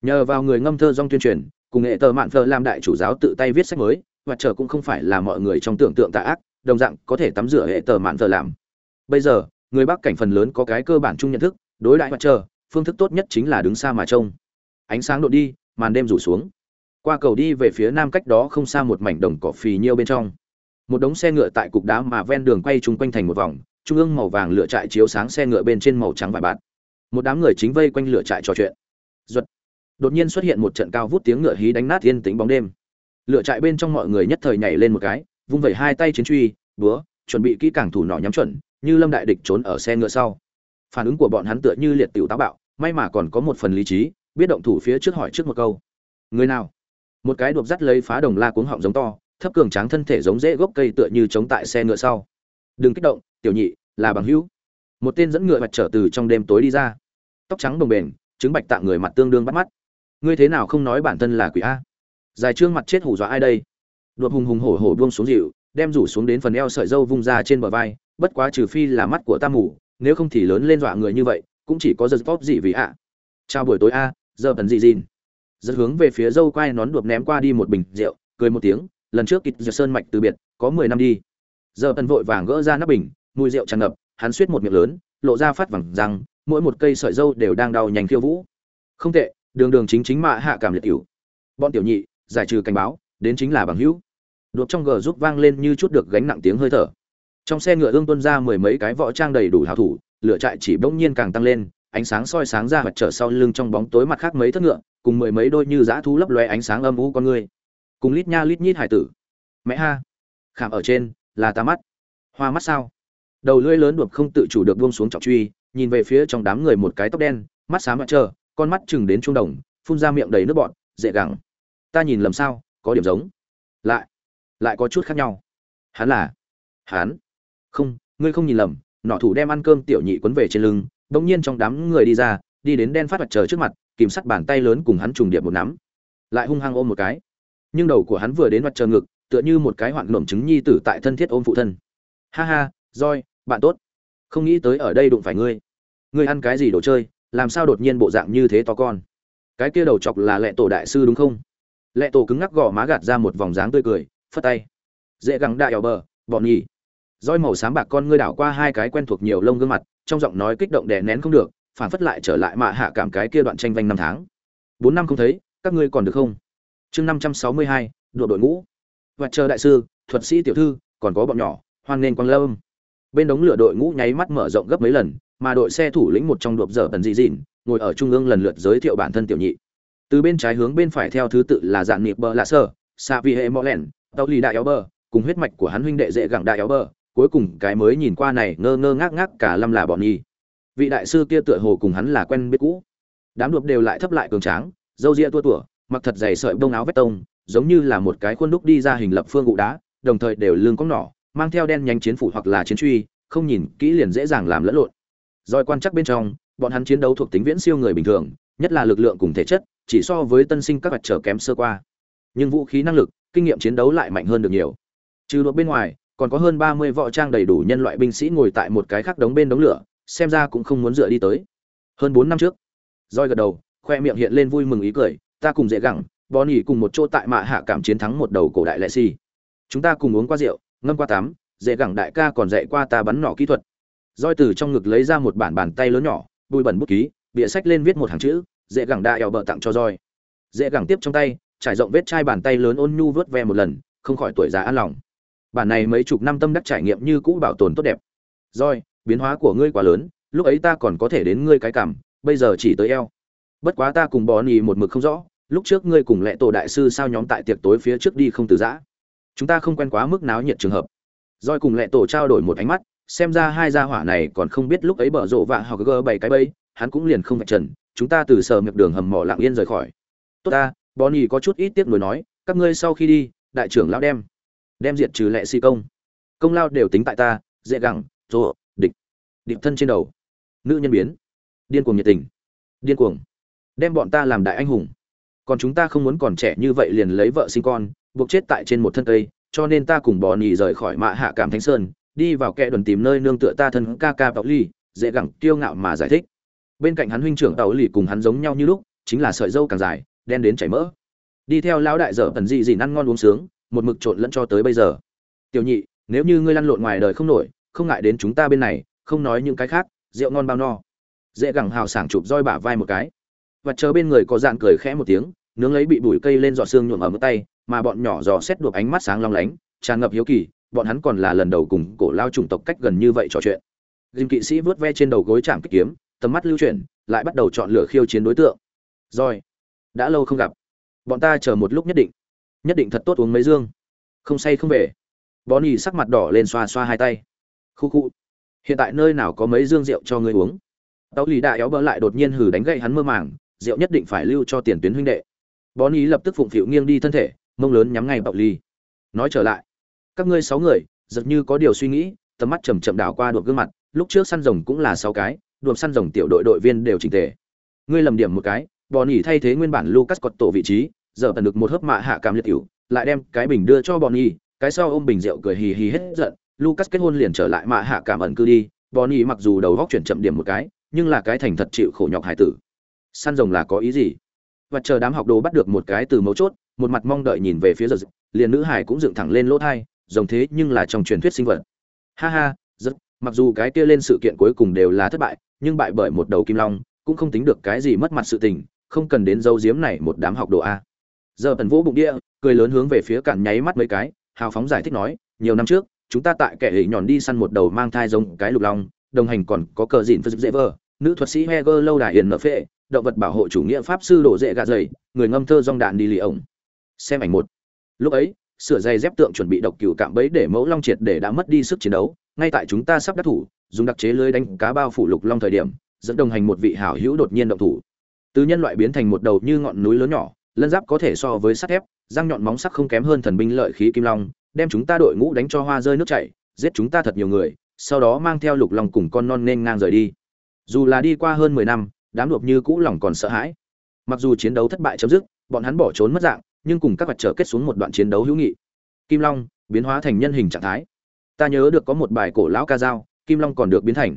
Nhờ vào người ngâm thơ dong tuyên truyền, cùng nghệ tờ mạn thơ làm đại chủ giáo tự tay viết sách mới, và chờ cũng không phải là mọi người trong tưởng tượng tà ác đồng dạng có thể tắm rửa hệ tờ mạn giờ làm. Bây giờ, người bắc cảnh phần lớn có cái cơ bản chung nhận thức, đối đại mặt trời phương thức tốt nhất chính là đứng xa mà trông. Ánh sáng đột đi, màn đêm rủ xuống. Qua cầu đi về phía nam cách đó không xa một mảnh đồng cỏ phì nhiêu bên trong. Một đống xe ngựa tại cục đá mà ven đường quay chung quanh thành một vòng, trung ương màu vàng lửa trại chiếu sáng xe ngựa bên trên màu trắng vải bạt. Một đám người chính vây quanh lửa trại trò chuyện. Duật. đột nhiên xuất hiện một trận cao vút tiếng ngựa hí đánh nát yên tĩnh bóng đêm. Lửa trại bên trong mọi người nhất thời nhảy lên một cái vung vẩy hai tay chiến truy, búa, chuẩn bị kỹ càng thủ nỏ nhắm chuẩn, như lâm đại địch trốn ở xe ngựa sau. Phản ứng của bọn hắn tựa như liệt tiểu táo bạo, may mà còn có một phần lý trí, biết động thủ phía trước hỏi trước một câu. Người nào? Một cái đột dắt lấy phá đồng la cuống họng giống to, thấp cường tráng thân thể giống rễ gốc cây tựa như chống tại xe ngựa sau. Đừng kích động, tiểu nhị, là bằng hữu. Một tên dẫn ngựa mặt trở từ trong đêm tối đi ra. Tóc trắng đồng bền chứng bạch tạng người mặt tương đương bắt mắt. Ngươi thế nào không nói bản thân là quỷ a? Dài trương mặt chết hù dọa ai đây? Đột hùng hùng hổ hổ buông xuống dịu, đem rủ xuống đến phần eo sợi dâu vung ra trên bờ vai, bất quá trừ phi là mắt của ta mù, nếu không thì lớn lên dọa người như vậy, cũng chỉ có giật pop gì vì ạ. Chào buổi tối a, giờ tần dị dìn? Giật hướng về phía dâu quai nón đột ném qua đi một bình rượu, cười một tiếng, lần trước kịch giật sơn mạch từ biệt, có mười năm đi. Giờ tần vội vàng gỡ ra nắp bình, mùi rượu tràn ngập, hắn suýt một miệng lớn, lộ ra phát vẳng rằng mỗi một cây sợi dâu đều đang đau nhanh khiêu vũ. Không tệ, đường đường chính chính mạ hạ cảm liệt tiểu bọn tiểu nhị, giải trừ cảnh báo đến chính là bằng hữu. Đột trong gờ giúp vang lên như chút được gánh nặng tiếng hơi thở. Trong xe ngựa ương tuân ra mười mấy cái võ trang đầy đủ hảo thủ, lửa trại chỉ bỗng nhiên càng tăng lên, ánh sáng soi sáng ra mặt trở sau lưng trong bóng tối mặt khác mấy thất ngựa, cùng mười mấy đôi như dã thú lấp lóe ánh sáng âm u con người. Cùng lít nha lít nhít hải tử. Mẹ ha. Khảm ở trên, là ta mắt. Hoa mắt sao? Đầu lưỡi lớn đột không tự chủ được buông xuống trọng truy, nhìn về phía trong đám người một cái tóc đen, mắt sáng mặt trơ con mắt chừng đến trung đồng, phun ra miệng đầy nước bọn dễ gẳng ta nhìn lầm sao? Có điểm giống. Lại lại có chút khác nhau. Hắn là, hắn, không, ngươi không nhìn lầm, nọ thủ đem ăn cơm tiểu nhị quấn về trên lưng, bỗng nhiên trong đám người đi ra, đi đến đen phát mặt trời trước mặt, kìm sắt bàn tay lớn cùng hắn trùng điệp một nắm. Lại hung hăng ôm một cái. Nhưng đầu của hắn vừa đến mặt trời ngực, tựa như một cái hoạn lộm trứng nhi tử tại thân thiết ôm phụ thân. Ha ha roi bạn tốt. Không nghĩ tới ở đây đụng phải ngươi. Ngươi ăn cái gì đồ chơi, làm sao đột nhiên bộ dạng như thế to con? Cái kia đầu chọc là lệ tổ đại sư đúng không? Lệ tổ cứng ngắc gò má gạt ra một vòng dáng tươi cười, phất tay. Dễ gắng đại ảo bờ, bọn nhỉ. Roi màu xám bạc con ngươi đảo qua hai cái quen thuộc nhiều lông gương mặt, trong giọng nói kích động đè nén không được, phản phất lại trở lại mạ hạ cảm cái kia đoạn tranh vanh năm tháng. Bốn năm không thấy, các ngươi còn được không? Chương năm trăm sáu mươi hai, đội đội ngũ. Và chờ đại sư, thuật sĩ tiểu thư, còn có bọn nhỏ, hoan nên quang lâm. Bên đống lửa đội ngũ nháy mắt mở rộng gấp mấy lần, mà đội xe thủ lĩnh một trong đột dở tần dị dịn, ngồi ở trung ương lần lượt giới thiệu bản thân tiểu nhị từ bên trái hướng bên phải theo thứ tự là dạng niệm bờ lạ sơ xạ vị hệ mọ lẻn tàu lì đại éo bờ cùng huyết mạch của hắn huynh đệ dễ gặng đại éo bờ. Cuối cùng cái mới nhìn qua này ngơ ngơ ngác ngác cả lâm là bọn nhi. Vị đại sư kia tựa hồ cùng hắn là quen biết cũ. Đám đột đều lại thấp lại cường tráng dâu ria tua tủa mặc thật dày sợi bông áo vét tông giống như là một cái khuôn đúc đi ra hình lập phương gụ đá đồng thời đều lương có nỏ mang theo đen nhanh chiến phủ hoặc là chiến truy không nhìn kỹ liền dễ dàng làm lẫn lộn. Rồi quan chắc bên trong, bọn hắn chiến đấu thuộc tính viễn siêu người bình thường, nhất là lực lượng cùng thể chất, chỉ so với tân sinh các vật trở kém sơ qua. Nhưng vũ khí năng lực, kinh nghiệm chiến đấu lại mạnh hơn được nhiều. Trừ luật bên ngoài, còn có hơn 30 võ trang đầy đủ nhân loại binh sĩ ngồi tại một cái khác đống bên đống lửa, xem ra cũng không muốn dựa đi tới. Hơn 4 năm trước, Roi gật đầu, khoe miệng hiện lên vui mừng ý cười, ta cùng dễ gẳng, Bonnie cùng một chỗ tại mạ hạ cảm chiến thắng một đầu cổ đại lệ si. Chúng ta cùng uống qua rượu, ngâm qua tắm, dễ gẳng đại ca còn dạy qua ta bắn nỏ kỹ thuật. Roi từ trong ngực lấy ra một bản bàn tay lớn nhỏ, bụi bẩn bút ký, bìa sách lên viết một hàng chữ, dễ gẳng đa eo bờ tặng cho Roi. Dễ gẳng tiếp trong tay, trải rộng vết chai bàn tay lớn ôn nhu vớt ve một lần, không khỏi tuổi già an lòng. Bản này mấy chục năm tâm đắc trải nghiệm như cũ bảo tồn tốt đẹp. Roi, biến hóa của ngươi quá lớn, lúc ấy ta còn có thể đến ngươi cái cảm, bây giờ chỉ tới eo. Bất quá ta cùng bò nì một mực không rõ, lúc trước ngươi cùng lệ tổ đại sư sao nhóm tại tiệc tối phía trước đi không từ giã chúng ta không quen quá mức náo nhiệt trường hợp roi cùng lệ tổ trao đổi một ánh mắt xem ra hai gia hỏa này còn không biết lúc ấy bở rộ vạ hoặc gơ bảy cái bẫy hắn cũng liền không vạch trần chúng ta từ sở miệng đường hầm mỏ lặng yên rời khỏi. Tốt ta, bonnie có chút ít tiếc nuối nói, các ngươi sau khi đi, đại trưởng lão đem đem diệt trừ lệ si công. Công lao đều tính tại ta, dễ gẳng rộ địch. Địch thân trên đầu. Nữ nhân biến. Điên cuồng nhiệt tình. Điên cuồng. Đem bọn ta làm đại anh hùng. Còn chúng ta không muốn còn trẻ như vậy liền lấy vợ sinh con, buộc chết tại trên một thân cây, cho nên ta cùng bò nhì rời khỏi mạ hạ cảm thánh sơn, đi vào kẽ đồn tìm nơi nương tựa ta thân ca ca tàu ly, dễ gẳng kiêu ngạo mà giải thích bên cạnh hắn huynh trưởng tàu lì cùng hắn giống nhau như lúc, chính là sợi dâu càng dài, đen đến chảy mỡ. Đi theo lão đại dở tần dị dị ăn ngon uống sướng, một mực trộn lẫn cho tới bây giờ. Tiểu nhị, nếu như ngươi lăn lộn ngoài đời không nổi, không ngại đến chúng ta bên này, không nói những cái khác, rượu ngon bao no. Dễ gẳng hào sảng chụp roi bả vai một cái. Và chờ bên người có dạn cười khẽ một tiếng, nướng lấy bị bụi cây lên giọt xương nhuộm ở mức tay, mà bọn nhỏ dò xét đuộc ánh mắt sáng long lánh, tràn ngập hiếu kỳ, bọn hắn còn là lần đầu cùng cổ lao chủng tộc cách gần như vậy trò chuyện. Dìm kỵ sĩ vớt ve trên đầu gối chạm kích kiếm tầm mắt lưu chuyển lại bắt đầu chọn lựa khiêu chiến đối tượng. Rồi đã lâu không gặp. Bọn ta chờ một lúc nhất định. Nhất định thật tốt uống mấy dương. Không say không về. Bonnie sắc mặt đỏ lên xoa xoa hai tay. Khu khu. Hiện tại nơi nào có mấy dương rượu cho ngươi uống? Tàu lì đại éo bỡ lại đột nhiên hử đánh gậy hắn mơ màng rượu nhất định phải lưu cho tiền tuyến huynh đệ. Bonnie lập tức phụng phịu nghiêng đi thân thể, mông lớn nhắm ngay Bạo Ly. Nói trở lại, các ngươi sáu người, giật như có điều suy nghĩ, tầm mắt chậm chậm đảo qua đột gương mặt, lúc trước săn rồng cũng là sáu cái, đuổi săn rồng tiểu đội đội viên đều chỉnh tề. Ngươi lầm điểm một cái, Bonnie thay thế nguyên bản Lucas cột tổ vị trí, giờ tận được một hớp mạ hạ cảm liệt tiểu, lại đem cái bình đưa cho Bonnie, cái sau ôm bình rượu cười hì hì hết giận, Lucas kết hôn liền trở lại mạ hạ cảm ẩn cư đi, Bonnie mặc dù đầu góc chuyển chậm điểm một cái, nhưng là cái thành thật chịu khổ nhọc hải tử. Săn rồng là có ý gì? và chờ đám học đồ bắt được một cái từ mấu chốt một mặt mong đợi nhìn về phía giờ. liền nữ hải cũng dựng thẳng lên lỗ thai rồng thế nhưng là trong truyền thuyết sinh vật ha ha rất mặc dù cái kia lên sự kiện cuối cùng đều là thất bại nhưng bại bởi một đầu kim long, cũng không tính được cái gì mất mặt sự tình, không cần đến dấu diếm này một đám học đồ a. Giờ tần vũ bụng địa, cười lớn hướng về phía cản nháy mắt mấy cái, hào phóng giải thích nói, nhiều năm trước, chúng ta tại kẻ hỉ nhòn đi săn một đầu mang thai giống cái lục long, đồng hành còn có cờ dịn phật dễ vơ nữ thuật sĩ heger lâu đài hiền nợ phệ, động vật bảo hộ chủ nghĩa pháp sư đổ dễ gạt dày, người ngâm thơ dong đạn đi lì ổng. Xem ảnh một. Lúc ấy, sửa dây dép tượng chuẩn bị độc cựu cạm bẫy để mẫu long triệt để đã mất đi sức chiến đấu, ngay tại chúng ta sắp đắc thủ dùng đặc chế lưới đánh cá bao phủ lục long thời điểm, dẫn đồng hành một vị hảo hữu đột nhiên động thủ. Từ nhân loại biến thành một đầu như ngọn núi lớn nhỏ, lân giáp có thể so với sắt thép, răng nhọn móng sắc không kém hơn thần binh lợi khí kim long, đem chúng ta đội ngũ đánh cho hoa rơi nước chảy, giết chúng ta thật nhiều người, sau đó mang theo lục long cùng con non nên ngang rời đi. Dù là đi qua hơn mười năm, đám đột như cũ lòng còn sợ hãi. Mặc dù chiến đấu thất bại chấm dứt, bọn hắn bỏ trốn mất dạng, nhưng cùng các vật trở kết xuống một đoạn chiến đấu hữu nghị. Kim long, biến hóa thành nhân hình trạng thái. Ta nhớ được có một bài cổ lão ca dao kim long còn được biến thành.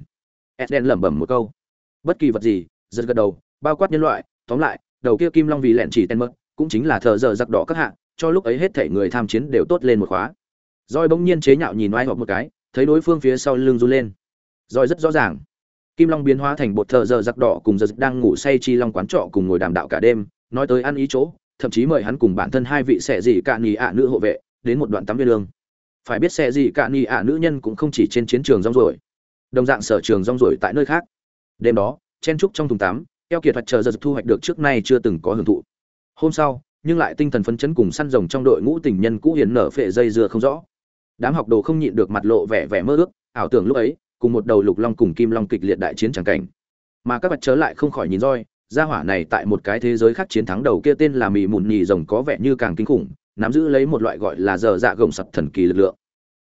Edden lẩm bẩm một câu. Bất kỳ vật gì, giật gật đầu, bao quát nhân loại, tóm lại, đầu kia kim long vì lẹn chỉ tên mất cũng chính là thợ giờ giặc đỏ các hạng cho lúc ấy hết thể người tham chiến đều tốt lên một khóa. Roi bỗng nhiên chế nhạo nhìn oai hoặc một cái, thấy đối phương phía sau lưng run lên. Roi rất rõ ràng, kim long biến hóa thành bột thợ giờ giặc đỏ cùng giật đang ngủ say chi long quán trọ cùng ngồi đàm đạo cả đêm, nói tới ăn ý chỗ, thậm chí mời hắn cùng bản thân hai vị xẻ gì cạn nhì ạ nữ hộ vệ, đến một đoạn tắm viên lương phải biết xẻ gì cả, nhì ạ nữ nhân cũng không chỉ trên chiến trường rong ruổi, đồng dạng sở trường rong ruổi tại nơi khác. Đêm đó chen trúc trong thùng tắm keo kiệt hoạch chờ giật thu hoạch được trước nay chưa từng có hưởng thụ. Hôm sau nhưng lại tinh thần phấn chấn cùng săn rồng trong đội ngũ tình nhân cũ hiền nở phệ dây dưa không rõ. Đám học đồ không nhịn được mặt lộ vẻ vẻ mơ ước ảo tưởng lúc ấy cùng một đầu lục long cùng kim long kịch liệt đại chiến chẳng cảnh. Mà các vật chớ lại không khỏi nhìn roi gia hỏa này tại một cái thế giới khác chiến thắng đầu kia tên là mì mùn nhì rồng có vẻ như càng kinh khủng nắm giữ lấy một loại gọi là giờ dạ gồng sập thần kỳ lực lượng.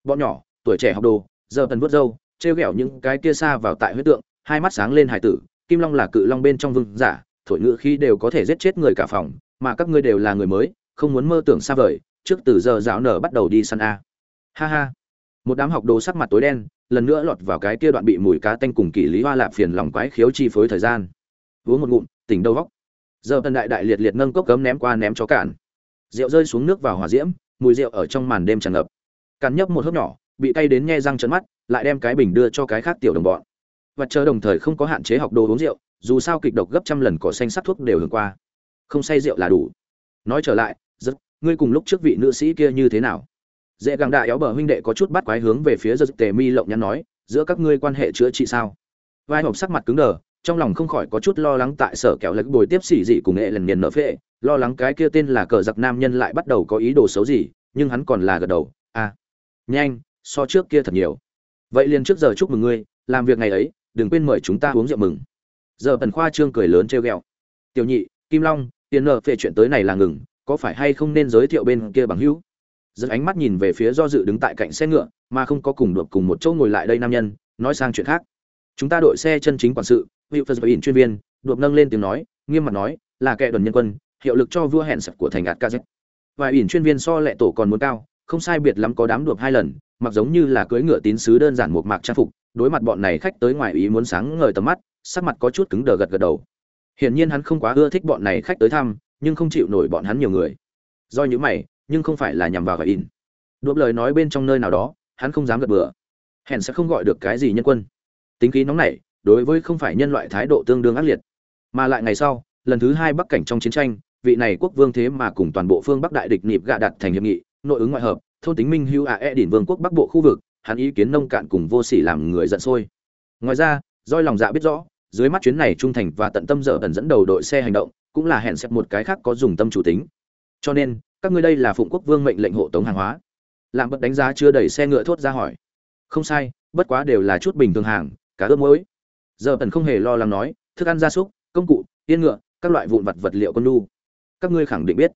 Bọn nhỏ, tuổi trẻ học đồ, giờ tần vớt dâu trêu ghẹo những cái kia xa vào tại huyết tượng, hai mắt sáng lên hải tử, kim long là cự long bên trong vương giả, thổi ngữ khi đều có thể giết chết người cả phòng, mà các ngươi đều là người mới, không muốn mơ tưởng xa vời, trước từ giờ giáo nở bắt đầu đi săn a. Ha ha. Một đám học đồ sắc mặt tối đen, lần nữa lọt vào cái kia đoạn bị mùi cá tanh cùng kỷ lý hoa lạp phiền lòng quái khiếu chi phối thời gian. Uống một ngụm, tỉnh đâu vóc. Giờ tần đại đại liệt liệt nâng cốc cấm ném qua ném chó cản rượu rơi xuống nước vào hỏa diễm, mùi rượu ở trong màn đêm tràn ngập. Cắn nhấp một hớp nhỏ, bị cay đến nhe răng trấn mắt, lại đem cái bình đưa cho cái khác tiểu đồng bọn. Và chờ đồng thời không có hạn chế học đồ uống rượu, dù sao kịch độc gấp trăm lần cỏ xanh sắc thuốc đều hưởng qua. Không say rượu là đủ. Nói trở lại rất ngươi cùng lúc trước vị nữ sĩ kia như thế nào? Dễ gàng đại éo bờ huynh đệ có chút bắt quái hướng về phía giật tề mi lộng nhắn nói, giữa các ngươi quan hệ chữa trị sao? Vai hộp sắc mặt cứng đờ trong lòng không khỏi có chút lo lắng tại sở kẹo lực bồi tiếp xỉ dị cùng nghệ lần niên nở phệ. Lo lắng cái kia tên là cờ giặc nam nhân lại bắt đầu có ý đồ xấu gì, nhưng hắn còn là gật đầu à nhanh, so trước kia thật nhiều. Vậy liền trước giờ chúc mừng ngươi, làm việc ngày ấy, đừng quên mời chúng ta uống rượu mừng. Giờ tần khoa trương cười lớn trêu ghẹo, tiểu nhị, kim long, tiền nợ phệ chuyện tới này là ngừng, có phải hay không nên giới thiệu bên kia bằng hữu? Dẫn ánh mắt nhìn về phía do dự đứng tại cạnh xe ngựa, mà không có cùng được cùng một chỗ ngồi lại đây nam nhân, nói sang chuyện khác. Chúng ta đội xe chân chính quản sự hữu phật in chuyên viên, đột nâng lên tiếng nói, nghiêm mặt nói, là kẻ đoàn nhân quân, hiệu lực cho vua hẹn sập của thành ạt kz và ỉn chuyên viên so lệ tổ còn muốn cao, không sai biệt lắm có đám đuộc hai lần, mặc giống như là cưỡi ngựa tín sứ đơn giản một mạc trang phục, đối mặt bọn này khách tới ngoài ý muốn sáng ngời tầm mắt, sắc mặt có chút cứng đờ gật gật đầu. Hiển nhiên hắn không quá ưa thích bọn này khách tới thăm, nhưng không chịu nổi bọn hắn nhiều người. Do những mày, nhưng không phải là nhằm vào gợi in đuộc lời nói bên trong nơi nào đó, hắn không dám gật bừa. Hẹn sẽ không gọi được cái gì nhân quân. Tính khí nóng nảy đối với không phải nhân loại thái độ tương đương ác liệt. Mà lại ngày sau, lần thứ hai bắc cảnh trong chiến tranh, vị này quốc vương thế mà cùng toàn bộ phương bắc đại địch nịp gạ đặt thành hiệp nghị, nội ứng ngoại hợp, thôn tính minh hữu ạ e đỉnh vương quốc bắc bộ khu vực, hắn ý kiến nông cạn cùng vô sỉ làm người giận sôi. Ngoài ra doi lòng dạ biết rõ, dưới mắt chuyến này trung thành và tận tâm dở ẩn dẫn đầu đội xe hành động, cũng là hẹn xếp một cái khác có dùng tâm chủ tính. Cho nên, các ngươi đây là phụng quốc vương mệnh lệnh hộ tống hàng hóa. Làm bật đánh giá chưa đẩy xe ngựa thốt ra hỏi. Không sai, bất quá đều là chút bình thường hàng cả ướp muối giờ tần không hề lo lắng nói thức ăn gia súc công cụ yên ngựa các loại vụn vặt vật liệu con nu. Các ngươi khẳng định biết.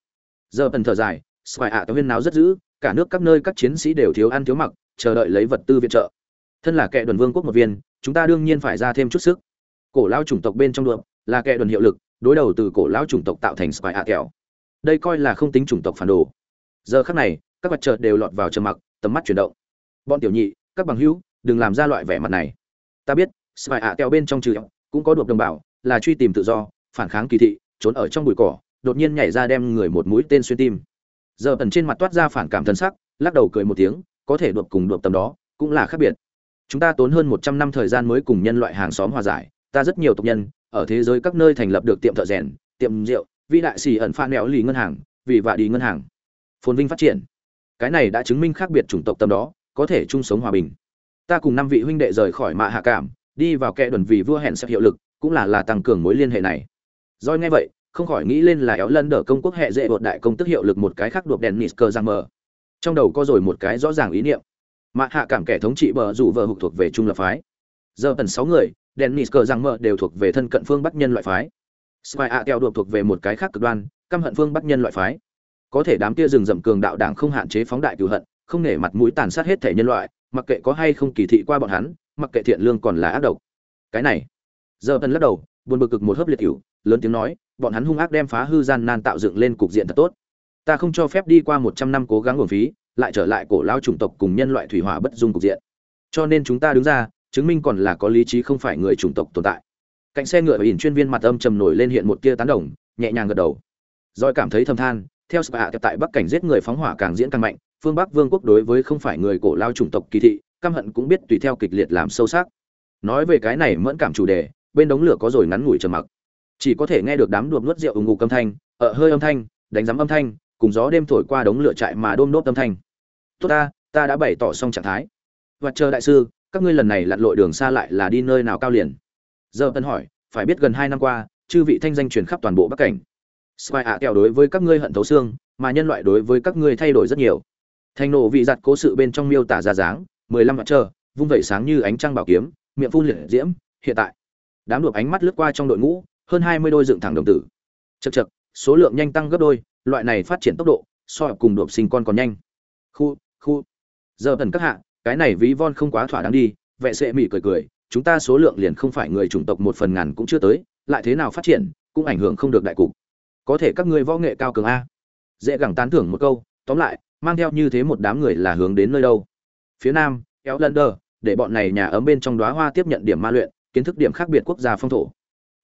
Giờ tần thở dài xoài ạ à, huyên náo rất dữ cả nước các nơi các chiến sĩ đều thiếu ăn thiếu mặc chờ đợi lấy vật tư viện trợ. Thân là kẻ đoàn vương quốc một viên chúng ta đương nhiên phải ra thêm chút sức. Cổ lao chủng tộc bên trong đuộm là kẻ đoàn hiệu lực đối đầu từ cổ lao chủng tộc tạo thành xoài ạ kẹo. Đây coi là không tính chủng tộc phản đồ. Giờ khắc này các vật chợt đều lọt vào trầm mặc tầm mắt chuyển động. Bọn tiểu nhị các bằng hữu đừng làm ra loại vẻ mặt này. Ta biết spy ạ kẹo bên trong trừ cũng có đột đồng bào, là truy tìm tự do, phản kháng kỳ thị, trốn ở trong bụi cỏ, đột nhiên nhảy ra đem người một mũi tên xuyên tim. Giờ ẩn trên mặt toát ra phản cảm thân sắc, lắc đầu cười một tiếng, có thể đột cùng đột tầm đó, cũng là khác biệt. Chúng ta tốn hơn một trăm năm thời gian mới cùng nhân loại hàng xóm hòa giải, ta rất nhiều tộc nhân, ở thế giới các nơi thành lập được tiệm thợ rèn, tiệm rượu, vĩ đại sĩ ẩn pha nẻo lì ngân hàng, vì vạ đi ngân hàng. Phồn vinh phát triển. Cái này đã chứng minh khác biệt chủng tộc tâm đó, có thể chung sống hòa bình. Ta cùng năm vị huynh đệ rời khỏi mạ hạ cảm đi vào kẻ đồn vì vua hẹn sẽ hiệu lực cũng là là tăng cường mối liên hệ này Doi nghe vậy, không khỏi nghĩ lên là éo lân đỡ công quốc hệ dễ bột đại công tức hiệu lực một cái khác đột đèn Nisker giang mờ. Trong đầu có rồi một cái rõ ràng ý niệm. Mạ hạ cảm kẻ thống trị bờ rủ vợ hụt thuộc về trung lập phái. Giờ tần sáu người, đèn Nisker giang mờ đều thuộc về thân cận phương Bắc nhân loại phái. Spy A theo đột thuộc về một cái khác cực đoan, căm hận phương Bắc nhân loại phái. Có thể đám kia rừng rậm cường đạo đảng không hạn chế phóng đại cửu hận, không nể mặt mũi tàn sát hết thể nhân loại, mặc kệ có hay không kỳ thị qua bọn hắn, mặc kệ thiện lương còn là ác độc. Cái này, giờ tần lắc đầu, buồn bực cực một hớp liệt hữu, lớn tiếng nói bọn hắn hung ác đem phá hư gian nan tạo dựng lên cục diện thật tốt. Ta không cho phép đi qua một trăm năm cố gắng uổng phí lại trở lại cổ lao chủng tộc cùng nhân loại thủy hỏa bất dung cục diện. Cho nên chúng ta đứng ra chứng minh còn là có lý trí không phải người chủng tộc tồn tại. Cạnh xe ngựa ỉn chuyên viên mặt âm trầm nổi lên hiện một tia tán đồng nhẹ nhàng gật đầu. Doi cảm thấy thầm than theo sự hạ tại bắc cảnh giết người phóng hỏa càng diễn càng mạnh phương bắc vương quốc đối với không phải người cổ lao chủng tộc kỳ thị căm hận cũng biết tùy theo kịch liệt làm sâu sắc. Nói về cái này mẫn cảm chủ đề, bên đống lửa có rồi ngắn ngủi trầm mặc. Chỉ có thể nghe được đám đuộc nuốt rượu ủng ngục âm thanh ở hơi âm thanh, đánh giám âm thanh, cùng gió đêm thổi qua đống lửa trại mà đôm đốt âm thanh. Tốt ta ta đã bày tỏ xong trạng thái. Và chờ đại sư, các ngươi lần này lặn lội đường xa lại là đi nơi nào cao liền? Giờ tân hỏi, phải biết gần hai năm qua, chư vị thanh danh truyền khắp toàn bộ bắc cảnh. Spy ạ kẹo đối với các ngươi hận thấu xương, mà nhân loại đối với các ngươi thay đổi rất nhiều. Thanh nộ vị giặt cố sự bên trong miêu tả ra dáng mười lăm mặt trơ vung vẩy sáng như ánh trăng bảo kiếm, miệng phun liệt diễm, hiện tại. Đám đuộc ánh mắt lướt qua trong đội ngũ, hơn hai mươi đôi dựng thẳng đồng tử. Chật chật số lượng nhanh tăng gấp đôi, loại này phát triển tốc độ, so cùng đột sinh con còn nhanh. Khu khu. Giờ thần các hạ, cái này ví von không quá thỏa đáng đi, vệ sệ mỉ cười cười, chúng ta số lượng liền không phải người chủng tộc một phần ngàn cũng chưa tới, lại thế nào phát triển, cũng ảnh hưởng không được đại cục. Có thể các ngươi võ nghệ cao cường a. Dễ gẳng tán thưởng một câu, tóm lại, mang theo như thế một đám người là hướng đến nơi đâu? Phía nam kéo lân đờ để bọn này nhà ấm bên trong đóa hoa tiếp nhận điểm ma luyện, kiến thức điểm khác biệt quốc gia phong thổ.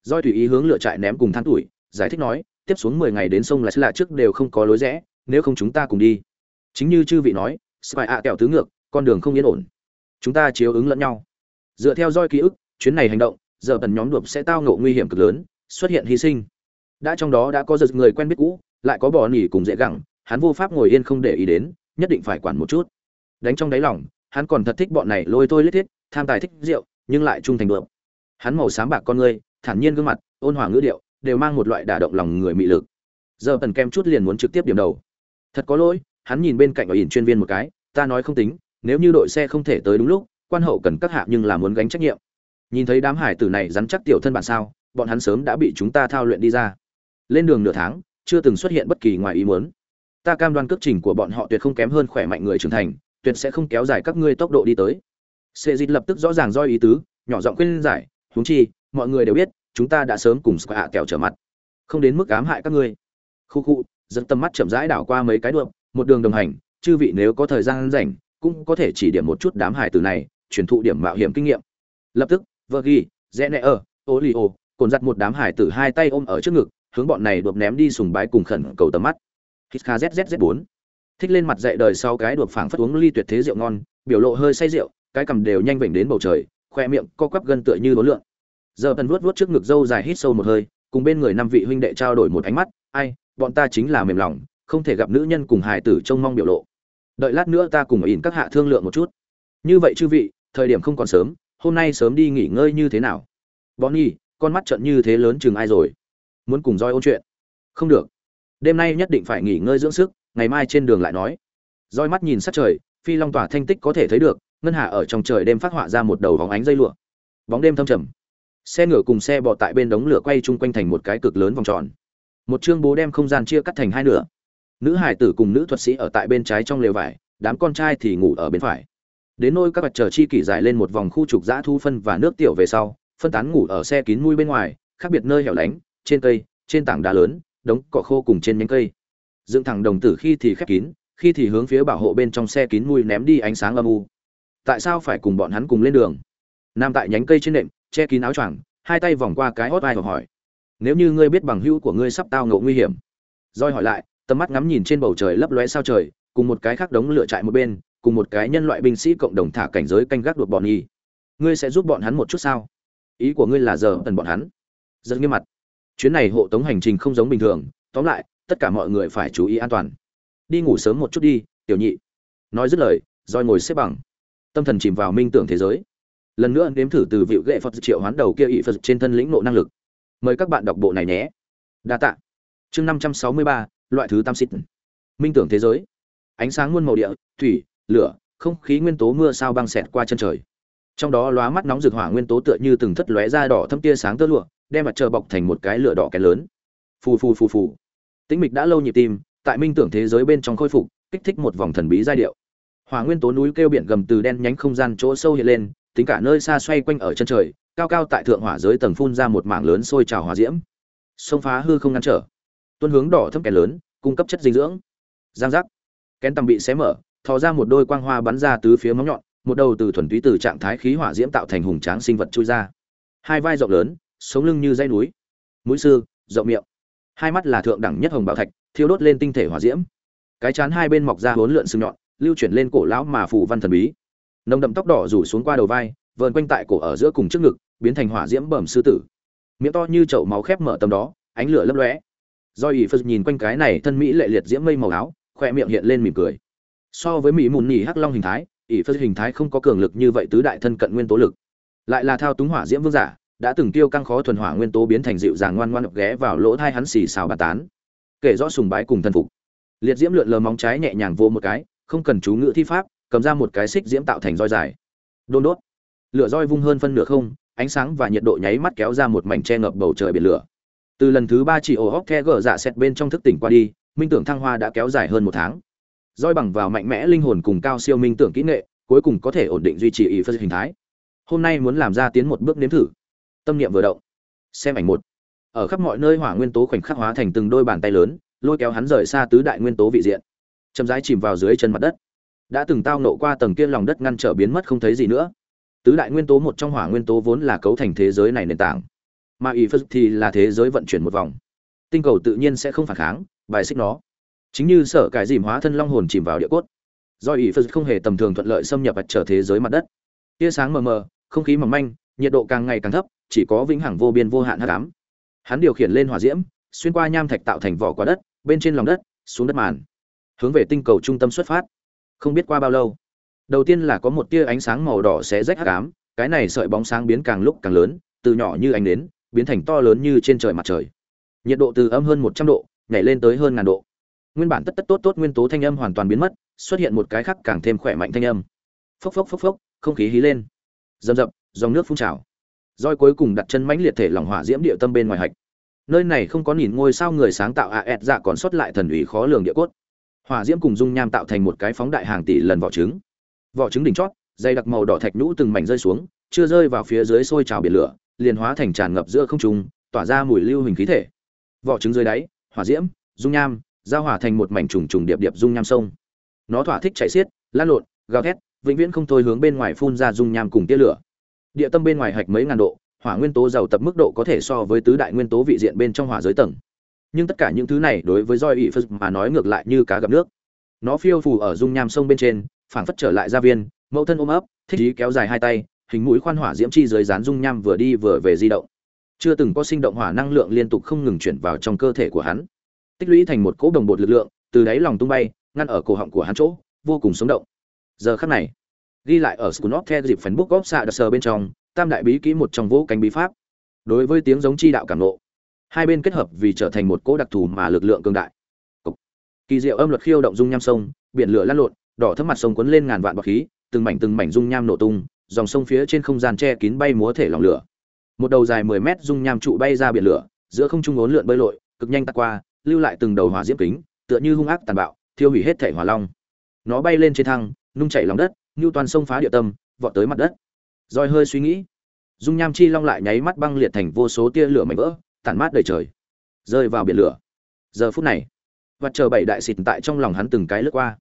Doi tùy ý hướng lựa trại ném cùng than tuổi, giải thích nói, tiếp xuống mười ngày đến sông là lạ trước đều không có lối rẽ, nếu không chúng ta cùng đi. Chính như chư vị nói, spy ạ kẹo tứ ngược, con đường không yên ổn. Chúng ta chiếu ứng lẫn nhau. Dựa theo doi ký ức, chuyến này hành động, giờ tần nhóm đột sẽ tao ngộ nguy hiểm cực lớn, xuất hiện hy sinh. Đã trong đó đã có giật người quen biết cũ, lại có bỏ nỉ cùng dễ gẳng, hắn vô pháp ngồi yên không để ý đến, nhất định phải quản một chút đánh trong đáy lòng, hắn còn thật thích bọn này lôi tôi lết thiết, tham tài thích rượu, nhưng lại trung thành được hắn màu xám bạc con ngươi, thản nhiên gương mặt, ôn hòa ngữ điệu, đều mang một loại đả động lòng người mị lực. Giờ tần kem chút liền muốn trực tiếp điểm đầu. Thật có lỗi, hắn nhìn bên cạnh ở ỉn chuyên viên một cái, ta nói không tính, nếu như đội xe không thể tới đúng lúc, quan hậu cần các hạ nhưng là muốn gánh trách nhiệm. Nhìn thấy đám hải tử này rắn chắc tiểu thân bản sao, bọn hắn sớm đã bị chúng ta thao luyện đi ra. Lên đường nửa tháng, chưa từng xuất hiện bất kỳ ngoài ý muốn. Ta cam đoan cước trình của bọn họ tuyệt không kém hơn khỏe mạnh người trưởng thành tuyệt sẽ không kéo dài các ngươi tốc độ đi tới. Sệ dịch lập tức rõ ràng do ý tứ, nhỏ giọng khuyên giải, huống chi, mọi người đều biết, chúng ta đã sớm cùng hạ kẹo trở mặt. Không đến mức ám hại các ngươi. Khu khu dẫn tâm mắt chậm rãi đảo qua mấy cái đượm một đường đồng hành, chư vị nếu có thời gian rảnh, cũng có thể chỉ điểm một chút đám hải tử này, truyền thụ điểm mạo hiểm kinh nghiệm. Lập tức vợ ghi rẽ nẹ ở ô li ô cồn giặt một đám hải tử hai tay ôm ở trước ngực, hướng bọn này đột ném đi sùng bái cùng khẩn cầu tầm mắt. Hít zzz bốn thích lên mặt dạy đời sau cái đột phảng phất uống ly tuyệt thế rượu ngon, biểu lộ hơi say rượu, cái cầm đều nhanh vểnh đến bầu trời khoe miệng co quắp gân tựa như đối lượng giờ tần vuốt vuốt trước ngực dâu dài hít sâu một hơi, cùng bên người năm vị huynh đệ trao đổi một ánh mắt, ai, bọn ta chính là mềm lòng, không thể gặp nữ nhân cùng hài tử trông mong biểu lộ. Đợi lát nữa ta cùng ở ỉn các hạ thương lượng một chút. Như vậy chư vị, thời điểm không còn sớm, hôm nay sớm đi nghỉ ngơi như thế nào? Bonnie con mắt trận như thế lớn chừng ai rồi? Muốn cùng roi ôn chuyện? Không được. Đêm nay nhất định phải nghỉ ngơi dưỡng sức ngày mai trên đường lại nói. Roi mắt nhìn sát trời, phi long tỏa thanh tích có thể thấy được, ngân hà ở trong trời đêm phát họa ra một đầu vòng ánh dây lụa. Bóng đêm thâm trầm. Xe ngựa cùng xe bò tại bên đống lửa quay chung quanh thành một cái cực lớn vòng tròn. Một chương bố đem không gian chia cắt thành hai nửa. Nữ hải tử cùng nữ thuật sĩ ở tại bên trái trong lều vải, đám con trai thì ngủ ở bên phải. Đến nôi các vật chờ chi kỷ dài lên một vòng khu trục giã thu phân và nước tiểu về sau, phân tán ngủ ở xe kín mui bên ngoài, khác biệt nơi hẻo lánh, trên cây, trên tảng đá lớn, đống cỏ khô cùng trên nhánh cây dựng thẳng đồng tử khi thì khép kín, khi thì hướng phía bảo hộ bên trong xe kín mùi ném đi ánh sáng âm u. Tại sao phải cùng bọn hắn cùng lên đường? Nam tại nhánh cây trên nệm, che kín áo choàng, hai tay vòng qua cái hót vai hỏi. Nếu như ngươi biết bằng hữu của ngươi sắp tao ngộ nguy hiểm. Roi hỏi lại, tầm mắt ngắm nhìn trên bầu trời lấp lóe sao trời, cùng một cái khác đống lửa trại một bên, cùng một cái nhân loại binh sĩ cộng đồng thả cảnh giới canh gác đột bọn nhi ngươi sẽ giúp bọn hắn một chút sao? Ý của ngươi là giờ tần bọn hắn. Rất nghiêm mặt. Chuyến này hộ tống hành trình không giống bình thường, tóm lại tất cả mọi người phải chú ý an toàn. Đi ngủ sớm một chút đi, tiểu nhị. Nói dứt lời roi ngồi xếp bằng. Tâm thần chìm vào minh tưởng thế giới. Lần nữa nếm thử từ vịu ghệ phật triệu hoán đầu kia ỵ phật trên thân lĩnh nộ năng lực. Mời các bạn đọc bộ này nhé. Đa tạ. Chương năm trăm sáu mươi ba, loại thứ tam xịt minh tưởng thế giới. Ánh sáng muôn màu địa, thủy, lửa, không khí nguyên tố mưa sao băng xẹt qua chân trời. Trong đó lóa mắt nóng rực hỏa nguyên tố tựa như từng thất lóe ra đỏ thâm tia sáng tơ lụa, đem mặt trời bọc thành một cái lửa đỏ kén lớn. Phù phù phù phù tĩnh mịch đã lâu nhịp tim, tại minh tưởng thế giới bên trong khôi phục, kích thích một vòng thần bí giai điệu. Hòa nguyên tố núi kêu biển gầm từ đen nhánh không gian chỗ sâu hiện lên, tính cả nơi xa xoay quanh ở chân trời, cao cao tại thượng hỏa giới tầng phun ra một mảng lớn sôi trào hỏa diễm. Sông phá hư không ngăn trở. Tuân hướng đỏ thâm kén lớn, cung cấp chất dinh dưỡng. Giang giác. Kén tầm bị xé mở, thò ra một đôi quang hoa bắn ra tứ phía móng nhọn, một đầu từ thuần túy từ trạng thái khí hỏa diễm tạo thành hùng tráng sinh vật chui ra. Hai vai rộng lớn, sống lưng như dây núi. Mũi sư, rộng miệng hai mắt là thượng đẳng nhất hồng bảo thạch, thiêu đốt lên tinh thể hỏa diễm. Cái chán hai bên mọc ra hốn lượn sừng nhọn, lưu chuyển lên cổ lão mà phù văn thần bí. Nồng đậm tóc đỏ rủ xuống qua đầu vai, vờn quanh tại cổ ở giữa cùng trước ngực, biến thành hỏa diễm bẩm sư tử. Miệng to như chậu máu khép mở tầm đó, ánh lửa lấp lóe. Do ỷ phật nhìn quanh cái này thân mỹ lệ liệt diễm mây màu áo khoe miệng hiện lên mỉm cười. So với mỹ mùn nhì hắc long hình thái ỷ phật hình thái không có cường lực như vậy tứ đại thân cận nguyên tố lực. Lại là thao túng hỏa diễm vương giả đã từng tiêu căng khó thuần hỏa nguyên tố biến thành dịu dàng ngoan ngoan ghé vào lỗ thai hắn xì xào bà tán. Kể rõ sùng bái cùng thân phục. Liệt diễm lượn lờ móng trái nhẹ nhàng vô một cái, không cần chú ngữ thi pháp, cầm ra một cái xích diễm tạo thành roi dài. Đôn đốt. Lửa roi vung hơn phân nửa không, ánh sáng và nhiệt độ nháy mắt kéo ra một mảnh che ngập bầu trời biển lửa. Từ lần thứ ba chỉ ổ hóc the gở dạ xét bên trong thức tỉnh qua đi, minh tưởng thăng hoa đã kéo dài hơn một tháng. Roi bằng vào mạnh mẽ linh hồn cùng cao siêu minh tưởng kỹ nghệ, cuối cùng có thể ổn định duy trì ý phân hình thái. Hôm nay muốn làm ra tiến một bước nếm thử tâm niệm vừa động. Xem ảnh một. Ở khắp mọi nơi hỏa nguyên tố khoảnh khắc hóa thành từng đôi bàn tay lớn, lôi kéo hắn rời xa tứ đại nguyên tố vị diện. Chậm rãi chìm vào dưới chân mặt đất. Đã từng tao nộ qua tầng kia lòng đất ngăn trở biến mất không thấy gì nữa. Tứ đại nguyên tố một trong hỏa nguyên tố vốn là cấu thành thế giới này nền tảng. Mà ý phật thì là thế giới vận chuyển một vòng. Tinh cầu tự nhiên sẽ không phản kháng, bài xích nó. Chính như sở cải dìm hóa thân long hồn chìm vào địa cốt. Do ý phật không hề tầm thường thuận lợi xâm nhập trở thế giới mặt đất. Tia sáng mờ mờ, không khí mỏng manh, nhiệt độ càng ngày càng thấp chỉ có vĩnh hằng vô biên vô hạn hắc ám. Hắn điều khiển lên hỏa diễm, xuyên qua nham thạch tạo thành vỏ quả đất, bên trên lòng đất, xuống đất màn, hướng về tinh cầu trung tâm xuất phát. Không biết qua bao lâu, đầu tiên là có một tia ánh sáng màu đỏ xé rách hắc ám, cái này sợi bóng sáng biến càng lúc càng lớn, từ nhỏ như ánh nến, biến thành to lớn như trên trời mặt trời. Nhiệt độ từ âm hơn một trăm độ, nhảy lên tới hơn ngàn độ. Nguyên bản tất tất tốt tốt nguyên tố thanh âm hoàn toàn biến mất, xuất hiện một cái khác càng thêm khỏe mạnh thanh âm. Phốc phốc phốc phốc, không khí hí lên. Dầm dập dòng nước phun trào roi cuối cùng đặt chân mãnh liệt thể lỏng hỏa diễm địa tâm bên ngoài hạch. Nơi này không có nhìn ngôi sao người sáng tạo a ẹt dạ còn sót lại thần ủy khó lường địa cốt. Hỏa diễm cùng dung nham tạo thành một cái phóng đại hàng tỷ lần vỏ trứng. Vỏ trứng đỉnh chót dây đặc màu đỏ thạch nhũ từng mảnh rơi xuống, chưa rơi vào phía dưới sôi trào biển lửa, liền hóa thành tràn ngập giữa không trung, tỏa ra mùi lưu hình khí thể. Vỏ trứng dưới đáy, hỏa diễm, dung nham, giao hòa thành một mảnh trùng trùng điệp điệp dung nham sông. Nó thỏa thích chạy xiết, lan lộn, gào thét, vĩnh viễn không thôi hướng bên ngoài phun ra dung nham cùng tia lửa địa tâm bên ngoài hạch mấy ngàn độ, hỏa nguyên tố giàu tập mức độ có thể so với tứ đại nguyên tố vị diện bên trong hỏa giới tầng. Nhưng tất cả những thứ này đối với roi ỵ phật mà nói ngược lại như cá gặp nước. Nó phiêu phù ở dung nham sông bên trên, phảng phất trở lại gia viên, mẫu thân ôm ấp, thích ý kéo dài hai tay, hình mũi khoan hỏa diễm chi dưới dán dung nham vừa đi vừa về di động. Chưa từng có sinh động hỏa năng lượng liên tục không ngừng chuyển vào trong cơ thể của hắn. Tích lũy thành một cỗ đồng bột lực lượng, từ đáy lòng tung bay, ngăn ở cổ họng của hắn chỗ, vô cùng sống động. Giờ khắc này ghi lại ở Scunop The dịp phần book of xạ sờ bên trong, tam đại bí kỹ một trong vũ cánh bí pháp. Đối với tiếng giống chi đạo cảm nộ, hai bên kết hợp vì trở thành một cỗ đặc thù mà lực lượng cường đại. Cục. kỳ diệu âm luật khiêu động dung nham sông, biển lửa lan lộn, đỏ thấm mặt sông cuốn lên ngàn vạn bọt khí, từng mảnh từng mảnh dung nham nổ tung, dòng sông phía trên không gian che kín bay múa thể lỏng lửa. Một đầu dài 10 mét dung nham trụ bay ra biển lửa, giữa không trung ốn lượn bơi lội, cực nhanh tạt qua, lưu lại từng đầu hỏa diễm kính, tựa như hung ác tàn bạo, thiêu hủy hết thể hỏa long. Nó bay lên trên thăng, nung chảy lòng đất như toàn sông phá địa tâm, vọt tới mặt đất. Roi hơi suy nghĩ, dung nham chi long lại nháy mắt băng liệt thành vô số tia lửa mảnh vỡ, tản mát đầy trời, rơi vào biển lửa. Giờ phút này vật chờ bảy đại xịt tại trong lòng hắn từng cái lướt qua.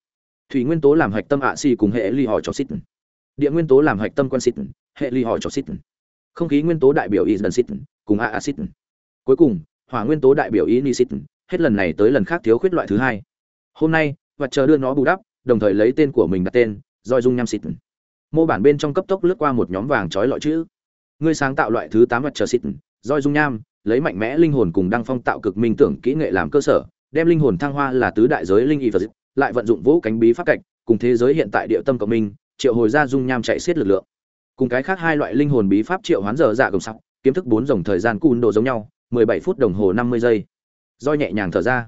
Thủy nguyên tố làm hạch tâm ạ xì cùng hệ ly hỏi cho xịt. Địa nguyên tố làm hạch tâm quan xịt, hệ ly hỏi cho xịt. Không khí nguyên tố đại biểu y dần xịt, cùng a xịt. Cuối cùng, hỏa nguyên tố đại biểu y ni xịt, hết lần này tới lần khác thiếu khuyết loại thứ hai. Hôm nay vật chờ đưa nó bù đắp, đồng thời lấy tên của mình đặt tên roi dung nham xịt. Mô bản bên trong cấp tốc lướt qua một nhóm vàng trói lọi chữ. Ngươi sáng tạo loại thứ tám mặt chờ xịt, roi dung nham, lấy mạnh mẽ linh hồn cùng đăng phong tạo cực minh tưởng kỹ nghệ làm cơ sở, đem linh hồn thăng hoa là tứ đại giới linh y vật, lại vận dụng vũ cánh bí pháp cạch cùng thế giới hiện tại địa tâm cộng minh, triệu hồi ra dung nham chạy xiết lực lượng. Cùng cái khác hai loại linh hồn bí pháp triệu hoán giờ dạ gồng sặc kiếm thức bốn dòng thời gian cun độ giống nhau, mười bảy phút đồng hồ năm mươi giây. Do nhẹ nhàng thở ra.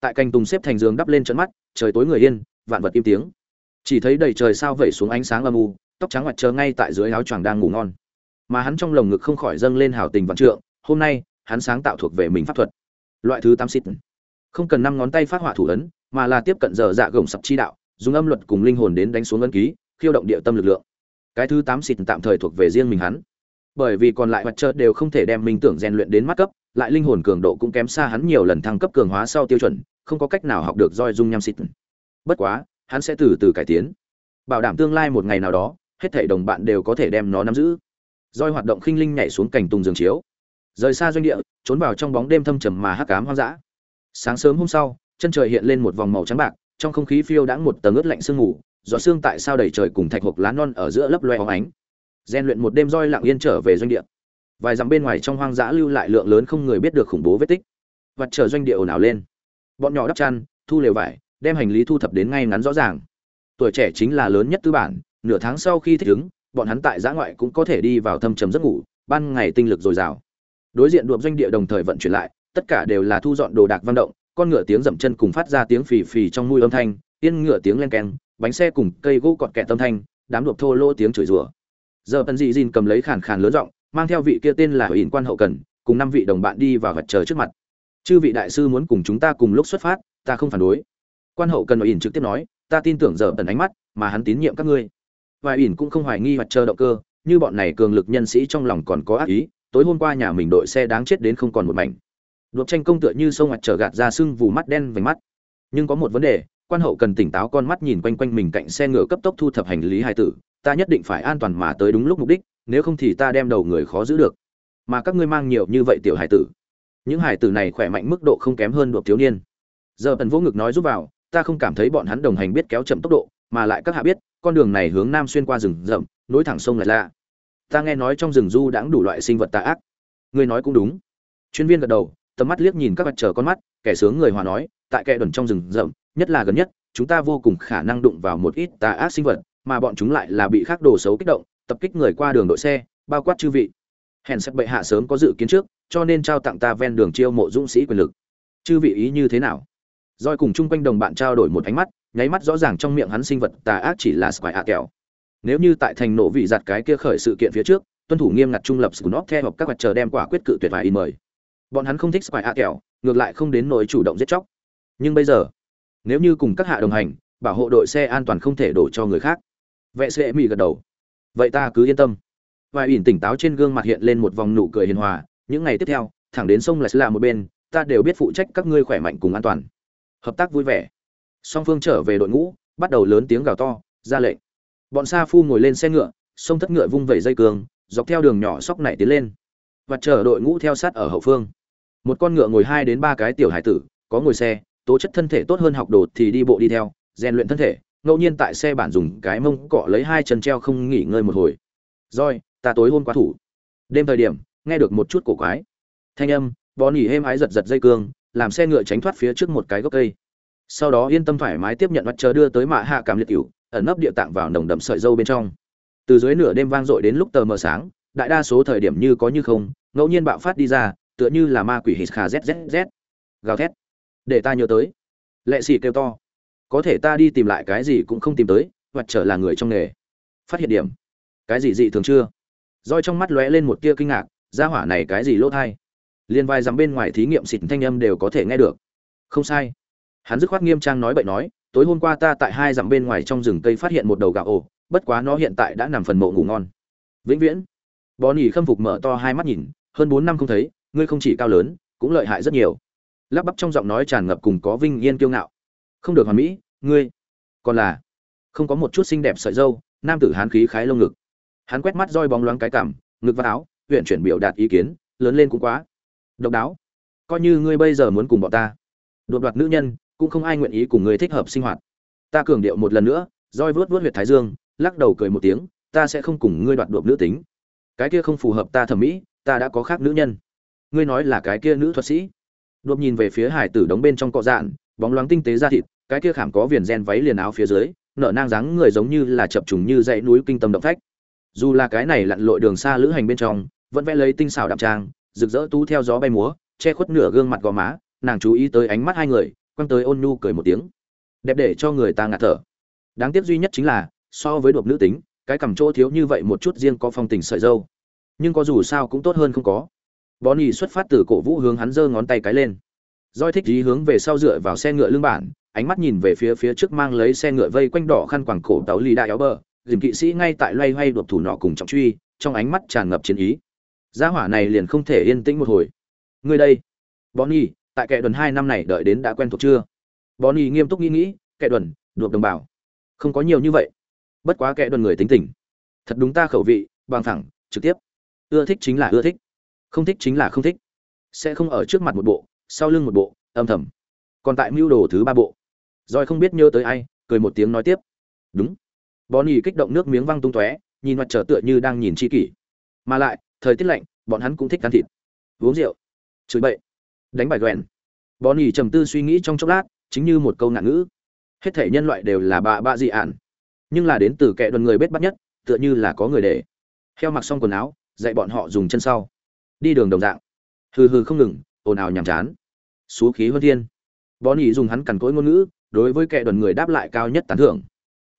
Tại cành tùng xếp thành giường đắp lên trận mắt, trời tối người yên, vạn vật im tiếng chỉ thấy đầy trời sao vẩy xuống ánh sáng âm u, tóc trắng mặt chờ ngay tại dưới áo choàng đang ngủ ngon. Mà hắn trong lồng ngực không khỏi dâng lên hào tình vạn trượng, hôm nay, hắn sáng tạo thuộc về mình pháp thuật. Loại thứ tám xịt. Không cần năm ngón tay phát họa thủ ấn, mà là tiếp cận giờ dạ gồng sập chi đạo, dùng âm luật cùng linh hồn đến đánh xuống ấn ký, khiêu động địa tâm lực lượng. Cái thứ tám xịt tạm thời thuộc về riêng mình hắn. Bởi vì còn lại mặt trơ đều không thể đem minh tưởng rèn luyện đến mắt cấp, lại linh hồn cường độ cũng kém xa hắn nhiều lần thăng cấp cường hóa sau tiêu chuẩn, không có cách nào học được roi dung nham xịt. Bất quá hắn sẽ từ từ cải tiến. Bảo đảm tương lai một ngày nào đó, hết thảy đồng bạn đều có thể đem nó nắm giữ. Roi hoạt động khinh linh nhảy xuống cảnh tùng giường chiếu. Rời xa doanh địa, trốn vào trong bóng đêm thâm trầm mà hắc ám hoang dã. Sáng sớm hôm sau, chân trời hiện lên một vòng màu trắng bạc, trong không khí phiêu đãng một tầng ướt lạnh sương mù, giọt sương tại sao đầy trời cùng thạch hộp lá non ở giữa lấp loe óng ánh. Gian luyện một đêm roi lặng yên trở về doanh địa. Vài dặm bên ngoài trong hoang dã lưu lại lượng lớn không người biết được khủng bố vết tích. Vặt chờ doanh địa ồn ào lên. Bọn nhỏ đắp chăn, thu lều vải đem hành lý thu thập đến ngay ngắn rõ ràng. Tuổi trẻ chính là lớn nhất tư bản, nửa tháng sau khi thích ứng, bọn hắn tại giã ngoại cũng có thể đi vào thâm trầm giấc ngủ, ban ngày tinh lực dồi dào. Đối diện đuộm doanh địa đồng thời vận chuyển lại, tất cả đều là thu dọn đồ đạc văn động, con ngựa tiếng dậm chân cùng phát ra tiếng phì phì trong mũi âm thanh, yên ngựa tiếng len keng, bánh xe cùng cây gỗ cọt kẹt âm thanh, đám đuộm thô lỗ tiếng chửi rủa. Giờ tần dị dìn cầm lấy khàn khàn lớn giọng, mang theo vị kia tên là ủy quan hậu cần, cùng năm vị đồng bạn đi vào vật chờ trước mặt. Chư vị đại sư muốn cùng chúng ta cùng lúc xuất phát, ta không phản đối quan hậu cần ỉn trực tiếp nói, ta tin tưởng giờ tần ánh mắt mà hắn tín nhiệm các ngươi. Và Ỉn cũng không hoài nghi hoặc chờ động cơ, như bọn này cường lực nhân sĩ trong lòng còn có ác ý, tối hôm qua nhà mình đội xe đáng chết đến không còn một mảnh. Đột tranh công tựa như sông mặt trở gạt ra sưng vù mắt đen vành mắt. Nhưng có một vấn đề, quan hậu cần tỉnh táo con mắt nhìn quanh quanh mình cạnh xe ngựa cấp tốc thu thập hành lý hai tử, ta nhất định phải an toàn mà tới đúng lúc mục đích, nếu không thì ta đem đầu người khó giữ được. Mà các ngươi mang nhiều như vậy tiểu hải tử. Những hải tử này khỏe mạnh mức độ không kém hơn đột thiếu niên. Giờ tần vỗ ngực nói giúp vào ta không cảm thấy bọn hắn đồng hành biết kéo chậm tốc độ, mà lại các hạ biết, con đường này hướng nam xuyên qua rừng rậm, nối thẳng sông lại lạ. Ta nghe nói trong rừng du đãng đủ loại sinh vật tà ác. Ngươi nói cũng đúng. Chuyên viên gật đầu, tầm mắt liếc nhìn các vật chờ con mắt, kẻ sướng người hòa nói, tại kẻ đồn trong rừng rậm, nhất là gần nhất, chúng ta vô cùng khả năng đụng vào một ít tà ác sinh vật, mà bọn chúng lại là bị khắc đồ xấu kích động, tập kích người qua đường đội xe, bao quát chư vị. Hèn sắc bệ hạ sớm có dự kiến trước, cho nên trao tặng ta ven đường chiêu mộ dũng sĩ quyền lực. Chư vị ý như thế nào? Roi cùng chung quanh đồng bạn trao đổi một ánh mắt, nháy mắt rõ ràng trong miệng hắn sinh vật tà ác chỉ là square a kẹo. Nếu như tại thành nổ vị giặt cái kia khởi sự kiện phía trước, tuân thủ nghiêm ngặt trung lập Snot theo hoặc các vật chờ đem quả quyết cự tuyệt vài in mời. Bọn hắn không thích square a kẹo, ngược lại không đến nỗi chủ động giết chóc. Nhưng bây giờ, nếu như cùng các hạ đồng hành, bảo hộ đội xe an toàn không thể đổ cho người khác. Vệ sẽ mỹ gật đầu. Vậy ta cứ yên tâm. Vài ỉn tỉnh táo trên gương mặt hiện lên một vòng nụ cười hiền hòa. Những ngày tiếp theo, thẳng đến sông lại là một bên, ta đều biết phụ trách các ngươi khỏe mạnh cùng an toàn hợp tác vui vẻ. Song phương trở về đội ngũ, bắt đầu lớn tiếng gào to, ra lệnh. Bọn sa phu ngồi lên xe ngựa, sông thất ngựa vung vẩy dây cường, dọc theo đường nhỏ sóc này tiến lên. Và chở đội ngũ theo sát ở hậu phương. Một con ngựa ngồi hai đến ba cái tiểu hải tử, có ngồi xe, tố chất thân thể tốt hơn học đồ thì đi bộ đi theo, rèn luyện thân thể, ngẫu nhiên tại xe bản dùng cái mông cọ lấy hai chân treo không nghỉ ngơi một hồi. Rồi, ta tối hôm quá thủ. Đêm thời điểm, nghe được một chút cổ quái. Thanh âm bò nỉ êm ái giật giật dây cương làm xe ngựa tránh thoát phía trước một cái gốc cây. Sau đó yên tâm thoải mái tiếp nhận mặt chờ đưa tới mạ hạ cảm liệt cửu, ẩn nấp địa tạng vào nồng đậm sợi dâu bên trong. Từ dưới nửa đêm vang dội đến lúc tờ mờ sáng, đại đa số thời điểm như có như không, ngẫu nhiên bạo phát đi ra, tựa như là ma quỷ hít khà zzz gào thét. Để ta nhớ tới. Lệ sĩ kêu to. Có thể ta đi tìm lại cái gì cũng không tìm tới, hoặc trở là người trong nghề. Phát hiện điểm. Cái gì dị thường chưa? Roi trong mắt lóe lên một tia kinh ngạc, gia hỏa này cái gì lỗ thai? Liên vai dám bên ngoài thí nghiệm xịt thanh âm đều có thể nghe được. Không sai. Hắn dứt khoát nghiêm trang nói bậy nói, tối hôm qua ta tại hai dặm bên ngoài trong rừng cây phát hiện một đầu gạo ổ, bất quá nó hiện tại đã nằm phần mộ ngủ ngon. Vĩnh viễn. Bò nỉ khâm phục mở to hai mắt nhìn, hơn bốn năm không thấy, ngươi không chỉ cao lớn, cũng lợi hại rất nhiều. Lắp bắp trong giọng nói tràn ngập cùng có vinh yên kiêu ngạo. Không được hoàn mỹ, ngươi còn là không có một chút xinh đẹp sợi dâu, nam tử hán khí khái lông ngực. Hắn quét mắt roi bóng loáng cái cảm, ngực và áo, huyện chuyển biểu đạt ý kiến, lớn lên cũng quá độc đáo. Coi như ngươi bây giờ muốn cùng bọn ta đột đoạt nữ nhân, cũng không ai nguyện ý cùng ngươi thích hợp sinh hoạt. Ta cường điệu một lần nữa, roi vớt vớt huyệt thái dương, lắc đầu cười một tiếng, ta sẽ không cùng ngươi đoạt đột nữ tính. Cái kia không phù hợp ta thẩm mỹ, ta đã có khác nữ nhân. Ngươi nói là cái kia nữ thuật sĩ. Đột nhìn về phía hải tử đóng bên trong cọ dạn, bóng loáng tinh tế da thịt, cái kia khảm có viền gen váy liền áo phía dưới, nở nang dáng người giống như là chập trùng như dãy núi kinh tâm động phách. Dù là cái này lặn lội đường xa lữ hành bên trong, vẫn vẽ lấy tinh xảo đạm trang rực rỡ tú theo gió bay múa che khuất nửa gương mặt gò má nàng chú ý tới ánh mắt hai người quăng tới ôn nhu cười một tiếng đẹp để cho người ta ngạt thở đáng tiếc duy nhất chính là so với đột nữ tính cái cằm chỗ thiếu như vậy một chút riêng có phong tình sợi dâu nhưng có dù sao cũng tốt hơn không có Bonnie xuất phát từ cổ vũ hướng hắn giơ ngón tay cái lên. roi thích dí hướng về sau dựa vào xe ngựa lưng bản, ánh mắt nhìn về phía phía trước mang lấy xe ngựa vây quanh đỏ khăn quàng cổ tàu lì đại áo bờ, dìm kỵ sĩ ngay tại loay hoay đột thủ nọ cùng trọng truy, trong ánh mắt tràn ngập chiến ý. Gia hỏa này liền không thể yên tĩnh một hồi. Người đây, Bonnie, tại kẻ đồn hai năm này đợi đến đã quen thuộc chưa? Bonnie nghiêm túc nghĩ nghĩ, kẻ đồn, được đồng bào, Không có nhiều như vậy. Bất quá kẻ đồn người tính tình. Thật đúng ta khẩu vị, bằng thẳng, trực tiếp. Ưa thích chính là ưa thích không thích chính là không thích sẽ không ở trước mặt một bộ sau lưng một bộ âm thầm còn tại mưu đồ thứ ba bộ rồi không biết nhớ tới ai cười một tiếng nói tiếp đúng bonnie kích động nước miếng văng tung tóe nhìn mặt trở tựa như đang nhìn chi kỷ mà lại thời tiết lạnh, bọn hắn cũng thích ăn thịt. Uống rượu. Chửi bậy. Đánh bài quèn bọn ỉ trầm tư suy nghĩ trong chốc lát, chính như một câu ngạn ngữ. Hết thể nhân loại đều là bà bạ dị ản. Nhưng là đến từ kẻ đoàn người bết bắt nhất, tựa như là có người để. Heo mặc xong quần áo, dạy bọn họ dùng chân sau. Đi đường đồng dạng. Hừ hừ không ngừng, ồn ào nhàm chán. Xú khí huân thiên. Bọn ỉ dùng hắn cằn cỗi ngôn ngữ, đối với kẻ đoàn người đáp lại cao nhất tán thưởng.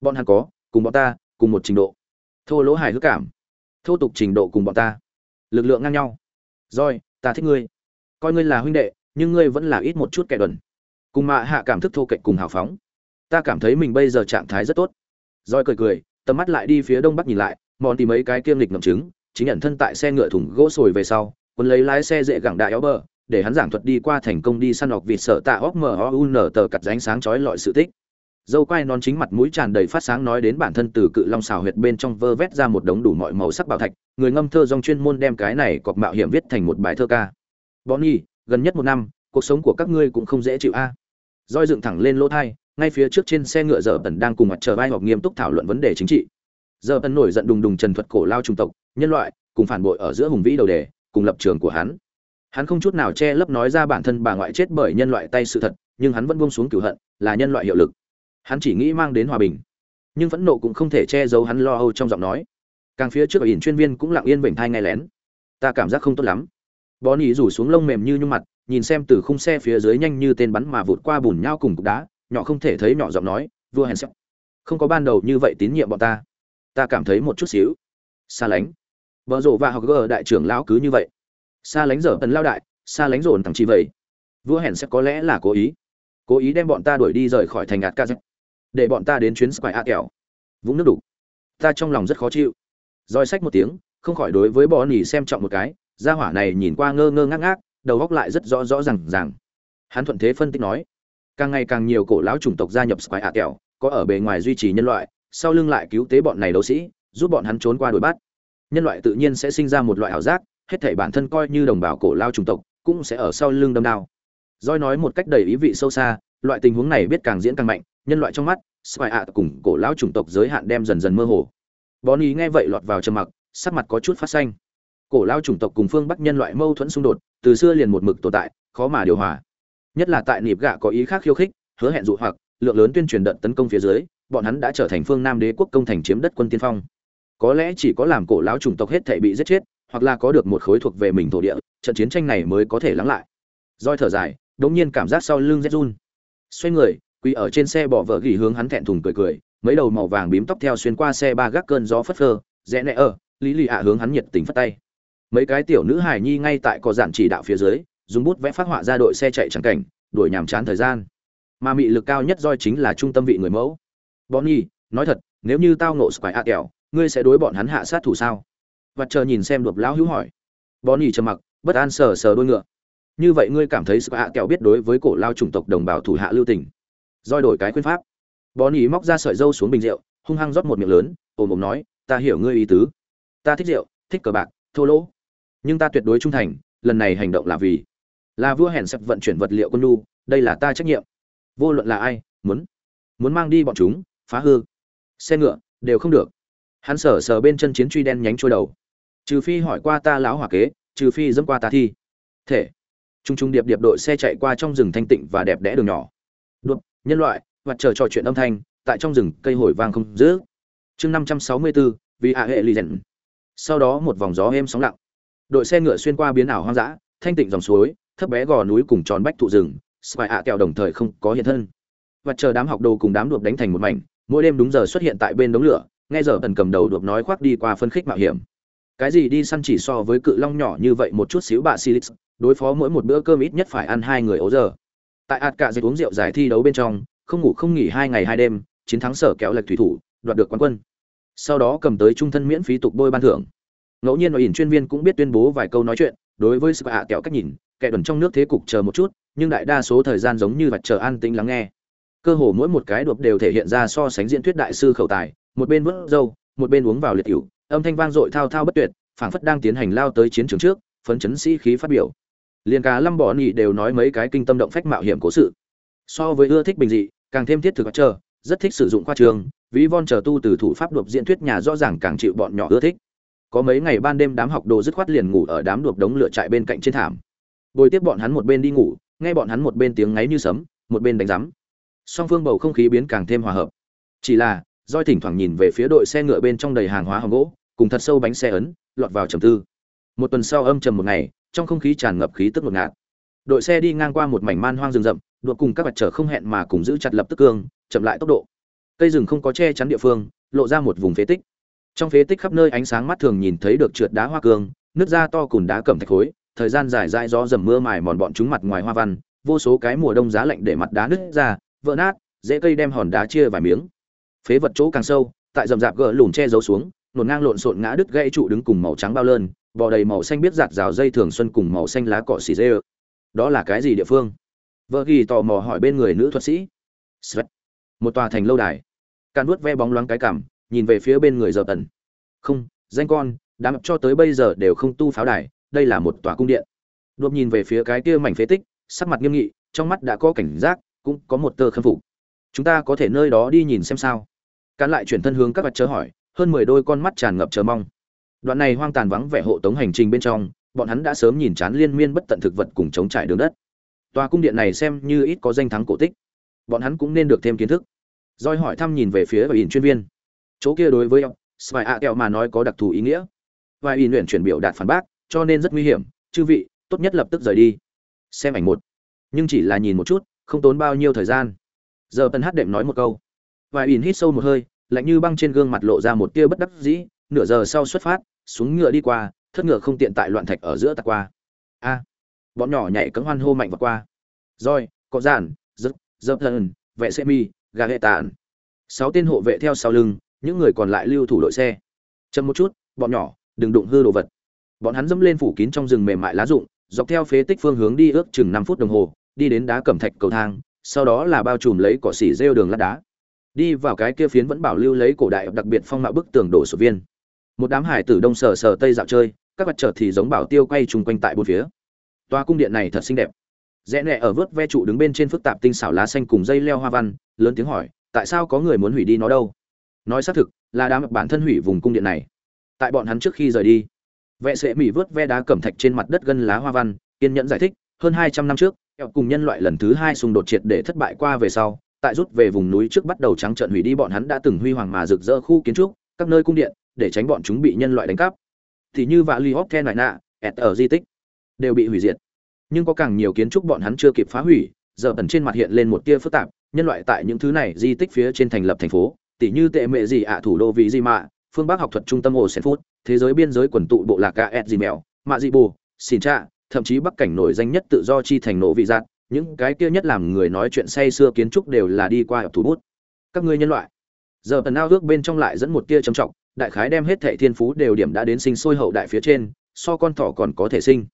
Bọn hắn có, cùng bọn ta, cùng một trình độ. Thô lỗ hài hước cảm. Thô tục trình độ cùng bọn ta lực lượng ngang nhau. Rồi ta thích ngươi. Coi ngươi là huynh đệ nhưng ngươi vẫn là ít một chút kẻ đần. cùng mạ hạ cảm thức thô kệch cùng hào phóng. Ta cảm thấy mình bây giờ trạng thái rất tốt. Rồi cười cười tầm mắt lại đi phía đông bắc nhìn lại mòn tìm mấy cái kiêm lịch ngậm trứng, chính nhận thân tại xe ngựa thùng gỗ sồi về sau quân lấy lái xe dễ gẳng đại éo bờ để hắn giảng thuật đi qua thành công đi săn ọc vịt sợ tạ óc mờ o u nở tờ cặt ránh sáng chói lọi sự tích dâu quai non chính mặt mũi tràn đầy phát sáng nói đến bản thân từ cự long xào huyệt bên trong vơ vét ra một đống đủ mọi màu sắc bảo thạch, người ngâm thơ dòng chuyên môn đem cái này cọc mạo hiểm viết thành một bài thơ ca. Bonnie gần nhất một năm, cuộc sống của các ngươi cũng không dễ chịu a. Roi dựng thẳng lên lỗ thai, ngay phía trước trên xe ngựa giờ tần đang cùng mặt chờ vai họp nghiêm túc thảo luận vấn đề chính trị. Giờ tần nổi giận đùng đùng trần thuật cổ lao trung tộc, nhân loại, cùng phản bội ở giữa hùng vĩ đầu đề, cùng lập trường của hắn. Hắn không chút nào che lấp nói ra bản thân bà ngoại chết bởi nhân loại tay sự thật, nhưng hắn vẫn buông xuống cửu hận, là nhân loại hiệu lực hắn chỉ nghĩ mang đến hòa bình. Nhưng phẫn nộ cũng không thể che giấu hắn lo âu trong giọng nói. Càng phía trước ở ỉn chuyên viên cũng lặng yên vểnh thai nghe lén. Ta cảm giác không tốt lắm. Bó nỉ rủ xuống lông mềm như nhung mặt, nhìn xem từ khung xe phía dưới nhanh như tên bắn mà vụt qua bùn nhau cùng cục đá, nhỏ không thể thấy nhỏ giọng nói, vua hèn sắp không có ban đầu như vậy tín nhiệm bọn ta. Ta cảm thấy một chút xíu. Xa lánh. Vợ rộ và học gờ đại trưởng lão cứ như vậy. Xa lánh dở tần lao đại, xa lánh dồn thằng chi vậy. Vua hèn sẽ có lẽ là cố ý. Cố ý đem bọn ta đuổi đi rời khỏi thành ngạt ca để bọn ta đến chuyến square a kẹo. Vũng nước đục ta trong lòng rất khó chịu. Roi sách một tiếng không khỏi đối với bò nỉ xem trọng một cái. Gia hỏa này nhìn qua ngơ ngơ ngác ngác đầu góc lại rất rõ rõ rằng rằng hắn thuận thế phân tích nói càng ngày càng nhiều cổ lão chủng tộc gia nhập square a kẹo có ở bề ngoài duy trì nhân loại sau lưng lại cứu tế bọn này đấu sĩ giúp bọn hắn trốn qua đuổi bắt. Nhân loại tự nhiên sẽ sinh ra một loại ảo giác hết thảy bản thân coi như đồng bào cổ lao chủng tộc cũng sẽ ở sau lưng đâm đao. Roi nói một cách đầy ý vị sâu xa, loại tình huống này biết càng diễn càng mạnh, nhân loại trong mắt, Spy ạ cùng cổ lão chủng tộc giới hạn đem dần dần mơ hồ. Bonnie nghe vậy lọt vào trầm mặc, sắc mặt có chút phát xanh. Cổ lão chủng tộc cùng phương Bắc nhân loại mâu thuẫn xung đột, từ xưa liền một mực tồn tại, khó mà điều hòa. Nhất là tại nịp gạ có ý khác khiêu khích, hứa hẹn dụ hoặc, lượng lớn tuyên truyền đợt tấn công phía dưới, bọn hắn đã trở thành phương Nam đế quốc công thành chiếm đất quân tiên phong. Có lẽ chỉ có làm cổ lão chủng tộc hết thảy bị giết chết, hoặc là có được một khối thuộc về mình thổ địa, trận chiến tranh này mới có thể lắng lại. roi thở dài, đống nhiên cảm giác sau lưng rét run xoay người quỳ ở trên xe bỏ vợ gỉ hướng hắn thẹn thùng cười cười, mấy đầu màu vàng bím tóc theo xuyên qua xe ba gác cơn gió phất phơ, rẽ nẹ ở, lý lì ạ hướng hắn nhiệt tình phất tay. Mấy cái tiểu nữ hài nhi ngay tại có giản chỉ đạo phía dưới, dùng bút vẽ phát họa ra đội xe chạy trắng cảnh, đuổi nhàm chán thời gian. Mà mị lực cao nhất roi chính là trung tâm vị người mẫu. Bonnie, nói thật, nếu như tao nộ square a kẹo, ngươi sẽ đối bọn hắn hạ sát thủ sao? Và chờ nhìn xem đột lão hữu hỏi. Bonnie trầm mặc, bất an sờ sờ đôi ngựa. Như vậy ngươi cảm thấy sự a kẹo biết đối với cổ lao chủng tộc đồng bào thủ hạ lưu tình roi đổi cái khuyên pháp. Bó nỉ móc ra sợi dâu xuống bình rượu, hung hăng rót một miệng lớn, ồm ồm nói, ta hiểu ngươi ý tứ. Ta thích rượu, thích cờ bạc, thô lỗ. Nhưng ta tuyệt đối trung thành, lần này hành động là vì là vua hèn sập vận chuyển vật liệu quân nhu, đây là ta trách nhiệm. Vô luận là ai, muốn muốn mang đi bọn chúng, phá hư, xe ngựa, đều không được. Hắn sở sờ bên chân chiến truy đen nhánh trôi đầu. Trừ phi hỏi qua ta láo hỏa kế, trừ phi dẫm qua ta thi. Thể. Trung trung điệp điệp đội xe chạy qua trong rừng thanh tịnh và đẹp đẽ đường nhỏ. Đuốc, nhân loại, vật chờ trò chuyện âm thanh, tại trong rừng cây hồi vang không dữ Chương 564, vì hạ hệ legend. Sau đó một vòng gió êm sóng lặng. Đội xe ngựa xuyên qua biến ảo hoang dã, thanh tịnh dòng suối, thấp bé gò núi cùng tròn bách thụ rừng, Spy ạ kẹo đồng thời không có hiện thân. Vật chờ đám học đồ cùng đám đuộc đánh thành một mảnh, mỗi đêm đúng giờ xuất hiện tại bên đống lửa, nghe giờ tần cầm đầu đuộc nói khoác đi qua phân khích mạo hiểm. Cái gì đi săn chỉ so với cự long nhỏ như vậy một chút xíu bạ Silix, đối phó mỗi một bữa cơm ít nhất phải ăn hai người ấu giờ tại ạt cả dịch uống rượu giải thi đấu bên trong, không ngủ không nghỉ hai ngày hai đêm, chiến thắng sở kéo lệch thủy thủ, đoạt được quán quân. Sau đó cầm tới trung thân miễn phí tục bôi ban thưởng. Ngẫu nhiên nội ỉn chuyên viên cũng biết tuyên bố vài câu nói chuyện, đối với sự hạ kẹo cách nhìn, kẻ đần trong nước thế cục chờ một chút, nhưng đại đa số thời gian giống như vặt chờ an tĩnh lắng nghe. Cơ hồ mỗi một cái đột đều thể hiện ra so sánh diễn thuyết đại sư khẩu tài, một bên vớt dâu một bên uống vào liệt cửu âm thanh vang dội thao thao bất tuyệt, phảng phất đang tiến hành lao tới chiến trường trước, phấn chấn sĩ khí phát biểu liền cả lâm bỏ nhị đều nói mấy cái kinh tâm động phách mạo hiểm cố sự. So với ưa thích bình dị, càng thêm thiết thực chờ, rất thích sử dụng khoa trường ví von chờ tu từ thủ pháp đột diễn thuyết nhà rõ ràng càng chịu bọn nhỏ ưa thích. Có mấy ngày ban đêm đám học đồ dứt khoát liền ngủ ở đám đột đống lửa trại bên cạnh trên thảm. Bồi tiếp bọn hắn một bên đi ngủ, nghe bọn hắn một bên tiếng ngáy như sấm, một bên đánh rắm song phương bầu không khí biến càng thêm hòa hợp. Chỉ là doi thỉnh thoảng nhìn về phía đội xe ngựa bên trong đầy hàng hóa hồng gỗ, cùng thật sâu bánh xe ấn, lọt vào trầm tư. Một tuần sau âm trầm một ngày trong không khí tràn ngập khí tức ngột ngạt. Đội xe đi ngang qua một mảnh man hoang rừng rậm đuột cùng các vật trở không hẹn mà cùng giữ chặt lập tức cương, chậm lại tốc độ. Cây rừng không có che chắn địa phương, lộ ra một vùng phế tích. Trong phế tích khắp nơi ánh sáng mắt thường nhìn thấy được trượt đá hoa cương, nước da to cùn đá cẩm thạch khối, thời gian dài dãi gió dầm mưa mài mòn bọn chúng mặt ngoài hoa văn, vô số cái mùa đông giá lạnh để mặt đá nứt ra, vỡ nát, dễ cây đem hòn đá chia vài miếng. Phế vật chỗ càng sâu, tại rậm rạp gỡ lùn che giấu xuống nổn ngang lộn xộn ngã đứt gãy trụ đứng cùng màu trắng bao lơn, bò đầy màu xanh biết giạt rào dây thường xuân cùng màu xanh lá cỏ xì dê đó là cái gì địa phương? Vợ ghi tò mò hỏi bên người nữ thuật sĩ. Svet. một tòa thành lâu đài. Càn nuốt ve bóng loáng cái cảm, nhìn về phía bên người giờ tần. Không, danh con, đám cho tới bây giờ đều không tu pháo đài, đây là một tòa cung điện. Đột nhìn về phía cái kia mảnh phế tích, sắc mặt nghiêm nghị, trong mắt đã có cảnh giác, cũng có một tơ khâm phục. Chúng ta có thể nơi đó đi nhìn xem sao. Cán lại chuyển thân hướng các vật chớ hỏi hơn mười đôi con mắt tràn ngập chờ mong. Đoạn này hoang tàn vắng vẻ hộ tống hành trình bên trong, bọn hắn đã sớm nhìn chán liên miên bất tận thực vật cùng chống trải đường đất. Tòa cung điện này xem như ít có danh thắng cổ tích. Bọn hắn cũng nên được thêm kiến thức. Roi hỏi thăm nhìn về phía và ỉn chuyên viên. Chỗ kia đối với ông svai a kẹo mà nói có đặc thù ý nghĩa. Và ỉn luyện chuyển biểu đạt phản bác, cho nên rất nguy hiểm. Chư vị, tốt nhất lập tức rời đi. Xem ảnh một. Nhưng chỉ là nhìn một chút, không tốn bao nhiêu thời gian. Giờ tân hát đệm nói một câu. Và ỉn hít sâu một hơi lạnh như băng trên gương mặt lộ ra một tia bất đắc dĩ, nửa giờ sau xuất phát, xuống ngựa đi qua, thất ngựa không tiện tại loạn thạch ở giữa tạc qua. A, bọn nhỏ nhảy cấm hoan hô mạnh vào qua. Roi có giản, giật dập thần, vệ xe mi, gà hệ tàn. Sáu tên hộ vệ theo sau lưng, những người còn lại lưu thủ đội xe. Chậm một chút, bọn nhỏ, đừng đụng hư đồ vật. Bọn hắn dẫm lên phủ kín trong rừng mềm mại lá rụng, dọc theo phế tích phương hướng đi ước chừng năm phút đồng hồ, đi đến đá cẩm thạch cầu thang, sau đó là bao trùm lấy cỏ xỉ rêu đường lát đá đi vào cái kia phiến vẫn bảo lưu lấy cổ đại đặc biệt phong mạo bức tường đổ sụp viên. Một đám hải tử đông sờ sờ tây dạo chơi, các vật trở thì giống bảo tiêu quay chung quanh tại bốn phía. Toa cung điện này thật xinh đẹp. Rẽ nẹ ở vớt ve trụ đứng bên trên phức tạp tinh xảo lá xanh cùng dây leo hoa văn, lớn tiếng hỏi, tại sao có người muốn hủy đi nó đâu? Nói xác thực, là đám bản thân hủy vùng cung điện này. Tại bọn hắn trước khi rời đi vệ sẽ mỹ vớt ve đá cẩm thạch trên mặt đất gân lá hoa văn, kiên nhẫn giải thích, hơn hai trăm năm trước kẹo cùng nhân loại lần thứ hai xung đột triệt để thất bại qua về sau tại rút về vùng núi trước bắt đầu trắng trợn hủy đi, bọn hắn đã từng huy hoàng mà rực rỡ khu kiến trúc, các nơi cung điện, để tránh bọn chúng bị nhân loại đánh cắp. Thì như vạ li hóc the nại nạ, ẹt ở di tích, đều bị hủy diệt. Nhưng có càng nhiều kiến trúc bọn hắn chưa kịp phá hủy, giờ ẩn trên mặt hiện lên một tia phức tạp, nhân loại tại những thứ này di tích phía trên thành lập thành phố tỷ như tệ mệ gì ạ, thủ đô vị di mạ phương bắc học thuật trung tâm hồ sen phút thế giới biên giới quần tụ bộ lạc ca ed di mèo mạ di bù xin cha thậm chí bắc cảnh nổi danh nhất tự do chi thành nổ vị giạt những cái kia nhất làm người nói chuyện say xưa kiến trúc đều là đi qua thủ bút. Các ngươi nhân loại. Giờ tần ao ước bên trong lại dẫn một tia trầm trọng, đại khái đem hết thệ thiên phú đều điểm đã đến sinh sôi hậu đại phía trên, so con thỏ còn có thể sinh.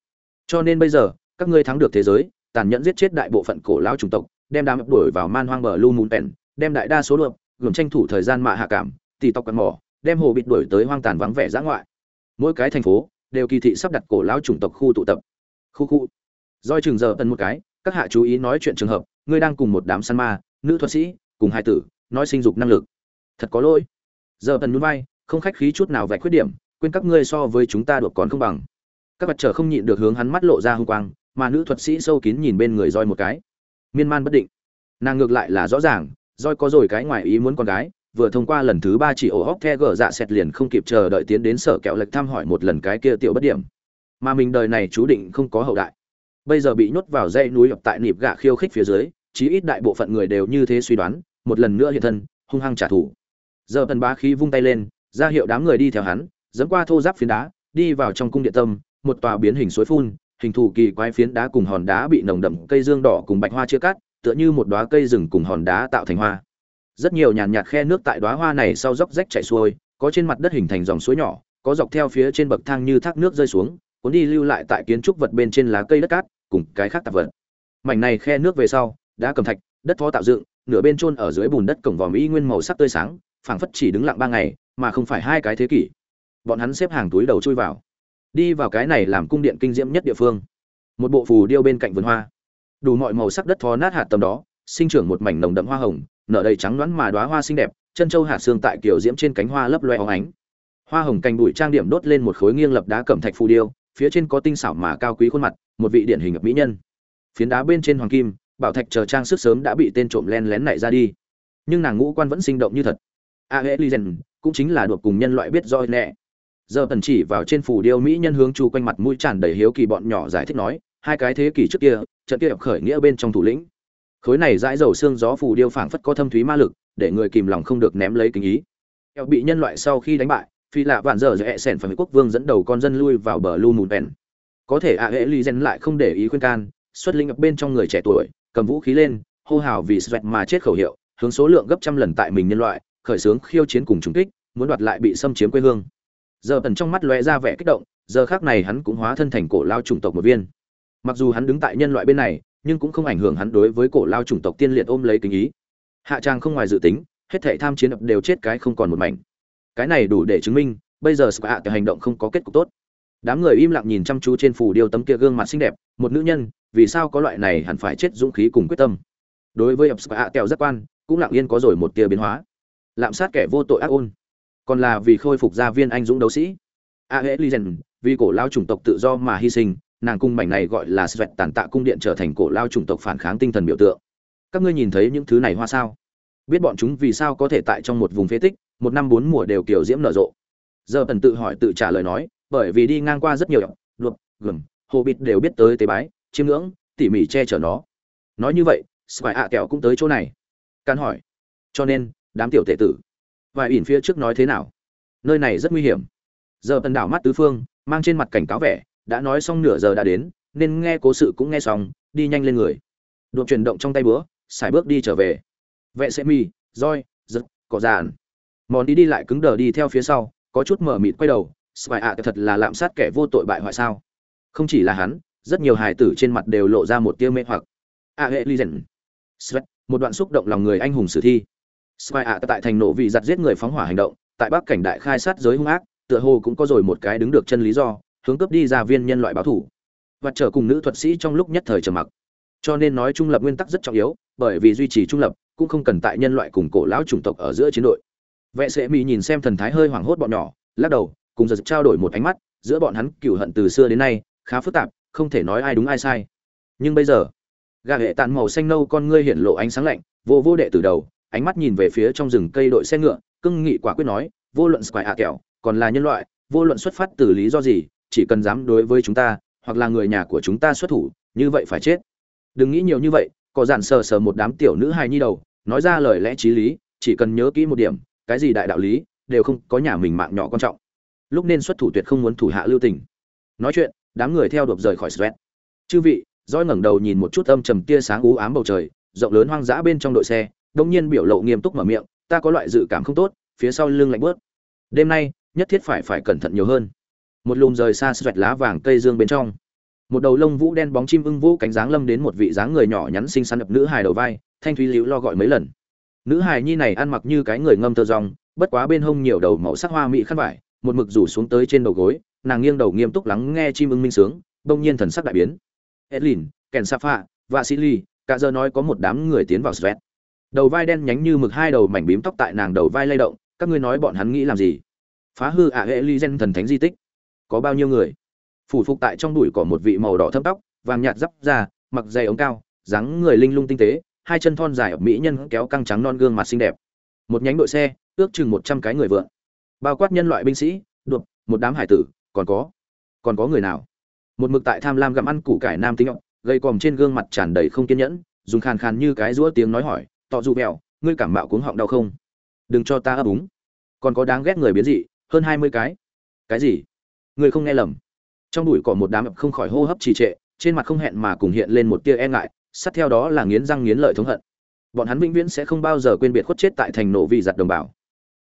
Cho nên bây giờ, các ngươi thắng được thế giới, tàn nhẫn giết chết đại bộ phận cổ lão chủng tộc, đem đám đuổi vào man hoang bờ lu mùn pèn, đem đại đa số lượng gồm tranh thủ thời gian mạ hạ cảm tì tộc cặn mỏ, đem hồ bịt đuổi tới hoang tàn vắng vẻ giã ngoại. Mỗi cái thành phố đều kỳ thị sắp đặt cổ lão chủng tộc khu tụ tập. Khu khu. Doi chừng giờ tần một cái các hạ chú ý nói chuyện trường hợp, ngươi đang cùng một đám săn ma, nữ thuật sĩ, cùng hai tử, nói sinh dục năng lực. Thật có lỗi. Giờ tần núi vai, không khách khí chút nào vạch khuyết điểm, quên các ngươi so với chúng ta được còn không bằng. Các vật trở không nhịn được hướng hắn mắt lộ ra hung quang, mà nữ thuật sĩ sâu kín nhìn bên người roi một cái. Miên man bất định. Nàng ngược lại là rõ ràng, roi có rồi cái ngoài ý muốn con gái, vừa thông qua lần thứ ba chỉ ổ hóc the gở dạ xẹt liền không kịp chờ đợi tiến đến sở kẹo lệch thăm hỏi một lần cái kia tiểu bất điểm. Mà mình đời này chú định không có hậu đại bây giờ bị nhốt vào dãy núi ập tại nịp gạ khiêu khích phía dưới, chí ít đại bộ phận người đều như thế suy đoán, một lần nữa hiện thân, hung hăng trả thù. Giờ tần bá khí vung tay lên, ra hiệu đám người đi theo hắn dẫn qua thô giáp phiến đá, đi vào trong cung điện tâm, một tòa biến hình suối phun, hình thù kỳ quái phiến đá cùng hòn đá bị nồng đậm cây dương đỏ cùng bạch hoa chia cắt, tựa như một đóa cây rừng cùng hòn đá tạo thành hoa. Rất nhiều nhàn nhạt khe nước tại đóa hoa này sau dốc rách chảy xuôi, có trên mặt đất hình thành dòng suối nhỏ, có dọc theo phía trên bậc thang như thác nước rơi xuống cuốn đi lưu lại tại kiến trúc vật bên trên lá cây đất cát, cùng cái khác tạp vật. Mảnh này khe nước về sau, đã cầm thạch, đất phó tạo dựng, nửa bên trôn ở dưới bùn đất cổng vòm y nguyên màu sắc tươi sáng, phảng phất chỉ đứng lặng ba ngày, mà không phải hai cái thế kỷ. Bọn hắn xếp hàng túi đầu chui vào. Đi vào cái này làm cung điện kinh diễm nhất địa phương. Một bộ phù điêu bên cạnh vườn hoa. Đủ mọi màu sắc đất thó nát hạt tầm đó, sinh trưởng một mảnh nồng đậm hoa hồng, nở đầy trắng đoán mà đóa hoa xinh đẹp, chân châu hạt xương tại kiểu diễm trên cánh hoa lấp loe óng ánh. Hoa hồng cành bụi trang điểm đốt lên một khối nghiêng lập đá cẩm thạch phù điêu phía trên có tinh xảo mà cao quý khuôn mặt, một vị điển hình mỹ nhân. Phiến đá bên trên hoàng kim, bảo thạch chờ trang sức sớm đã bị tên trộm len lén nảy ra đi. Nhưng nàng ngũ quan vẫn sinh động như thật. A lizen cũng chính là đột cùng nhân loại biết roi nẹ giờ tần chỉ vào trên phủ điêu mỹ nhân hướng chu quanh mặt mũi tràn đầy hiếu kỳ bọn nhỏ giải thích nói, hai cái thế kỷ trước kia, trận kia khởi nghĩa bên trong thủ lĩnh. Khối này dãi dầu xương gió phủ điêu phảng phất có thâm thúy ma lực, để người kìm lòng không được ném lấy kính ý. Eo bị nhân loại sau khi đánh bại phi lạ vạn giờ dễ sẻn phải quốc vương dẫn đầu con dân lui vào bờ lu mùn bèn có thể a hệ ly gen lại không để ý khuyên can, xuất linh ập bên trong người trẻ tuổi, cầm vũ khí lên, hô hào vì svet mà chết khẩu hiệu, hướng số lượng gấp trăm lần tại mình nhân loại, khởi xướng khiêu chiến cùng trùng kích, muốn đoạt lại bị xâm chiếm quê hương. Giờ tần trong mắt lóe ra vẻ kích động, giờ khác này hắn cũng hóa thân thành cổ lao chủng tộc một viên. Mặc dù hắn đứng tại nhân loại bên này, nhưng cũng không ảnh hưởng hắn đối với cổ lao chủng tộc tiên liệt ôm lấy kính ý. Hạ trang không ngoài dự tính, hết thảy tham chiến đều chết cái không còn một mảnh cái này đủ để chứng minh, bây giờ sự hạ hành động không có kết cục tốt. Đám người im lặng nhìn chăm chú trên phủ điêu tấm kia gương mặt xinh đẹp, một nữ nhân, vì sao có loại này hẳn phải chết dũng khí cùng quyết tâm. Đối với ập hạ kẹo rất quan, cũng lặng yên có rồi một tia biến hóa. Lạm sát kẻ vô tội ác ôn. Còn là vì khôi phục gia viên anh dũng đấu sĩ. A hễ lizen vì cổ lao chủng tộc tự do mà hy sinh, nàng cung mảnh này gọi là svet tàn tạ cung điện trở thành cổ lao chủng tộc phản kháng tinh thần biểu tượng. Các ngươi nhìn thấy những thứ này hoa sao? Biết bọn chúng vì sao có thể tại trong một vùng phế tích một năm bốn mùa đều kiểu diễm nở rộ. Giờ tần tự hỏi tự trả lời nói, bởi vì đi ngang qua rất nhiều luộc gừng, hồ bịt đều biết tới tế bái, chiêm ngưỡng, tỉ mỉ che chở nó. Nói như vậy spy ạ kẹo cũng tới chỗ này. Can hỏi. Cho nên, đám tiểu tệ tử, vài ỉn phía trước nói thế nào? Nơi này rất nguy hiểm. Giờ tần đảo mắt tứ phương, mang trên mặt cảnh cáo vẻ, đã nói xong nửa giờ đã đến, nên nghe cố sự cũng nghe xong, đi nhanh lên người. Đột chuyển động trong tay búa xài bước đi trở về. Vệ sẽ mi roi giật, cỏ giàn mòn đi đi lại cứng đờ đi theo phía sau, có chút mở mịt quay đầu spy ạ thật là lạm sát kẻ vô tội bại hoại sao? Không chỉ là hắn, rất nhiều hài tử trên mặt đều lộ ra một tia mê hoặc. A hệ ly dần svet một đoạn xúc động lòng người anh hùng sử thi. Spy ạ tại thành nổ vì giặt giết người phóng hỏa hành động, tại bắc cảnh đại khai sát giới hung ác, tựa hồ cũng có rồi một cái đứng được chân lý do, hướng cấp đi ra viên nhân loại báo thủ. Và trở cùng nữ thuật sĩ trong lúc nhất thời trầm mặc. Cho nên nói trung lập nguyên tắc rất trọng yếu, bởi vì duy trì trung lập, cũng không cần tại nhân loại cùng cổ lão chủng tộc ở giữa chiến đội vệ sĩ mỹ nhìn xem thần thái hơi hoảng hốt bọn nhỏ, lắc đầu, cùng giật trao đổi một ánh mắt, giữa bọn hắn cựu hận từ xưa đến nay, khá phức tạp, không thể nói ai đúng ai sai. Nhưng bây giờ gà hệ tàn màu xanh nâu con ngươi hiện lộ ánh sáng lạnh, vô vô đệ từ đầu, ánh mắt nhìn về phía trong rừng cây đội xe ngựa, cưng nghị quả quyết nói, vô luận squire ạ kẹo, còn là nhân loại, vô luận xuất phát từ lý do gì, chỉ cần dám đối với chúng ta, hoặc là người nhà của chúng ta xuất thủ, như vậy phải chết. Đừng nghĩ nhiều như vậy, có giản sờ sờ một đám tiểu nữ hài nhi đầu, nói ra lời lẽ t r í lý, chỉ cần nhớ kỹ một điểm cái gì đại đạo lý, đều không có nhà mình mạng nhỏ quan trọng. Lúc nên xuất thủ tuyệt không muốn thủ hạ lưu tình. Nói chuyện, đám người theo đột rời khỏi stress chư vị roi ngẩng đầu nhìn một chút âm trầm tia sáng ú ám bầu trời, rộng lớn hoang dã bên trong đội xe đông nhiên biểu lộ nghiêm túc mở miệng, ta có loại dự cảm không tốt, phía sau lưng lạnh bớt đêm nay, nhất thiết phải phải cẩn thận nhiều hơn. Một lùm rời xa xoẹt lá vàng cây dương bên trong. Một đầu lông vũ đen bóng chim ưng vũ cánh dáng lâm đến một vị dáng người nhỏ nhắn xinh xắn đập nữ hài đầu vai, thanh thúy liễu lo gọi mấy lần nữ hài nhi này ăn mặc như cái người ngâm tơ rong bất quá bên hông nhiều đầu màu sắc hoa mỹ khăn vải một mực rủ xuống tới trên đầu gối nàng nghiêng đầu nghiêm túc lắng nghe chim ưng minh sướng bỗng nhiên thần sắc đại biến. Edlin kèn safa và Sili, cả giờ nói có một đám người tiến vào svet đầu vai đen nhánh như mực hai đầu mảnh bím tóc tại nàng đầu vai lay động các ngươi nói bọn hắn nghĩ làm gì? Phá hư ả hệ ly gen thần thánh di tích. Có bao nhiêu người? Phủ phục tại trong đùi có một vị màu đỏ thâm tóc vàng nhạt dắp ra mặc dày ống cao dáng người linh lung tinh tế hai chân thon dài mỹ nhân kéo căng trắng non gương mặt xinh đẹp. Một nhánh đội xe, ước chừng một trăm cái người vượn. Bao quát nhân loại binh sĩ, đột, một đám hải tử, còn có còn có người nào? Một mực tại tham lam gặm ăn củ cải nam tính ngọc gây còm trên gương mặt tràn đầy không kiên nhẫn, dùng khàn khàn như cái rũa tiếng nói hỏi, tọ dù mèo ngươi cảm mạo cuống họng đau không? Đừng cho ta ấp úng. Còn có đáng ghét người biến dị, hơn hai mươi cái. Cái gì? Ngươi không nghe lầm. Trong đùi cỏ một đám không khỏi hô hấp trì trệ, trên mặt không hẹn mà cùng hiện lên một tia e ngại sát theo đó là nghiến răng nghiến lợi thống hận. Bọn hắn vĩnh viễn sẽ không bao giờ quên biệt khuất chết tại thành nổ vì giặt đồng bào.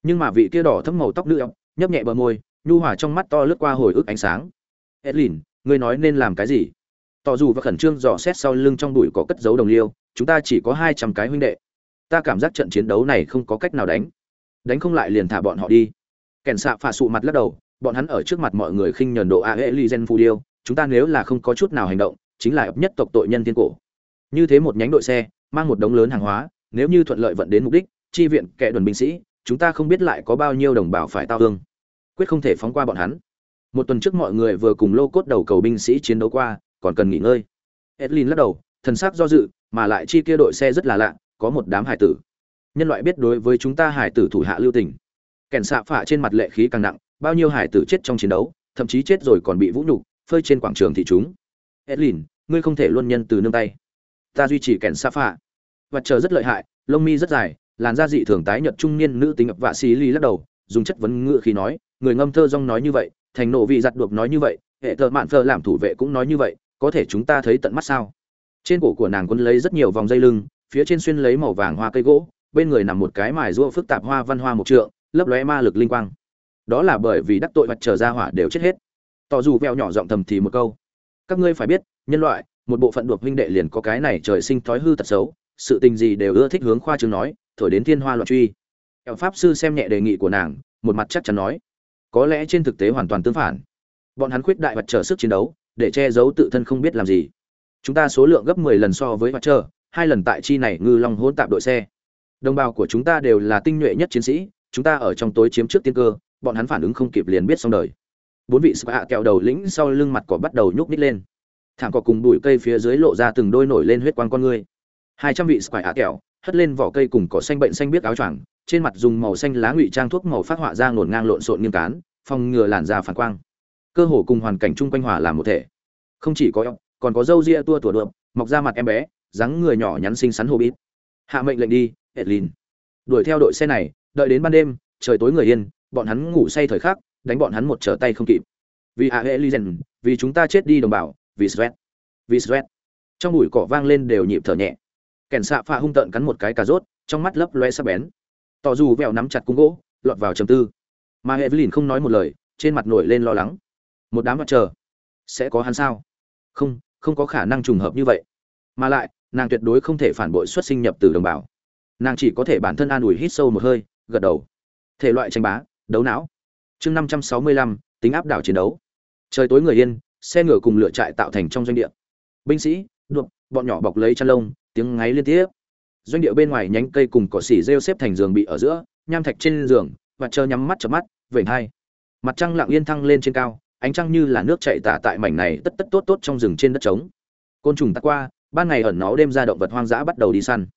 Nhưng mà vị kia đỏ thấm màu tóc nữ ốc nhấp nhẹ bờ môi, nhu hòa trong mắt to lướt qua hồi ức ánh sáng. Edlin, ngươi nói nên làm cái gì? Tỏ dù và khẩn trương dò xét sau lưng trong đùi có cất dấu đồng liêu, chúng ta chỉ có hai trăm cái huynh đệ. Ta cảm giác trận chiến đấu này không có cách nào đánh. Đánh không lại liền thả bọn họ đi. Kèn xạ phạ sụ mặt lắc đầu, bọn hắn ở trước mặt mọi người khinh nhờn độ a hệ li gen phu điêu, chúng ta nếu là không có chút nào hành động, chính là ấp nhất tộc tội nhân thiên cổ như thế một nhánh đội xe mang một đống lớn hàng hóa nếu như thuận lợi vận đến mục đích chi viện kẻ đoàn binh sĩ chúng ta không biết lại có bao nhiêu đồng bào phải tao thương, quyết không thể phóng qua bọn hắn. Một tuần trước mọi người vừa cùng lô cốt đầu cầu binh sĩ chiến đấu qua còn cần nghỉ ngơi. Edlin lắc đầu thần sắc do dự mà lại chi kia đội xe rất là lạ có một đám hải tử. Nhân loại biết đối với chúng ta hải tử thủ hạ lưu tình. Kèn xạ phả trên mặt lệ khí càng nặng bao nhiêu hải tử chết trong chiến đấu thậm chí chết rồi còn bị vũ nhục phơi trên quảng trường thị chúng. Edlin ngươi không thể luôn nhân từ nương tay ta duy trì kèn xa phạ và chờ rất lợi hại, lông mi rất dài, làn da dị thường tái nhợt trung niên nữ tính ập vạ xí ly lắc đầu, dùng chất vấn ngựa khi nói, người ngâm thơ rong nói như vậy, thành nộ vị giặt đuộc nói như vậy, hệ thợ mạn phơ làm thủ vệ cũng nói như vậy, có thể chúng ta thấy tận mắt sao? Trên cổ của nàng quân lấy rất nhiều vòng dây lưng, phía trên xuyên lấy màu vàng hoa cây gỗ, bên người nằm một cái mài rua phức tạp hoa văn hoa một trượng, lấp lóe ma lực linh quang. Đó là bởi vì đắc tội mặt trở ra hỏa đều chết hết. Tỏ dù veo nhỏ giọng thầm thì một câu. Các ngươi phải biết, nhân loại một bộ phận đột huynh đệ liền có cái này trời sinh thói hư tật xấu, sự tình gì đều ưa thích hướng khoa trương nói, thổi đến thiên hoa loạn truy. Eo pháp sư xem nhẹ đề nghị của nàng, một mặt chắc chắn nói, có lẽ trên thực tế hoàn toàn tương phản. Bọn hắn khuyết đại vật trở sức chiến đấu, để che giấu tự thân không biết làm gì. Chúng ta số lượng gấp 10 lần so với vật trở hai lần tại chi này ngư long hỗn tạp đội xe. Đồng bào của chúng ta đều là tinh nhuệ nhất chiến sĩ, chúng ta ở trong tối chiếm trước tiên cơ, bọn hắn phản ứng không kịp liền biết xong đời. Bốn vị spa kẹo đầu lĩnh sau lưng mặt cỏ bắt đầu nhúc nít lên thảm cỏ cùng bụi cây phía dưới lộ ra từng đôi nổi lên huyết quang con người. Hai trăm vị ạ kẹo, hất lên vỏ cây cùng cỏ xanh bệnh xanh biết áo choàng, trên mặt dùng màu xanh lá ngụy trang thuốc màu phát họa ra ngổn ngang lộn xộn nghiêng cán, phòng ngừa làn da phản quang. Cơ hồ cùng hoàn cảnh chung quanh hòa làm một thể. Không chỉ có còn có râu ria tua tủa đượm, mọc ra mặt em bé, dáng người nhỏ nhắn xinh xắn hô bít. Hạ mệnh lệnh đi, edlin. Đuổi theo đội xe này, đợi đến ban đêm, trời tối người yên, bọn hắn ngủ say thời khắc, đánh bọn hắn một trở tay không kịp. Vì hạ hệ vì chúng ta chết đi đồng bào vì sweat vì sweat trong bụi cỏ vang lên đều nhịp thở nhẹ. Kèn xạ pha hung tợn cắn một cái cà rốt, trong mắt lấp loe sắc bén. Tỏ dù vẹo nắm chặt cung gỗ, lọt vào trầm tư. Mà evelyn không nói một lời, trên mặt nổi lên lo lắng. Một đám mặt chờ sẽ có hắn sao? Không không có khả năng trùng hợp như vậy. Mà lại, nàng tuyệt đối không thể phản bội xuất sinh nhập từ đồng bào. Nàng chỉ có thể bản thân an ủi hít sâu một hơi, gật đầu. Thể loại tranh bá, đấu não. Chương năm trăm sáu mươi lăm, tính áp đảo chiến đấu. Trời tối người yên xe ngựa cùng lựa trại tạo thành trong doanh địa. Binh sĩ đuộc bọn nhỏ bọc lấy chăn lông, tiếng ngáy liên tiếp. Doanh địa bên ngoài nhánh cây cùng cỏ xỉ rêu xếp thành giường bị ở giữa, nham thạch trên giường, và chờ nhắm mắt chợp mắt, vểnh hai. Mặt trăng lặng yên thăng lên trên cao, ánh trăng như là nước chảy tả tại mảnh này tất tất tốt tốt trong rừng trên đất trống. Côn trùng tắt qua, ban ngày ẩn náu đêm ra động vật hoang dã bắt đầu đi săn.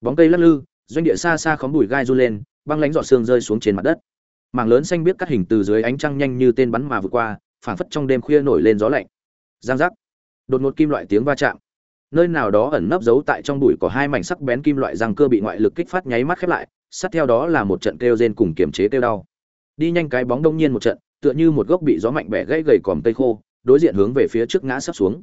Bóng cây lắc lư, doanh địa xa xa khóm bụi gai du lên, băng lánh giọt xương rơi xuống trên mặt đất. Mảng lớn xanh biết cắt hình từ dưới ánh trăng nhanh như tên bắn mà vượt qua phảng phất trong đêm khuya nổi lên gió lạnh. Giang giác. Đột ngột kim loại tiếng va chạm. Nơi nào đó ẩn nấp giấu tại trong bụi có hai mảnh sắc bén kim loại răng cơ bị ngoại lực kích phát nháy mắt khép lại, sát theo đó là một trận kêu rên cùng kiềm chế kêu đau. Đi nhanh cái bóng đông nhiên một trận, tựa như một gốc bị gió mạnh bẻ gãy gầy còm cây khô, đối diện hướng về phía trước ngã sắp xuống.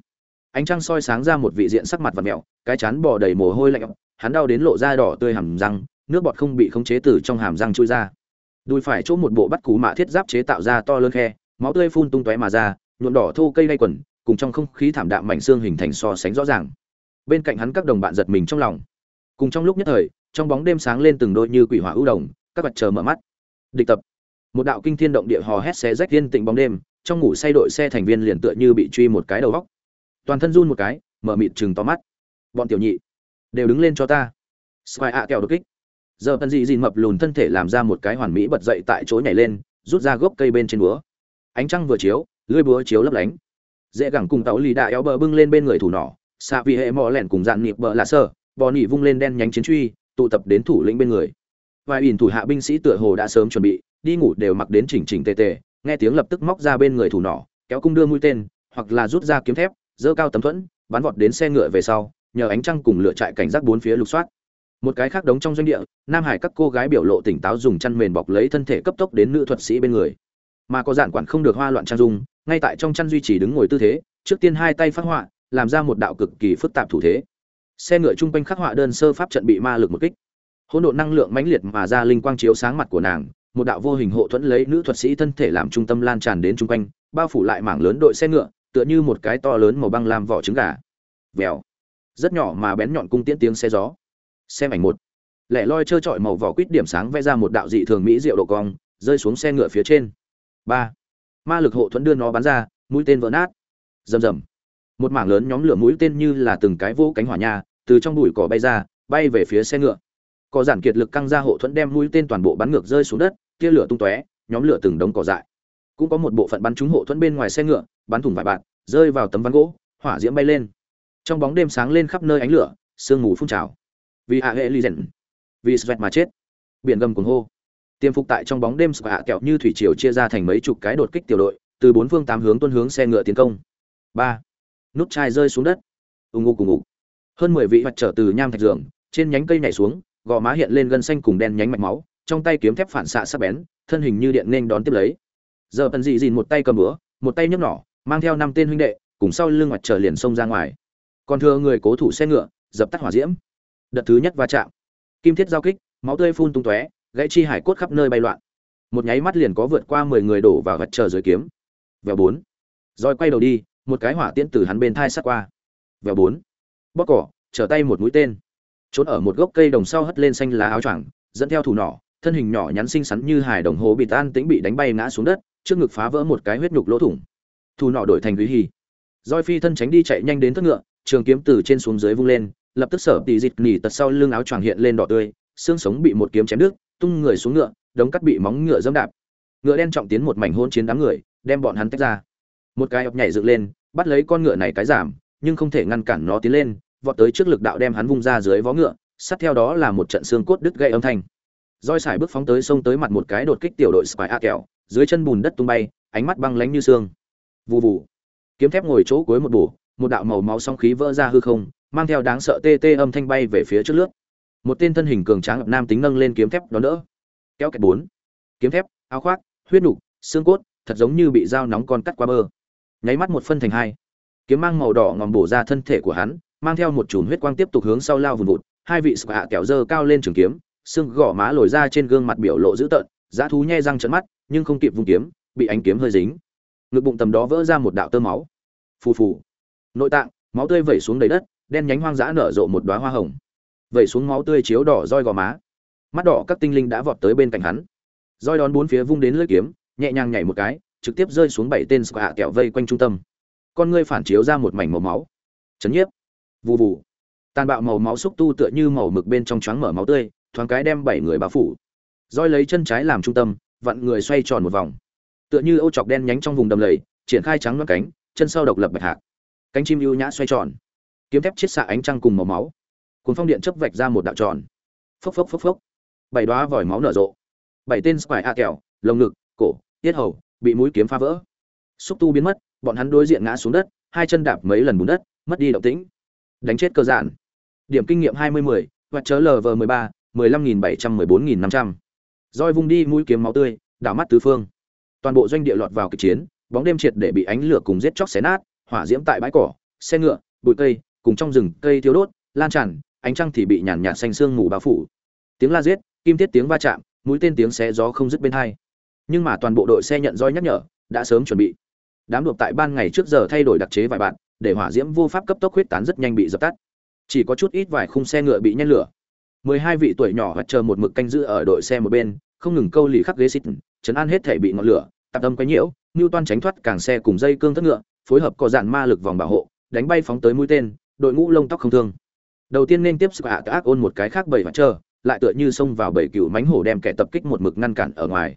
Ánh trăng soi sáng ra một vị diện sắc mặt và mẹo cái chán bò đầy mồ hôi lạnh, hắn đau đến lộ ra đỏ tươi hàm răng, nước bọt không bị khống chế từ trong hàm răng chui ra. Đùi phải chỗ một bộ bắt cú mạ thiết giáp chế tạo ra to lớn khe máu tươi phun tung tóe mà ra, nhuộm đỏ thô cây đay quần, cùng trong không khí thảm đạm mảnh xương hình thành so sánh rõ ràng. Bên cạnh hắn các đồng bạn giật mình trong lòng. Cùng trong lúc nhất thời, trong bóng đêm sáng lên từng đôi như quỷ hỏa ưu đồng, các vật chờ mở mắt. Địch tập. Một đạo kinh thiên động địa hò hét xé rách thiên tịnh bóng đêm, trong ngủ say đội xe thành viên liền tựa như bị truy một cái đầu góc. Toàn thân run một cái, mở mịt chừng to mắt. Bọn tiểu nhị đều đứng lên cho ta. Sky ạ kẹo đột kích. Giờ tân dị dìn mập lùn thân thể làm ra một cái hoàn mỹ bật dậy tại chỗ nhảy lên, rút ra gốc cây bên trên búa ánh trăng vừa chiếu lưỡi búa chiếu lấp lánh. Dễ gẳng cùng tàu lì đạ éo bờ bưng lên bên người thủ nỏ, xạ vì hệ mò lẻn cùng dạn nịp bờ lạ sơ, bò nỉ vung lên đen nhánh chiến truy, tụ tập đến thủ lĩnh bên người. Vài ỉn thủ hạ binh sĩ tựa hồ đã sớm chuẩn bị, đi ngủ đều mặc đến chỉnh chỉnh tề tề, nghe tiếng lập tức móc ra bên người thủ nỏ, kéo cung đưa mũi tên, hoặc là rút ra kiếm thép dơ cao tấm thuẫn, bắn vọt đến xe ngựa về sau, nhờ ánh trăng cùng lựa trại cảnh giác bốn phía lục soát. Một cái khác đống trong doanh địa, nam hải các cô gái biểu lộ tỉnh táo dùng chăn mền bọc lấy thân thể cấp tốc đến nữ thuật sĩ bên người mà có giản quản không được hoa loạn trang dung, ngay tại trong chăn duy trì đứng ngồi tư thế, trước tiên hai tay phát họa, làm ra một đạo cực kỳ phức tạp thủ thế. Xe ngựa chung quanh khắc họa đơn sơ pháp trận bị ma lực một kích. Hỗn độn năng lượng mãnh liệt mà ra linh quang chiếu sáng mặt của nàng, một đạo vô hình hộ thuẫn lấy nữ thuật sĩ thân thể làm trung tâm lan tràn đến chung quanh, bao phủ lại mảng lớn đội xe ngựa, tựa như một cái to lớn màu băng làm vỏ trứng gà. Vèo. Rất nhỏ mà bén nhọn cung tiễn tiếng xe gió. Xem ảnh một. Lẻ loi trơ trọi màu vỏ quýt điểm sáng vẽ ra một đạo dị thường mỹ diệu độ cong, rơi xuống xe ngựa phía trên ba. Ma lực hộ thuẫn đưa nó bắn ra, mũi tên vỡ nát. Rầm rầm. Một mảng lớn nhóm lửa mũi tên như là từng cái vô cánh hỏa nha, từ trong bụi cỏ bay ra, bay về phía xe ngựa. Cỏ giản kiệt lực căng ra hộ thuẫn đem mũi tên toàn bộ bắn ngược rơi xuống đất, tia lửa tung tóe, nhóm lửa từng đống cỏ dại. Cũng có một bộ phận bắn trúng hộ thuẫn bên ngoài xe ngựa, bắn thủng vài bạt, rơi vào tấm ván gỗ, hỏa diễm bay lên. Trong bóng đêm sáng lên khắp nơi ánh lửa, sương mù phun trào. Vì hạ hệ ly rèn vì svet mà chết. Biển gầm cuồng hô tiêm phục tại trong bóng đêm hạ kẹo như thủy triều chia ra thành mấy chục cái đột kích tiểu đội từ bốn phương tám hướng tuân hướng xe ngựa tiến công. Ba. Nút chai rơi xuống đất. Ù ngụ cùng ngụ hơn mười vị mặt trở từ nham thạch giường trên nhánh cây nhảy xuống gò má hiện lên gân xanh cùng đen nhánh mạch máu trong tay kiếm thép phản xạ sắc bén thân hình như điện nên đón tiếp lấy. Giờ tần dị dìn một tay cầm bữa, một tay nhấc nỏ mang theo năm tên huynh đệ cùng sau lưng mặt trở liền xông ra ngoài. Còn thừa người cố thủ xe ngựa dập tắt hỏa diễm. Đợt thứ nhất va chạm. Kim thiết giao kích máu tươi phun tung tóe gãy chi hải cốt khắp nơi bay loạn. Một nháy mắt liền có vượt qua mười người đổ vào vật chờ dưới kiếm. Vèo bốn. Rồi quay đầu đi, một cái hỏa tiễn từ hắn bên thai sát qua. Vèo bốn. Bóc cỏ, trở tay một mũi tên. Trốn ở một gốc cây đồng sau hất lên xanh lá áo choàng, dẫn theo thủ nỏ, thân hình nhỏ nhắn xinh xắn như hải đồng hồ bị tan tĩnh bị đánh bay ngã xuống đất, trước ngực phá vỡ một cái huyết nhục lỗ thủng. Thủ nỏ đổi thành quý hì roi phi thân tránh đi chạy nhanh đến thất ngựa, trường kiếm từ trên xuống dưới vung lên, lập tức sở tỷ dịch nỉ tật sau lưng áo choàng hiện lên đỏ tươi, xương sống bị một kiếm chém đứt tung người xuống ngựa, đống cắt bị móng ngựa dẫm đạp. Ngựa đen trọng tiến một mảnh hôn chiến đám người, đem bọn hắn tách ra. Một cái ập nhảy dựng lên, bắt lấy con ngựa này cái giảm, nhưng không thể ngăn cản nó tiến lên, vọt tới trước lực đạo đem hắn vung ra dưới vó ngựa, sát theo đó là một trận xương cốt đứt gây âm thanh. Roi sải bước phóng tới sông tới mặt một cái đột kích tiểu đội spy a kẹo, dưới chân bùn đất tung bay, ánh mắt băng lánh như xương. Vù vù. Kiếm thép ngồi chỗ cuối một bổ, một đạo màu máu song khí vỡ ra hư không, mang theo đáng sợ tê tê âm thanh bay về phía trước lướt một tên thân hình cường tráng nam tính nâng lên kiếm thép đón đỡ. Kéo kẹt bốn. Kiếm thép, áo khoác, huyết nục, xương cốt, thật giống như bị dao nóng con cắt qua bơ. Nháy mắt một phân thành hai. Kiếm mang màu đỏ ngòm bổ ra thân thể của hắn, mang theo một chùm huyết quang tiếp tục hướng sau lao vùn vụt. Hai vị sạ à kẹo dơ cao lên trường kiếm, xương gò má lồi ra trên gương mặt biểu lộ dữ tợn, dã thú nhe răng trận mắt, nhưng không kịp vùng kiếm, bị ánh kiếm hơi dính. Ngực bụng tầm đó vỡ ra một đạo tơ máu. Phù phù. Nội tạng, máu tươi vẩy xuống đầy đất, đen nhánh hoang dã nở rộ một đóa hoa hồng vẩy xuống máu tươi chiếu đỏ roi gò má. Mắt đỏ các tinh linh đã vọt tới bên cạnh hắn. Roi đón bốn phía vung đến lưỡi kiếm, nhẹ nhàng nhảy một cái, trực tiếp rơi xuống bảy tên sạ kẹo vây quanh trung tâm. Con ngươi phản chiếu ra một mảnh màu máu. Chấn nhiếp. Vù vù. Tàn bạo màu máu xúc tu tựa như màu mực bên trong choáng mở máu tươi, thoáng cái đem bảy người bao phủ. Roi lấy chân trái làm trung tâm, vặn người xoay tròn một vòng. Tựa như ô chọc đen nhánh trong vùng đầm lầy, triển khai trắng loáng cánh, chân sau độc lập bạch hạc. Cánh chim ưu nhã xoay tròn. Kiếm thép chiết xạ ánh trăng cùng màu máu cuốn phong điện chấp vạch ra một đạo tròn. Phốc phốc phốc phốc. Bảy đoá vòi máu nở rộ. Bảy tên spy a kẹo, lồng ngực, cổ, tiết hầu, bị mũi kiếm phá vỡ. Xúc tu biến mất, bọn hắn đối diện ngã xuống đất, hai chân đạp mấy lần bùn đất, mất đi động tĩnh. Đánh chết cơ giản. Điểm kinh nghiệm hai mươi mười và chớ lv mười ba, mười lăm nghìn bảy trăm mười bốn nghìn năm trăm. Roi vung đi mũi kiếm máu tươi, đảo mắt tứ phương. Toàn bộ doanh địa lọt vào kịch chiến, bóng đêm triệt để bị ánh lửa cùng giết chóc xé nát, hỏa diễm tại bãi cỏ, xe ngựa, bụi cây, cùng trong rừng cây thiếu đốt, lan tràn ánh trăng thì bị nhàn nhạt xanh sương mù bao phủ. Tiếng la giết, kim thiết tiếng va chạm, mũi tên tiếng xé gió không dứt bên hai. Nhưng mà toàn bộ đội xe nhận roi nhắc nhở, đã sớm chuẩn bị. Đám đột tại ban ngày trước giờ thay đổi đặc chế vài bạn, để hỏa diễm vô pháp cấp tốc huyết tán rất nhanh bị dập tắt. Chỉ có chút ít vài khung xe ngựa bị nhen lửa. Mười hai vị tuổi nhỏ hoặc chờ một mực canh giữ ở đội xe một bên, không ngừng câu lì khắc ghế xịt, chấn an hết thể bị ngọn lửa, tạp tâm quấy nhiễu, ngưu toan tránh thoát càng xe cùng dây cương thất ngựa, phối hợp có dạn ma lực vòng bảo hộ, đánh bay phóng tới mũi tên, đội ngũ lông tóc không thương đầu tiên nên tiếp sức hạ ác ôn một cái khác bảy và chờ, lại tựa như xông vào bảy cựu mánh hổ đem kẻ tập kích một mực ngăn cản ở ngoài.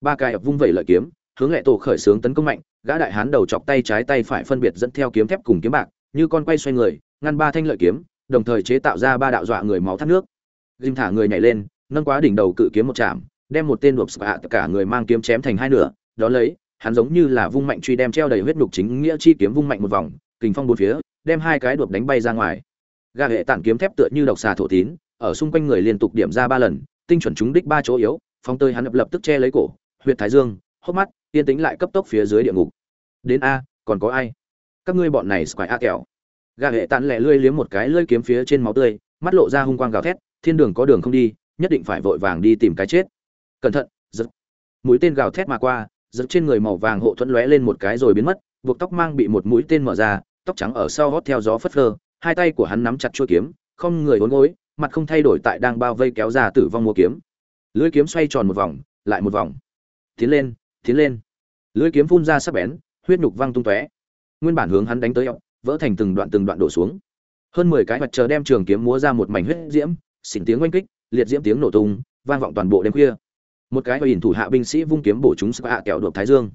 Ba cài ập vung vẩy lợi kiếm, hướng lệ tổ khởi xướng tấn công mạnh, gã đại hán đầu chọc tay trái tay phải phân biệt dẫn theo kiếm thép cùng kiếm bạc, như con quay xoay người, ngăn ba thanh lợi kiếm, đồng thời chế tạo ra ba đạo dọa người máu thắt nước. Dìm thả người nhảy lên, nâng quá đỉnh đầu cự kiếm một chạm, đem một tên đột sạ cả người mang kiếm chém thành hai nửa, đó lấy, hắn giống như là vung mạnh truy đem treo đầy huyết nhục chính nghĩa chi kiếm vung mạnh một vòng, kình phong bốn phía, đem hai cái đột đánh bay ra ngoài gà hệ tản kiếm thép tựa như độc xà thổ tín, ở xung quanh người liên tục điểm ra ba lần, tinh chuẩn trúng đích ba chỗ yếu phong tơi hắn lập lập tức che lấy cổ, huyệt thái dương, hốc mắt tiên tính lại cấp tốc phía dưới địa ngục. Đến a, còn có ai? Các ngươi bọn này square a kẹo. Gà hệ tản lẹ lươi liếm một cái lơi kiếm phía trên máu tươi, mắt lộ ra hung quang gào thét, thiên đường có đường không đi, nhất định phải vội vàng đi tìm cái chết. Cẩn thận, giật. Mũi tên gào thét mà qua, giật trên người màu vàng hộ thuẫn lóe lên một cái rồi biến mất, buộc tóc mang bị một mũi tên mở ra, tóc trắng ở sau hót theo gió phất phơ hai tay của hắn nắm chặt chuôi kiếm, không người uốn gối, mặt không thay đổi tại đang bao vây kéo ra tử vong mua kiếm. Lưỡi kiếm xoay tròn một vòng, lại một vòng. Tiến lên tiến lên. Lưỡi kiếm phun ra sắc bén, huyết nhục văng tung tóe. Nguyên bản hướng hắn đánh tới ọc vỡ thành từng đoạn từng đoạn đổ xuống. Hơn mười cái mặt trời đem trường kiếm múa ra một mảnh huyết diễm, xỉn tiếng oanh kích, liệt diễm tiếng nổ tung, vang vọng toàn bộ đêm khuya. Một cái ỉn thủ hạ binh sĩ vung kiếm bổ chúng sức hạ kẹo đột thái dương.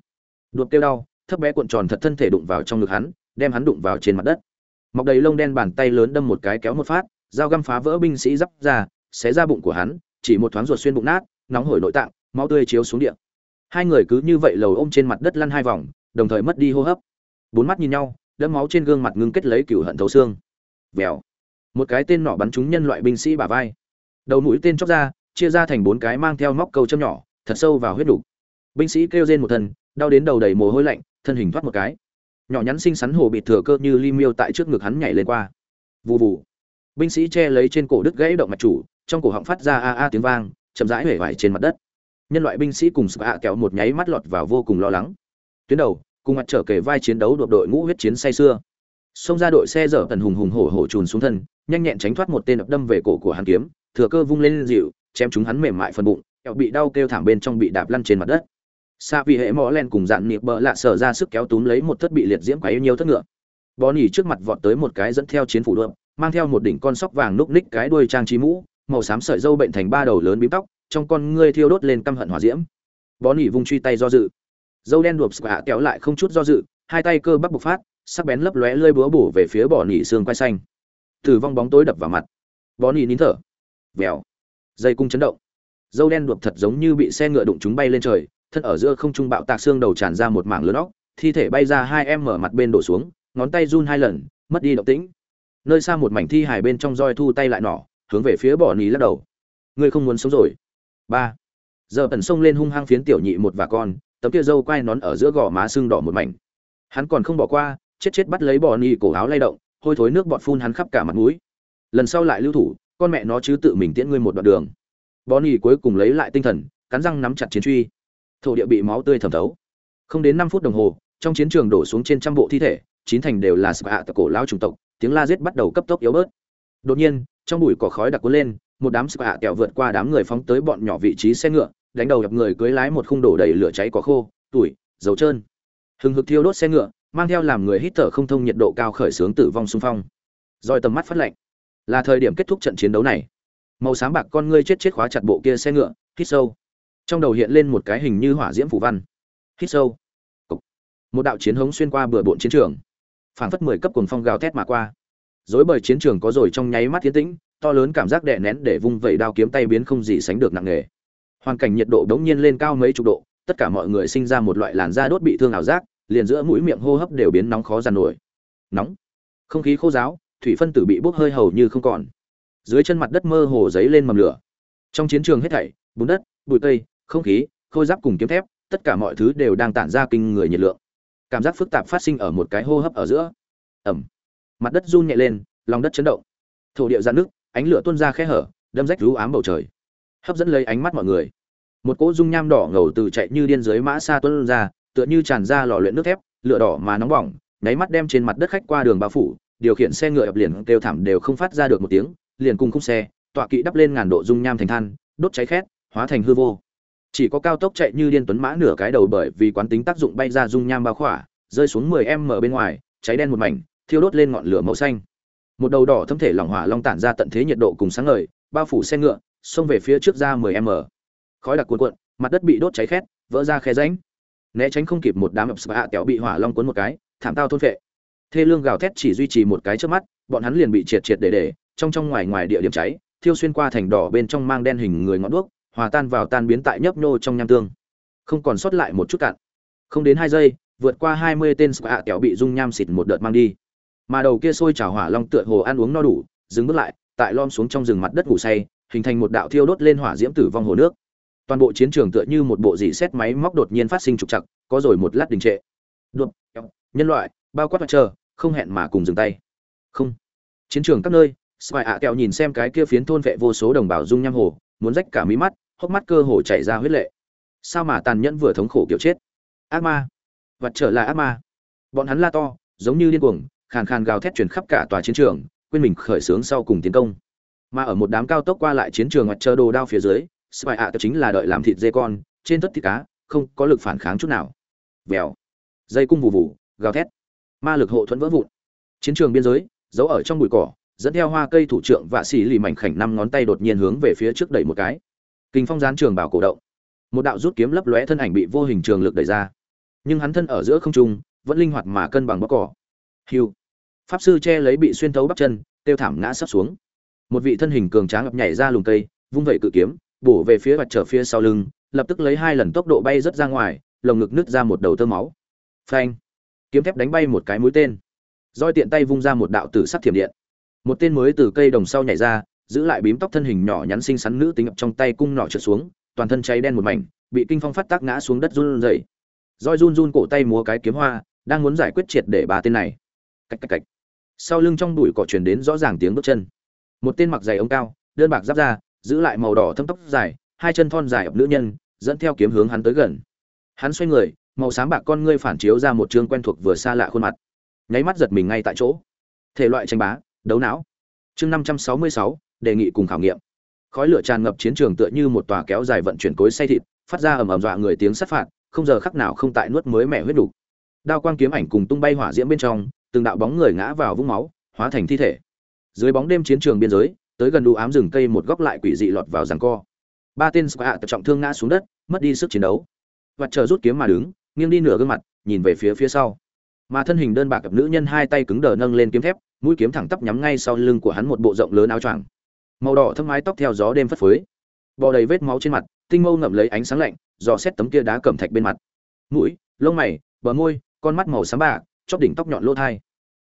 Đột kêu đau, thấp bé cuộn tròn thật thân thể đụng vào trong ngực hắn, đem hắn đụng vào trên mặt đất mọc đầy lông đen bàn tay lớn đâm một cái kéo một phát, dao găm phá vỡ binh sĩ giáp ra, xé ra bụng của hắn, chỉ một thoáng ruột xuyên bụng nát, nóng hổi nội tạng, máu tươi chiếu xuống điện hai người cứ như vậy lầu ôm trên mặt đất lăn hai vòng, đồng thời mất đi hô hấp. Bốn mắt nhìn nhau, đẫm máu trên gương mặt ngưng kết lấy cửu hận thấu xương. Vèo. Một cái tên nỏ bắn trúng nhân loại binh sĩ bả vai. Đầu mũi tên chóc ra, chia ra thành bốn cái mang theo móc câu châm nhỏ, thật sâu vào huyết đủ. binh sĩ kêu rên một thân đau đến đầu đầy mồ hôi lạnh, thân hình thoát một cái nhỏ nhắn xinh xắn hồ bị thừa cơ như li miêu tại trước ngực hắn nhảy lên qua. Vù vù. Binh sĩ che lấy trên cổ đứt gãy động mạch chủ, trong cổ họng phát ra a a tiếng vang, chậm rãi hể vải trên mặt đất. Nhân loại binh sĩ cùng sập hạ kéo một nháy mắt lọt vào vô cùng lo lắng. Tuyến đầu, cùng mặt trở kề vai chiến đấu đội đội ngũ huyết chiến say xưa xông ra đội xe dở tần hùng hùng hổ hổ trùn xuống thân, nhanh nhẹn tránh thoát một tên đâm về cổ của hắn kiếm, thừa cơ vung lên dịu, chém chúng hắn mềm mại phần bụng, kẹo bị đau kêu thảm bên trong bị đạp lăn trên mặt đất xa vì hệ mỏ len cùng dạn nịp bợ lạ sở ra sức kéo túm lấy một thất bị liệt diễm quấy nhiều thất ngựa. Bó nỉ trước mặt vọt tới một cái dẫn theo chiến phủ đượm, mang theo một đỉnh con sóc vàng núc ních cái đuôi trang trí mũ, màu xám sợi dâu bệnh thành ba đầu lớn bím tóc, trong con ngươi thiêu đốt lên căm hận hỏa diễm. Bó nỉ vung truy tay do dự. Dâu đen đuộp hạ kéo lại không chút do dự, hai tay cơ bắp bộc phát, sắc bén lấp lóe lơi búa bổ về phía bò nỉ xương quai xanh. Tử vong bóng tối đập vào mặt. Bó nỉ nín thở. Vèo. Dây cung chấn động. Dâu đen đuộp thật giống như bị xe ngựa đụng chúng bay lên trời thân ở giữa không trung bạo tạc xương đầu tràn ra một mảng lớn óc, thi thể bay ra hai em mở mặt bên đổ xuống, ngón tay run hai lần, mất đi động tĩnh. Nơi xa một mảnh thi hài bên trong roi thu tay lại nỏ hướng về phía bỏ nỉ lắc đầu. Ngươi không muốn sống rồi. Ba. Giờ tần xông lên hung hăng phiến tiểu nhị một và con, tấm kia dâu quai nón ở giữa gò má xương đỏ một mảnh. Hắn còn không bỏ qua, chết chết bắt lấy bỏ nỉ cổ áo lay động, hôi thối nước bọt phun hắn khắp cả mặt mũi. Lần sau lại lưu thủ, con mẹ nó chứ tự mình tiễn ngươi một đoạn đường. Bỏ nỉ cuối cùng lấy lại tinh thần, cắn răng nắm chặt chiến truy thổ địa bị máu tươi thẩm thấu. Không đến năm phút đồng hồ, trong chiến trường đổ xuống trên trăm bộ thi thể, chín thành đều là sập hạ cổ lao chủng tộc, tiếng la giết bắt đầu cấp tốc yếu bớt. Đột nhiên, trong bụi cỏ khói đặc cuốn lên, một đám sập hạ kẹo vượt qua đám người phóng tới bọn nhỏ vị trí xe ngựa, đánh đầu đập người cưới lái một khung đổ đầy lửa cháy cỏ khô tuổi dầu trơn. Hừng hực thiêu đốt xe ngựa, mang theo làm người hít thở không thông nhiệt độ cao khởi xướng tử vong xung phong. Roi tầm mắt phát lạnh. Là thời điểm kết thúc trận chiến đấu này. Màu sáng bạc con ngươi chết chết khóa chặt bộ kia xe ngựa, hít sâu trong đầu hiện lên một cái hình như hỏa diễm phủ văn. Hít sâu. Cục. một đạo chiến hống xuyên qua bừa bộn chiến trường. Phảng phất mười cấp cuồng phong gào thét mà qua. Dối bời chiến trường có rồi trong nháy mắt tiến tĩnh, to lớn cảm giác đè nén để vung vẩy đao kiếm tay biến không gì sánh được nặng nề. Hoàn cảnh nhiệt độ đống nhiên lên cao mấy chục độ, tất cả mọi người sinh ra một loại làn da đốt bị thương ảo giác, liền giữa mũi miệng hô hấp đều biến nóng khó giàn nổi. Nóng. Không khí khô giáo thủy phân tử bị bốc hơi hầu như không còn. Dưới chân mặt đất mơ hồ giấy lên mầm lửa. Trong chiến trường hết thảy, bùn đất, bụi cây không khí, khôi giáp cùng kiếm thép, tất cả mọi thứ đều đang tản ra kinh người nhiệt lượng. Cảm giác phức tạp phát sinh ở một cái hô hấp ở giữa. Ẩm mặt đất run nhẹ lên, lòng đất chấn động. Thổ địa dạn nước ánh lửa tuôn ra khe hở, đâm rách rú ám bầu trời. Hấp dẫn lấy ánh mắt mọi người. Một cỗ dung nham đỏ ngầu từ chạy như điên dưới mã xa tuôn ra, tựa như tràn ra lò luyện nước thép, lửa đỏ mà nóng bỏng, nháy mắt đem trên mặt đất khách qua đường bao phủ, điều khiển xe ngựa ập liền kêu thảm đều không phát ra được một tiếng, liền cùng khung xe, tọa kỵ đắp lên ngàn độ dung nham thành than, đốt cháy khét, hóa thành hư vô chỉ có cao tốc chạy như điên tuấn mã nửa cái đầu bởi vì quán tính tác dụng bay ra dung nham bao khỏa, rơi xuống 10 m bên ngoài, cháy đen một mảnh, thiêu đốt lên ngọn lửa màu xanh. Một đầu đỏ thâm thể lỏng hỏa long tản ra tận thế nhiệt độ cùng sáng ngời, bao phủ xe ngựa, xông về phía trước ra 10 m khói đặc cuộn cuộn, mặt đất bị đốt cháy khét, vỡ ra khe rãnh. Né tránh không kịp một đám ập spa kéo bị hỏa long cuốn một cái, thảm tao thôn phệ. Thê lương gào thét chỉ duy trì một cái trước mắt, bọn hắn liền bị triệt triệt để để, trong trong ngoài ngoài địa điểm cháy, thiêu xuyên qua thành đỏ bên trong mang đen hình người ngọn đuốc hòa tan vào tan biến tại nhấp nhô trong nham tương. Không còn sót lại một chút cạn. Không đến hai giây vượt qua hai mươi tên spa kéo bị dung nham xịt một đợt mang đi. Mà đầu kia sôi trào hỏa long tựa hồ ăn uống no đủ dừng bước lại tại lom xuống trong rừng mặt đất ngủ say hình thành một đạo thiêu đốt lên hỏa diễm tử vong hồ nước. Toàn bộ chiến trường tựa như một bộ dị xét máy móc đột nhiên phát sinh trục trặc có rồi một lát đình trệ. Đột nhân loại bao quát mặt chờ không hẹn mà cùng dừng tay. Không. Chiến trường các nơi Spy ạ kẹo nhìn xem cái kia phiến thôn vệ vô số đồng bào dung nham hồ, muốn rách cả mí mắt, hốc mắt cơ hồ chảy ra huyết lệ. Sao mà tàn nhẫn vừa thống khổ kiểu chết? Ác ma, vật trở lại ác ma. Bọn hắn la to, giống như điên cuồng, khàn khàn gào thét truyền khắp cả tòa chiến trường, quên mình khởi sướng sau cùng tiến công. Mà ở một đám cao tốc qua lại chiến trường mặt chờ đồ đao phía dưới, Spy ạ chính là đợi làm thịt dê con, trên tất thịt cá, không có lực phản kháng chút nào. Vèo, dây cung vù vù, gào thét, ma lực hộ thuẫn vỡ vụn. Chiến trường biên giới, giấu ở trong bụi cỏ, dẫn theo hoa cây thủ trưởng và xì lì mảnh khảnh năm ngón tay đột nhiên hướng về phía trước đẩy một cái kinh phong gián trường bảo cổ động. Một đạo rút kiếm lấp lóe thân ảnh bị vô hình trường lực đẩy ra. Nhưng hắn thân ở giữa không trung, vẫn linh hoạt mà cân bằng bóc cỏ. Hiu. Pháp sư che lấy bị xuyên thấu bắp chân tiêu thảm ngã sắp xuống. Một vị thân hình cường tráng ập nhảy ra lùm cây, vung vẩy cự kiếm, bổ về phía mặt trở phía sau lưng, lập tức lấy hai lần tốc độ bay rất ra ngoài, lồng ngực nứt ra một đầu tơ máu. Phanh. Kiếm thép đánh bay một cái mũi tên. Roi tiện tay vung ra một đạo tử sắc thiểm điện. Một tên mới từ cây đồng sau nhảy ra giữ lại bím tóc thân hình nhỏ nhắn xinh xắn nữ tính ập trong tay cung nỏ trượt xuống, toàn thân cháy đen một mảnh, bị kinh phong phát tác ngã xuống đất run rẩy. Roi run run cổ tay múa cái kiếm hoa, đang muốn giải quyết triệt để bà tên này. Cách cách cách sau lưng trong bụi cỏ truyền đến rõ ràng tiếng bước chân. Một tên mặc giày ống cao, đơn bạc giáp ra giữ lại màu đỏ thâm tóc dài, hai chân thon dài ập nữ nhân, dẫn theo kiếm hướng hắn tới gần. Hắn xoay người, màu sáng bạc con ngươi phản chiếu ra một chương quen thuộc vừa xa lạ khuôn mặt. Nháy mắt giật mình ngay tại chỗ. Thể loại tranh bá, đấu não. Chương năm trăm sáu mươi sáu đề nghị cùng khảo nghiệm. Khói lửa tràn ngập chiến trường tựa như một tòa kéo dài vận chuyển cối xay thịt, phát ra ầm ầm dọa người tiếng sát phạt, không giờ khắc nào không tại nuốt mới mẻ huyết đủ. đao quang kiếm ảnh cùng tung bay hỏa diễm bên trong, từng đạo bóng người ngã vào vũng máu, hóa thành thi thể. Dưới bóng đêm chiến trường biên giới, tới gần đủ ám rừng cây một góc lại quỷ dị lọt vào giằng co. Ba tên squat hạ trọng thương ngã xuống đất, mất đi sức chiến đấu. Vật chờ rút kiếm mà đứng, nghiêng đi nửa gương mặt, nhìn về phía phía sau. Mà thân hình đơn bạc cặp nữ nhân hai tay cứng đờ nâng lên kiếm thép, mũi kiếm thẳng tắp nhắm ngay sau lưng của hắn một bộ rộng lớn áo choàng màu đỏ thâm mái tóc theo gió đêm phất phới. Bò đầy vết máu trên mặt, tinh mâu ngậm lấy ánh sáng lạnh, dò xét tấm kia đá cẩm thạch bên mặt. Mũi, lông mày, bờ môi, con mắt màu xám bạc, chóp đỉnh tóc nhọn lỗ thai.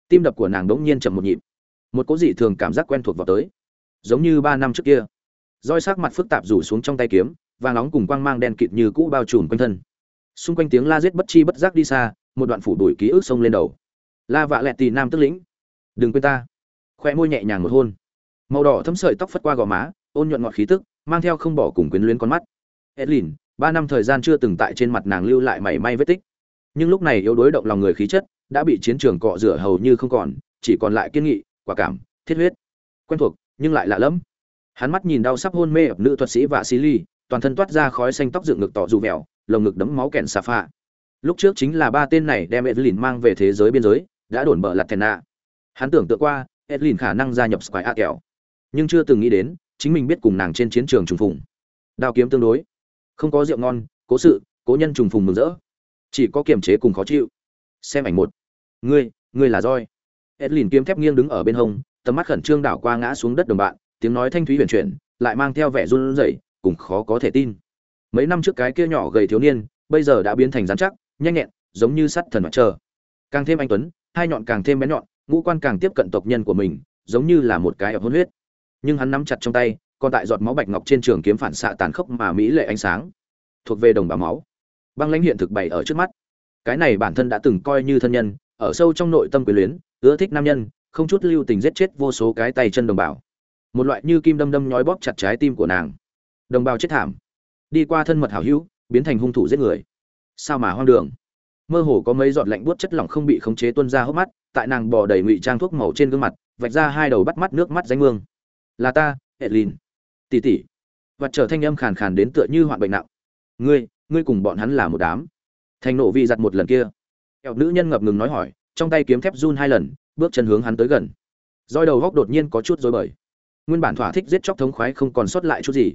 Tim đập của nàng đống nhiên chậm một nhịp. Một cố dị thường cảm giác quen thuộc vào tới. Giống như ba năm trước kia. Roi sắc mặt phức tạp rủ xuống trong tay kiếm và nóng cùng quang mang đen kịt như cũ bao trùm quanh thân. Xung quanh tiếng la rết bất chi bất giác đi xa, một đoạn phủ đuổi ký ức sông lên đầu. La vạ lẹt tì nam tức lĩnh. Đừng quên ta. Khoe môi nhẹ nhàng một hôn màu đỏ thấm sợi tóc phất qua gò má, ôn nhuận ngọt khí tức, mang theo không bỏ cùng quyến luyến con mắt. Edlin, ba năm thời gian chưa từng tại trên mặt nàng lưu lại mảy may vết tích. Nhưng lúc này yếu đối động lòng người khí chất, đã bị chiến trường cọ rửa hầu như không còn, chỉ còn lại kiên nghị, quả cảm, thiết huyết. Quen thuộc, nhưng lại lạ lẫm. Hắn mắt nhìn đau sắp hôn mê ập nữ thuật sĩ và xí ly toàn thân toát ra khói xanh tóc dựng ngực tỏ dù mèo lồng ngực đấm máu kẹn xà phạ. Lúc trước chính là ba tên này đem edlin mang về thế giới biên giới, đã đổn bờ lặt thèn nạ hắn tưởng tượng qua, edlin khả năng gia nhập Square a kẹo nhưng chưa từng nghĩ đến, chính mình biết cùng nàng trên chiến trường trùng phùng. Đao kiếm tương đối. Không có rượu ngon, cố sự, cố nhân trùng phùng mừng rỡ. Chỉ có kiềm chế cùng khó chịu. Xem ảnh một. Ngươi ngươi là roi. Edlin kiếm thép nghiêng đứng ở bên hông, tầm mắt khẩn trương đảo qua ngã xuống đất đồng bạn, tiếng nói thanh thúy huyền chuyển, lại mang theo vẻ run rẩy, cùng khó có thể tin. Mấy năm trước cái kia nhỏ gầy thiếu niên, bây giờ đã biến thành rắn chắc, nhanh nhẹn, giống như sắt thần mặt trời. Càng thêm anh tuấn, hai nhọn càng thêm bén nhọn, ngũ quan càng tiếp cận tộc nhân của mình, giống như là một cái ập hôn huyết nhưng hắn nắm chặt trong tay, còn tại giọt máu bạch ngọc trên trường kiếm phản xạ tàn khốc mà mỹ lệ ánh sáng, thuộc về đồng bào máu. Băng lãnh hiện thực bày ở trước mắt. Cái này bản thân đã từng coi như thân nhân, ở sâu trong nội tâm quyền luyến, ưa thích nam nhân, không chút lưu tình giết chết vô số cái tay chân đồng bào. Một loại như kim đâm đâm nhói bóp chặt trái tim của nàng. Đồng bào chết thảm. Đi qua thân mật hảo hữu, biến thành hung thủ giết người. Sao mà hoang đường? Mơ hồ có mấy giọt lạnh buốt chất lỏng không bị khống chế tuôn ra hốc mắt, tại nàng bò đầy ngụy trang thuốc màu trên gương mặt, vạch ra hai đầu bắt mắt nước mắt danh mương là ta edlin tỉ tỉ. Và trở thanh âm khàn khàn đến tựa như hoạn bệnh nặng. Ngươi ngươi cùng bọn hắn là một đám. Thành nộ vị giặt một lần kia. Kẹo nữ nhân ngập ngừng nói hỏi, trong tay kiếm thép run hai lần, bước chân hướng hắn tới gần. Roi đầu góc đột nhiên có chút rối bời. Nguyên bản thỏa thích giết chóc thống khoái không còn sót lại chút gì.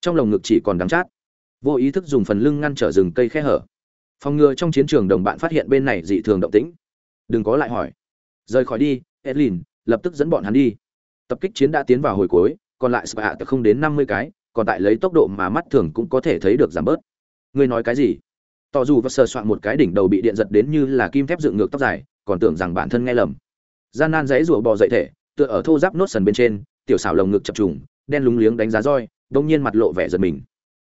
Trong lồng ngực chỉ còn đắng chát. Vô ý thức dùng phần lưng ngăn trở rừng cây khe hở. Phòng ngừa trong chiến trường đồng bạn phát hiện bên này dị thường động tĩnh. Đừng có lại hỏi. Rời khỏi đi edlin lập tức dẫn bọn hắn đi tập kích chiến đã tiến vào hồi cuối, còn lại spa không đến năm mươi cái, còn tại lấy tốc độ mà mắt thường cũng có thể thấy được giảm bớt. Ngươi nói cái gì? Tỏ dù và sờ soạn một cái đỉnh đầu bị điện giật đến như là kim thép dựng ngược tóc dài, còn tưởng rằng bản thân nghe lầm. Gian nan dãy rủa bò dậy thể, tựa ở thô giáp nốt sần bên trên, tiểu xảo lồng ngực chập trùng, đen lúng liếng đánh giá roi đông nhiên mặt lộ vẻ giật mình.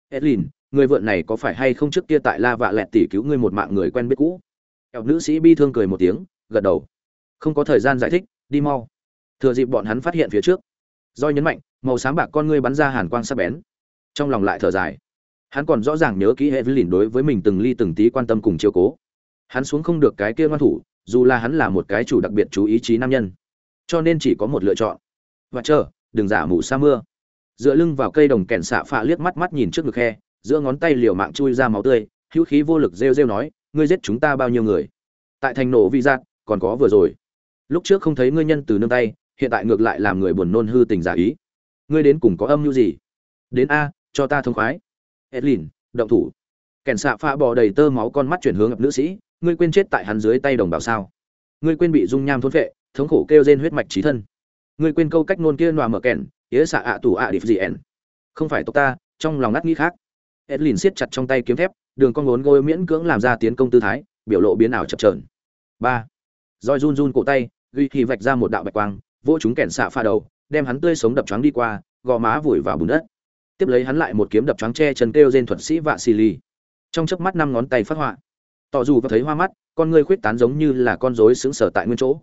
Edlin, người vượn này có phải hay không trước kia tại la vạ lẹt tỉ cứu ngươi một mạng người quen biết cũ? Eo nữ sĩ bi thương cười một tiếng, gật đầu. Không có thời gian giải thích, đi mau thừa dịp bọn hắn phát hiện phía trước. Roi nhấn mạnh, màu sáng bạc con ngươi bắn ra hàn quang sắc bén. Trong lòng lại thở dài. Hắn còn rõ ràng nhớ kỹ hệ với lìn đối với mình từng ly từng tí quan tâm cùng chiều cố. Hắn xuống không được cái kia ngoan thủ, dù là hắn là một cái chủ đặc biệt chú ý chí nam nhân. Cho nên chỉ có một lựa chọn. Và chờ, đừng giả mù sa mưa. Dựa lưng vào cây đồng kẹn xạ phạ liếc mắt mắt nhìn trước ngực khe giữa ngón tay liều mạng chui ra máu tươi, hữu khí vô lực rêu rêu nói, ngươi giết chúng ta bao nhiêu người? Tại thành nổ vi giác, còn có vừa rồi. Lúc trước không thấy ngươi nhân từ nương tay hiện tại ngược lại làm người buồn nôn hư tình giả ý. Ngươi đến cùng có âm mưu gì? Đến a, cho ta thông khoái. Edlin, động thủ. Kẻn xạ pha bò đầy tơ máu con mắt chuyển hướng ngập nữ sĩ, ngươi quên chết tại hắn dưới tay đồng bào sao? Ngươi quên bị dung nham thôn vệ thống khổ kêu trên huyết mạch trí thân. Ngươi quên câu cách nôn kia nòa mở kẻn yế xạ ạ tủ ạ điệp gì ẻn. Không phải tộc ta, trong lòng ngắt nghĩ khác. Edlin siết chặt trong tay kiếm thép, đường con ngốn gôi miễn cưỡng làm ra tiến công tư thái, biểu lộ biến ảo chập trờn ba. Roi run run cổ tay, ghi thì vạch ra một đạo bạch quang vỗ chúng kẹn xạ pha đầu, đem hắn tươi sống đập choáng đi qua, gò má vùi vào bùn đất. Tiếp lấy hắn lại một kiếm đập choáng tre chân kêu trên thuật sĩ vạ xì ly trong chớp mắt năm ngón tay phát họa, tỏ dù và thấy hoa mắt, con ngươi khuyết tán giống như là con rối xứng sở tại nguyên chỗ.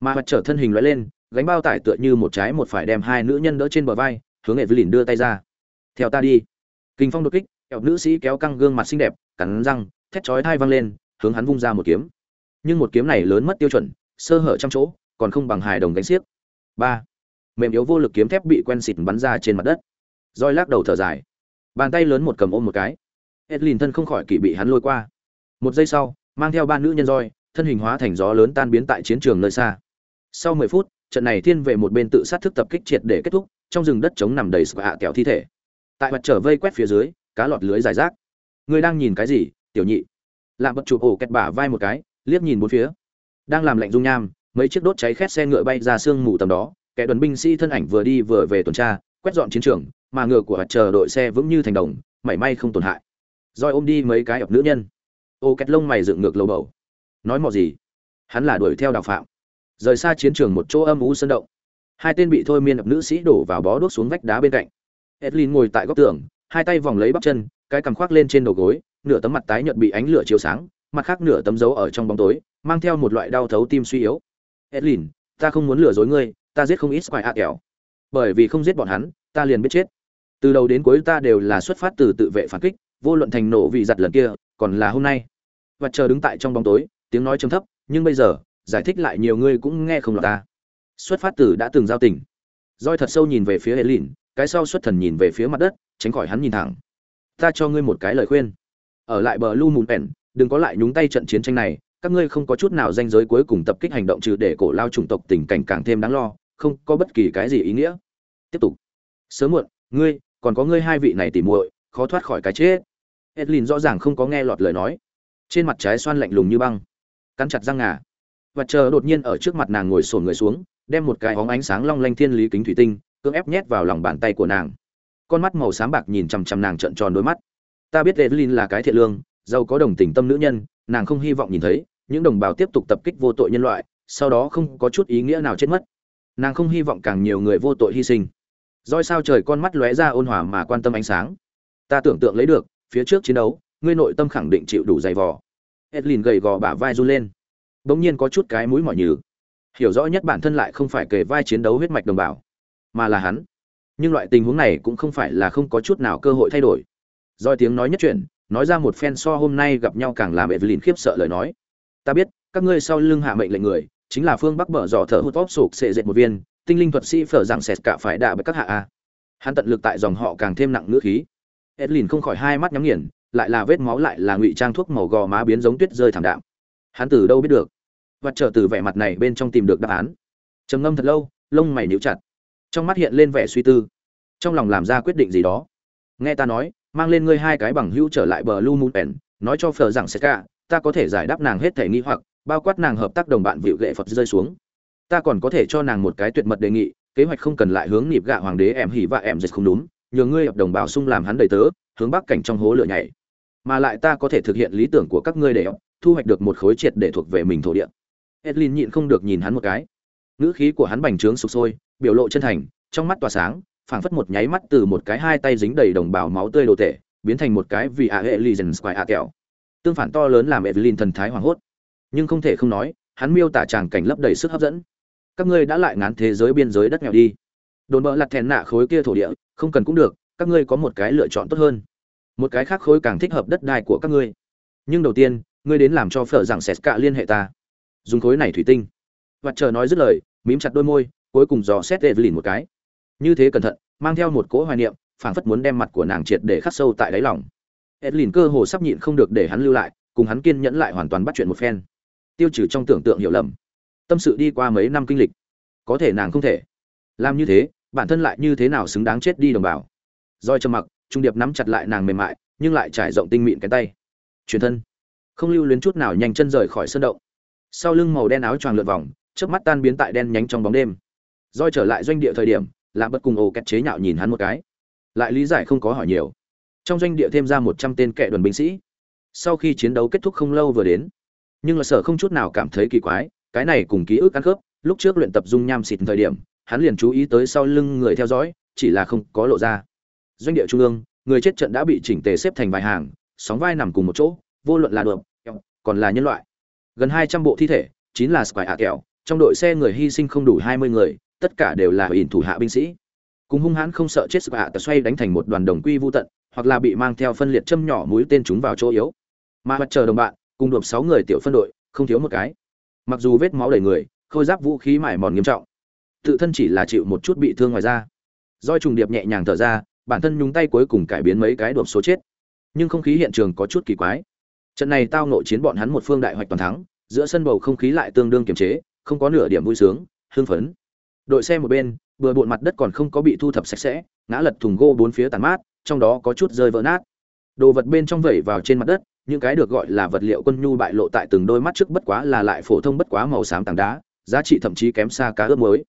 Mà mặt trở thân hình lóe lên, gánh bao tải tựa như một trái một phải đem hai nữ nhân đỡ trên bờ vai, hướng nghệ lìn đưa tay ra. Theo ta đi. Kinh phong đột kích, kẹo nữ sĩ kéo căng gương mặt xinh đẹp, cắn răng, thét chói thai văng lên, hướng hắn vung ra một kiếm. Nhưng một kiếm này lớn mất tiêu chuẩn, sơ hở trong chỗ, còn không bằng hài đồng gánh xiếc ba. Mềm yếu vô lực kiếm thép bị quen xịt bắn ra trên mặt đất. Roi lắc đầu thở dài. Bàn tay lớn một cầm ôm một cái. Edlin thân không khỏi kỵ bị hắn lôi qua. Một giây sau, mang theo ba nữ nhân roi, thân hình hóa thành gió lớn tan biến tại chiến trường nơi xa. Sau mười phút, trận này thiên về một bên tự sát thức tập kích triệt để kết thúc, trong rừng đất trống nằm đầy sập hạ kẹo thi thể. Tại mặt trở vây quét phía dưới, cá lọt lưới dài rác. Ngươi đang nhìn cái gì, tiểu nhị? Lạm bật chụp ổ kẹt bả vai một cái, liếc nhìn bốn phía. Đang làm lạnh dung nham mấy chiếc đốt cháy khét xe ngựa bay ra sương mù tầm đó, kẻ đoàn binh sĩ thân ảnh vừa đi vừa về tuần tra, quét dọn chiến trường, mà ngựa của chờ đội xe vững như thành đồng, mảy may không tổn hại. Rồi ôm đi mấy cái ập nữ nhân. Ô két lông mày dựng ngược lầu bầu. Nói mò gì? Hắn là đuổi theo đào phạm. Rời xa chiến trường một chỗ âm u sân động. Hai tên bị thôi miên ập nữ sĩ đổ vào bó đuốc xuống vách đá bên cạnh. Edlin ngồi tại góc tường, hai tay vòng lấy bắp chân, cái cằm khoác lên trên đầu gối, nửa tấm mặt tái nhợt bị ánh lửa chiếu sáng, mặt khác nửa tấm dấu ở trong bóng tối, mang theo một loại đau thấu tim suy yếu edlin, ta không muốn lừa dối ngươi, ta giết không ít quái a kẹo. Bởi vì không giết bọn hắn, ta liền biết chết. Từ đầu đến cuối ta đều là xuất phát từ tự vệ phản kích, vô luận thành nổ vì giặt lần kia, còn là hôm nay. Và chờ đứng tại trong bóng tối, tiếng nói trầm thấp, nhưng bây giờ, giải thích lại nhiều người cũng nghe không lọt ta. Xuất phát từ đã từng giao tình. Roi thật sâu nhìn về phía hệ lìn cái sau xuất thần nhìn về phía mặt đất, tránh khỏi hắn nhìn thẳng. Ta cho ngươi một cái lời khuyên. Ở lại bờ lu mùn pèn, đừng có lại nhúng tay trận chiến tranh này các ngươi không có chút nào danh giới cuối cùng tập kích hành động trừ để cổ lao chủng tộc tình cảnh càng thêm đáng lo, không có bất kỳ cái gì ý nghĩa. Tiếp tục. Sớm muộn, ngươi, còn có ngươi hai vị này tỉ muội, khó thoát khỏi cái chết. Edlin rõ ràng không có nghe lọt lời nói. Trên mặt trái xoan lạnh lùng như băng. Cắn chặt răng ngà. Và chờ đột nhiên ở trước mặt nàng ngồi sổn người xuống, đem một cái hóng ánh sáng long lanh thiên lý kính thủy tinh, cưỡng ép nhét vào lòng bàn tay của nàng. Con mắt màu xám bạc nhìn chằm chằm nàng trợn tròn đôi mắt. Ta biết edlin là cái thiện lương, giàu có đồng tình tâm nữ nhân, nàng không hy vọng nhìn thấy những đồng bào tiếp tục tập kích vô tội nhân loại sau đó không có chút ý nghĩa nào chết mất. Nàng không hy vọng càng nhiều người vô tội hy sinh. Roi sao trời con mắt lóe ra ôn hòa mà quan tâm ánh sáng. Ta tưởng tượng lấy được phía trước chiến đấu ngươi nội tâm khẳng định chịu đủ dày vò. Edlin gầy gò bả vai run lên. Bỗng nhiên có chút cái mũi mỏi nhừ. Hiểu rõ nhất bản thân lại không phải kề vai chiến đấu huyết mạch đồng bào mà là hắn. Nhưng loại tình huống này cũng không phải là không có chút nào cơ hội thay đổi. Doi tiếng nói nhất chuyển, nói ra một phen so hôm nay gặp nhau càng làm evelyn khiếp sợ lời nói ta biết, các ngươi sau lưng hạ mệnh lệnh người, chính là phương bắc bở dò thở hút vóc sụp sệ dệt một viên, tinh linh thuật sĩ phở rằng sệt cả phải đạ với các hạ a. Hắn tận lực tại dòng họ càng thêm nặng ngữ khí. Edlin không khỏi hai mắt nhắm nghiền, lại là vết máu lại là ngụy trang thuốc màu gò má biến giống tuyết rơi thảm đạm. Hắn từ đâu biết được? Và trở từ vẻ mặt này bên trong tìm được đáp án. Trầm ngâm thật lâu, lông mày níu chặt. Trong mắt hiện lên vẻ suy tư. Trong lòng làm ra quyết định gì đó. Nghe ta nói, mang lên ngươi hai cái bằng hữu trở lại bờ lu moon pen, nói cho phờ rằng sẽ cả ta có thể giải đáp nàng hết thể nghi hoặc, bao quát nàng hợp tác đồng bạn vịu gệ phật rơi xuống. Ta còn có thể cho nàng một cái tuyệt mật đề nghị, kế hoạch không cần lại hướng nịp gạ hoàng đế em hỉ và em dịch không đúng, nhờ ngươi hợp đồng bảo sung làm hắn đầy tớ, hướng bắc cảnh trong hố lửa nhảy. Mà lại ta có thể thực hiện lý tưởng của các ngươi để thu hoạch được một khối triệt để thuộc về mình thổ địa. Edlin nhịn không được nhìn hắn một cái. Ngữ khí của hắn bành trướng sụp sôi, biểu lộ chân thành, trong mắt tỏa sáng, phảng phất một nháy mắt từ một cái hai tay dính đầy đồng bào máu tươi đồ tệ biến thành một cái vì a hệ legend square a kẹo tương phản to lớn làm evelyn thần thái hoảng hốt. Nhưng không thể không nói, hắn miêu tả tràng cảnh lấp đầy sức hấp dẫn. Các ngươi đã lại ngán thế giới biên giới đất nghèo đi. Đồn bỡ lặt thèn nạ khối kia thổ địa, không cần cũng được, các ngươi có một cái lựa chọn tốt hơn. Một cái khác khối càng thích hợp đất đai của các ngươi. Nhưng đầu tiên, ngươi đến làm cho phở rằng sẹt cạ liên hệ ta. Dùng khối này thủy tinh. Và chờ nói dứt lời, mím chặt đôi môi, cuối cùng dò xét evelyn một cái. Như thế cẩn thận, mang theo một cỗ hoài niệm, phảng phất muốn đem mặt của nàng triệt để khắc sâu tại đáy lòng edlin cơ hồ sắp nhịn không được để hắn lưu lại, cùng hắn kiên nhẫn lại hoàn toàn bắt chuyện một phen. Tiêu trừ trong tưởng tượng hiểu lầm. Tâm sự đi qua mấy năm kinh lịch. Có thể nàng không thể. Làm như thế, bản thân lại như thế nào xứng đáng chết đi đồng bào? Roi trầm mặc, trung điệp nắm chặt lại nàng mềm mại, nhưng lại trải rộng tinh mịn cái tay. Truyền thân. Không lưu luyến chút nào nhanh chân rời khỏi sân động. Sau lưng màu đen áo choàng lượn vòng trước mắt tan biến tại đen nhánh trong bóng đêm. Roi trở lại doanh địa thời điểm làm bất cùng ồ kẹt chế nhạo nhìn hắn một cái. Lại lý giải không có hỏi nhiều trong doanh địa thêm ra một trăm tên kệ đoàn binh sĩ. Sau khi chiến đấu kết thúc không lâu vừa đến, nhưng là sở không chút nào cảm thấy kỳ quái, cái này cùng ký ức ăn khớp, lúc trước luyện tập dung nham xịt thời điểm, hắn liền chú ý tới sau lưng người theo dõi, chỉ là không có lộ ra. Doanh địa trung ương, người chết trận đã bị chỉnh tề xếp thành vài hàng, sóng vai nằm cùng một chỗ, vô luận là được còn là nhân loại. Gần hai trăm bộ thi thể chính là square hạ kẹo, trong đội xe người hy sinh không đủ hai mươi người, tất cả đều là ỉn thủ hạ binh sĩ. Cùng hung hãn không sợ chết square xoay đánh thành một đoàn đồng quy vô tận hoặc là bị mang theo phân liệt châm nhỏ mũi tên chúng vào chỗ yếu. Mà mặt chờ đồng bạn, cùng đột sáu người tiểu phân đội, không thiếu một cái. Mặc dù vết máu đầy người, khôi giáp vũ khí mải mòn nghiêm trọng. Tự thân chỉ là chịu một chút bị thương ngoài ra roi trùng điệp nhẹ nhàng thở ra, bản thân nhúng tay cuối cùng cải biến mấy cái đột số chết. Nhưng không khí hiện trường có chút kỳ quái. Trận này tao nội chiến bọn hắn một phương đại hoạch toàn thắng, giữa sân bầu không khí lại tương đương kiềm chế, không có nửa điểm vui sướng, hưng phấn. Đội xe một bên, bừa bộn mặt đất còn không có bị thu thập sạch sẽ, ngã lật thùng gỗ bốn phía tàn mát trong đó có chút rơi vỡ nát. Đồ vật bên trong vẩy vào trên mặt đất, những cái được gọi là vật liệu quân nhu bại lộ tại từng đôi mắt trước bất quá là lại phổ thông bất quá màu xám tảng đá, giá trị thậm chí kém xa cá ướp mới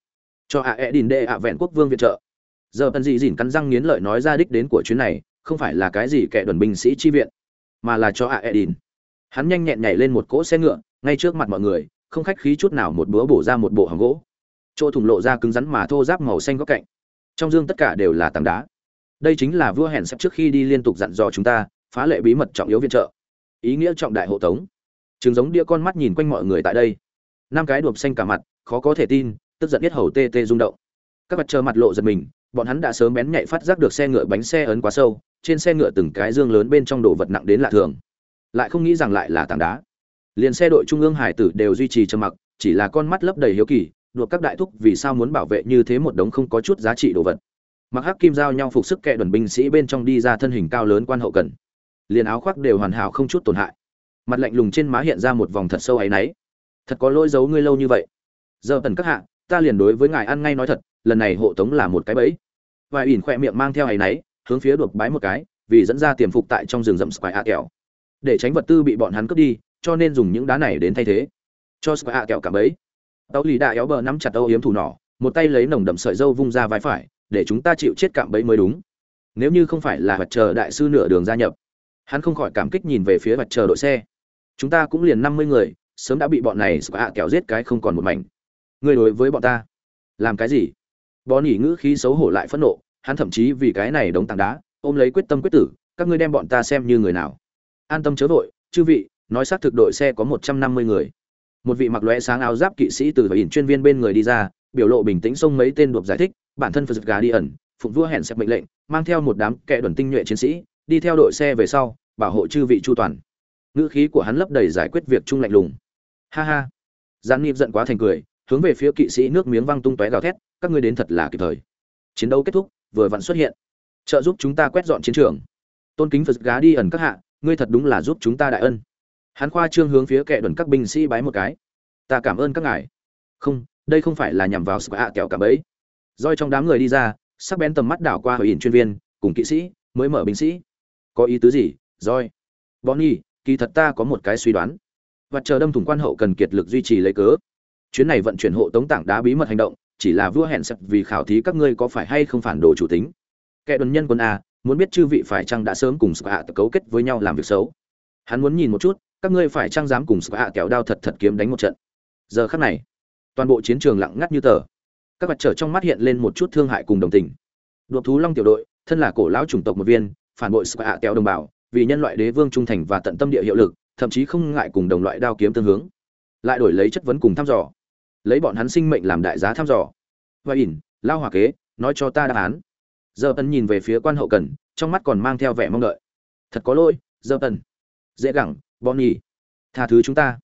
cho ạ e đình đệ ạ vẹn quốc vương viện trợ. Giờ tần dị dỉn cắn răng nghiến lợi nói ra đích đến của chuyến này, không phải là cái gì kẻ đoàn binh sĩ chi viện, mà là cho ạ e đình hắn nhanh nhẹn nhảy lên một cỗ xe ngựa, ngay trước mặt mọi người, không khách khí chút nào một búa bổ ra một bộ hàng gỗ. Chỗ thủng lộ ra cứng rắn mà thô ráp màu xanh góc cạnh. Trong dương tất cả đều là tảng đá đây chính là vua hẹn sắp trước khi đi liên tục dặn dò chúng ta, phá lệ bí mật trọng yếu viện trợ. Ý nghĩa trọng đại hộ tống. Chứng giống đĩa con mắt nhìn quanh mọi người tại đây. Năm cái đuộm xanh cả mặt, khó có thể tin, tức giận biết hầu tê tê rung động. Các mặt chờ mặt lộ giật mình, bọn hắn đã sớm bén nhạy phát giác được xe ngựa bánh xe ấn quá sâu, trên xe ngựa từng cái dương lớn bên trong đồ vật nặng đến lạ thường. Lại không nghĩ rằng lại là tảng đá. Liền xe đội trung ương hải tử đều duy trì trầm mặc, chỉ là con mắt lấp đầy hiếu kỳ đuộc các đại thúc vì sao muốn bảo vệ như thế một đống không có chút giá trị đồ vật mặc hắc kim giao nhau phục sức kệ đoàn binh sĩ bên trong đi ra thân hình cao lớn quan hậu cần. Liền áo khoác đều hoàn hảo không chút tổn hại. Mặt lạnh lùng trên má hiện ra một vòng thật sâu áy náy. Thật có lỗi giấu ngươi lâu như vậy. Giờ tần các hạ, ta liền đối với ngài ăn ngay nói thật, lần này hộ tống là một cái bẫy. Và ỉn khoe miệng mang theo áy náy, hướng phía đuộc bái một cái, vì dẫn ra tiềm phục tại trong rừng rậm square a kẹo. Để tránh vật tư bị bọn hắn cướp đi, cho nên dùng những đá này đến thay thế. Cho square a kẹo cả bẫy. Tàu lì đã éo bờ nắm chặt âu yếm thủ nỏ, một tay lấy nồng đậm sợi dâu vung ra vai phải để chúng ta chịu chết cạm bẫy mới đúng. Nếu như không phải là vật chờ đại sư nửa đường gia nhập, hắn không khỏi cảm kích nhìn về phía vật chờ đội xe. Chúng ta cũng liền năm mươi người, sớm đã bị bọn này hạ kéo giết cái không còn một mảnh. Ngươi đối với bọn ta, làm cái gì? Bó nhỉ ngữ khí xấu hổ lại phẫn nộ, hắn thậm chí vì cái này đống tảng đá, ôm lấy quyết tâm quyết tử, các ngươi đem bọn ta xem như người nào. An tâm chớ vội, chư vị, nói xác thực đội xe có một trăm năm mươi người. Một vị mặc lóe sáng áo giáp kỵ sĩ từ và ỉn chuyên viên bên người đi ra, biểu lộ bình tĩnh xông mấy tên đột giải thích bản thân phật gà đi ẩn, phụng vua hẹn xẹp mệnh lệnh, mang theo một đám kẻ đuẩn tinh nhuệ chiến sĩ, đi theo đội xe về sau, bảo hộ chư vị chu toàn. Ngữ khí của hắn lấp đầy giải quyết việc chung lạnh lùng. Ha ha. Gián nghiệp giận quá thành cười, hướng về phía kỵ sĩ nước miếng văng tung tóe gào thét, các ngươi đến thật là kịp thời. Chiến đấu kết thúc, vừa vặn xuất hiện. Trợ giúp chúng ta quét dọn chiến trường. Tôn kính phật gá đi ẩn các hạ, ngươi thật đúng là giúp chúng ta đại ân. Hắn khoa trương hướng phía kẻ đuẩn các binh sĩ bái một cái. Ta cảm ơn các ngài. Không, đây không phải là nhằm vào sự hạ kẹo cả bấy roi trong đám người đi ra, sắc bén tầm mắt đảo qua hồi ỉn chuyên viên, cùng kỵ sĩ, mới mở binh sĩ. Có ý tứ gì, roi? Bonnie, kỳ thật ta có một cái suy đoán. Và chờ đâm thủng quan hậu cần kiệt lực duy trì lấy cớ. Chuyến này vận chuyển hộ tống tảng đá bí mật hành động, chỉ là vua hẹn sập vì khảo thí các ngươi có phải hay không phản đồ chủ tính. Kẻ đồn nhân quân a, muốn biết chư vị phải chăng đã sớm cùng sự hạ cấu kết với nhau làm việc xấu. Hắn muốn nhìn một chút, các ngươi phải chăng dám cùng sự hạ kéo đao thật thật kiếm đánh một trận. Giờ khắc này, toàn bộ chiến trường lặng ngắt như tờ các vật trở trong mắt hiện lên một chút thương hại cùng đồng tình. Đột thú long tiểu đội, thân là cổ lão chủng tộc một viên, phản bội sự hạ kéo đồng bào, vì nhân loại đế vương trung thành và tận tâm địa hiệu lực, thậm chí không ngại cùng đồng loại đao kiếm tương hướng. Lại đổi lấy chất vấn cùng thăm dò. Lấy bọn hắn sinh mệnh làm đại giá thăm dò. Và ỉn lao hòa kế, nói cho ta đáp án. Giờ tần nhìn về phía quan hậu cần, trong mắt còn mang theo vẻ mong đợi. Thật có lỗi, giờ tần. Dễ gẳng, bonnie. Tha thứ chúng ta.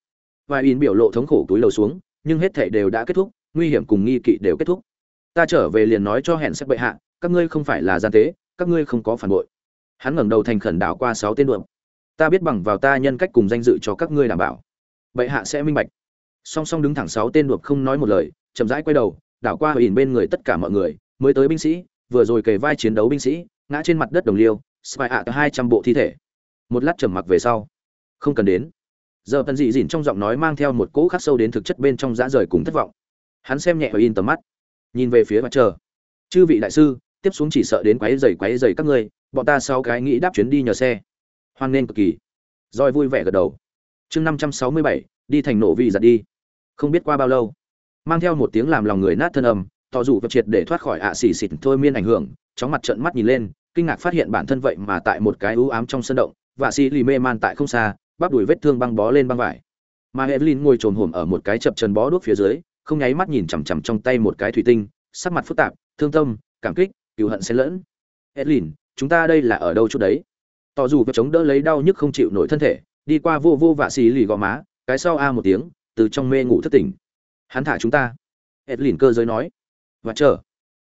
Và ỉn biểu lộ thống khổ túi lầu xuống, nhưng hết thể đều đã kết thúc nguy hiểm cùng nghi kỵ đều kết thúc. Ta trở về liền nói cho hẹn sắc bệ hạ, các ngươi không phải là gian tế, các ngươi không có phản bội. Hắn ngẩng đầu thành khẩn đảo qua sáu tên đuộm. Ta biết bằng vào ta nhân cách cùng danh dự cho các ngươi đảm bảo. Bệ hạ sẽ minh bạch. Song song đứng thẳng sáu tên đuộm không nói một lời, chậm rãi quay đầu, đảo qua ỉn bên người tất cả mọi người, mới tới binh sĩ, vừa rồi kề vai chiến đấu binh sĩ, ngã trên mặt đất đồng liêu spy ạ, hai trăm bộ thi thể. Một lát trầm mặc về sau. Không cần đến. Giờ tần dị dịn trong giọng nói mang theo một cỗ khắc sâu đến thực chất bên trong dã rời cùng thất vọng hắn xem nhẹ và in tầm mắt, nhìn về phía mặt trời. Chư vị đại sư, tiếp xuống chỉ sợ đến quáy dày quáy dày các ngươi, bọn ta sau cái nghĩ đáp chuyến đi nhờ xe. Hoan nên cực kỳ. Roi vui vẻ gật đầu. Chương năm trăm sáu mươi bảy, đi thành nổ vì giật đi. Không biết qua bao lâu, mang theo một tiếng làm lòng người nát thân âm, tỏ dù vật triệt để thoát khỏi ạ xì xịt thôi miên ảnh hưởng, chóng mặt trợn mắt nhìn lên, kinh ngạc phát hiện bản thân vậy mà tại một cái ưu ám trong sân động và xì lì mê man tại không xa, bắp đùi vết thương băng bó lên băng vải. Mà evelyn ngồi trồn hổm ở một cái chập trần bó đuốc phía dưới không nháy mắt nhìn chằm chằm trong tay một cái thủy tinh, sắc mặt phức tạp, thương tâm, cảm kích cựu hận xen lẫn. Edlin, chúng ta đây là ở đâu chút đấy? Tỏ dù và chống đỡ lấy đau nhức không chịu nổi thân thể, đi qua vô vô vạ xì lì gò má, cái sau a một tiếng, từ trong mê ngủ thất tỉnh. Hắn thả chúng ta. Edlin cơ giới nói. Và chờ.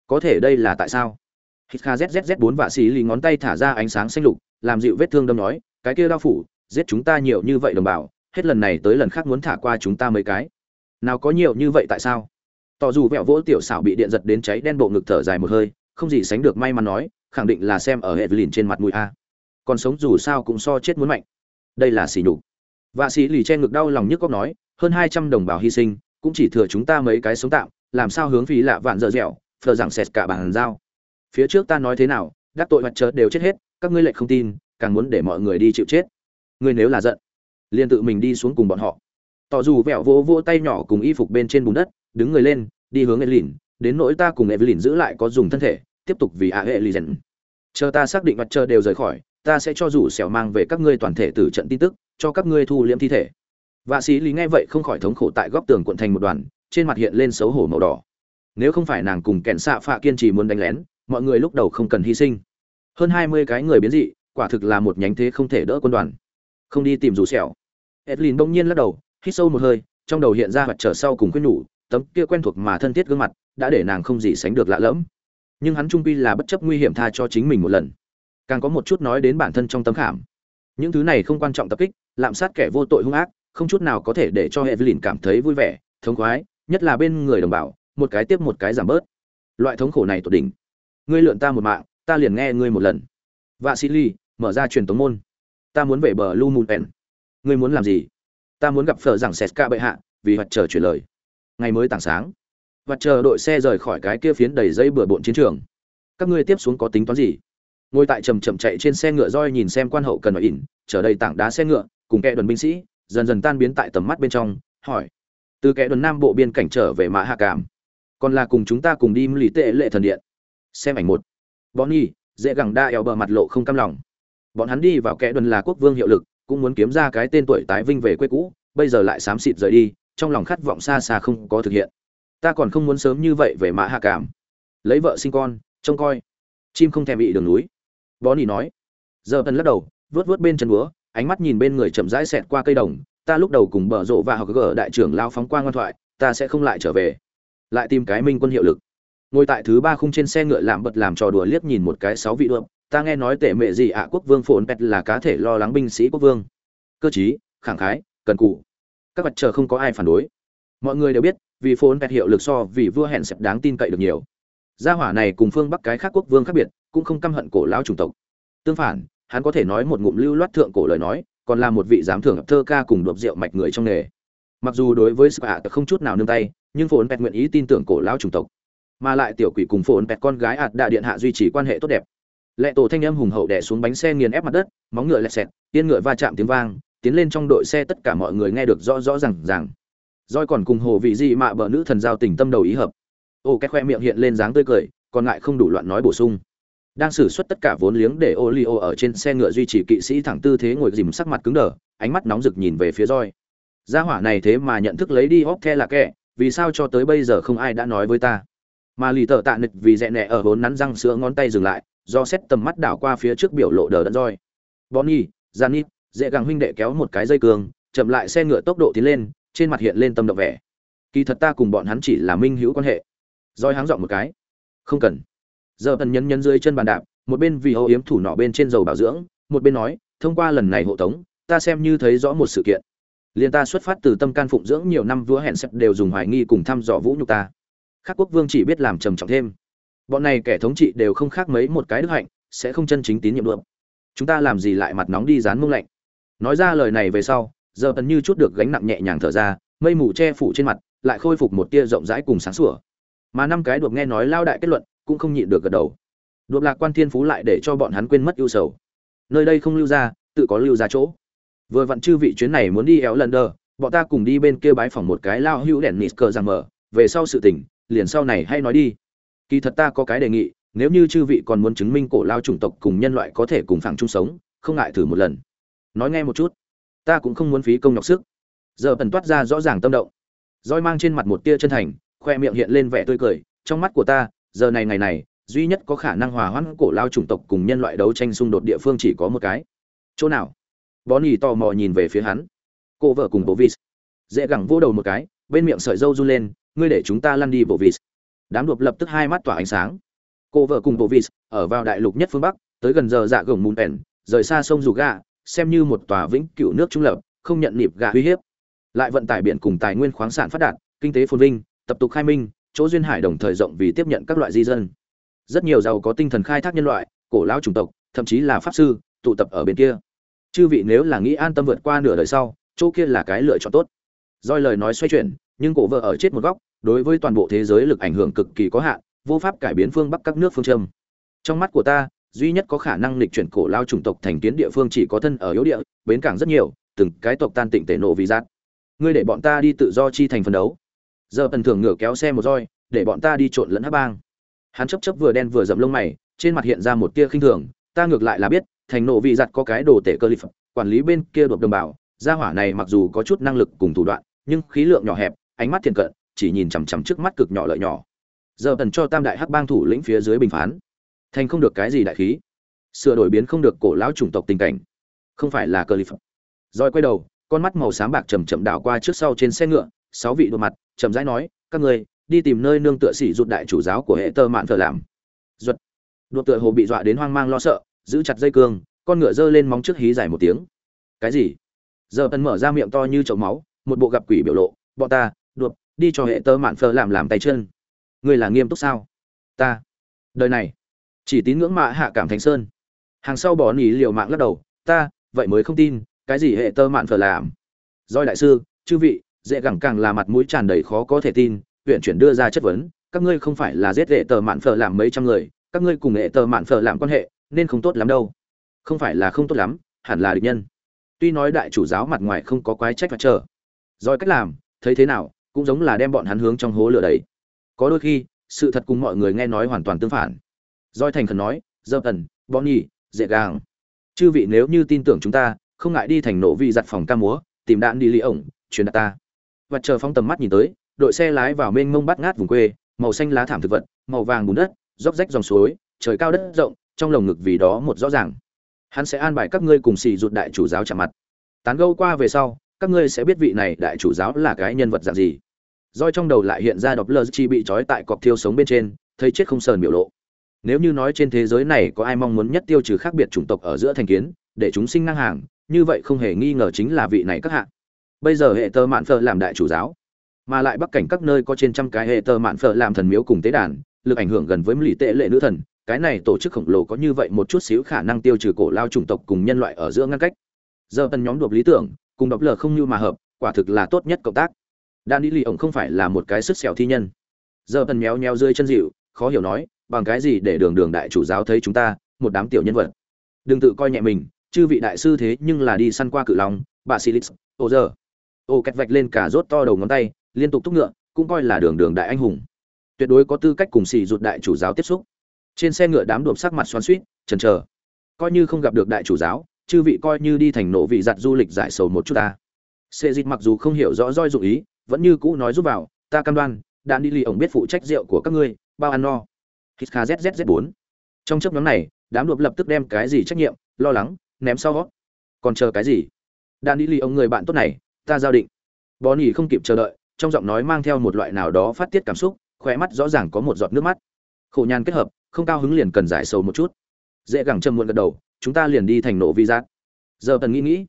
Có thể đây là tại sao? Hít kha zzz bốn vạ xì lì ngón tay thả ra ánh sáng xanh lục, làm dịu vết thương đâm nói, cái kia đau phủ, giết chúng ta nhiều như vậy đồng bào, hết lần này tới lần khác muốn thả qua chúng ta mấy cái nào có nhiều như vậy tại sao? Tỏ dù vẹo vỗ tiểu xảo bị điện giật đến cháy đen bộ ngực thở dài một hơi, không gì sánh được may mắn nói, khẳng định là xem ở hệ lìn trên mặt mũi a. Còn sống dù sao cũng so chết muốn mạnh. Đây là xỉ nhục. Vạ sĩ lì che ngực đau lòng nhức cóc nói, hơn hai trăm đồng bào hy sinh, cũng chỉ thừa chúng ta mấy cái sống tạm, làm sao hướng phí lạ vạn dở dẻo, phờ rằng xẹt cả bàn giao. Phía trước ta nói thế nào, đắc tội mặt chớ đều chết hết, các ngươi lại không tin, càng muốn để mọi người đi chịu chết. Ngươi nếu là giận, liền tự mình đi xuống cùng bọn họ tỏ dù vẹo vỗ vỗ tay nhỏ cùng y phục bên trên bùn đất, đứng người lên, đi hướng evelyn, đến nỗi ta cùng evelyn giữ lại có dùng thân thể, tiếp tục vì a hệ lì dần chờ ta xác định mặt trời đều rời khỏi, ta sẽ cho rủ xẻo mang về các ngươi toàn thể từ trận tin tức, cho các ngươi thu liễm thi thể. Vạ sĩ lý nghe vậy không khỏi thống khổ tại góc tường cuộn thành một đoàn, trên mặt hiện lên xấu hổ màu đỏ. Nếu không phải nàng cùng kẹn xạ phạ kiên trì muốn đánh lén, mọi người lúc đầu không cần hy sinh. Hơn hai mươi cái người biến dị, quả thực là một nhánh thế không thể đỡ quân đoàn. Không đi tìm rủ xẻo edlin bỗng nhiên lắc đầu hít sâu một hơi, trong đầu hiện ra mặt trở sau cùng quyết nhủ, tấm kia quen thuộc mà thân thiết gương mặt đã để nàng không gì sánh được lạ lẫm. Nhưng hắn trung pi là bất chấp nguy hiểm tha cho chính mình một lần. Càng có một chút nói đến bản thân trong tấm khảm. Những thứ này không quan trọng tập kích, lạm sát kẻ vô tội hung ác, không chút nào có thể để cho Evelyn cảm thấy vui vẻ, thống khoái, nhất là bên người đồng bào, một cái tiếp một cái giảm bớt. Loại thống khổ này tột đỉnh. Ngươi lượn ta một mạng, ta liền nghe ngươi một lần. Vạ sĩ ly mở ra truyền tống môn. Ta muốn về bờ lu mùn pen ngươi muốn làm gì? Ta muốn gặp phở rằng sét ca bệ hạ, vì hoạt chờ chuyển lời. Ngày mới tảng sáng và chờ đội xe rời khỏi cái kia phiến đầy dây bừa bộn chiến trường. Các ngươi tiếp xuống có tính toán gì? Ngồi tại trầm chậm chạy trên xe ngựa roi nhìn xem quan hậu cần ở ỉn chở đầy tảng đá xe ngựa, cùng kẻ đoàn binh sĩ, dần dần tan biến tại tầm mắt bên trong, hỏi. Từ kẻ đoàn nam bộ biên cảnh trở về mã hạ cảm, còn là cùng chúng ta cùng đi lì tệ lệ thần điện. Xem ảnh một. Bonnie dễ gẳng đa eo bờ mặt lộ không cam lòng. Bọn hắn đi vào kẻ đoàn là quốc vương hiệu lực cũng muốn kiếm ra cái tên tuổi tái vinh về quê cũ, bây giờ lại xám xịt rời đi, trong lòng khát vọng xa xa không có thực hiện. Ta còn không muốn sớm như vậy về mã hạ cảm. Lấy vợ sinh con, trông coi. Chim không thèm bị đường núi. Bó nỉ nói. Giờ tần lắc đầu vớt vớt bên chân búa, ánh mắt nhìn bên người chậm rãi xẹt qua cây đồng. Ta lúc đầu cùng bở rộ và học gở đại trưởng lao phóng qua ngoan thoại, ta sẽ không lại trở về. Lại tìm cái minh quân hiệu lực. Ngồi tại thứ ba khung trên xe ngựa làm bật làm trò đùa liếc nhìn một cái sáu vị đượm ta nghe nói tệ mệ gì ạ, quốc vương phồn pet là cá thể lo lắng binh sĩ quốc vương. Cơ chí, khẳng khái, cần cụ các vật chờ không có ai phản đối. Mọi người đều biết, vì phồn pet hiệu lực so vì vua hẹn sẹp đáng tin cậy được nhiều. Gia hỏa này cùng phương bắc cái khác quốc vương khác biệt, cũng không căm hận cổ lão chủng tộc. Tương phản, hắn có thể nói một ngụm lưu loát thượng cổ lời nói, còn là một vị giám thưởng thơ ca cùng đột rượu mạch người trong nghề. Mặc dù đối với sự ạ không chút nào nương tay, nhưng phồn pet nguyện ý tin tưởng cổ lão chủng tộc. Mà lại tiểu quỷ cùng phồn pet con gái ạt đại điện hạ duy trì quan hệ tốt đẹp lệ tổ thanh âm hùng hậu đè xuống bánh xe nghiền ép mặt đất móng ngựa lẹt xẹt tiên ngựa va chạm tiếng vang tiến lên trong đội xe tất cả mọi người nghe được rõ rõ ràng ràng roi còn cùng hồ vị gì mạ bờ nữ thần giao tình tâm đầu ý hợp ô cái khoe miệng hiện lên dáng tươi cười còn lại không đủ loạn nói bổ sung đang xử suất tất cả vốn liếng để ô li ô ở trên xe ngựa duy trì kỵ sĩ thẳng tư thế ngồi dìm sắc mặt cứng đờ, ánh mắt nóng rực nhìn về phía roi. Gia hỏa này thế mà nhận thức lấy đi hóc the là kẻ, vì sao cho tới bây giờ không ai đã nói với ta? Mà lì tợ tạ nịch vì dẹ nẹ ở vốn nắn răng sữa ngón tay dừng lại, do xét tầm mắt đảo qua phía trước biểu lộ đờ đẫn roi. Bonnie, Janet, dễ gàng huynh đệ kéo một cái dây cường chậm lại xe ngựa tốc độ tiến lên, trên mặt hiện lên tâm động vẻ. Kỳ thật ta cùng bọn hắn chỉ là minh hữu quan hệ. Roi háng dọn một cái. Không cần giờ tần nhân nhân dưới chân bàn đạp một bên vì âu yếm thủ nọ bên trên dầu bảo dưỡng một bên nói thông qua lần này hộ tống ta xem như thấy rõ một sự kiện liền ta xuất phát từ tâm can phụng dưỡng nhiều năm vua hẹn sep đều dùng hoài nghi cùng thăm dò vũ nhục ta các quốc vương chỉ biết làm trầm trọng thêm bọn này kẻ thống trị đều không khác mấy một cái đức hạnh, sẽ không chân chính tín nhiệm được. Chúng ta làm gì lại mặt nóng đi dán mông lạnh? Nói ra lời này về sau, giờ tần như chút được gánh nặng nhẹ nhàng thở ra, mây mù che phủ trên mặt, lại khôi phục một tia rộng rãi cùng sáng sủa. Mà năm cái đột nghe nói lao đại kết luận, cũng không nhịn được gật đầu. Đột lạc quan thiên phú lại để cho bọn hắn quên mất ưu sầu. Nơi đây không lưu ra, tự có lưu ra chỗ. Vừa vặn chư vị chuyến này muốn đi éo lần đờ, bọn ta cùng đi bên kia bái phòng một cái lao hữu đèn nịt cờ rằng mở. Về sau sự tỉnh liền sau này hay nói đi kỳ thật ta có cái đề nghị, nếu như chư vị còn muốn chứng minh cổ lao chủng tộc cùng nhân loại có thể cùng phẳng chung sống, không ngại thử một lần. Nói nghe một chút. Ta cũng không muốn phí công nhọc sức. Giờ tần toát ra rõ ràng tâm động. Roi mang trên mặt một tia chân thành, khoe miệng hiện lên vẻ tươi cười, trong mắt của ta, giờ này ngày này, duy nhất có khả năng hòa hoãn cổ lao chủng tộc cùng nhân loại đấu tranh xung đột địa phương chỉ có một cái. Chỗ nào? Bón nhì tò mò nhìn về phía hắn. Cô vợ cùng bộ vis dễ gẳng vô đầu một cái, bên miệng sợi dâu run lên, ngươi để chúng ta lăn đi bộ vis đám đột lập tức hai mắt tỏa ánh sáng. Cô vợ cùng bộ vis ở vào đại lục nhất phương bắc, tới gần giờ dạ gồng mùn pèn rời xa sông dù gà, xem như một tòa vĩnh cửu nước trung lập, không nhận nịp gà uy hiếp. Lại vận tải biển cùng tài nguyên khoáng sản phát đạt, kinh tế phồn vinh, tập tục khai minh, chỗ duyên hải đồng thời rộng vì tiếp nhận các loại di dân. Rất nhiều giàu có tinh thần khai thác nhân loại, cổ lão chủng tộc, thậm chí là pháp sư, tụ tập ở bên kia. Chư vị nếu là nghĩ an tâm vượt qua nửa đời sau, chỗ kia là cái lựa chọn tốt. Doi lời nói xoay chuyển nhưng cổ vợ ở chết một góc, đối với toàn bộ thế giới lực ảnh hưởng cực kỳ có hạn, vô pháp cải biến phương bắc các nước phương châm. Trong mắt của ta, duy nhất có khả năng lịch chuyển cổ lao chủng tộc thành kiến địa phương chỉ có thân ở yếu địa, bến cảng rất nhiều, từng cái tộc tan tịnh tể nổ vì giác ngươi để bọn ta đi tự do chi thành phân đấu. Giờ tần thường ngửa kéo xe một roi, để bọn ta đi trộn lẫn hắc bang. Hắn chấp chấp vừa đen vừa dậm lông mày, trên mặt hiện ra một tia khinh thường, ta ngược lại là biết, thành nộ vị giặt có cái đồ tể cơ lip quản lý bên kia đột đồng bào, gia hỏa này mặc dù có chút năng lực cùng thủ đoạn, nhưng khí lượng nhỏ hẹp ánh mắt thiện cận, chỉ nhìn chằm chằm trước mắt cực nhỏ lợi nhỏ. Giờ tần cho tam đại hắc bang thủ lĩnh phía dưới bình phán. Thành không được cái gì đại khí. Sửa đổi biến không được cổ lão chủng tộc tình cảnh. Không phải là cơ lip rồi quay đầu, con mắt màu xám bạc chầm chậm đảo qua trước sau trên xe ngựa, sáu vị đột mặt, chậm rãi nói, các người đi tìm nơi nương tựa sĩ rụt đại chủ giáo của hệ tơ mạn thờ làm. Ruột đột tựa hồ bị dọa đến hoang mang lo sợ, giữ chặt dây cương, con ngựa giơ lên móng trước hí dài một tiếng. Cái gì? Giờ tần mở ra miệng to như chậu máu, một bộ gặp quỷ biểu lộ, bọn ta đột đi cho hệ tơ mạn phở làm làm tay chân. Người là nghiêm túc sao? Ta. Đời này, chỉ tín ngưỡng mạ hạ cảm thánh sơn. Hàng sau bỏ nỉ liều mạng lắc đầu, ta, vậy mới không tin, cái gì hệ tơ mạn phở làm? Doi đại sư, chư vị, dễ gẳng càng là mặt mũi tràn đầy khó có thể tin, huyện chuyển đưa ra chất vấn, các ngươi không phải là giết hệ tờ mạn phở làm mấy trăm người, các ngươi cùng hệ tờ mạn phở làm quan hệ, nên không tốt lắm đâu. Không phải là không tốt lắm, hẳn là địch nhân. Tuy nói đại chủ giáo mặt ngoài không có quái trách và chờ. Rồi cách làm, thấy thế nào cũng giống là đem bọn hắn hướng trong hố lửa đấy có đôi khi sự thật cùng mọi người nghe nói hoàn toàn tương phản Doi thành khẩn nói, "Dơ tần, Bonnie, dễ gàng. Chư vị nếu như tin tưởng chúng ta, không ngại đi thành nổ vị giặt phòng ca múa, tìm đạn đi lý ổng, truyền đạt ta." Và chờ phóng tầm mắt nhìn tới, đội xe lái vào mênh mông bắt ngát vùng quê, màu xanh lá thảm thực vật, màu vàng bùn đất, róc rách dòng suối, trời cao đất rộng, trong lồng ngực vì đó một rõ ràng. Hắn sẽ an bài các ngươi cùng xì rụt đại chủ giáo chạm mặt. Tán gẫu qua về sau, các ngươi sẽ biết vị này đại chủ giáo là cái nhân vật dạng gì. Roi trong đầu lại hiện ra đọc lơ chi bị trói tại cọc thiêu sống bên trên, thấy chết không sờn biểu lộ. Nếu như nói trên thế giới này có ai mong muốn nhất tiêu trừ khác biệt chủng tộc ở giữa thành kiến, để chúng sinh năng hàng, như vậy không hề nghi ngờ chính là vị này các hạ. Bây giờ hệ tơ mạn phở làm đại chủ giáo, mà lại bắc cảnh các nơi có trên trăm cái hệ tơ mạn phở làm thần miếu cùng tế đàn lực ảnh hưởng gần với lì tệ lệ nữ thần cái này tổ chức khổng lồ có như vậy một chút xíu khả năng tiêu trừ cổ lao chủng tộc cùng nhân loại ở giữa ngăn cách giờ tần nhóm đột lý tưởng cùng độc lờ không như mà hợp, quả thực là tốt nhất cộng tác. Đan đi lì ổng không phải là một cái sức xẻo thi nhân. Giờ tần méo nheo rơi chân dịu, khó hiểu nói, bằng cái gì để đường đường đại chủ giáo thấy chúng ta, một đám tiểu nhân vật? Đừng tự coi nhẹ mình, chư vị đại sư thế nhưng là đi săn qua cự long, bà silix ô giờ ô cách vạch lên cả rốt to đầu ngón tay, liên tục thúc ngựa, cũng coi là đường đường đại anh hùng. Tuyệt đối có tư cách cùng xì rụt đại chủ giáo tiếp xúc. Trên xe ngựa đám đuộm sắc mặt xoắn suýt trần chờ. Coi như không gặp được đại chủ giáo chư vị coi như đi thành nổ vị giặt du lịch giải sầu một chút ta. Xê dịch mặc dù không hiểu rõ roi dụng ý, vẫn như cũ nói giúp vào, ta cam đoan đạn đi lì ổng biết phụ trách rượu của các ngươi, bao ăn no. Hít kha zzz bốn. Trong chấp nhóm này, đám đột lập tức đem cái gì trách nhiệm, lo lắng, ném sau gót còn chờ cái gì? Đạn đi lì ổng người bạn tốt này, ta giao định. Bò nỉ không kịp chờ đợi, trong giọng nói mang theo một loại nào đó phát tiết cảm xúc khỏe mắt rõ ràng có một giọt nước mắt. Khổ nhàn kết hợp, không cao hứng liền cần giải sầu một chút. Dễ gẳng châm muộn gật đầu chúng ta liền đi thành nổ vi giác. Giờ tần nghĩ nghĩ,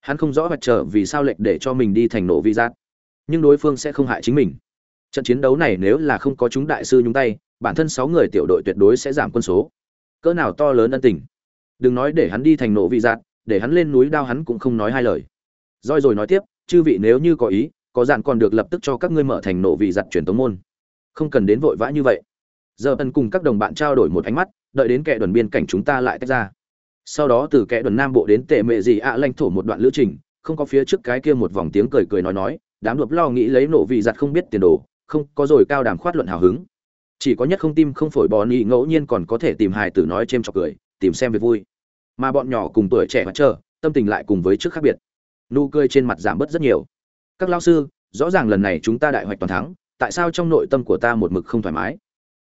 hắn không rõ mặt trở vì sao lệnh để cho mình đi thành nổ vi giác. Nhưng đối phương sẽ không hại chính mình. Trận chiến đấu này nếu là không có chúng đại sư nhúng tay, bản thân sáu người tiểu đội tuyệt đối sẽ giảm quân số. Cỡ nào to lớn ân tình. Đừng nói để hắn đi thành nổ vi giác, để hắn lên núi đao hắn cũng không nói hai lời. Roi rồi nói tiếp, chư vị nếu như có ý, có dạn còn được lập tức cho các ngươi mở thành nổ vị giặt truyền tống môn. Không cần đến vội vã như vậy. Giờ ân cùng các đồng bạn trao đổi một ánh mắt, đợi đến kẻ đoàn biên cảnh chúng ta lại tách ra sau đó từ kẽ đoàn nam bộ đến tệ mệ gì ạ lãnh thổ một đoạn lữ trình, không có phía trước cái kia một vòng tiếng cười cười nói nói, đám đột lo nghĩ lấy nổ vị giặt không biết tiền đồ, không có rồi cao đàm khoát luận hào hứng. Chỉ có nhất không tim không phổi bò nị ngẫu nhiên còn có thể tìm hài tử nói chêm chọc cười, tìm xem về vui. Mà bọn nhỏ cùng tuổi trẻ mặt chờ, tâm tình lại cùng với trước khác biệt. Nụ cười trên mặt giảm bớt rất nhiều. Các lao sư, rõ ràng lần này chúng ta đại hoạch toàn thắng, tại sao trong nội tâm của ta một mực không thoải mái?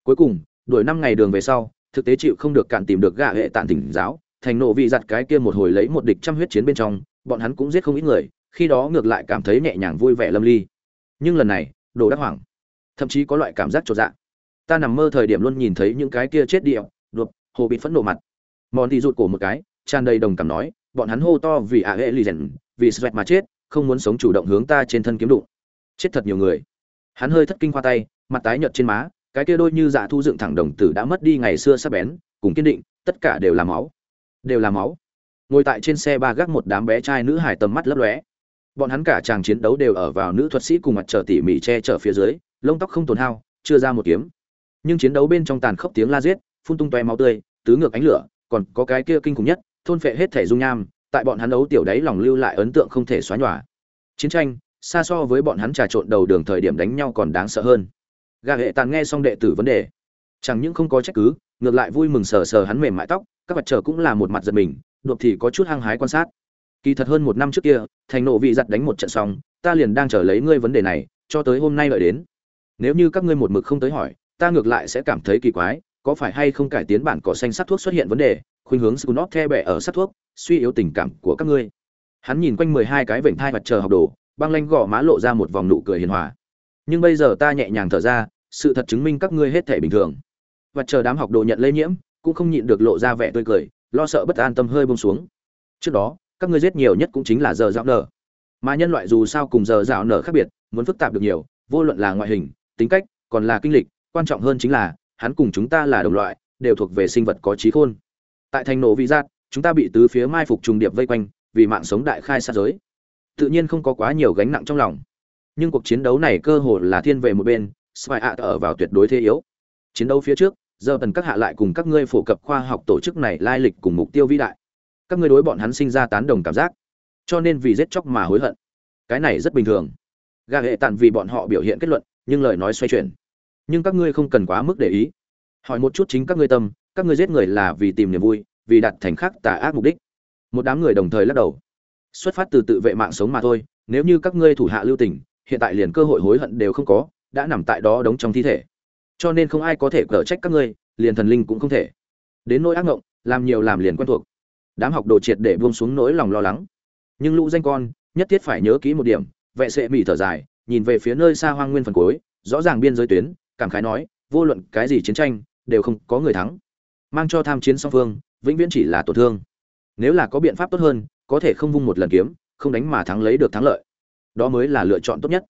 Cuối cùng, đuổi năm ngày đường về sau, thực tế chịu không được cạn tìm được gạ hệ tản tỉnh giáo thành nộ vị giặt cái kia một hồi lấy một địch trăm huyết chiến bên trong, bọn hắn cũng giết không ít người, khi đó ngược lại cảm thấy nhẹ nhàng vui vẻ lâm ly. Nhưng lần này, đồ đắc hoảng, thậm chí có loại cảm giác trột dạ. Ta nằm mơ thời điểm luôn nhìn thấy những cái kia chết điệu, đột, hồ bị phẫn nộ mặt. Mòn thì rụt cổ một cái, tràn đầy đồng cảm nói, bọn hắn hô to vì ả hệ lì rèn, vì sweat mà chết, không muốn sống chủ động hướng ta trên thân kiếm đụng. Chết thật nhiều người. Hắn hơi thất kinh khoa tay, mặt tái nhợt trên má, cái kia đôi như dạ thu dựng thẳng đồng tử đã mất đi ngày xưa sắp bén, cùng kiên định, tất cả đều là máu đều là máu. Ngồi tại trên xe ba gác một đám bé trai nữ hải tầm mắt lấp lóe. Bọn hắn cả chàng chiến đấu đều ở vào nữ thuật sĩ cùng mặt trở tỉ mỉ che chở phía dưới, lông tóc không tổn hao, chưa ra một kiếm. Nhưng chiến đấu bên trong tàn khốc tiếng la giết, phun tung toe máu tươi, tứ ngược ánh lửa, còn có cái kia kinh khủng nhất, thôn phệ hết thể dung nham, tại bọn hắn đấu tiểu đáy lòng lưu lại ấn tượng không thể xóa nhòa. Chiến tranh, xa so với bọn hắn trà trộn đầu đường thời điểm đánh nhau còn đáng sợ hơn. Gà hệ tàn nghe xong đệ tử vấn đề. Chẳng những không có trách cứ, ngược lại vui mừng sờ sờ hắn mềm mại tóc các vật trở cũng là một mặt giật mình, đột thì có chút hăng hái quan sát. Kỳ thật hơn một năm trước kia, thành nộ vị giặt đánh một trận xong, ta liền đang chờ lấy ngươi vấn đề này, cho tới hôm nay lợi đến. Nếu như các ngươi một mực không tới hỏi, ta ngược lại sẽ cảm thấy kỳ quái, có phải hay không cải tiến bản cỏ xanh sắc thuốc xuất hiện vấn đề, khuynh hướng scunop the bẻ ở sắc thuốc, suy yếu tình cảm của các ngươi. Hắn nhìn quanh mười hai cái vểnh thai vật chờ học đồ, băng lanh gõ má lộ ra một vòng nụ cười hiền hòa. Nhưng bây giờ ta nhẹ nhàng thở ra, sự thật chứng minh các ngươi hết thể bình thường. Vật chờ đám học đồ nhận lây nhiễm cũng không nhịn được lộ ra vẻ tươi cười, lo sợ bất an tâm hơi bông xuống. Trước đó, các ngươi giết nhiều nhất cũng chính là giờ dạo nở. Mà nhân loại dù sao cùng giờ dạo nở khác biệt, muốn phức tạp được nhiều, vô luận là ngoại hình, tính cách, còn là kinh lịch, quan trọng hơn chính là, hắn cùng chúng ta là đồng loại, đều thuộc về sinh vật có trí khôn. Tại thành nổ vị giác, chúng ta bị tứ phía mai phục trùng điệp vây quanh, vì mạng sống đại khai sát giới. Tự nhiên không có quá nhiều gánh nặng trong lòng. Nhưng cuộc chiến đấu này cơ hồ là thiên về một bên, spy ạ ở vào tuyệt đối thế yếu. Chiến đấu phía trước giờ tần các hạ lại cùng các ngươi phổ cập khoa học tổ chức này lai lịch cùng mục tiêu vĩ đại. Các ngươi đối bọn hắn sinh ra tán đồng cảm giác, cho nên vì giết chóc mà hối hận. Cái này rất bình thường. Gà hệ tàn vì bọn họ biểu hiện kết luận, nhưng lời nói xoay chuyển. Nhưng các ngươi không cần quá mức để ý. Hỏi một chút chính các ngươi tâm, các ngươi giết người là vì tìm niềm vui, vì đặt thành khắc tà ác mục đích. Một đám người đồng thời lắc đầu. Xuất phát từ tự vệ mạng sống mà thôi, nếu như các ngươi thủ hạ lưu tình, hiện tại liền cơ hội hối hận đều không có, đã nằm tại đó đóng trong thi thể cho nên không ai có thể cở trách các ngươi, liền thần linh cũng không thể. Đến nỗi ác ngộng, làm nhiều làm liền quen thuộc. Đám học đồ triệt để buông xuống nỗi lòng lo lắng. Nhưng lũ danh con, nhất thiết phải nhớ kỹ một điểm, vệ sệ mỉ thở dài, nhìn về phía nơi xa hoang nguyên phần cuối, rõ ràng biên giới tuyến, cảm khái nói, vô luận cái gì chiến tranh, đều không có người thắng. Mang cho tham chiến song phương, vĩnh viễn chỉ là tổn thương. Nếu là có biện pháp tốt hơn, có thể không vung một lần kiếm, không đánh mà thắng lấy được thắng lợi. Đó mới là lựa chọn tốt nhất.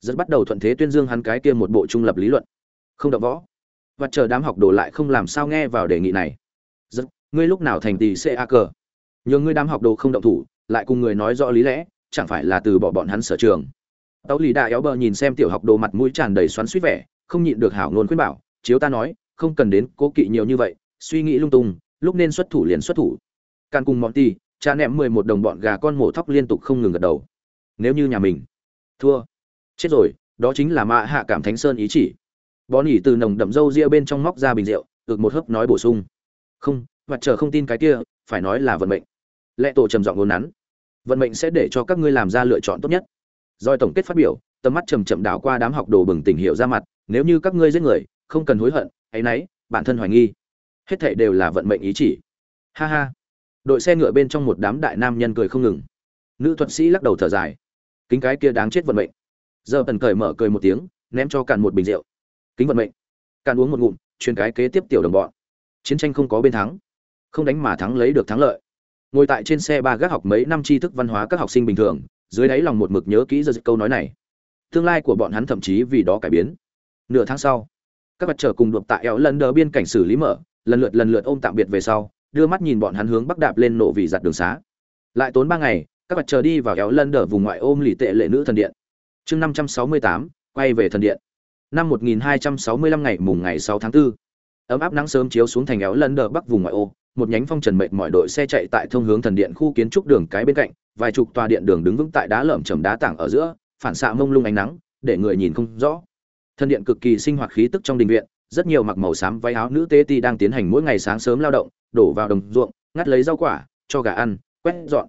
Rất bắt đầu thuận thế tuyên dương hắn cái kia một bộ trung lập lý luận không động võ. Và chờ đám học đồ lại không làm sao nghe vào đề nghị này. Rất ngươi lúc nào thành tỷ ca cờ? Nhường ngươi đám học đồ không động thủ, lại cùng người nói rõ lý lẽ, chẳng phải là từ bỏ bọn hắn sở trường. Tấu lý đại éo bờ nhìn xem tiểu học đồ mặt mũi tràn đầy xoắn suýt vẻ, không nhịn được hảo ngôn khuyên bảo, chiếu ta nói, không cần đến cố kỵ nhiều như vậy, suy nghĩ lung tung, lúc nên xuất thủ liền xuất thủ. Can cùng mọn ti cha nẹm mười một đồng bọn gà con mổ thóc liên tục không ngừng gật đầu. Nếu như nhà mình thua, chết rồi, đó chính là mạ hạ cảm thánh sơn ý chỉ bó nỉ từ nồng đậm râu ria bên trong móc ra bình rượu, ực một hớp nói bổ sung. Không, và chờ không tin cái kia, phải nói là vận mệnh. Lệ tổ trầm giọng ngôn nắn. Vận mệnh sẽ để cho các ngươi làm ra lựa chọn tốt nhất. Doi tổng kết phát biểu, tầm mắt chầm chậm đảo qua đám học đồ bừng tỉnh hiểu ra mặt, nếu như các ngươi giết người, không cần hối hận ấy náy bản thân hoài nghi. Hết thảy đều là vận mệnh ý chỉ. Ha ha. Đội xe ngựa bên trong một đám đại nam nhân cười không ngừng. Nữ thuật sĩ lắc đầu thở dài. Kính cái kia đáng chết vận mệnh. Giờ tần cởi mở cười một tiếng, ném cho càn một bình rượu kính vận mệnh. Càn uống một ngụm, truyền cái kế tiếp tiểu đồng bọn. Chiến tranh không có bên thắng. Không đánh mà thắng lấy được thắng lợi. Ngồi tại trên xe ba gác học mấy năm tri thức văn hóa các học sinh bình thường, dưới đáy lòng một mực nhớ kỹ giờ câu nói này. Tương lai của bọn hắn thậm chí vì đó cải biến. Nửa tháng sau, các mặt trở cùng đột tại éo lần đờ biên cảnh xử lý mở, lần lượt lần lượt ôm tạm biệt về sau, đưa mắt nhìn bọn hắn hướng bắc đạp lên nổ vì giặt đường xá. Lại tốn ba ngày, các mặt chờ đi vào éo lần đờ vùng ngoại ôm lì tệ lệ nữ thần điện. Chương năm trăm sáu mươi tám, quay về thần điện năm một nghìn hai trăm sáu mươi lăm ngày mùng ngày 6 tháng 4. ấm áp nắng sớm chiếu xuống thành éo lần đờ bắc vùng ngoại ô, một nhánh phong trần mệt mỏi đội xe chạy tại thông hướng thần điện khu kiến trúc đường cái bên cạnh, vài chục tòa điện đường đứng vững tại đá lởm chầm đá tảng ở giữa, phản xạ mông lung ánh nắng, để người nhìn không rõ thần điện cực kỳ sinh hoạt khí tức trong đình viện, rất nhiều mặc màu xám váy áo nữ tế ti đang tiến hành mỗi ngày sáng sớm lao động, đổ vào đồng ruộng, ngắt lấy rau quả, cho gà ăn, quét dọn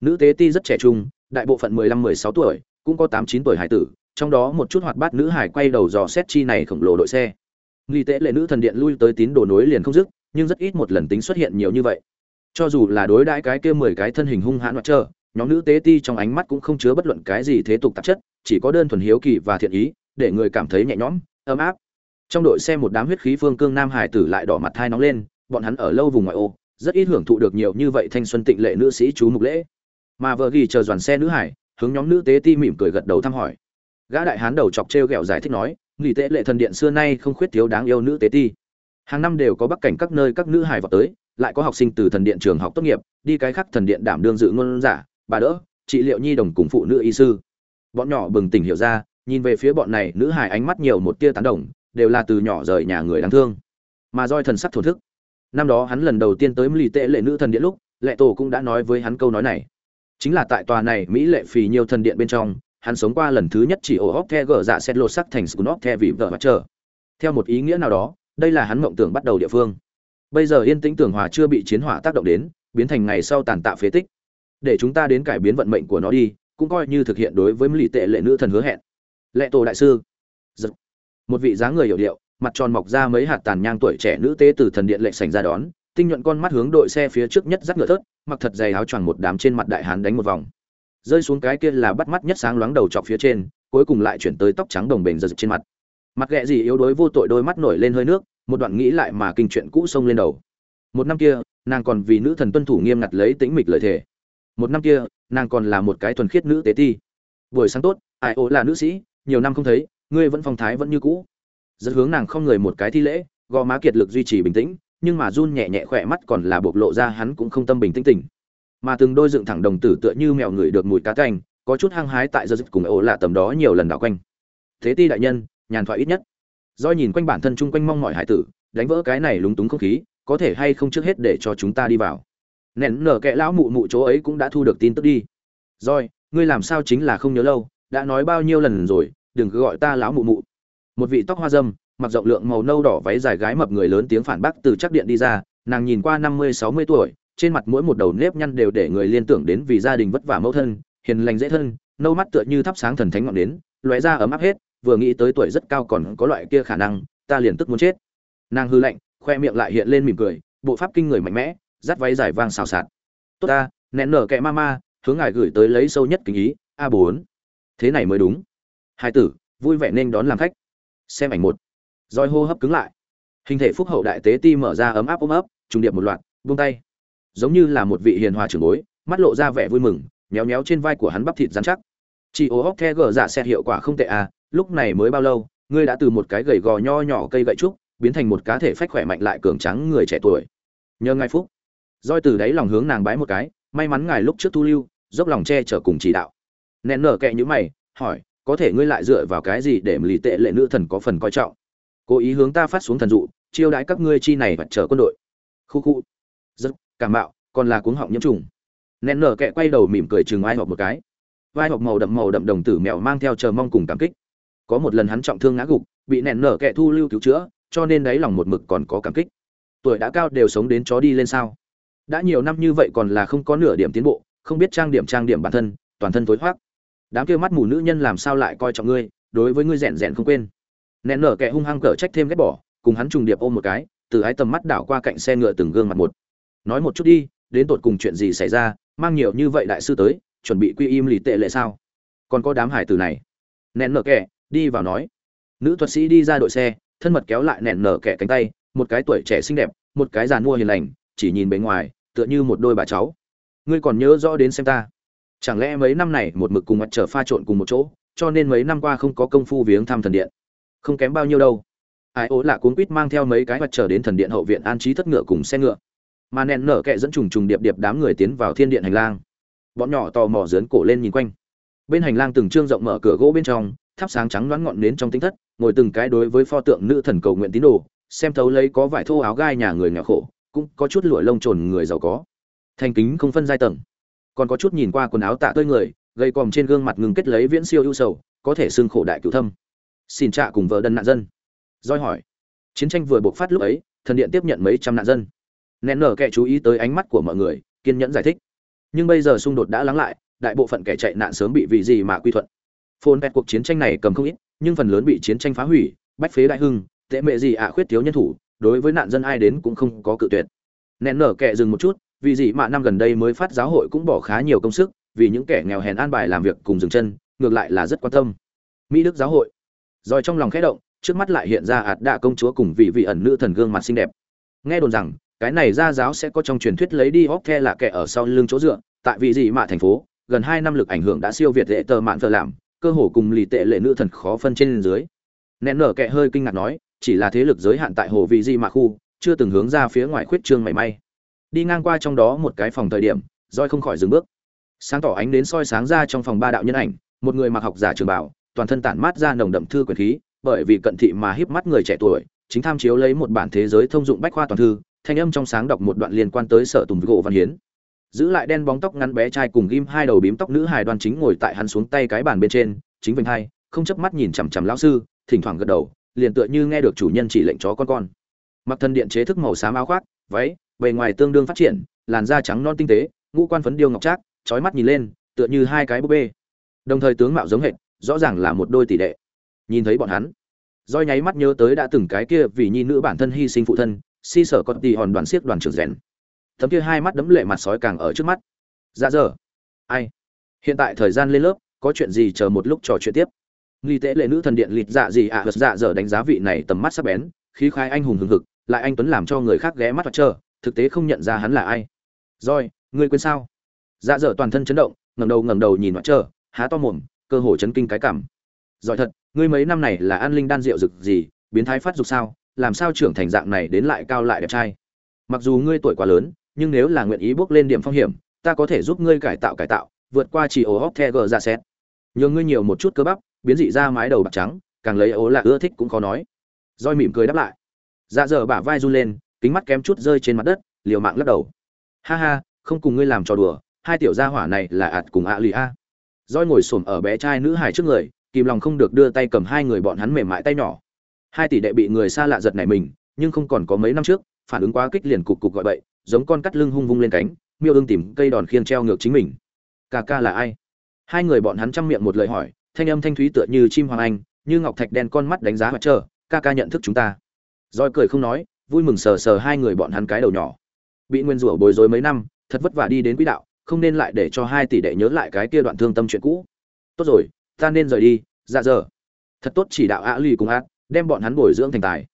nữ tế ti rất trẻ trung, đại bộ phận mười lăm mười sáu tuổi, cũng có tám chín tuổi hải tử trong đó một chút hoạt bát nữ hải quay đầu dò xét chi này khổng lồ đội xe. Nghi tế lệ nữ thần điện lui tới tín đồ nối liền không dứt, nhưng rất ít một lần tính xuất hiện nhiều như vậy. Cho dù là đối đãi cái kia mười cái thân hình hung hãn hoặc trơ, nhóm nữ tế ti trong ánh mắt cũng không chứa bất luận cái gì thế tục tạp chất, chỉ có đơn thuần hiếu kỳ và thiện ý, để người cảm thấy nhẹ nhõm, ấm áp. Trong đội xe một đám huyết khí phương cương nam hải tử lại đỏ mặt thai nóng lên, bọn hắn ở lâu vùng ngoại ô, rất ít hưởng thụ được nhiều như vậy thanh xuân tịnh lệ nữ sĩ chú mục lễ. Mà vợ ghi chờ đoàn xe nữ hải, hướng nhóm nữ tế ti mỉm cười gật đầu thăm hỏi gã đại hán đầu chọc t r e o g ẹ o giải thích nói, nghỉ tế lệ thần điện xưa nay không khuyết thiếu đáng yêu nữ tế ti. Hàng năm đều có bắc cảnh các nơi các nữ hài vào tới, lại có học sinh từ thần điện trường học tốt nghiệp, đi cái khác thần điện đảm đương dự ngôn giả, bà đỡ trị liệu nhi đồng cùng phụ nữ y sư. Bọn nhỏ bừng tỉnh hiểu ra, nhìn về phía bọn này, nữ hài ánh mắt nhiều một tia tán đồng, đều là từ nhỏ rời nhà người đáng thương. Mà roi thần sắc thổn thức. Năm đó hắn lần đầu tiên tới mỹ tệ lệ nữ thần điện lúc, lệ tổ cũng đã nói với hắn câu nói này. Chính là tại tòa này mỹ lệ phì nhiều thần điện bên trong hắn sống qua lần thứ nhất chỉ ổ hóc the gờ dạ xét lột sắc thành scunop the vì vợ mặt trời theo một ý nghĩa nào đó, đây là hắn mộng tưởng bắt đầu địa phương. Bây giờ yên tĩnh tưởng hòa chưa bị chiến hỏa tác động đến, biến thành ngày sau tàn tạ phế tích. Để chúng ta đến cải biến vận mệnh của nó đi, cũng coi như thực hiện đối với mỹ tệ lệ nữ thần hứa hẹn. Lệ tổ đại sư. Giật. một vị dáng người hiểu điệu, mặt tròn mọc ra mấy hạt tàn nhang tuổi trẻ nữ tế từ thần điện lệ sành ra đón, tinh nhuận con mắt hướng đội xe phía trước nhất dắt ngựa thớt, mặc thật dày áo choàng một đám trên mặt đại hán đánh một vòng rơi xuống cái kia là bắt mắt nhất sáng loáng đầu chọc phía trên, cuối cùng lại chuyển tới tóc trắng đồng bền giật trên mặt. Mặt ghẹ gì yếu đuối vô tội đôi mắt nổi lên hơi nước, một đoạn nghĩ lại mà kinh chuyện cũ xông lên đầu. Một năm kia, nàng còn vì nữ thần tuân thủ nghiêm ngặt lấy tĩnh mịch lợi thể một năm kia, nàng còn là một cái thuần khiết nữ tế ti. Buổi sáng tốt, ai ô là nữ sĩ, nhiều năm không thấy, ngươi vẫn phong thái vẫn như cũ. Rất hướng nàng không người một cái thi lễ, gò má kiệt lực duy trì bình tĩnh, nhưng mà run nhẹ nhẹ khỏe mắt còn là bộc lộ ra hắn cũng không tâm bình tĩnh tỉnh mà từng đôi dựng thẳng đồng tử tựa như mèo người được mùi cá canh, có chút hăng hái tại giờ dịch cùng ổ lạ tầm đó nhiều lần đảo quanh. Thế ti đại nhân, nhàn thoại ít nhất. Do nhìn quanh bản thân chung quanh mong mọi hải tử, đánh vỡ cái này lúng túng không khí, có thể hay không trước hết để cho chúng ta đi vào. Nén nở kệ lão mụ mụ chỗ ấy cũng đã thu được tin tức đi. Rồi, ngươi làm sao chính là không nhớ lâu, đã nói bao nhiêu lần rồi, đừng cứ gọi ta lão mụ mụ. Một vị tóc hoa dâm, mặc rộng lượng màu nâu đỏ váy dài gái mập người lớn tiếng phản bác từ chắc điện đi ra, nàng nhìn qua năm mươi, sáu mươi tuổi trên mặt mỗi một đầu nếp nhăn đều để người liên tưởng đến vì gia đình vất vả mẫu thân, hiền lành dễ thân, nâu mắt tựa như thắp sáng thần thánh ngọn đến lóe ra ấm áp hết, vừa nghĩ tới tuổi rất cao còn có loại kia khả năng, ta liền tức muốn chết. Nàng hư lạnh, khoe miệng lại hiện lên mỉm cười, bộ pháp kinh người mạnh mẽ, dắt váy dài vang xào xạc. Tốt ta, nén nở kẹ ma ma, hướng ngài gửi tới lấy sâu nhất kính ý, a bốn. Thế này mới đúng. Hai tử, vui vẻ nên đón làm khách. Xem ảnh một. Roi hô hấp cứng lại. Hình thể phúc hậu đại tế ti mở ra ấm áp ôm ấp, trùng điệp một loạt, buông tay giống như là một vị hiền hòa trưởng bối, mắt lộ ra vẻ vui mừng, méo méo trên vai của hắn bắp thịt dán chắc. Chị ô hóc the gờ dạ xét hiệu quả không tệ à lúc này mới bao lâu, ngươi đã từ một cái gầy gò nho nhỏ cây gậy trúc, biến thành một cá thể phách khỏe mạnh lại cường trắng người trẻ tuổi. Nhờ ngài phúc. Roi từ đáy lòng hướng nàng bái một cái, may mắn ngài lúc trước thu lưu, dốc lòng che chở cùng chỉ đạo. Nén nở kệ như mày, hỏi, có thể ngươi lại dựa vào cái gì để lì tệ lệ nữ thần có phần coi trọng? Cố ý hướng ta phát xuống thần dụ, chiêu đãi các ngươi chi này và chờ quân đội. Khu khu. Rất cảm bạo còn là cuống họng nhiễm trùng. Nén nở kệ quay đầu mỉm cười chừng ai họp một cái. Vai họp màu đậm màu đậm đồng tử mèo mang theo chờ mong cùng cảm kích. Có một lần hắn trọng thương ngã gục, bị nén nở kệ thu lưu cứu chữa, cho nên đáy lòng một mực còn có cảm kích. Tuổi đã cao đều sống đến chó đi lên sao? Đã nhiều năm như vậy còn là không có nửa điểm tiến bộ, không biết trang điểm trang điểm bản thân, toàn thân tối thoát đám kia mắt mù nữ nhân làm sao lại coi trọng ngươi, đối với ngươi rèn rèn không quên. Nén nở kệ hung hăng cở trách thêm ghét bỏ, cùng hắn trùng điệp ôm một cái, từ ái tầm mắt đảo qua cạnh xe ngựa từng gương mặt một nói một chút đi, đến tột cùng chuyện gì xảy ra, mang nhiều như vậy đại sư tới, chuẩn bị quy im lì tệ lệ sao? Còn có đám hải tử này. Nẹn nở kẻ, đi vào nói. Nữ thuật sĩ đi ra đội xe, thân mật kéo lại nẹn nở kẻ cánh tay, một cái tuổi trẻ xinh đẹp, một cái giàn mua hiền lành, chỉ nhìn bề ngoài, tựa như một đôi bà cháu. Ngươi còn nhớ rõ đến xem ta. Chẳng lẽ mấy năm này một mực cùng mặt trở pha trộn cùng một chỗ, cho nên mấy năm qua không có công phu viếng thăm thần điện? Không kém bao nhiêu đâu. Ai ố là cuốn quýt mang theo mấy cái mặt trở đến thần điện hậu viện an trí thất ngựa cùng xe ngựa mà nẹn nở kệ dẫn trùng trùng điệp điệp đám người tiến vào thiên điện hành lang. Bọn nhỏ tò mò dướn cổ lên nhìn quanh. Bên hành lang từng trương rộng mở cửa gỗ bên trong, thắp sáng trắng loáng ngọn nến trong tính thất, ngồi từng cái đối với pho tượng nữ thần cầu nguyện tín đồ, xem thấu lấy có vải thô áo gai nhà người nghèo khổ, cũng có chút lụa lông trồn người giàu có. Thành kính không phân giai tầng. Còn có chút nhìn qua quần áo tạ tơi người gây còm trên gương mặt ngừng kết lấy viễn siêu ưu sầu, có thể xưng khổ đại cửu thâm. Xin trạ cùng vợ đần nạn dân. Doi hỏi. Chiến tranh vừa bộc phát lúc ấy, thần điện tiếp nhận mấy trăm nạn dân nén nở kẻ chú ý tới ánh mắt của mọi người, kiên nhẫn giải thích. Nhưng bây giờ xung đột đã lắng lại, đại bộ phận kẻ chạy nạn sớm bị vị gì mà quy thuận. Phôn vẹn cuộc chiến tranh này cầm không ít, nhưng phần lớn bị chiến tranh phá hủy, bách phế đại hưng, tệ mẹ gì ạ khuyết thiếu nhân thủ, đối với nạn dân ai đến cũng không có cự tuyệt. Nén nở kệ dừng một chút, vì gì mà năm gần đây mới phát giáo hội cũng bỏ khá nhiều công sức, vì những kẻ nghèo hèn an bài làm việc cùng dừng chân, ngược lại là rất quan tâm. Mỹ đức giáo hội. Rồi trong lòng khẽ động, trước mắt lại hiện ra ạt đạ công chúa cùng vị vị ẩn nữ thần gương mặt xinh đẹp. Nghe đồn rằng cái này ra giáo sẽ có trong truyền thuyết lấy đi hóc the là kẻ ở sau lưng chỗ dựa, tại vị gì mà thành phố, gần hai năm lực ảnh hưởng đã siêu việt lệ tờ mạn thờ làm, cơ hồ cùng lì tệ lệ nữ thần khó phân trên dưới. Nén nở kệ hơi kinh ngạc nói, chỉ là thế lực giới hạn tại hồ vị gì mà khu, chưa từng hướng ra phía ngoài khuyết trương mảy may. Đi ngang qua trong đó một cái phòng thời điểm roi không khỏi dừng bước. Sáng tỏ ánh đến soi sáng ra trong phòng ba đạo nhân ảnh, một người mặc học giả trường bảo toàn thân tản mát ra nồng đậm thư quyền khí, bởi vì cận thị mà híp mắt người trẻ tuổi, chính tham chiếu lấy một bản thế giới thông dụng bách khoa toàn thư thanh âm trong sáng đọc một đoạn liên quan tới sở tùng gỗ văn hiến. Giữ lại đen bóng tóc ngắn bé trai cùng ghim hai đầu bím tóc nữ hài đoan chính ngồi tại hắn xuống tay cái bàn bên trên, chính vinh hai, không chớp mắt nhìn chằm chằm lão sư, thỉnh thoảng gật đầu, liền tựa như nghe được chủ nhân chỉ lệnh chó con con. Mặc thân điện chế thức màu xám áo khoác, váy, bề ngoài tương đương phát triển, làn da trắng non tinh tế, ngũ quan phấn điêu ngọc trác trói mắt nhìn lên, tựa như hai cái búp bê. Đồng thời tướng mạo giống hệt, rõ ràng là một đôi tỷ đệ. Nhìn thấy bọn hắn roi nháy mắt nhớ tới đã từng cái kia vì nhi nữ bản thân hy sinh phụ thân si sở con tì hòn đoàn siếc đoàn trưởng rèn. Tấm kia hai mắt đấm lệ mặt sói càng ở trước mắt. Dạ dở. Ai? Hiện tại thời gian lên lớp có chuyện gì chờ một lúc trò chuyện tiếp. Nghi tễ lệ nữ thần điện lịt dạ gì ạ à, dạ dở đánh giá vị này tầm mắt sắc bén khí khai anh hùng hừng hực lại anh tuấn làm cho người khác ghé mắt và chờ thực tế không nhận ra hắn là ai. Rồi ngươi quên sao? Dạ dở toàn thân chấn động ngẩng đầu ngẩng đầu nhìn mặt chờ há to mồm cơ hồ chấn kinh cái cảm. Giỏi thật ngươi mấy năm này là an linh đan rượu rực gì biến thái phát dục sao? Làm sao trưởng thành dạng này đến lại cao lại đẹp trai? Mặc dù ngươi tuổi quá lớn, nhưng nếu là nguyện ý bước lên điểm phong hiểm, ta có thể giúp ngươi cải tạo cải tạo, vượt qua chỉ ổ hóc the gờ ra xét. Nhường ngươi nhiều một chút cơ bắp, biến dị ra mái đầu bạc trắng, càng lấy ố là ưa thích cũng khó nói. Roi mỉm cười đáp lại. Dạ dở bả vai run lên, kính mắt kém chút rơi trên mặt đất, liều mạng lắc đầu. Ha ha, không cùng ngươi làm trò đùa, hai tiểu gia hỏa này là ạt cùng ạ lì a. Roi ngồi xổm ở bé trai nữ hài trước người, kìm lòng không được đưa tay cầm hai người bọn hắn mềm mại tay nhỏ hai tỷ đệ bị người xa lạ giật nảy mình, nhưng không còn có mấy năm trước, phản ứng quá kích liền cục cục gọi bậy, giống con cắt lưng hung vung lên cánh, miêu ương tìm cây đòn khiêng treo ngược chính mình. Ca ca là ai? Hai người bọn hắn chăm miệng một lời hỏi, thanh âm thanh thúy tựa như chim hoàng anh, như ngọc thạch đen con mắt đánh giá mặt trơ ca ca nhận thức chúng ta. Roi cười không nói, vui mừng sờ sờ hai người bọn hắn cái đầu nhỏ. Bị nguyên rủa bối rối mấy năm, thật vất vả đi đến quỹ đạo, không nên lại để cho hai tỷ đệ nhớ lại cái kia đoạn thương tâm chuyện cũ. Tốt rồi, ta nên rời đi dạ giờ thật tốt chỉ đạo ạ lì cùng ác đem bọn hắn bồi dưỡng thành tài.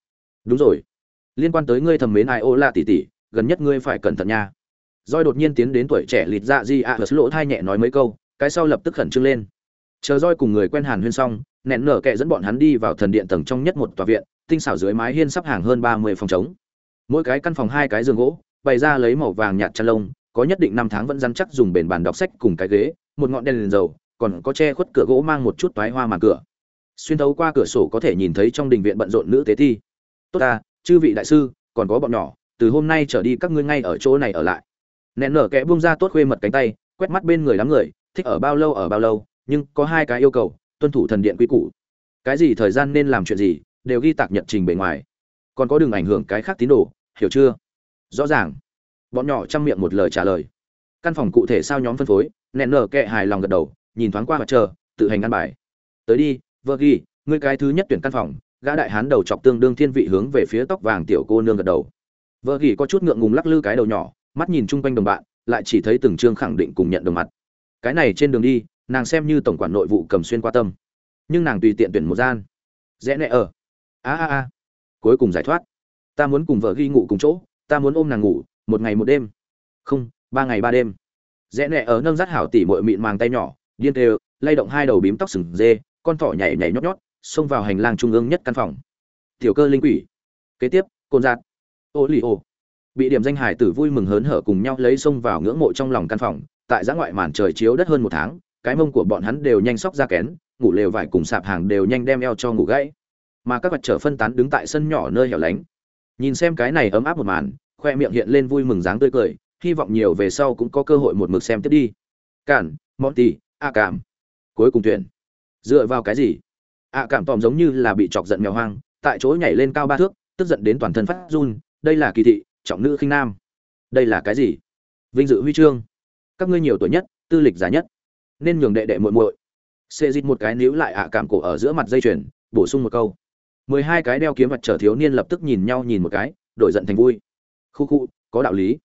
Đúng rồi. Liên quan tới ngươi thầm mến ai ô la tỷ tỷ gần nhất ngươi phải cẩn thận nha. Roi đột nhiên tiến đến tuổi trẻ lịt dạ di ạ hớt lỗ thai nhẹ nói mấy câu cái sau lập tức khẩn trương lên. Chờ roi cùng người quen hàn huyên xong nẹn nở kệ dẫn bọn hắn đi vào thần điện tầng trong nhất một tòa viện tinh xảo dưới mái hiên sắp hàng hơn ba mươi phòng trống. Mỗi cái căn phòng hai cái giường gỗ bày ra lấy màu vàng nhạt chăn lông có nhất định năm tháng vẫn rắn chắc dùng bền bàn đọc sách cùng cái ghế một ngọn đèn, liền dầu còn có che khuất cửa gỗ mang một chút toái hoa màn cửa xuyên thấu qua cửa sổ có thể nhìn thấy trong đình viện bận rộn nữ tế thi. Tốt ta, chư vị đại sư, còn có bọn nhỏ, từ hôm nay trở đi các ngươi ngay ở chỗ này ở lại. Nẹn nở kẽ buông ra tốt khuê mật cánh tay, quét mắt bên người đám người, thích ở bao lâu ở bao lâu, nhưng có hai cái yêu cầu, tuân thủ thần điện quy củ. Cái gì thời gian nên làm chuyện gì, đều ghi tạc nhật trình bề ngoài. Còn có đừng ảnh hưởng cái khác tín đồ, hiểu chưa? Rõ ràng. Bọn nhỏ chăm miệng một lời trả lời. Căn phòng cụ thể sao nhóm phân phối, nẹn nở kệ hài lòng gật đầu, nhìn thoáng qua mặt chờ tự hành ăn bài. Tới đi vợ ghi, ngươi cái thứ nhất tuyển căn phòng, gã đại hán đầu chọc tương đương thiên vị hướng về phía tóc vàng tiểu cô nương gật đầu. Vợ ghi có chút ngượng ngùng lắc lư cái đầu nhỏ, mắt nhìn chung quanh đồng bạn, lại chỉ thấy từng trương khẳng định cùng nhận đồng mặt. Cái này trên đường đi, nàng xem như tổng quản nội vụ cầm xuyên qua tâm. Nhưng nàng tùy tiện tuyển một gian. Rẽ nẹ ở. A a a. Cuối cùng giải thoát. Ta muốn cùng vợ ghi ngủ cùng chỗ, ta muốn ôm nàng ngủ, một ngày một đêm. Không, ba ngày ba đêm. Rẽ nẹ ở nâng rát hảo tỉ mội mịn màng tay nhỏ, điên tê lay động hai đầu bím tóc sừng dê con thỏ nhảy nhảy nhót nhót, xông vào hành lang trung ương nhất căn phòng. Tiểu cơ linh quỷ. Kế tiếp, côn giạt. Ô lì ô. Bị điểm danh hải tử vui mừng hớn hở cùng nhau lấy xông vào ngưỡng mộ trong lòng căn phòng, tại giã ngoại màn trời chiếu đất hơn một tháng, cái mông của bọn hắn đều nhanh sóc ra kén, ngủ lều vải cùng sạp hàng đều nhanh đem eo cho ngủ gãy. Mà các vật trở phân tán đứng tại sân nhỏ nơi hẻo lánh. Nhìn xem cái này ấm áp một màn, khoe miệng hiện lên vui mừng dáng tươi cười, hy vọng nhiều về sau cũng có cơ hội một mực xem tiếp đi. Cản, monty, a cảm cuối cùng tuyển dựa vào cái gì? A cảm tòm giống như là bị chọc giận mèo hoang, tại chỗ nhảy lên cao ba thước, tức giận đến toàn thân phát run. Đây là kỳ thị, trọng nữ khinh nam. Đây là cái gì? Vinh dự huy chương. Các ngươi nhiều tuổi nhất, tư lịch giá nhất, nên nhường đệ đệ muội muội. Xê dịch một cái níu lại ạ cảm cổ ở giữa mặt dây chuyền, bổ sung một câu. Mười hai cái đeo kiếm mặt trở thiếu niên lập tức nhìn nhau nhìn một cái, đổi giận thành vui. Khu khu, có đạo lý.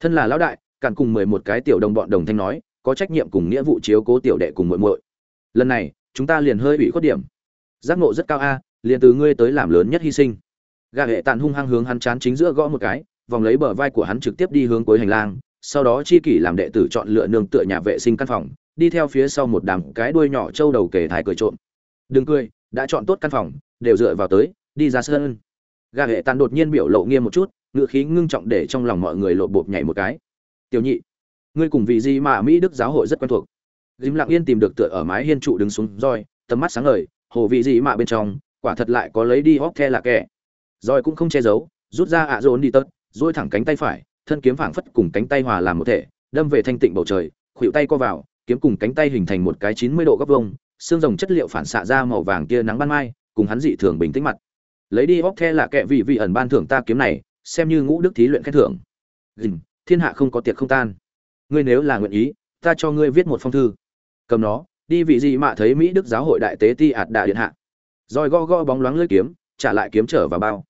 Thân là lão đại càn cùng mười một cái tiểu đồng bọn đồng thanh nói, có trách nhiệm cùng nghĩa vụ chiếu cố tiểu đệ cùng muội muội. Lần này chúng ta liền hơi ủy khuất điểm. Giác ngộ rất cao a, liền từ ngươi tới làm lớn nhất hy sinh. Gà hệ tàn hung hăng hướng hắn chán chính giữa gõ một cái, vòng lấy bờ vai của hắn trực tiếp đi hướng cuối hành lang, sau đó chi kỷ làm đệ tử chọn lựa nương tựa nhà vệ sinh căn phòng, đi theo phía sau một đám cái đuôi nhỏ trâu đầu kề thái cười trộm. Đừng cười, đã chọn tốt căn phòng, đều dựa vào tới, đi ra sân. Gà hệ tàn đột nhiên biểu lộ nghiêm một chút ngựa khí ngưng trọng để trong lòng mọi người lộ bộp nhảy một cái. Tiểu nhị, ngươi cùng vị gì mà mỹ đức giáo hội rất quen thuộc dìm lặng yên tìm được tựa ở mái hiên trụ đứng xuống roi tầm mắt sáng ngời hồ vị gì mà bên trong quả thật lại có lấy đi hóc the là kẻ. Roi cũng không che giấu rút ra ạ dồn đi tớt rồi thẳng cánh tay phải thân kiếm phảng phất cùng cánh tay hòa làm một thể đâm về thanh tịnh bầu trời khuỵu tay co vào kiếm cùng cánh tay hình thành một cái chín mươi độ góc vuông, xương rồng chất liệu phản xạ ra màu vàng kia nắng ban mai cùng hắn dị thường bình tĩnh mặt. Lấy đi hóc the là kẻ vị vị ẩn ban thưởng ta kiếm này xem như ngũ đức thí luyện khen thưởng. Dìm thiên hạ không có tiệc không tan. Ngươi nếu là nguyện ý ta cho ngươi viết một phong thư cầm nó, đi vị gì mà thấy mỹ đức giáo hội đại tế ti ạt đà điện hạ. Rồi go go bóng loáng lưỡi kiếm, trả lại kiếm trở vào bao.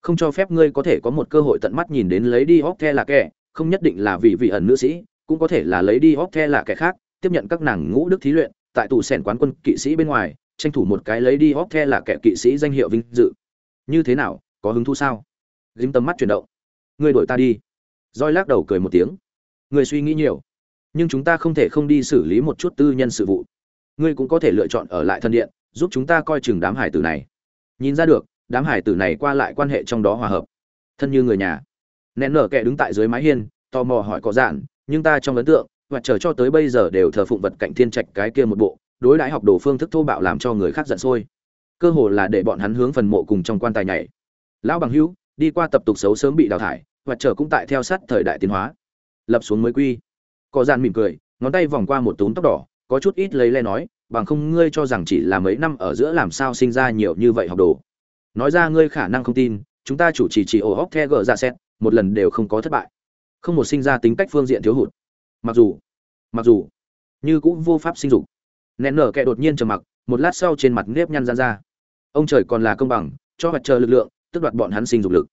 Không cho phép ngươi có thể có một cơ hội tận mắt nhìn đến lấy đi hóc the là kẻ, không nhất định là vị vị ẩn nữ sĩ, cũng có thể là lấy đi hóc the là kẻ khác, tiếp nhận các nàng ngũ đức thí luyện, tại tù sẻn quán quân kỵ sĩ bên ngoài, tranh thủ một cái lấy đi hóc the là kẻ kỵ sĩ danh hiệu vinh dự. Như thế nào, có hứng thú sao? Dính tầm mắt chuyển động. Ngươi đổi ta đi. Roi lắc đầu cười một tiếng. Người suy nghĩ nhiều nhưng chúng ta không thể không đi xử lý một chút tư nhân sự vụ. Ngươi cũng có thể lựa chọn ở lại thân điện, giúp chúng ta coi chừng đám hải tử này. Nhìn ra được, đám hải tử này qua lại quan hệ trong đó hòa hợp. Thân như người nhà. Nén nở kẻ đứng tại dưới mái hiên, tò mò hỏi có giản nhưng ta trong ấn tượng, và chờ cho tới bây giờ đều thờ phụng vật cạnh thiên trạch cái kia một bộ, đối đãi học đồ phương thức thô bạo làm cho người khác giận sôi. Cơ hồ là để bọn hắn hướng phần mộ cùng trong quan tài nhảy. Lão bằng hữu, đi qua tập tục xấu sớm bị đào thải, và chờ cũng tại theo sát thời đại tiến hóa. Lập xuống mới quy có gian mỉm cười, ngón tay vòng qua một túm tóc đỏ, có chút ít lấy le nói, bằng không ngươi cho rằng chỉ là mấy năm ở giữa làm sao sinh ra nhiều như vậy học đồ. Nói ra ngươi khả năng không tin, chúng ta chủ trì chỉ ổ hóc the gờ ra xét, một lần đều không có thất bại. Không một sinh ra tính cách phương diện thiếu hụt. Mặc dù mặc dù, như cũng vô pháp sinh dục. Nén nở kẻ đột nhiên trầm mặc, một lát sau trên mặt nếp nhăn ra ra. Ông trời còn là công bằng, cho mặt trời lực lượng, tức đoạt bọn hắn sinh dục lực.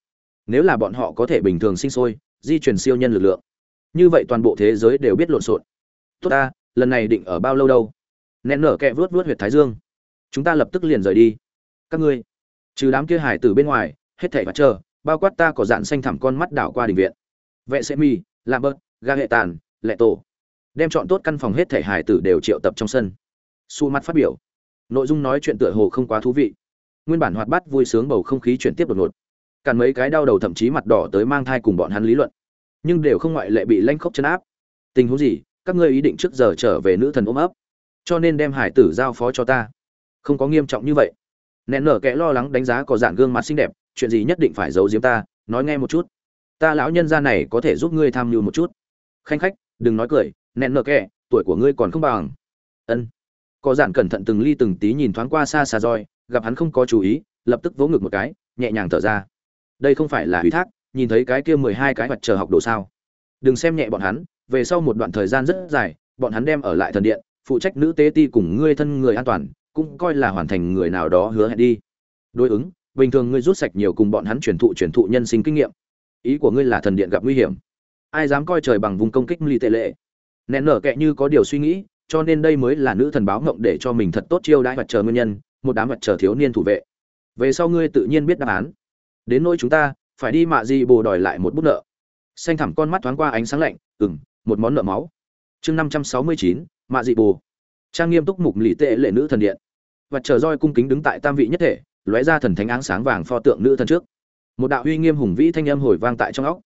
Nếu là bọn họ có thể bình thường sinh sôi, di chuyển siêu nhân lực lượng như vậy toàn bộ thế giới đều biết lộn xộn. Tốt ta, lần này định ở bao lâu đâu? Nén nở kẹ vớt vớt huyệt thái dương. Chúng ta lập tức liền rời đi. Các ngươi, trừ đám kia hải từ bên ngoài, hết thảy và chờ, bao quát ta có dạn xanh thẳm con mắt đảo qua đình viện. Vệ sẽ mi làm bớt ga hệ tàn lệ tổ đem chọn tốt căn phòng hết thảy hải tử đều triệu tập trong sân. Su mắt phát biểu. Nội dung nói chuyện tựa hồ không quá thú vị. Nguyên bản hoạt bát vui sướng bầu không khí chuyển tiếp đột ngột. Cản mấy cái đau đầu thậm chí mặt đỏ tới mang thai cùng bọn hắn lý luận nhưng đều không ngoại lệ bị lanh khốc chân áp. Tình huống gì? Các ngươi ý định trước giờ trở về nữ thần ôm ấp, cho nên đem hải tử giao phó cho ta. Không có nghiêm trọng như vậy. Nẹn nở kẽ lo lắng đánh giá có dạng gương mặt xinh đẹp, chuyện gì nhất định phải giấu giếm ta, nói nghe một chút. Ta lão nhân gia này có thể giúp ngươi tham mưu một chút. Khanh khách, đừng nói cười, nẹn nở kẽ, tuổi của ngươi còn không bằng. Ân. Có dạng cẩn thận từng ly từng tí nhìn thoáng qua xa xa roi, gặp hắn không có chú ý, lập tức vỗ ngực một cái, nhẹ nhàng thở ra. Đây không phải là ủy thác nhìn thấy cái kia mười hai cái mặt chờ học đồ sao. Đừng xem nhẹ bọn hắn, về sau một đoạn thời gian rất dài, bọn hắn đem ở lại thần điện, phụ trách nữ tế ti cùng ngươi thân người an toàn, cũng coi là hoàn thành người nào đó hứa hẹn đi. Đối ứng, bình thường ngươi rút sạch nhiều cùng bọn hắn truyền thụ truyền thụ nhân sinh kinh nghiệm. Ý của ngươi là thần điện gặp nguy hiểm. Ai dám coi trời bằng vùng công kích ly tệ lệ? Nén nở kệ như có điều suy nghĩ, cho nên đây mới là nữ thần báo ngộng để cho mình thật tốt chiêu đãi vật chờ nguyên nhân, một đám vật chờ thiếu niên thủ vệ. Về sau ngươi tự nhiên biết đáp án. Đến nỗi chúng ta phải đi mạ di bồ đòi lại một bút nợ. Xanh thẳm con mắt thoáng qua ánh sáng lạnh ừng một món nợ máu. Chương năm trăm sáu mươi chín, mạ dị bồ. Trang nghiêm túc mục lì tệ lệ nữ thần điện. Và chờ roi cung kính đứng tại tam vị nhất thể, lóe ra thần thánh áng sáng vàng pho tượng nữ thần trước. Một đạo uy nghiêm hùng vĩ thanh âm hồi vang tại trong óc.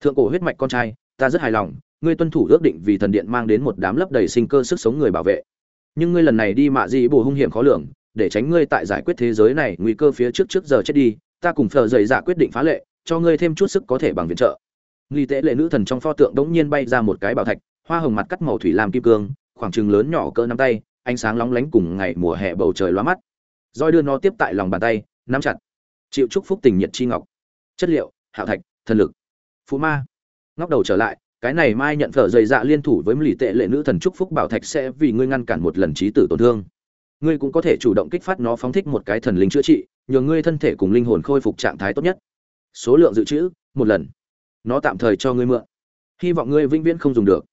Thượng cổ huyết mạch con trai, ta rất hài lòng, ngươi tuân thủ ước định vì thần điện mang đến một đám lấp đầy sinh cơ sức sống người bảo vệ. Nhưng ngươi lần này đi mạ dị bồ hung hiểm khó lường, để tránh ngươi tại giải quyết thế giới này nguy cơ phía trước trước giờ chết đi, ta cùng phờ dày dạ quyết định phá lệ cho ngươi thêm chút sức có thể bằng viện trợ. Nghi tế lệ nữ thần trong pho tượng đống nhiên bay ra một cái bảo thạch, hoa hồng mặt cắt màu thủy làm kim cương, khoảng trừng lớn nhỏ cỡ nắm tay, ánh sáng lóng lánh cùng ngày mùa hè bầu trời loa mắt. Roi đưa nó tiếp tại lòng bàn tay, nắm chặt. Chịu chúc phúc tình nhiệt chi ngọc. Chất liệu, hạo thạch, thần lực. Phú ma. Ngóc đầu trở lại, cái này mai nhận phở dày dạ liên thủ với lì tệ lệ nữ thần chúc phúc bảo thạch sẽ vì ngươi ngăn cản một lần trí tử tổn thương. Ngươi cũng có thể chủ động kích phát nó phóng thích một cái thần linh chữa trị, nhờ ngươi thân thể cùng linh hồn khôi phục trạng thái tốt nhất số lượng dự trữ, một lần. Nó tạm thời cho ngươi mượn. Hy vọng ngươi vĩnh viễn không dùng được.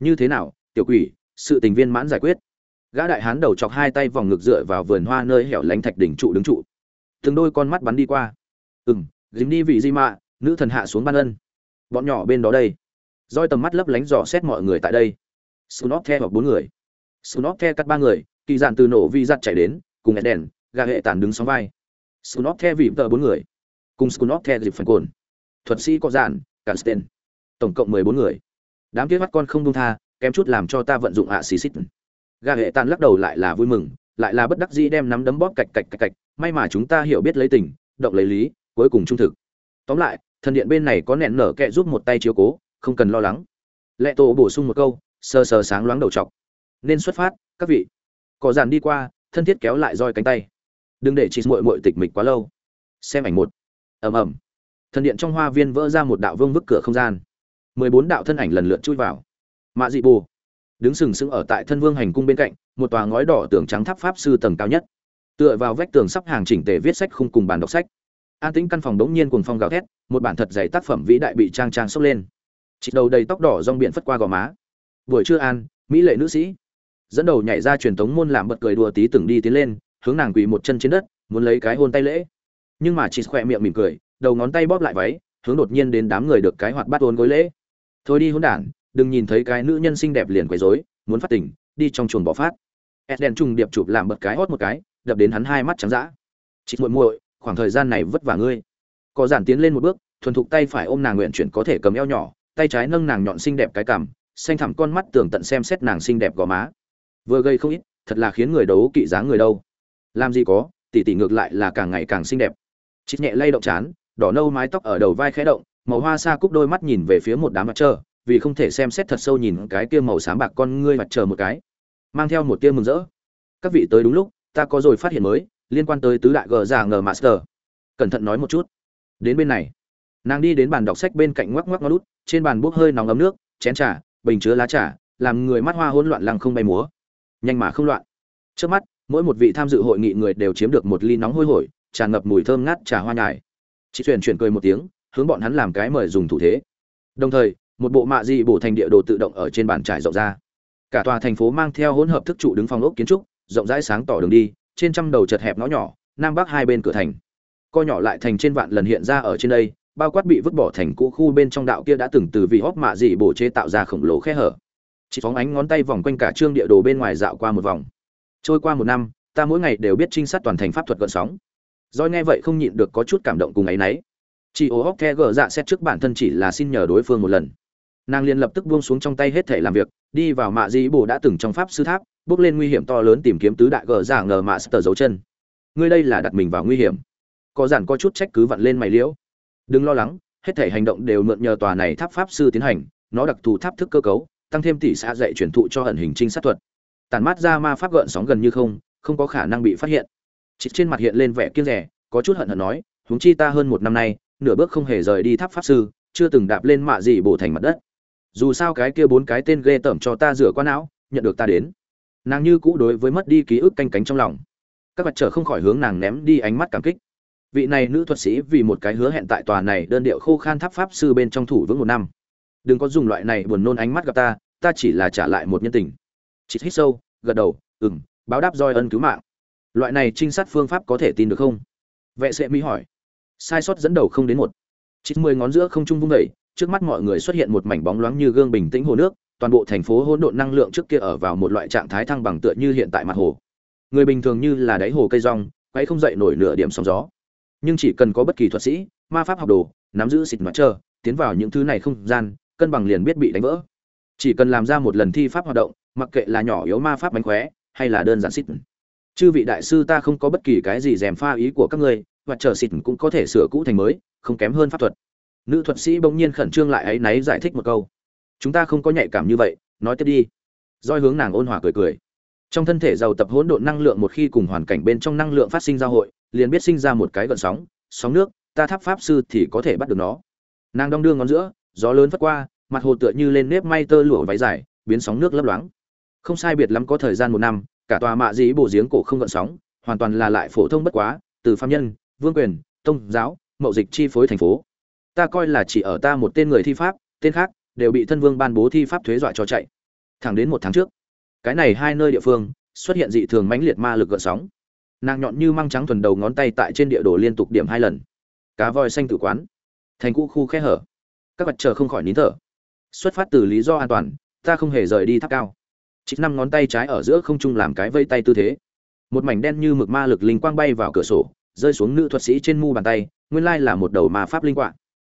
Như thế nào, tiểu quỷ, sự tình viên mãn giải quyết. Gã đại hán đầu chọc hai tay vòng ngực dựa vào vườn hoa nơi hẻo lánh thạch đỉnh trụ đứng trụ. Từng đôi con mắt bắn đi qua. Ừng dính đi vị di mạ, nữ thần hạ xuống ban ân. Bọn nhỏ bên đó đây. Roi tầm mắt lấp lánh dò xét mọi người tại đây. Snot the hoặc bốn người. Snot the cắt ba người, kỳ dạn từ nổ vi giặt chạy đến, cùng đèn gà hệ tàn đứng sóng vai. Snot the vị tờ bốn người cùng snot the dịp phần cồn. Thuật sĩ có dạn Carsten. tổng cộng mười bốn người. Đám kia mắt con không đông tha, kém chút làm cho ta vận dụng ạ xì xít. Gà hệ tàn lắc đầu lại là vui mừng, lại là bất đắc dĩ đem nắm đấm bóp cạch cạch cạch cạch, may mà chúng ta hiểu biết lấy tình, động lấy lý, cuối cùng trung thực. Tóm lại, thần điện bên này có nẹn nở kẹ giúp một tay chiếu cố, không cần lo lắng. Lệ tổ bổ sung một câu, sờ sờ sáng loáng đầu chọc. Nên xuất phát, các vị. Cỏ dàn đi qua, thân thiết kéo lại roi cánh tay. Đừng để chị muội muội tịch mịch quá lâu. Xem ảnh một ầm ầm. Thần điện trong hoa viên vỡ ra một đạo vương vức cửa không gian. Mười bốn đạo thân ảnh lần lượt chui vào. Mạ dị bù đứng sừng sững ở tại thân vương hành cung bên cạnh, một tòa ngói đỏ tường trắng tháp pháp sư tầng cao nhất. Tựa vào vách tường sắp hàng chỉnh tề viết sách khung cùng bàn đọc sách. An tĩnh căn phòng đống nhiên cùng phong gào thét, một bản thật dày tác phẩm vĩ đại bị trang trang sốc lên. Chị đầu đầy tóc đỏ rong biển phất qua gò má. Buổi trưa an, mỹ lệ nữ sĩ. Dẫn đầu nhảy ra truyền thống môn làm bật cười đùa tí từng đi tiến lên, hướng nàng quỳ một chân trên đất, muốn lấy cái hôn tay lễ nhưng mà chị khỏe miệng mỉm cười, đầu ngón tay bóp lại váy, hướng đột nhiên đến đám người được cái hoạt bắt ôn gối lễ. Thôi đi hôn đản, đừng nhìn thấy cái nữ nhân xinh đẹp liền quấy rối, muốn phát tỉnh đi trong chuồng bỏ phát. Eden trùng điệp chụp làm bật cái hót một cái, đập đến hắn hai mắt trắng dã. Chị muội muội, khoảng thời gian này vất vả ngươi. Có giản tiến lên một bước, thuần thục tay phải ôm nàng nguyện chuyển có thể cầm eo nhỏ, tay trái nâng nàng nhọn xinh đẹp cái cằm, xanh thẳm con mắt tưởng tận xem xét nàng xinh đẹp gò má. Vừa gây không ít, thật là khiến người đấu kỵ dáng người đâu. Làm gì có tỷ tỷ ngược lại là càng ngày càng xinh đẹp chít nhẹ lay động chán, đỏ nâu mái tóc ở đầu vai khẽ động, màu hoa xa cúc đôi mắt nhìn về phía một đám mặt trơ vì không thể xem xét thật sâu nhìn cái kia màu sáng bạc con ngươi mặt trời một cái. Mang theo một tia mừng rỡ. Các vị tới đúng lúc, ta có rồi phát hiện mới, liên quan tới tứ đại gờ già ngờ master. Cẩn thận nói một chút. Đến bên này. Nàng đi đến bàn đọc sách bên cạnh ngoắc ngoắc ngó lút, trên bàn bốc hơi nóng ấm nước, chén trà, bình chứa lá trà, làm người mắt hoa hỗn loạn lăng không bay múa. Nhanh mà không loạn. Trước mắt, mỗi một vị tham dự hội nghị người đều chiếm được một ly nóng hôi hổi tràn ngập mùi thơm ngát trà hoa nhài. Chị truyền chuyển cười một tiếng, hướng bọn hắn làm cái mời dùng thủ thế. Đồng thời, một bộ mạ dị bổ thành địa đồ tự động ở trên bàn trải rộng ra. Cả tòa thành phố mang theo hỗn hợp thức trụ đứng phòng ốc kiến trúc, rộng rãi sáng tỏ đường đi, trên trăm đầu chật hẹp ngõ nhỏ, nam bắc hai bên cửa thành. Co nhỏ lại thành trên vạn lần hiện ra ở trên đây, bao quát bị vứt bỏ thành cũ khu bên trong đạo kia đã từng từ vị hóc mạ dị bổ chế tạo ra khổng lồ khe hở. Chị phóng ánh ngón tay vòng quanh cả trương địa đồ bên ngoài dạo qua một vòng. Trôi qua một năm, ta mỗi ngày đều biết trinh sát toàn thành pháp thuật gợn sóng doi nghe vậy không nhịn được có chút cảm động cùng ấy nấy Chỉ ố hốc gờ dạ xét trước bản thân chỉ là xin nhờ đối phương một lần. Nàng liền lập tức buông xuống trong tay hết thể làm việc, đi vào mạ dĩ bổ đã từng trong pháp sư tháp, bước lên nguy hiểm to lớn tìm kiếm tứ đại gờ dạ ngờ mạ sờ dấu chân. Ngươi đây là đặt mình vào nguy hiểm. Có giản có chút trách cứ vặn lên mày liễu. Đừng lo lắng, hết thể hành động đều mượn nhờ tòa này tháp pháp sư tiến hành, nó đặc thù tháp thức cơ cấu, tăng thêm tỷ xã dạy truyền thụ cho ẩn hình trinh sát thuật. Tàn mát ra ma pháp gợn sóng gần như không không có khả năng bị phát hiện chỉ trên mặt hiện lên vẻ kiêng rẻ có chút hận hận nói, huống chi ta hơn một năm nay, nửa bước không hề rời đi tháp pháp sư, chưa từng đạp lên mạ gì bổ thành mặt đất. Dù sao cái kia bốn cái tên ghê tởm cho ta rửa qua não, nhận được ta đến. Nàng như cũ đối với mất đi ký ức canh cánh trong lòng. Các vật trở không khỏi hướng nàng ném đi ánh mắt cảm kích. Vị này nữ thuật sĩ vì một cái hứa hẹn tại tòa này đơn điệu khô khan tháp pháp sư bên trong thủ vững một năm. Đừng có dùng loại này buồn nôn ánh mắt gặp ta ta chỉ là trả lại một nhân tình. Chị hít sâu, gật đầu ừng báo đáp roi ân cứu mạng loại này trinh sát phương pháp có thể tin được không? Vệ sĩ mỹ hỏi. Sai sót dẫn đầu không đến một. Chín mươi ngón giữa không trung vung vẩy trước mắt mọi người xuất hiện một mảnh bóng loáng như gương bình tĩnh hồ nước, toàn bộ thành phố hỗn độn năng lượng trước kia ở vào một loại trạng thái thăng bằng tựa như hiện tại mặt hồ. Người bình thường như là đáy hồ cây rong quay không dậy nổi nửa điểm sóng gió. Nhưng chỉ cần có bất kỳ thuật sĩ, ma pháp học đồ, nắm giữ xịt mặt trơ tiến vào những thứ này không gian, cân bằng liền biết bị đánh vỡ. Chỉ cần làm ra một lần thi pháp hoạt động, mặc kệ là nhỏ yếu ma pháp bánh khóe, hay là đơn giản xịt chư vị đại sư ta không có bất kỳ cái gì dèm pha ý của các ngươi, và chờ xịt cũng có thể sửa cũ thành mới, không kém hơn pháp thuật. Nữ thuật sĩ bỗng nhiên khẩn trương lại ấy náy giải thích một câu. Chúng ta không có nhạy cảm như vậy, nói tiếp đi. Roi hướng nàng ôn hòa cười cười. Trong thân thể giàu tập hỗn độn năng lượng một khi cùng hoàn cảnh bên trong năng lượng phát sinh giao hội, liền biết sinh ra một cái gợn sóng sóng nước, ta tháp pháp sư thì có thể bắt được nó. Nàng đong đưa ngón giữa, gió lớn vất qua, mặt hồ tựa như lên nếp may tơ lụa váy dài, biến sóng nước lấp loáng. Không sai biệt lắm có thời gian một năm cả tòa mạ dĩ bộ giếng cổ không gợn sóng, hoàn toàn là lại phổ thông bất quá, từ phạm nhân, vương quyền, tông giáo, mậu dịch chi phối thành phố. Ta coi là chỉ ở ta một tên người thi pháp, tên khác đều bị thân vương ban bố thi pháp thuế dọa cho chạy. Thẳng đến một tháng trước, cái này hai nơi địa phương xuất hiện dị thường mãnh liệt ma lực gợn sóng. Nàng nhọn như măng trắng thuần đầu ngón tay tại trên địa đồ liên tục điểm hai lần. Cá voi xanh tử quán, thành cũ khu khe hở. Các vật chờ không khỏi nín thở. Xuất phát từ lý do an toàn, ta không hề rời đi tháp cao chích năm ngón tay trái ở giữa không trung làm cái vây tay tư thế. Một mảnh đen như mực ma lực linh quang bay vào cửa sổ, rơi xuống nữ thuật sĩ trên mu bàn tay, nguyên lai là một đầu ma pháp linh quạng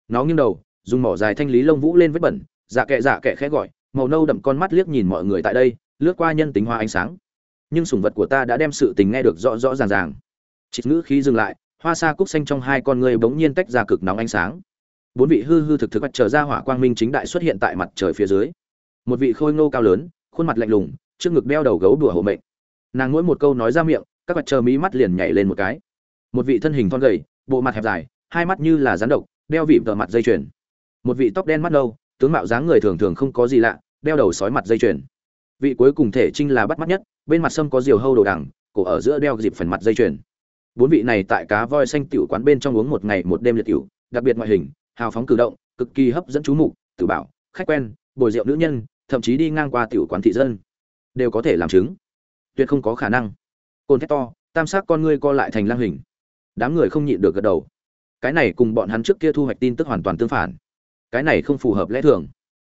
nó nghiêng đầu, dùng mỏ dài thanh lý lông vũ lên vết bẩn dạ kệ dạ kệ khẽ gọi, màu nâu đậm con mắt liếc nhìn mọi người tại đây, lướt qua nhân tính hoa ánh sáng. Nhưng sủng vật của ta đã đem sự tình nghe được rõ rõ ràng ràng. Chị ngữ khí dừng lại, hoa sa cúc xanh trong hai con người bỗng nhiên tách ra cực nóng ánh sáng. Bốn vị hư hư thực thực trở ra hỏa quang minh chính đại xuất hiện tại mặt trời phía dưới. Một vị khôi ngô cao lớn khuôn mặt lạnh lùng, trước ngực đeo đầu gấu đùa hộ mệnh. Nàng mỗi một câu nói ra miệng, các mặt chờ mí mắt liền nhảy lên một cái. Một vị thân hình thon gầy, bộ mặt hẹp dài, hai mắt như là rắn độc, đeo vị tờ mặt dây chuyền. Một vị tóc đen mắt nâu, tướng mạo dáng người thường thường không có gì lạ, đeo đầu sói mặt dây chuyền. Vị cuối cùng thể trinh là bắt mắt nhất, bên mặt sâm có diều hâu đồ đằng, cổ ở giữa đeo dịp phần mặt dây chuyền. Bốn vị này tại cá voi xanh tiểu quán bên trong uống một ngày một đêm liệt tiểu, đặc biệt ngoại hình, hào phóng cử động, cực kỳ hấp dẫn chú mục tử bảo, khách quen, bồi rượu nữ nhân thậm chí đi ngang qua tiểu quán thị dân, đều có thể làm chứng. Tuyệt không có khả năng. Côn thét to, tam sắc con ngươi co lại thành lang hình. Đám người không nhịn được gật đầu. Cái này cùng bọn hắn trước kia thu hoạch tin tức hoàn toàn tương phản. Cái này không phù hợp lẽ thường.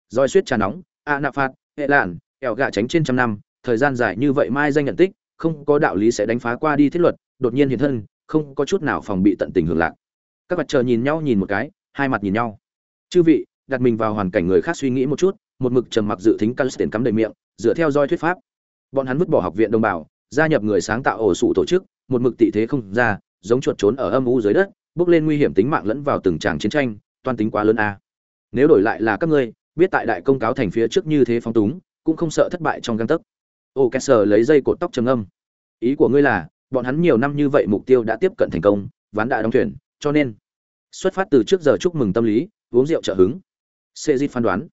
Roi suýt trà nóng, a nạ phạt, hệ lạn kẹo gạ tránh trên trăm năm, thời gian dài như vậy mai danh nhận tích, không có đạo lý sẽ đánh phá qua đi thiết luật, đột nhiên hiện thân, không có chút nào phòng bị tận tình hưởng lạc. Các mặt chờ nhìn nhau nhìn một cái, hai mặt nhìn nhau. Chư vị đặt mình vào hoàn cảnh người khác suy nghĩ một chút, một mực trầm mặc dự tính Calstin cắm đầy miệng, dựa theo roi thuyết pháp. Bọn hắn vứt bỏ học viện đồng bào, gia nhập người sáng tạo ổ sụ tổ chức, một mực tị thế không ra, giống chuột trốn ở âm u dưới đất, bước lên nguy hiểm tính mạng lẫn vào từng tràng chiến tranh toan tính quá lớn a. Nếu đổi lại là các ngươi, biết tại đại công cáo thành phía trước như thế phong túng, cũng không sợ thất bại trong găng tấc. Ô kessler lấy dây cột tóc trầm âm ý của ngươi là, bọn hắn nhiều năm như vậy mục tiêu đã tiếp cận thành công, ván đã đóng thuyền, cho nên xuất phát từ trước giờ chúc mừng tâm lý, uống rượu trợ hứng. Sệ Dịch phán đoán.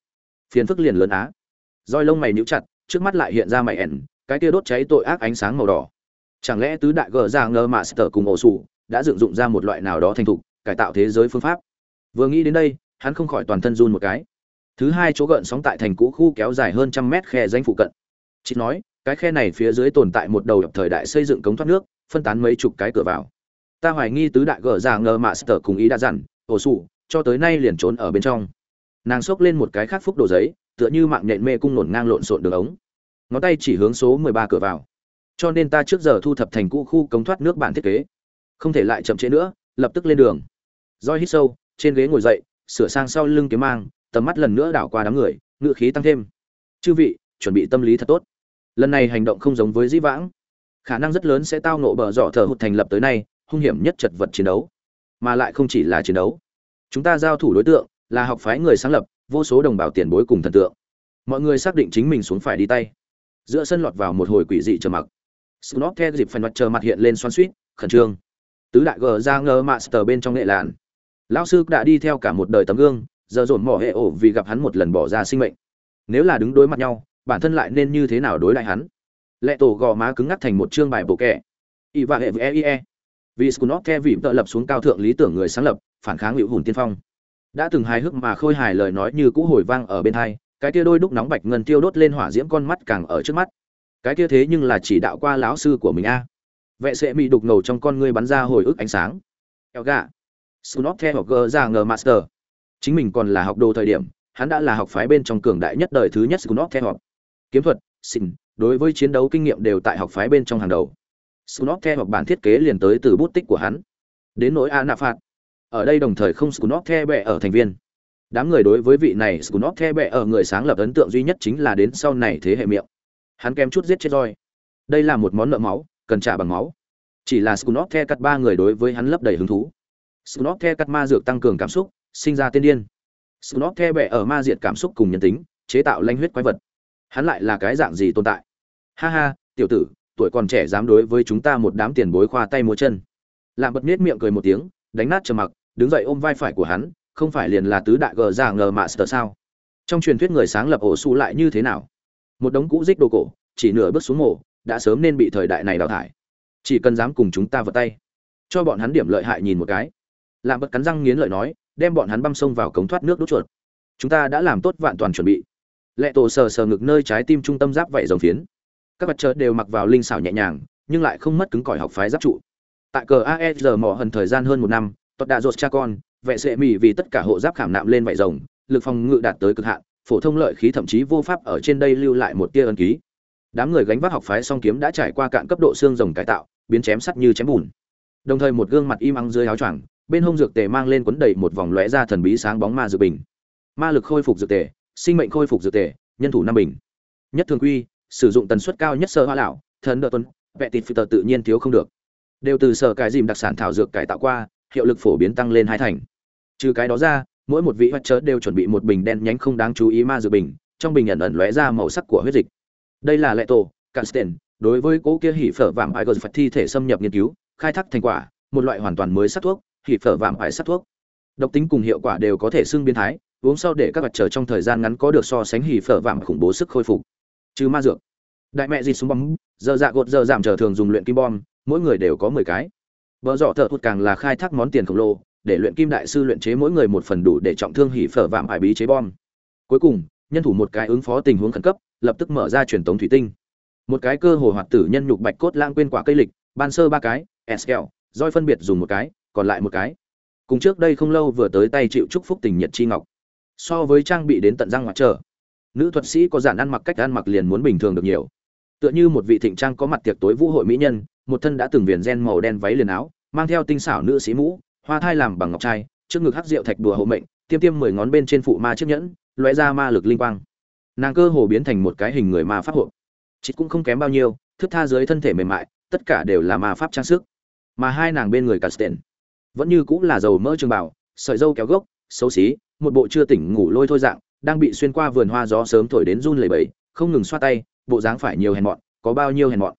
Phiền phức liền lớn á. Roi lông mày nhíu chặt, trước mắt lại hiện ra mày ẻn, cái kia đốt cháy tội ác ánh sáng màu đỏ. Chẳng lẽ tứ đại gờ ra ngơ mạ sở cùng ổ sủ đã dựng dụng ra một loại nào đó thành thục, cải tạo thế giới phương pháp? Vừa nghĩ đến đây, hắn không khỏi toàn thân run một cái. Thứ hai chỗ gợn sóng tại thành cũ khu kéo dài hơn trăm mét khe danh phụ cận. Chị nói, cái khe này phía dưới tồn tại một đầu thời đại xây dựng cống thoát nước, phân tán mấy chục cái cửa vào. Ta hoài nghi tứ đại gờ ra ngờ mạ sở cùng ý đã dặn, ổ sủ, cho tới nay liền trốn ở bên trong nàng xốc lên một cái khác phúc đồ giấy, tựa như mạng nhện mê cung nổn ngang lộn xộn đường ống. Ngón tay chỉ hướng số mười ba cửa vào. Cho nên ta trước giờ thu thập thành cũ khu cống thoát nước bản thiết kế. Không thể lại chậm trễ nữa, lập tức lên đường. Roi hít sâu, trên ghế ngồi dậy, sửa sang sau lưng kiếm mang, tầm mắt lần nữa đảo qua đám người, ngựa khí tăng thêm. Chư vị, chuẩn bị tâm lý thật tốt. Lần này hành động không giống với dĩ vãng. Khả năng rất lớn sẽ tao nộ bờ dọ thờ hụt thành lập tới nay, hung hiểm nhất chật vật chiến đấu. Mà lại không chỉ là chiến đấu. Chúng ta giao thủ đối tượng là học phái người sáng lập, vô số đồng bào tiền bối cùng thần tượng. Mọi người xác định chính mình xuống phải đi tay. Giữa sân lọt vào một hồi quỷ dị trầm mặc. Snob theo dịp phần mặt chờ mặt hiện lên xoan suýt khẩn trương. Tứ đại gờ ra ngơ master bên trong nghệ lạn. Lão sư đã đi theo cả một đời tấm gương, giờ dồn mỏ hệ ổ vì gặp hắn một lần bỏ ra sinh mệnh. Nếu là đứng đối mặt nhau, bản thân lại nên như thế nào đối lại hắn? Lệ tổ gò má cứng ngắc thành một chương bài bộ kẻ. Y và hệ với e. Vì scunop theo vị tự lập xuống cao thượng lý tưởng người sáng lập, phản kháng hữu hùn tiên phong đã từng hài hước mà khôi hài lời nói như cũ hồi vang ở bên hai, cái kia đôi đúc nóng bạch ngân tiêu đốt lên hỏa diễm con mắt càng ở trước mắt. Cái kia thế nhưng là chỉ đạo qua lão sư của mình a. Vệ sệ mị đục ngầu trong con ngươi bắn ra hồi ức ánh sáng. Eo gà. Scunop theo gờ ra ngờ master. Chính mình còn là học đồ thời điểm, hắn đã là học phái bên trong cường đại nhất đời thứ nhất scunop theo kiếm thuật xin đối với chiến đấu kinh nghiệm đều tại học phái bên trong hàng đầu. Scunop theo bản thiết kế liền tới từ bút tích của hắn. Đến nỗi a nạ phạt ở đây đồng thời không scunop the bệ ở thành viên. Đám người đối với vị này scunop the bệ ở người sáng lập ấn tượng duy nhất chính là đến sau này thế hệ miệng. Hắn kém chút giết chết roi đây là một món nợ máu, cần trả bằng máu. Chỉ là scunop the cắt ba người đối với hắn lấp đầy hứng thú. Scunop the cắt ma dược tăng cường cảm xúc, sinh ra tiên điên. Scunop the bệ ở ma diệt cảm xúc cùng nhân tính, chế tạo lanh huyết quái vật. Hắn lại là cái dạng gì tồn tại? Ha ha, tiểu tử, tuổi còn trẻ dám đối với chúng ta một đám tiền bối khoa tay múa chân. Làm bật nết miệng cười một tiếng, đánh nát trầm mặc đứng dậy ôm vai phải của hắn, không phải liền là tứ đại gờ ra ngờ mạ sờ sao? Trong truyền thuyết người sáng lập ổ xù lại như thế nào? Một đống cũ dích đồ cổ, chỉ nửa bước xuống mổ đã sớm nên bị thời đại này đào thải. Chỉ cần dám cùng chúng ta vật tay, cho bọn hắn điểm lợi hại nhìn một cái. Làm bật cắn răng nghiến lợi nói, đem bọn hắn băm sông vào cống thoát nước đốt chuột. Chúng ta đã làm tốt vạn toàn chuẩn bị. Lệ tổ sờ sờ ngực nơi trái tim trung tâm giáp vảy dòng phiến. Các vật chợ đều mặc vào linh xảo nhẹ nhàng, nhưng lại không mất cứng cỏi học phái giáp trụ. Tại cờ aer mỏ hần thời gian hơn một năm tuật đạ rột cha con vệ sệ mỉ vì tất cả hộ giáp khảm nạm lên vảy rồng, lực phòng ngự đạt tới cực hạn, phổ thông lợi khí thậm chí vô pháp ở trên đây lưu lại một tia ân ký. Đám người gánh vác học phái song kiếm đã trải qua cạn cấp độ xương rồng cải tạo, biến chém sắt như chém bùn. Đồng thời một gương mặt im ắng dưới áo choàng, bên hông dược tề mang lên quấn đầy một vòng lóe ra thần bí sáng bóng ma dược bình. Ma lực khôi phục dược tề, sinh mệnh khôi phục dược tề, nhân thủ năm bình. Nhất thường quy, sử dụng tần suất cao nhất sơ hoa lão, thần đợt tuần vệ tịt phi tự nhiên thiếu không được. Đều từ sở cải dìm đặc sản thảo dược cải tạo qua hiệu lực phổ biến tăng lên hai thành. Trừ cái đó ra, mỗi một vị hoạt chớ đều chuẩn bị một bình đen nhánh không đáng chú ý ma dược bình, trong bình ẩn ẩn lóe ra màu sắc của huyết dịch. Đây là lệ tổ cansten đối với cố kia hỉ phở vạm ải gờ phật thi thể xâm nhập nghiên cứu, khai thác thành quả, một loại hoàn toàn mới sát thuốc, hỉ phở vạm ải sát thuốc. Độc tính cùng hiệu quả đều có thể xưng biến thái, uống sau để các vật chờ trong thời gian ngắn có được so sánh hỉ phở vạm khủng bố sức khôi phục. Trừ ma dược. Đại mẹ gì súng bom giờ dạ gột giờ giảm trở thường dùng luyện kim bom, mỗi người đều có mười cái vợ dọ thợ thuật càng là khai thác món tiền khổng lồ, để luyện kim đại sư luyện chế mỗi người một phần đủ để trọng thương hỉ phở vạm ải bí chế bom. Cuối cùng, nhân thủ một cái ứng phó tình huống khẩn cấp, lập tức mở ra truyền tống thủy tinh. Một cái cơ hồ hoạt tử nhân nhục bạch cốt lãng quên quả cây lịch, ban sơ ba cái sl roi phân biệt dùng một cái, còn lại một cái. Cùng trước đây không lâu vừa tới tay chịu chúc phúc tình nhiệt chi ngọc. So với trang bị đến tận răng mặt trở nữ thuật sĩ có giản ăn mặc cách ăn mặc liền muốn bình thường được nhiều. Tựa như một vị thịnh trang có mặt tiệc tối vũ hội mỹ nhân một thân đã từng viền gen màu đen váy liền áo, mang theo tinh xảo nữ sĩ mũ, hoa thai làm bằng ngọc trai, trước ngực hắc rượu thạch đùa hộ mệnh, tiêm tiêm mười ngón bên trên phụ ma chiếc nhẫn, lóe ra ma lực linh quang. Nàng cơ hồ biến thành một cái hình người ma pháp hộ. Chị cũng không kém bao nhiêu, thức tha dưới thân thể mềm mại, tất cả đều là ma pháp trang sức. Mà hai nàng bên người Casten vẫn như cũng là dầu mỡ trường bảo sợi dâu kéo gốc, xấu xí, một bộ chưa tỉnh ngủ lôi thôi dạng, đang bị xuyên qua vườn hoa gió sớm thổi đến run lẩy bẩy, không ngừng xoa tay, bộ dáng phải nhiều hèn mọn, có bao nhiêu hèn mọn.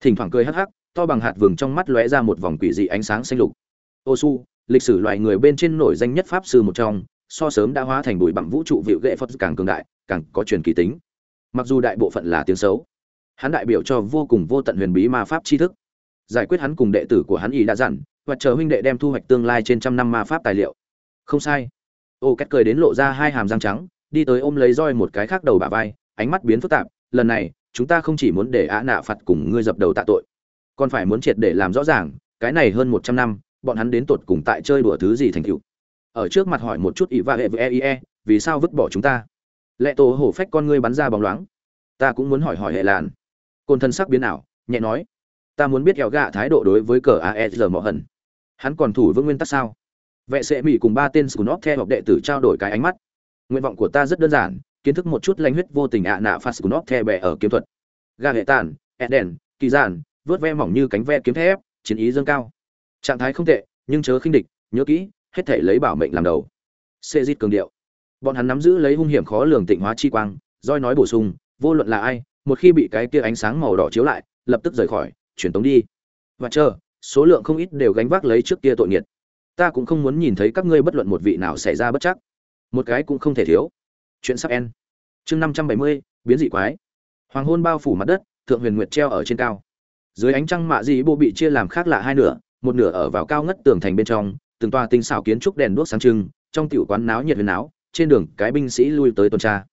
Thỉnh thoảng cười hắc hắc to bằng hạt vừng trong mắt lóe ra một vòng quỷ dị ánh sáng xanh lục. Ô su, lịch sử loài người bên trên nổi danh nhất pháp sư một trong, so sớm đã hóa thành bụi bặm vũ trụ vịu ghệ phật càng cường đại, càng có truyền kỳ tính. Mặc dù đại bộ phận là tiếng xấu, hắn đại biểu cho vô cùng vô tận huyền bí ma pháp tri thức. Giải quyết hắn cùng đệ tử của hắn ý đã dặn, và chờ huynh đệ đem thu hoạch tương lai trên trăm năm ma pháp tài liệu. Không sai. Ô két cười đến lộ ra hai hàm răng trắng, đi tới ôm lấy roi một cái khác đầu bà vai, ánh mắt biến phức tạp, lần này, chúng ta không chỉ muốn để ạ nạ phạt cùng ngươi dập đầu tạ tội còn phải muốn triệt để làm rõ ràng, cái này hơn một trăm năm, bọn hắn đến tột cùng tại chơi đùa thứ gì thành cựu ở trước mặt hỏi một chút ỷ va hệ với eie vì sao vứt bỏ chúng ta? Lệ tổ hổ phách con ngươi bắn ra bóng loáng. Ta cũng muốn hỏi hỏi hệ làn côn thân sắc biến ảo, nhẹ nói. Ta muốn biết kẹo gạ thái độ đối với cờ aesr mỏ hận. Hắn còn thủ vững nguyên tắc sao? Vệ sẽ mỹ cùng ba tên scunop theo học đệ tử trao đổi cái ánh mắt. Nguyện vọng của ta rất đơn giản, kiến thức một chút lanh huyết vô tình ạ nạ phát scunop theo bè ở kiếm thuật. Gà hệ tàn, eden, kỳ giản vớt ve mỏng như cánh ve kiếm thép, chiến ý dâng cao. Trạng thái không tệ, nhưng chớ khinh địch, nhớ kỹ, hết thể lấy bảo mệnh làm đầu. Xê dít cường điệu. Bọn hắn nắm giữ lấy hung hiểm khó lường tịnh hóa chi quang, roi nói bổ sung, vô luận là ai, một khi bị cái kia ánh sáng màu đỏ chiếu lại, lập tức rời khỏi, chuyển tống đi. Và chờ, số lượng không ít đều gánh vác lấy trước kia tội nghiệt. Ta cũng không muốn nhìn thấy các ngươi bất luận một vị nào xảy ra bất chắc. Một cái cũng không thể thiếu. Chuyện sắp en chương năm trăm bảy mươi, biến dị quái. Hoàng hôn bao phủ mặt đất, thượng huyền nguyệt treo ở trên cao dưới ánh trăng mạ dị bộ bị chia làm khác lạ hai nửa, một nửa ở vào cao ngất tường thành bên trong, từng tòa tinh xảo kiến trúc đèn đuốc sáng trưng, trong tiểu quán náo nhiệt huyền áo trên đường cái binh sĩ lui tới tuần tra.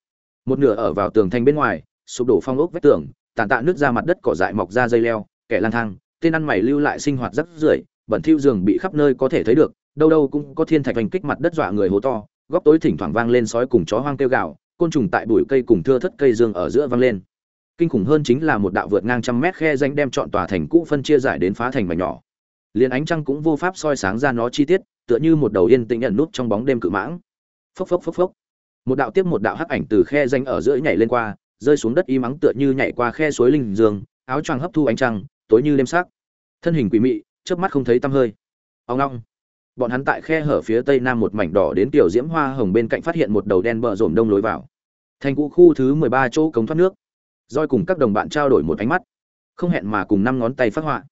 Một nửa ở vào tường thành bên ngoài, sụp đổ phong ốc vách tường, tàn tạ nước ra mặt đất cỏ dại mọc ra dây leo, kẻ lang thang, tên ăn mày lưu lại sinh hoạt rất rưởi, bẩn thiêu giường bị khắp nơi có thể thấy được, đâu đâu cũng có thiên thạch hành kích mặt đất dọa người hố to, góc tối thỉnh thoảng vang lên sói cùng chó hoang kêu gạo côn trùng tại bụi cây cùng thưa thất cây dương ở giữa vang lên kinh khủng hơn chính là một đạo vượt ngang trăm mét khe danh đem chọn tòa thành cũ phân chia giải đến phá thành mảnh nhỏ. Liền ánh trăng cũng vô pháp soi sáng ra nó chi tiết, tựa như một đầu yên tĩnh ẩn nút trong bóng đêm cự mãng. Phốc phốc phốc phốc. Một đạo tiếp một đạo hắc ảnh từ khe danh ở giữa nhảy lên qua, rơi xuống đất y mắng tựa như nhảy qua khe suối linh dương, áo choàng hấp thu ánh trăng, tối như đêm sắc. Thân hình quỷ mị, chớp mắt không thấy tăm hơi. Ông long bọn hắn tại khe hở phía tây nam một mảnh đỏ đến tiểu diễm hoa hồng bên cạnh phát hiện một đầu đen bờ rộm đông lối vào. Thành cũ khu thứ mười ba chỗ cống thoát nước roi cùng các đồng bạn trao đổi một ánh mắt, không hẹn mà cùng năm ngón tay phát họa.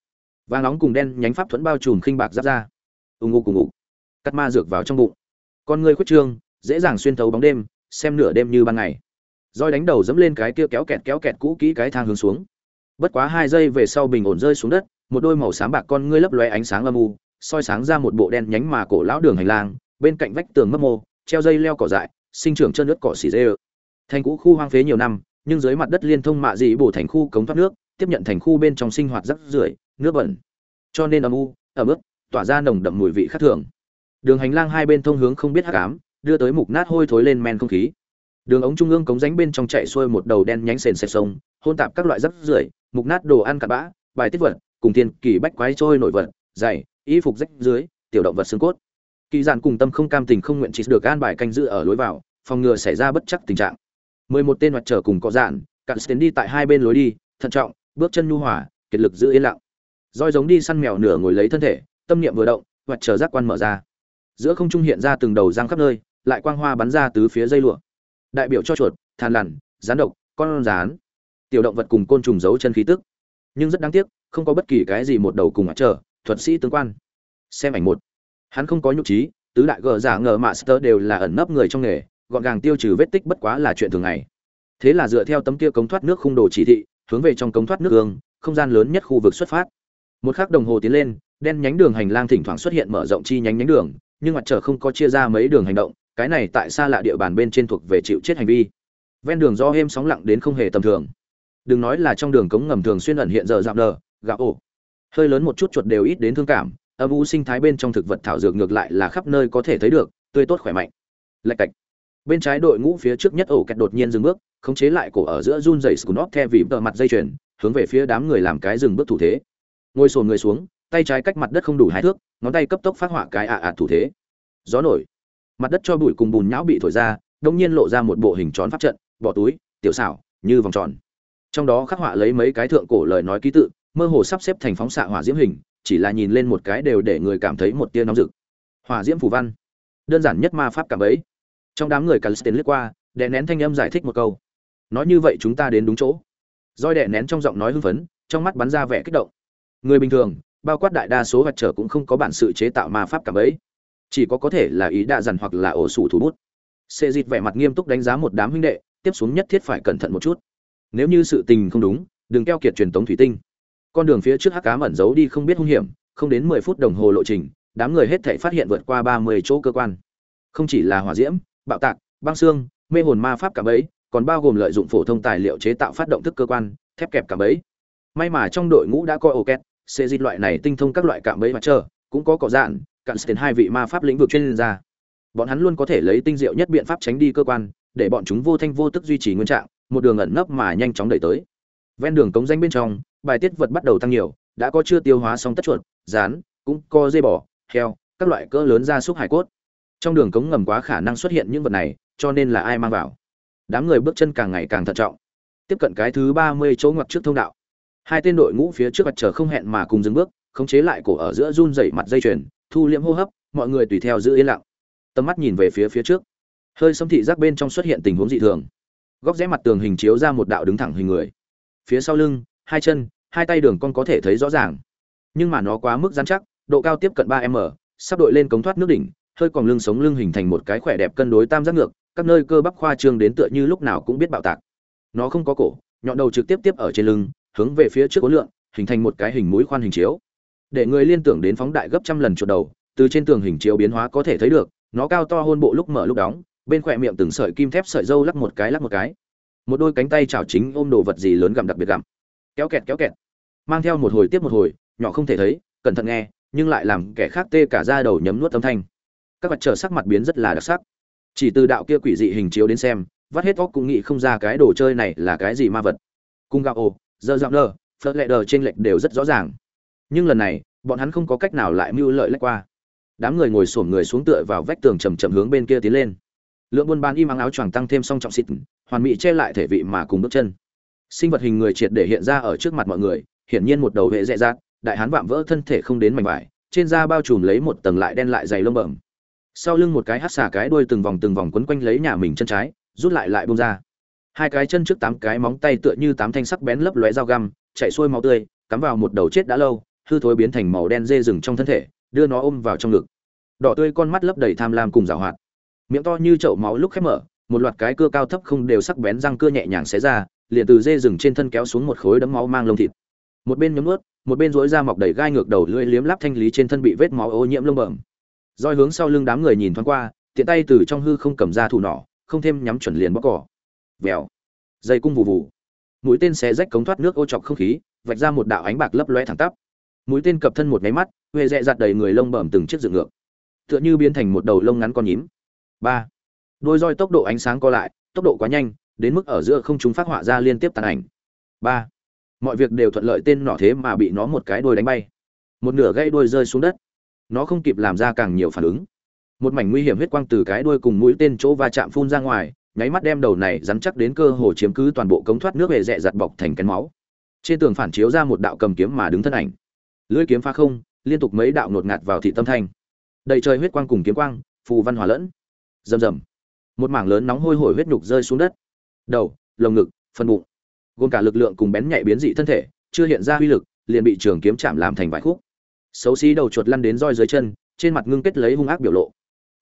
Vàng nóng cùng đen nhánh pháp thuẫn bao trùm khinh bạc giáp ra ù ngụ cùng ngụ cắt ma dược vào trong bụng. Con người khuất trương, dễ dàng xuyên thấu bóng đêm, xem nửa đêm như ban ngày. Roi đánh đầu dẫm lên cái kia kéo kẹt kéo kẹt cũ kỹ cái thang hướng xuống. Bất quá hai giây về sau bình ổn rơi xuống đất, một đôi màu xám bạc con ngươi lấp lóe ánh sáng âm u, soi sáng ra một bộ đen nhánh mà cổ lão đường hành lang, bên cạnh vách tường mấp mô, treo dây leo cỏ dại, sinh trưởng chân nước cỏ xỉ dê thành cũ khu hoang phế nhiều năm nhưng dưới mặt đất liên thông mạ dị bổ thành khu cống thoát nước, tiếp nhận thành khu bên trong sinh hoạt rắc rưởi, nước bẩn. Cho nên âm u, ẩm ướt, tỏa ra nồng đậm mùi vị khác thường. Đường hành lang hai bên thông hướng không biết hắc ám, đưa tới mục nát hôi thối lên men không khí. Đường ống trung ương cống rãnh bên trong chạy xuôi một đầu đen nhánh sền sệt sông, hôn tạp các loại rắc rưởi, mục nát đồ ăn cặn bã, bài tiết vật, cùng thiên kỳ bách quái trôi nổi vật dày y phục rách dưới tiểu động vật xương cốt. Kỳ dạn cùng tâm không cam tình không nguyện chỉ được an bài canh giữ ở lối vào, phòng ngừa xảy ra bất chắc tình trạng mười một tên mặt trở cùng có dạn cạn tiến đi tại hai bên lối đi, thận trọng, bước chân nhu hòa, kiệt lực giữ yên lặng. Roi giống đi săn mèo nửa ngồi lấy thân thể, tâm niệm vừa động mặt trở giác quan mở ra. Giữa không trung hiện ra từng đầu răng khắp nơi, lại quang hoa bắn ra tứ phía dây lụa. Đại biểu cho chuột than lằn rán độc, con rán. Tiểu động vật cùng côn trùng giấu chân khí tức. Nhưng rất đáng tiếc, không có bất kỳ cái gì một đầu cùng mặt trở, thuật sĩ tương quan. Xem ảnh một. Hắn không có nhục trí, tứ đại gờ giả ngờ master đều là ẩn nấp người trong nghề gọn gàng tiêu trừ vết tích bất quá là chuyện thường ngày. Thế là dựa theo tấm kia cống thoát nước khung đồ chỉ thị, hướng về trong cống thoát nước gương không gian lớn nhất khu vực xuất phát. Một khắc đồng hồ tiến lên, đen nhánh đường hành lang thỉnh thoảng xuất hiện mở rộng chi nhánh nhánh đường, nhưng mặt trời không có chia ra mấy đường hành động, cái này tại xa lạ địa bàn bên trên thuộc về chịu chết hành vi. Ven đường do êm sóng lặng đến không hề tầm thường. Đừng nói là trong đường cống ngầm thường xuyên ẩn hiện giờ dạo nờ, gạo ổ. Hơi lớn một chút chuột đều ít đến thương cảm, âm u sinh thái bên trong thực vật thảo dược ngược lại là khắp nơi có thể thấy được, tươi tốt khỏe mạnh. Lạch cạch bên trái đội ngũ phía trước nhất ổ kẹt đột nhiên dừng bước, khống chế lại cổ ở giữa run dày scunop theo vì tờ mặt dây chuyền, hướng về phía đám người làm cái dừng bước thủ thế. Ngồi sồn người xuống, tay trái cách mặt đất không đủ hai thước, ngón tay cấp tốc phát họa cái ạ à ạt thủ thế. Gió nổi. Mặt đất cho bụi cùng bùn nhão bị thổi ra, đông nhiên lộ ra một bộ hình tròn pháp trận, bỏ túi, tiểu xảo, như vòng tròn. Trong đó khắc họa lấy mấy cái thượng cổ lời nói ký tự, mơ hồ sắp xếp thành phóng xạ hỏa diễm hình, chỉ là nhìn lên một cái đều để người cảm thấy một tia nóng rực. Hỏa diễm phù văn. Đơn giản nhất ma pháp cảm ấy trong đám người calistin lướt qua, đè nén thanh âm giải thích một câu. Nói như vậy chúng ta đến đúng chỗ. Roi đè nén trong giọng nói hưng phấn, trong mắt bắn ra vẻ kích động. Người bình thường, bao quát đại đa số vật trở cũng không có bản sự chế tạo ma pháp cảm ấy. Chỉ có có thể là ý đa dằn hoặc là ổ sủ thủ bút. Xê dịt vẻ mặt nghiêm túc đánh giá một đám huynh đệ, tiếp xuống nhất thiết phải cẩn thận một chút. Nếu như sự tình không đúng, đừng keo kiệt truyền tống thủy tinh. Con đường phía trước hắc cám ẩn giấu đi không biết hung hiểm, không đến mười phút đồng hồ lộ trình, đám người hết thể phát hiện vượt qua ba mươi chỗ cơ quan. Không chỉ là hỏa diễm bạo tạc, băng xương, mê hồn ma pháp cảm ấy, còn bao gồm lợi dụng phổ thông tài liệu chế tạo phát động thức cơ quan, thép kẹp cảm ấy. May mà trong đội ngũ đã coi ô két xê dịch loại này tinh thông các loại cạm bẫy mặt trời cũng có cỏ dạn, cạn tiền hai vị ma pháp lĩnh vực chuyên gia. Bọn hắn luôn có thể lấy tinh diệu nhất biện pháp tránh đi cơ quan, để bọn chúng vô thanh vô tức duy trì nguyên trạng, một đường ẩn nấp mà nhanh chóng đẩy tới. Ven đường cống danh bên trong, bài tiết vật bắt đầu tăng nhiều, đã có chưa tiêu hóa xong tất chuột, rán, cũng có dây bò, heo, các loại cỡ lớn ra súc hải cốt trong đường cống ngầm quá khả năng xuất hiện những vật này, cho nên là ai mang vào? Đám người bước chân càng ngày càng thận trọng. Tiếp cận cái thứ ba mươi chỗ ngoặt trước thông đạo. Hai tên đội ngũ phía trước mặt chờ không hẹn mà cùng dừng bước, khống chế lại cổ ở giữa run dày mặt dây chuyền, thu liễm hô hấp, mọi người tùy theo giữ yên lặng. Tầm mắt nhìn về phía phía trước. Hơi xâm thị giác bên trong xuất hiện tình huống dị thường. Góc rẽ mặt tường hình chiếu ra một đạo đứng thẳng hình người. Phía sau lưng, hai chân, hai tay đường con có thể thấy rõ ràng. Nhưng mà nó quá mức dán chắc, độ cao tiếp cận ba m, sắp đội lên cống thoát nước đỉnh hơi còn lưng sống lưng hình thành một cái khỏe đẹp cân đối tam giác ngược, các nơi cơ bắp khoa trương đến tựa như lúc nào cũng biết bạo tạc. Nó không có cổ, nhọn đầu trực tiếp tiếp ở trên lưng, hướng về phía trước cố lượng, hình thành một cái hình mũi khoan hình chiếu. Để người liên tưởng đến phóng đại gấp trăm lần chuột đầu, từ trên tường hình chiếu biến hóa có thể thấy được, nó cao to hôn bộ lúc mở lúc đóng, bên khỏe miệng từng sợi kim thép sợi dâu lắc một cái lắc một cái. Một đôi cánh tay chảo chính ôm đồ vật gì lớn gặm đặc biệt gặm. Kéo kẹt kéo kẹt. Mang theo một hồi tiếp một hồi, nhỏ không thể thấy, cẩn thận nghe, nhưng lại làm kẻ khác tê cả da đầu nhấm nuốt âm thanh các vật trở sắc mặt biến rất là đặc sắc. Chỉ từ đạo kia quỷ dị hình chiếu đến xem, vắt hết óc cũng nghĩ không ra cái đồ chơi này là cái gì ma vật. Cung gạo ồ giờ giọng đờ phớt lệ đờ trên lệch đều rất rõ ràng. Nhưng lần này, bọn hắn không có cách nào lại mưu lợi lách qua. Đám người ngồi xổm người xuống tựa vào vách tường chầm chậm hướng bên kia tiến lên. Lượng buôn bán im mang áo choàng tăng thêm song trọng xịt, hoàn mỹ che lại thể vị mà cùng bước chân. Sinh vật hình người triệt để hiện ra ở trước mặt mọi người, hiển nhiên một đầu hệ dẹ dạt đại hán vạm vỡ thân thể không đến mảnh vải, trên da bao trùm lấy một tầng lại đen lại dày lông bẩm sau lưng một cái hát xà cái đuôi từng vòng từng vòng quấn quanh lấy nhà mình chân trái, rút lại lại bông ra. Hai cái chân trước tám cái móng tay tựa như tám thanh sắc bén lấp lóe dao găm, chạy xuôi máu tươi, cắm vào một đầu chết đã lâu, hư thối biến thành màu đen dê rừng trong thân thể, đưa nó ôm vào trong ngực. Đỏ tươi con mắt lấp đầy tham lam cùng rào hoạt. Miệng to như chậu máu lúc khép mở, một loạt cái cưa cao thấp không đều sắc bén răng cưa nhẹ nhàng xé ra, liền từ dê rừng trên thân kéo xuống một khối đấm máu mang lông thịt. Một bên nhấm ướt một bên rối ra mọc đầy gai ngược đầu lưỡi liếm lắp thanh lý trên thân bị vết máu ô nhiễm lông bẩm roi hướng sau lưng đám người nhìn thoáng qua, tiện tay từ trong hư không cầm ra thủ nỏ, không thêm nhắm chuẩn liền bóc cỏ. Vèo. Dây cung vụ vụ mũi tên xé rách cống thoát nước ô chọc không khí, vạch ra một đạo ánh bạc lấp loe thẳng tắp. Mũi tên cập thân một nháy mắt, huệ dẹ dạt đầy người lông bẩm từng chiếc dựng ngược. Tựa như biến thành một đầu lông ngắn con nhím. Ba. Đôi roi tốc độ ánh sáng co lại, tốc độ quá nhanh, đến mức ở giữa không chúng phát họa ra liên tiếp tàn ảnh. Ba. Mọi việc đều thuận lợi tên nỏ thế mà bị nó một cái đuôi đánh bay. Một nửa gãy đuôi rơi xuống đất nó không kịp làm ra càng nhiều phản ứng. Một mảnh nguy hiểm huyết quang từ cái đuôi cùng mũi tên chỗ va chạm phun ra ngoài, nháy mắt đem đầu này rắn chắc đến cơ hồ chiếm cứ toàn bộ cống thoát nước về rẽ giặt bọc thành kén máu. Trên tường phản chiếu ra một đạo cầm kiếm mà đứng thân ảnh. Lưỡi kiếm phá không, liên tục mấy đạo nột ngạt vào thị tâm thanh. Đầy trời huyết quang cùng kiếm quang, phù văn hòa lẫn. Rầm rầm. Một mảng lớn nóng hôi hổi huyết nhục rơi xuống đất. Đầu, lồng ngực, phần bụng. Gồm cả lực lượng cùng bén nhạy biến dị thân thể, chưa hiện ra uy lực, liền bị trường kiếm chạm làm thành vài khúc xấu xí đầu chuột lăn đến roi dưới chân, trên mặt ngưng kết lấy hung ác biểu lộ.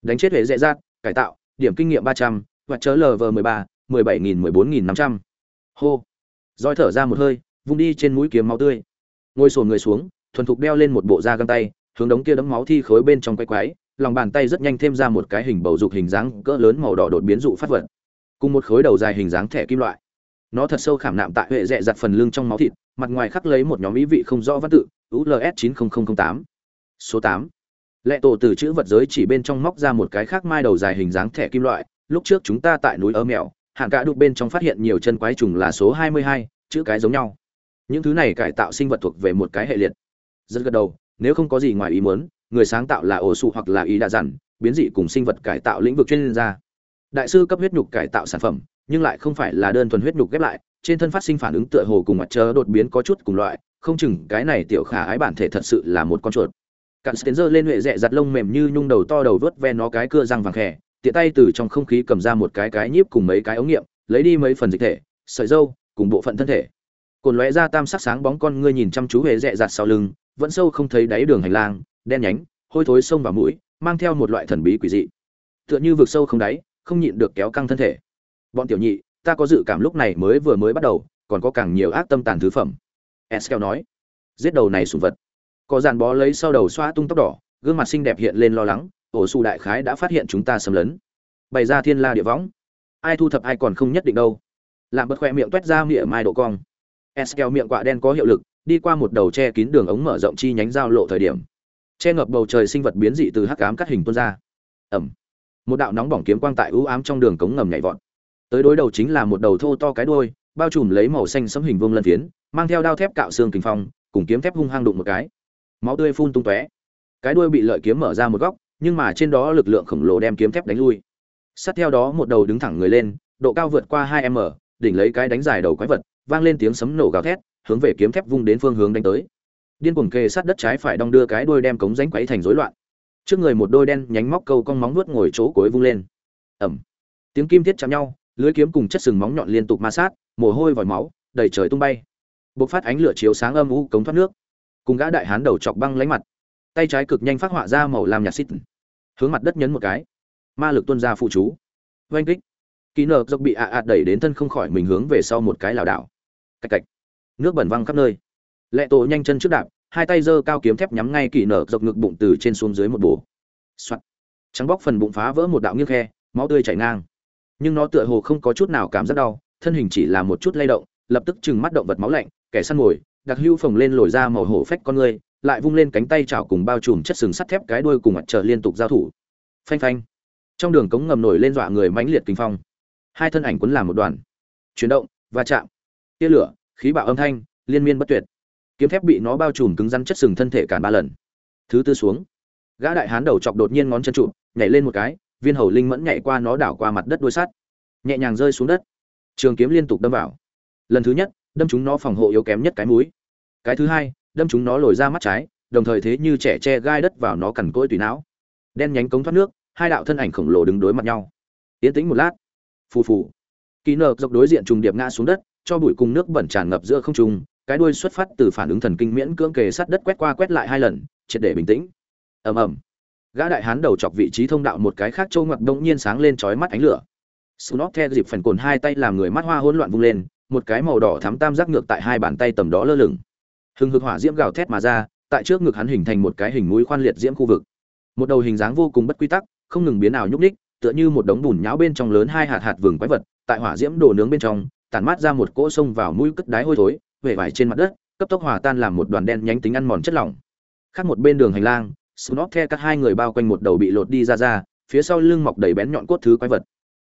Đánh chết hệ dễ dát cải tạo, điểm kinh nghiệm ba trăm, và chớ lv mười ba, mười bảy nghìn, mười bốn nghìn năm trăm. Hô. Roi thở ra một hơi, vung đi trên mũi kiếm máu tươi. Ngồi sồn người xuống, thuần thục đeo lên một bộ da găng tay, hướng đống kia đấm máu thi khối bên trong quay quái, lòng bàn tay rất nhanh thêm ra một cái hình bầu dục hình dáng cỡ lớn màu đỏ đột biến dụ phát vật. Cùng một khối đầu dài hình dáng thẻ kim loại nó thật sâu khảm nạm tại hệ dẹ giặt phần lưng trong máu thịt, mặt ngoài khắc lấy một nhóm ý vị không rõ văn tự uls chín nghìn tám. Số tám. Lệ tổ từ chữ vật giới chỉ bên trong móc ra một cái khác mai đầu dài hình dáng thẻ kim loại, lúc trước chúng ta tại núi ơ mèo hạn cả đục bên trong phát hiện nhiều chân quái trùng là số hai mươi hai, chữ cái giống nhau. Những thứ này cải tạo sinh vật thuộc về một cái hệ liệt. Rất gật đầu, nếu không có gì ngoài ý muốn, người sáng tạo là ổ sụ hoặc là ý đa dặn, biến dị cùng sinh vật cải tạo lĩnh vực chuyên gia đại sư cấp huyết nhục cải tạo sản phẩm, nhưng lại không phải là đơn thuần huyết nhục ghép lại, trên thân phát sinh phản ứng tựa hồ cùng mặt trời đột biến có chút cùng loại, không chừng cái này tiểu khả ái bản thể thật sự là một con chuột. Cặn sến dơ lên huệ dẹ giặt lông mềm như nhung đầu to đầu vớt ve nó cái cưa răng vàng khẽ tiện tay từ trong không khí cầm ra một cái cái nhíp cùng mấy cái ống nghiệm, lấy đi mấy phần dịch thể, sợi dâu, cùng bộ phận thân thể. Cồn lóe ra tam sắc sáng bóng con ngươi nhìn chăm chú huệ dẹ giặt sau lưng, vẫn sâu không thấy đáy đường hành lang, đen nhánh, hôi thối sông vào mũi, mang theo một loại thần bí quỷ dị. Tựa như vực sâu không đáy không nhịn được kéo căng thân thể. Bọn tiểu nhị, ta có dự cảm lúc này mới vừa mới bắt đầu, còn có càng nhiều ác tâm tàn thứ phẩm. Eskel nói, giết đầu này sủng vật. Có dàn bó lấy sau đầu xoa tung tóc đỏ, gương mặt xinh đẹp hiện lên lo lắng, ổ xù đại khái đã phát hiện chúng ta xâm lấn. Bày ra thiên la địa võng. Ai thu thập ai còn không nhất định đâu. Làm bật khoe miệng toét ra miệng mai độ cong. Eskel miệng quạ đen có hiệu lực, đi qua một đầu che kín đường ống mở rộng chi nhánh giao lộ thời điểm. Che ngập bầu trời sinh vật biến dị từ hắc ám cắt hình tuôn ra. Ẩm một đạo nóng bỏng kiếm quang tại ưu ám trong đường cống ngầm nhảy vọt. Tới đối đầu chính là một đầu thô to cái đuôi, bao trùm lấy màu xanh sẫm hình vuông lân phiến, mang theo đao thép cạo xương kình phong, cùng kiếm thép hung hăng đụng một cái. Máu tươi phun tung tóe. Cái đuôi bị lợi kiếm mở ra một góc, nhưng mà trên đó lực lượng khổng lồ đem kiếm thép đánh lui. Sát theo đó một đầu đứng thẳng người lên, độ cao vượt qua hai m, đỉnh lấy cái đánh dài đầu quái vật, vang lên tiếng sấm nổ gào thét, hướng về kiếm thép vung đến phương hướng đánh tới. Điên cuồng kề sát đất trái phải đong đưa cái đuôi đem cống rãnh quấy thành rối loạn trước người một đôi đen nhánh móc câu con móng nuốt ngồi chỗ cối vung lên. Ẩm. Tiếng kim thiết chạm nhau, lưới kiếm cùng chất sừng móng nhọn liên tục ma sát, mồ hôi vòi máu, đầy trời tung bay. Bộc phát ánh lửa chiếu sáng âm u cống thoát nước. Cùng gã đại hán đầu chọc băng lánh mặt. Tay trái cực nhanh phát họa ra màu lam nhạt xít. Hướng mặt đất nhấn một cái. Ma lực tuôn ra phụ chú. Oanh kích. Kỹ nợ dốc bị ạ ạt đẩy đến thân không khỏi mình hướng về sau một cái lảo đảo. Cạch cạch. Nước bẩn văng khắp nơi. Lệ tổ nhanh chân trước đạp hai tay giơ cao kiếm thép nhắm ngay kỳ nở, dọc ngực bụng từ trên xuống dưới một bổ. Soạt. Trắng bóc phần bụng phá vỡ một đạo nghiêng khe, máu tươi chảy ngang. Nhưng nó tựa hồ không có chút nào cảm giác đau, thân hình chỉ là một chút lay động, lập tức chừng mắt động vật máu lạnh, kẻ săn mồi đặc hưu phồng lên lồi ra màu hổ phách con người, lại vung lên cánh tay chảo cùng bao trùm chất sừng sắt thép cái đuôi cùng mặt trời liên tục giao thủ. Phanh phanh. Trong đường cống ngầm nổi lên dọa người mãnh liệt kinh phong. Hai thân ảnh quấn làm một đoàn. Chuyển động, va chạm. Tia lửa, khí bạo âm thanh, liên miên bất tuyệt kiếm thép bị nó bao trùm cứng rắn chất sừng thân thể cản ba lần. Thứ tư xuống, gã đại hán đầu chọc đột nhiên ngón chân trụ, nhảy lên một cái, viên hầu linh mẫn nhảy qua nó đảo qua mặt đất đuôi sắt. Nhẹ nhàng rơi xuống đất. Trường kiếm liên tục đâm vào. Lần thứ nhất, đâm chúng nó phòng hộ yếu kém nhất cái mũi. Cái thứ hai, đâm chúng nó lồi ra mắt trái, đồng thời thế như trẻ che gai đất vào nó cằn cỗi tùy não. Đen nhánh cống thoát nước, hai đạo thân ảnh khổng lồ đứng đối mặt nhau. Yến tĩnh một lát. Phù phù. Kỳ nợ dọc đối diện trùng điệp ngã xuống đất, cho bụi cùng nước bẩn tràn ngập giữa không trung cái đuôi xuất phát từ phản ứng thần kinh miễn cưỡng kề sát đất quét qua quét lại hai lần triệt để bình tĩnh ầm ầm gã đại hán đầu chọc vị trí thông đạo một cái khác châu ngoặt đột nhiên sáng lên chói mắt ánh lửa Snot theo dịp phần cồn hai tay làm người mắt hoa hỗn loạn vung lên, một cái màu đỏ thắm tam giác ngược tại hai bàn tay tầm đó lơ lửng. Hừng hực hỏa diễm gào thét mà ra, tại trước ngực hắn hình thành một cái hình mũi khoan liệt diễm khu vực. Một đầu hình dáng vô cùng bất quy tắc, không ngừng biến ảo nhúc nhích, tựa như một đống bùn nhão bên trong lớn hai hạt hạt vừng quái vật, tại hỏa diễm đồ nướng bên trong, tản mát ra một cỗ sông vào mũi cất đái hôi thối, vẻ vải trên mặt đất, cấp tốc hòa tan làm một đoàn đen nhánh tính ăn mòn chất lỏng. Khác một bên đường hành lang, Snot theo các hai người bao quanh một đầu bị lột đi ra ra, phía sau lưng mọc đầy bén nhọn cốt thứ quái vật.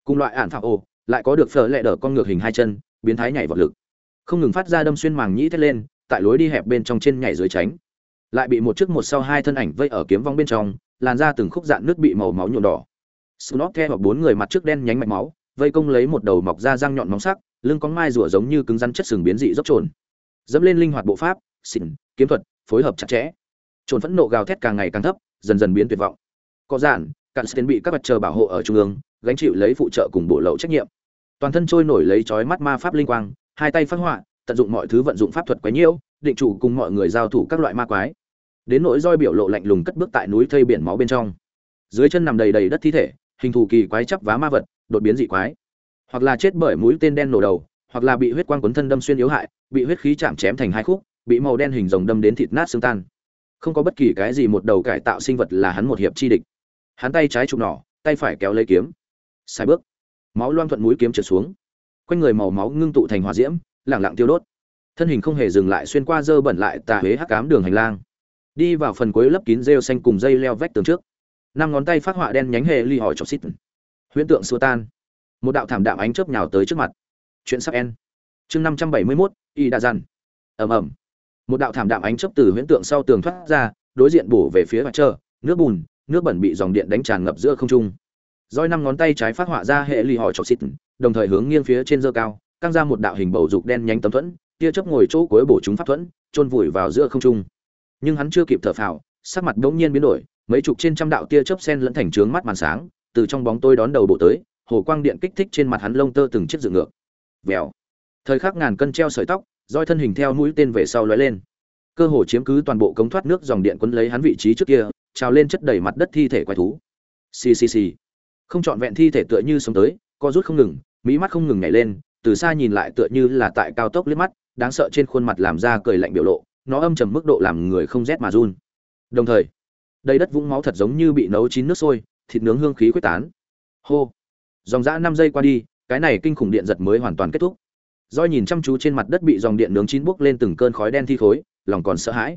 Cùng loại ản phạm ồ, lại có được phở lệ đỡ con ngược hình hai chân, biến thái nhảy vọt lực. Không ngừng phát ra đâm xuyên màng nhĩ thét lên, tại lối đi hẹp bên trong trên nhảy dưới tránh. Lại bị một trước một sau hai thân ảnh vây ở kiếm vong bên trong, làn ra từng khúc dạn nước bị màu máu nhuộm đỏ. Snot theo hoặc bốn người mặt trước đen nhánh mạch máu, vây công lấy một đầu mọc ra răng nhọn móng sắc, lưng có mai rùa giống như cứng rắn chất sừng biến dị dốc trồn. Dẫm lên linh hoạt bộ pháp, xỉn, kiếm thuật, phối hợp chặt chẽ. Trồn phẫn nộ gào thét càng ngày càng thấp, dần dần biến tuyệt vọng. Có giản, cạn Sten bị các vật chờ bảo hộ ở trung ương, gánh chịu lấy phụ trợ cùng bộ lậu trách nhiệm. Toàn thân trôi nổi lấy chói mắt ma pháp linh quang, hai tay phát họa, tận dụng mọi thứ vận dụng pháp thuật quấy nhiễu, định chủ cùng mọi người giao thủ các loại ma quái. Đến nỗi roi biểu lộ lạnh lùng cất bước tại núi thây biển máu bên trong. Dưới chân nằm đầy đầy đất thi thể, hình thù kỳ quái chắp vá ma vật, đột biến dị quái. Hoặc là chết bởi mũi tên đen nổ đầu, hoặc là bị huyết quang cuốn thân đâm xuyên yếu hại, bị huyết khí chạm chém thành hai khúc, bị màu đen hình rồng đâm đến thịt nát xương tan. Không có bất kỳ cái gì một đầu cải tạo sinh vật là hắn một hiệp chi địch. Hắn tay trái chụp nỏ, tay phải kéo lấy kiếm. Sai bước, máu loang thuận mũi kiếm trượt xuống. Quanh người màu máu ngưng tụ thành hỏa diễm, lặng lặng tiêu đốt. Thân hình không hề dừng lại xuyên qua dơ bẩn lại tà huế hắc ám đường hành lang. Đi vào phần cuối lấp kín rêu xanh cùng dây leo vách tường trước. Năm ngón tay phát họa đen nhánh hề ly hỏi chọc xít. Huyễn tượng xua tan. Một đạo thảm đạm ánh chớp nhào tới trước mặt. Chuyện sắp en. Chương năm trăm bảy mươi mốt, y đã dằn. Ầm ầm một đạo thảm đạm ánh chớp từ huyễn tượng sau tường thoát ra, đối diện bổ về phía mặt trơ nước bùn, nước bẩn bị dòng điện đánh tràn ngập giữa không trung roi năm ngón tay trái phát họa ra hệ lì hỏi trọc xịt, đồng thời hướng nghiêng phía trên dơ cao, căng ra một đạo hình bầu dục đen nhánh tấm thuẫn, tia chớp ngồi chỗ cuối bổ chúng pháp thuẫn, chôn vùi vào giữa không trung nhưng hắn chưa kịp thở phào, sắc mặt bỗng nhiên biến đổi, mấy chục trên trăm đạo tia chớp sen lẫn thành trướng mắt màn sáng, từ trong bóng tôi đón đầu bộ tới, hồ quang điện kích thích trên mặt hắn lông tơ từng chiếc dựng ngược vèo. Thời khắc ngàn cân treo sợi tóc, roi thân hình theo mũi tên về sau lóe lên. Cơ hồ chiếm cứ toàn bộ cống thoát nước dòng điện quấn lấy hắn vị trí trước kia, trào lên chất đầy mặt đất thi thể quái thú. Xì xì xì. Không trọn vẹn thi thể tựa như sống tới, co rút không ngừng, mỹ mắt không ngừng nhảy lên, từ xa nhìn lại tựa như là tại cao tốc liếc mắt, đáng sợ trên khuôn mặt làm ra cười lạnh biểu lộ, nó âm trầm mức độ làm người không rét mà run. Đồng thời, đầy đất vũng máu thật giống như bị nấu chín nước sôi, thịt nướng hương khí quyết tán. Hô. Dòng dã năm giây qua đi cái này kinh khủng điện giật mới hoàn toàn kết thúc Doi nhìn chăm chú trên mặt đất bị dòng điện nướng chín bốc lên từng cơn khói đen thi khối, lòng còn sợ hãi.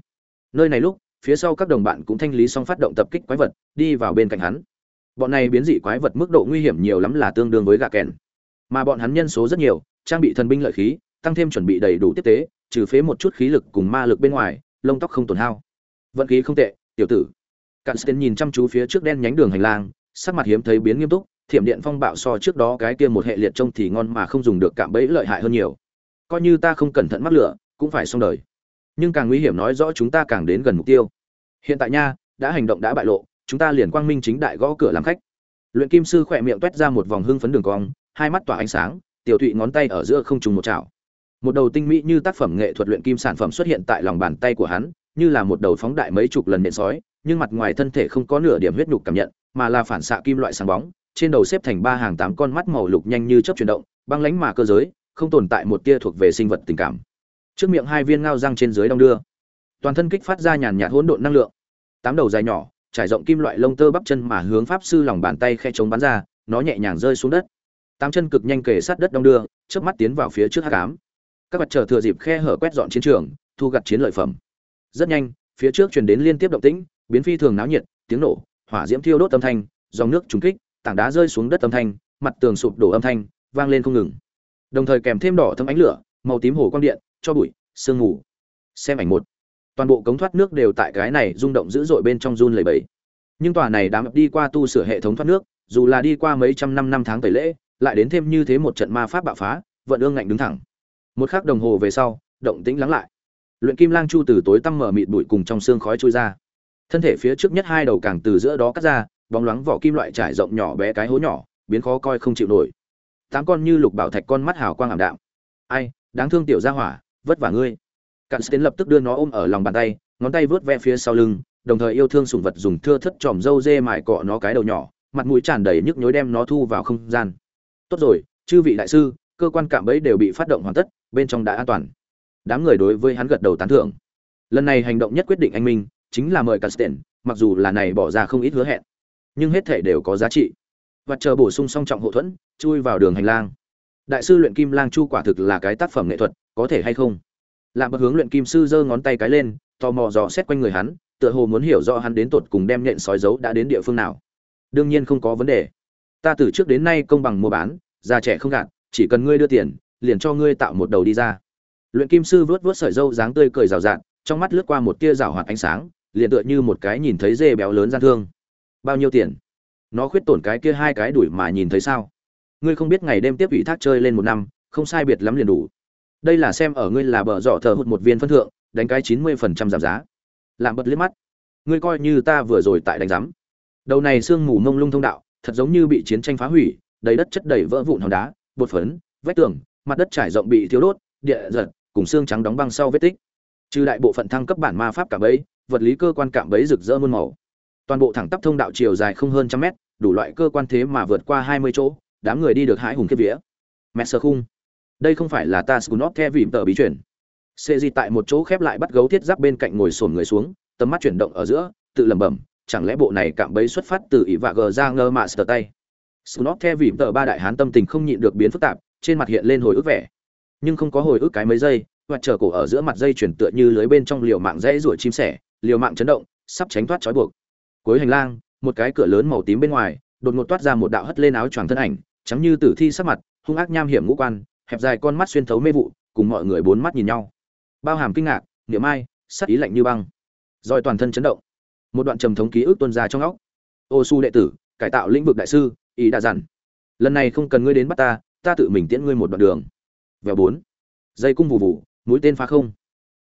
Nơi này lúc, phía sau các đồng bạn cũng thanh lý xong phát động tập kích quái vật, đi vào bên cạnh hắn. Bọn này biến dị quái vật mức độ nguy hiểm nhiều lắm là tương đương với gà kèn. Mà bọn hắn nhân số rất nhiều, trang bị thần binh lợi khí, tăng thêm chuẩn bị đầy đủ tiếp tế, trừ phế một chút khí lực cùng ma lực bên ngoài, lông tóc không tổn hao. Vận khí không tệ, tiểu tử. Cạn Sten nhìn chăm chú phía trước đen nhánh đường hành lang, sắc mặt hiếm thấy biến nghiêm túc, thiểm điện phong bạo so trước đó cái kia một hệ liệt trông thì ngon mà không dùng được cạm bẫy lợi hại hơn nhiều. Coi như ta không cẩn thận mắc lửa, cũng phải xong đời. Nhưng càng nguy hiểm nói rõ chúng ta càng đến gần mục tiêu. Hiện tại nha, đã hành động đã bại lộ, chúng ta liền quang minh chính đại gõ cửa làm khách. Luyện kim sư khỏe miệng toét ra một vòng hưng phấn đường cong, hai mắt tỏa ánh sáng, tiểu thụy ngón tay ở giữa không trùng một chảo. Một đầu tinh mỹ như tác phẩm nghệ thuật luyện kim sản phẩm xuất hiện tại lòng bàn tay của hắn, như là một đầu phóng đại mấy chục lần nện sói, nhưng mặt ngoài thân thể không có nửa điểm huyết nhục cảm nhận, mà là phản xạ kim loại sáng bóng trên đầu xếp thành ba hàng tám con mắt màu lục nhanh như chớp chuyển động, băng lánh mà cơ giới, không tồn tại một tia thuộc về sinh vật tình cảm. Trước miệng hai viên ngao răng trên dưới đông đưa, toàn thân kích phát ra nhàn nhạt hỗn độn năng lượng. Tám đầu dài nhỏ, trải rộng kim loại lông tơ bắp chân mà hướng pháp sư lòng bàn tay khe chống bắn ra, nó nhẹ nhàng rơi xuống đất. Tám chân cực nhanh kề sát đất đông đưa, chớp mắt tiến vào phía trước hắc ám. Các vật trở thừa dịp khe hở quét dọn chiến trường, thu gặt chiến lợi phẩm. Rất nhanh, phía trước truyền đến liên tiếp động tĩnh, biến phi thường náo nhiệt, tiếng nổ, hỏa diễm thiêu đốt âm thanh, dòng nước trùng kích, tảng đá rơi xuống đất âm thanh, mặt tường sụp đổ âm thanh, vang lên không ngừng. Đồng thời kèm thêm đỏ thâm ánh lửa, màu tím hồ quang điện, cho bụi, sương mù. Xem ảnh một. Toàn bộ cống thoát nước đều tại cái này rung động dữ dội bên trong run lầy bẫy nhưng tòa này đám đi qua tu sửa hệ thống thoát nước, dù là đi qua mấy trăm năm năm tháng tẩy lễ, lại đến thêm như thế một trận ma pháp bạo phá, vận ương ngạnh đứng thẳng. Một khắc đồng hồ về sau, động tĩnh lắng lại. Luyện kim lang chu từ tối tăm mở mịt bụi cùng trong xương khói trôi ra. Thân thể phía trước nhất hai đầu càng từ giữa đó cắt ra bóng loáng vỏ kim loại trải rộng nhỏ bé cái hố nhỏ biến khó coi không chịu nổi. Tám con như lục bảo thạch con mắt hào quang ảm đạm. Ai đáng thương tiểu gia hỏa vất vả ngươi. Cạn stến lập tức đưa nó ôm ở lòng bàn tay ngón tay vớt ve phía sau lưng đồng thời yêu thương sủng vật dùng thưa thất tròm dâu dê mài cọ nó cái đầu nhỏ mặt mũi tràn đầy nhức nhối đem nó thu vào không gian. Tốt rồi chư vị đại sư cơ quan cạm bẫy đều bị phát động hoàn tất bên trong đã an toàn. Đám người đối với hắn gật đầu tán thưởng. Lần này hành động nhất quyết định anh minh chính là mời Casten, mặc dù là này bỏ ra không ít hứa hẹn nhưng hết thể đều có giá trị. Và chờ bổ sung song trọng hậu thuẫn, chui vào đường hành lang. Đại sư luyện kim lang chu quả thực là cái tác phẩm nghệ thuật, có thể hay không? Làm bậc hướng luyện kim sư giơ ngón tay cái lên, tò mò dò xét quanh người hắn, tựa hồ muốn hiểu rõ hắn đến tột cùng đem nhện sói dấu đã đến địa phương nào. Đương nhiên không có vấn đề. Ta từ trước đến nay công bằng mua bán, già trẻ không gạt, chỉ cần ngươi đưa tiền, liền cho ngươi tạo một đầu đi ra. Luyện kim sư vớt vớt sợi dâu dáng tươi cười rào rạt, trong mắt lướt qua một tia rào hoạt ánh sáng, liền tựa như một cái nhìn thấy dê béo lớn gian thương bao nhiêu tiền? Nó khuyết tổn cái kia hai cái đuổi mà nhìn thấy sao? Ngươi không biết ngày đêm tiếp ủy thác chơi lên một năm, không sai biệt lắm liền đủ. Đây là xem ở ngươi là bờ dọ thờ hụt một viên phân thượng, đánh cái chín mươi phần trăm giảm giá. Làm bật liếc mắt. Ngươi coi như ta vừa rồi tại đánh giám. Đầu này sương mù mông lung thông đạo, thật giống như bị chiến tranh phá hủy, đầy đất chất đầy vỡ vụn hòn đá, bột phấn, vách tường, mặt đất trải rộng bị thiếu đốt, địa giật, cùng xương trắng đóng băng sau vết tích. Trừ đại bộ phận thăng cấp bản ma pháp cả bấy vật lý cơ quan cảm ấy rực rỡ muôn màu toàn bộ thẳng tắp thông đạo chiều dài không hơn trăm mét, đủ loại cơ quan thế mà vượt qua hai mươi chỗ, đám người đi được hãi hùng kiếp vía. Mẹ sơ khung. Đây không phải là ta scunop the vìm tờ bí chuyển xê di tại một chỗ khép lại bắt gấu thiết giáp bên cạnh ngồi sồn người xuống, tầm mắt chuyển động ở giữa, tự lẩm bẩm, chẳng lẽ bộ này cạm bẫy xuất phát từ ỷ vạ gờ ra ngơ mạ sờ tay? Scunop the vìm tờ ba đại hán tâm tình không nhịn được biến phức tạp, trên mặt hiện lên hồi ức vẻ. Nhưng không có hồi ức cái mấy giây, hoặc chờ cổ ở giữa mặt dây chuyển tựa như lưới bên trong liều mạng rẽ rủa chim sẻ, liều mạng chấn động, sắp tránh thoát trói buộc cuối hành lang một cái cửa lớn màu tím bên ngoài đột ngột toát ra một đạo hất lên áo choàng thân ảnh trắng như tử thi sắc mặt hung ác nham hiểm ngũ quan hẹp dài con mắt xuyên thấu mê vụ cùng mọi người bốn mắt nhìn nhau. Bao hàm kinh ngạc niệm ai sắc ý lạnh như băng. Roi toàn thân chấn động. Một đoạn trầm thống ký ức tuôn ra trong óc. Ô su đệ tử cải tạo lĩnh vực đại sư ý đã dặn. Lần này không cần ngươi đến bắt ta ta tự mình tiễn ngươi một đoạn đường. Vèo bốn. Dây cung vù vù, mũi tên phá không.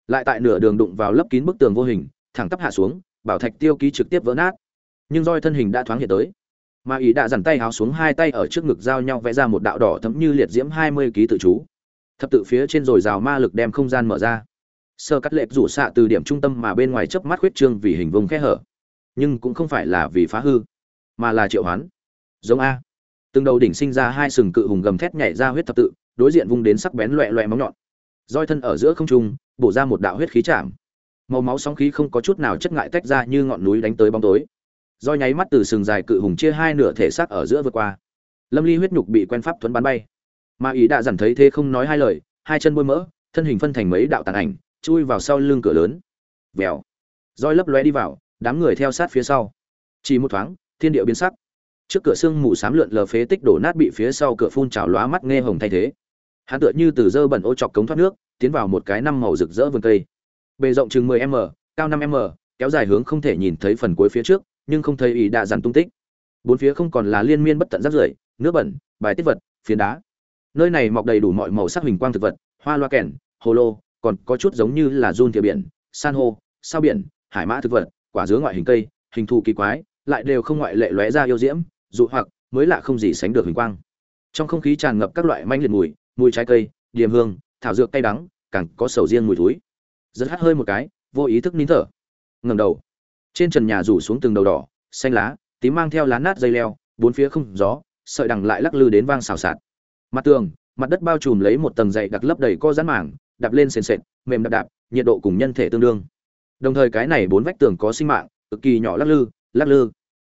Lại tại nửa đường đụng vào lấp kín bức tường vô hình thẳng tắp hạ xuống bảo thạch tiêu ký trực tiếp vỡ nát. Nhưng roi thân hình đã thoáng hiện tới. Mà ý đã dằn tay háo xuống hai tay ở trước ngực giao nhau vẽ ra một đạo đỏ thấm như liệt diễm hai mươi ký tự chú. Thập tự phía trên rồi rào ma lực đem không gian mở ra. Sơ cắt lệch rủ xạ từ điểm trung tâm mà bên ngoài chớp mắt khuyết trương vì hình vùng khe hở. Nhưng cũng không phải là vì phá hư, mà là triệu hoán. Giống a. Từng đầu đỉnh sinh ra hai sừng cự hùng gầm thét nhảy ra huyết thập tự, đối diện vung đến sắc bén loẹ loẹ móng nhọn. Roi thân ở giữa không trung, bổ ra một đạo huyết khí chạm màu máu sóng khí không có chút nào chất ngại tách ra như ngọn núi đánh tới bóng tối. Do nháy mắt từ sừng dài cự hùng chia hai nửa thể xác ở giữa vượt qua. Lâm ly huyết nhục bị quen pháp thuấn bắn bay. Mà ý đã dằn thấy thế không nói hai lời, hai chân bôi mỡ, thân hình phân thành mấy đạo tàn ảnh, chui vào sau lưng cửa lớn. Vèo. Roi lấp lóe đi vào, đám người theo sát phía sau. Chỉ một thoáng, thiên địa biến sắc. Trước cửa sương mù xám lượn lờ phế tích đổ nát bị phía sau cửa phun trào lóa mắt nghe hồng thay thế. Hắn tựa như từ dơ bẩn ô chọc cống thoát nước, tiến vào một cái năm màu rực rỡ vườn cây bề rộng chừng 10 m, cao 5 m, kéo dài hướng không thể nhìn thấy phần cuối phía trước, nhưng không thấy ý đã dàn tung tích. Bốn phía không còn là liên miên bất tận rác rưởi, nước bẩn, bài tiết vật, phiến đá. Nơi này mọc đầy đủ mọi màu sắc hình quang thực vật, hoa loa kèn, hồ lô, còn có chút giống như là run thìa biển, san hô, sao biển, hải mã thực vật, quả dứa ngoại hình cây, hình thù kỳ quái, lại đều không ngoại lệ lóe ra yêu diễm, dụ hoặc, mới lạ không gì sánh được hình quang. Trong không khí tràn ngập các loại manh liệt mùi mùi trái cây, điềm hương, thảo dược cay đắng, càng có sầu riêng mùi thúi rất hắt hơi một cái, vô ý thức nín thở. Ngầm đầu. Trên trần nhà rủ xuống từng đầu đỏ, xanh lá, tím mang theo lá nát dây leo, bốn phía không gió, sợi đằng lại lắc lư đến vang xào xạc. Mặt tường, mặt đất bao trùm lấy một tầng dày đặc lấp đầy co rán mảng đạp lên sền sệt, mềm đạp đạp, nhiệt độ cùng nhân thể tương đương. Đồng thời cái này bốn vách tường có sinh mạng, cực kỳ nhỏ lắc lư lắc lư.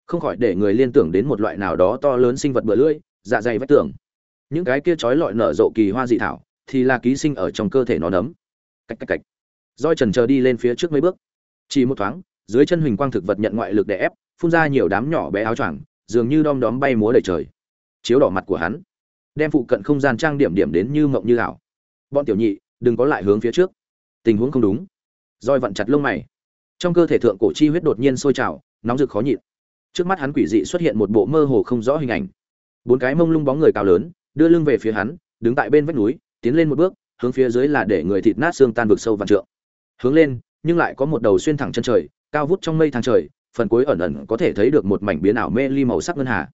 Không khỏi để người liên tưởng đến một loại nào đó to lớn sinh vật bựa lưỡi dạ dày vách tường. Những cái kia trói lọi nở rộ kỳ hoa dị thảo, thì là ký sinh ở trong cơ thể nó nấm. Cách cách cách roi trần chờ đi lên phía trước mấy bước. Chỉ một thoáng, dưới chân huỳnh quang thực vật nhận ngoại lực để ép, phun ra nhiều đám nhỏ bé áo choàng, dường như đom đóm bay múa đầy trời. Chiếu đỏ mặt của hắn, đem phụ cận không gian trang điểm điểm đến như mộng như ảo. Bọn tiểu nhị, đừng có lại hướng phía trước. Tình huống không đúng. Roi vặn chặt lông mày. Trong cơ thể thượng cổ chi huyết đột nhiên sôi trào, nóng rực khó nhịn. Trước mắt hắn quỷ dị xuất hiện một bộ mơ hồ không rõ hình ảnh. Bốn cái mông lung bóng người cao lớn, đưa lưng về phía hắn, đứng tại bên vách núi, tiến lên một bước, hướng phía dưới là để người thịt nát xương tan vực sâu vạn trượng hướng lên, nhưng lại có một đầu xuyên thẳng chân trời, cao vút trong mây thang trời, phần cuối ẩn ẩn có thể thấy được một mảnh biến ảo mê ly màu sắc ngân hà.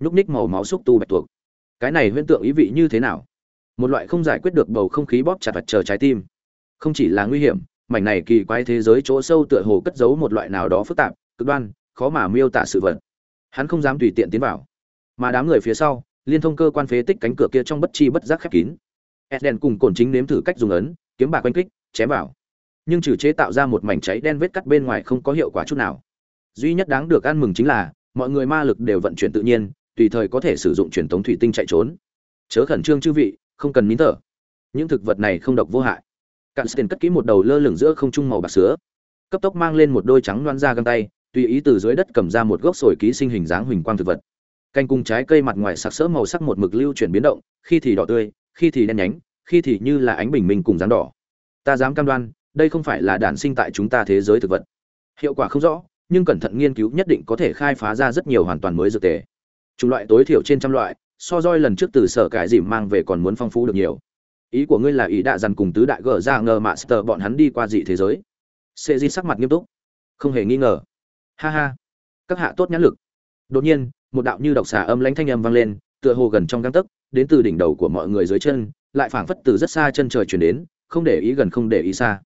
Nhúc ních màu máu xúc tu bạch tuộc. Cái này huyễn tượng ý vị như thế nào? Một loại không giải quyết được bầu không khí bóp chặt vật chờ trái tim. Không chỉ là nguy hiểm, mảnh này kỳ quái thế giới chỗ sâu tựa hồ cất giấu một loại nào đó phức tạp, cực đoan, khó mà miêu tả sự vật. Hắn không dám tùy tiện tiến vào. Mà đám người phía sau, liên thông cơ quan phế tích cánh cửa kia trong bất chi bất giác khép kín. Eden cùng cồn chính nếm thử cách dùng ấn, kiếm bạc quanh kích, chém vào nhưng trừ chế tạo ra một mảnh cháy đen vết cắt bên ngoài không có hiệu quả chút nào. Duy nhất đáng được ăn mừng chính là, mọi người ma lực đều vận chuyển tự nhiên, tùy thời có thể sử dụng truyền thống thủy tinh chạy trốn. Chớ khẩn trương chư vị, không cần nín thở. Những thực vật này không độc vô hại. Cạn tiền cất kỹ một đầu lơ lửng giữa không trung màu bạc sữa. Cấp tốc mang lên một đôi trắng loan da găng tay, tùy ý từ dưới đất cầm ra một gốc sồi ký sinh hình dáng huỳnh quang thực vật. Canh cung trái cây mặt ngoài sặc sỡ màu sắc một mực lưu chuyển biến động, khi thì đỏ tươi, khi thì đen nhánh, khi thì như là ánh bình minh cùng dáng đỏ. Ta dám cam đoan đây không phải là đản sinh tại chúng ta thế giới thực vật. Hiệu quả không rõ, nhưng cẩn thận nghiên cứu nhất định có thể khai phá ra rất nhiều hoàn toàn mới dược tề. Chủng loại tối thiểu trên trăm loại, so roi lần trước từ sở cải dìm mang về còn muốn phong phú được nhiều. Ý của ngươi là ý đạ dằn cùng tứ đại gở ra ngờ master bọn hắn đi qua dị thế giới. Sệ di sắc mặt nghiêm túc. Không hề nghi ngờ. Ha ha. Các hạ tốt nhãn lực. Đột nhiên, một đạo như độc xà âm lãnh thanh âm vang lên, tựa hồ gần trong găng tấc, đến từ đỉnh đầu của mọi người dưới chân, lại phảng phất từ rất xa chân trời chuyển đến, không để ý gần không để ý xa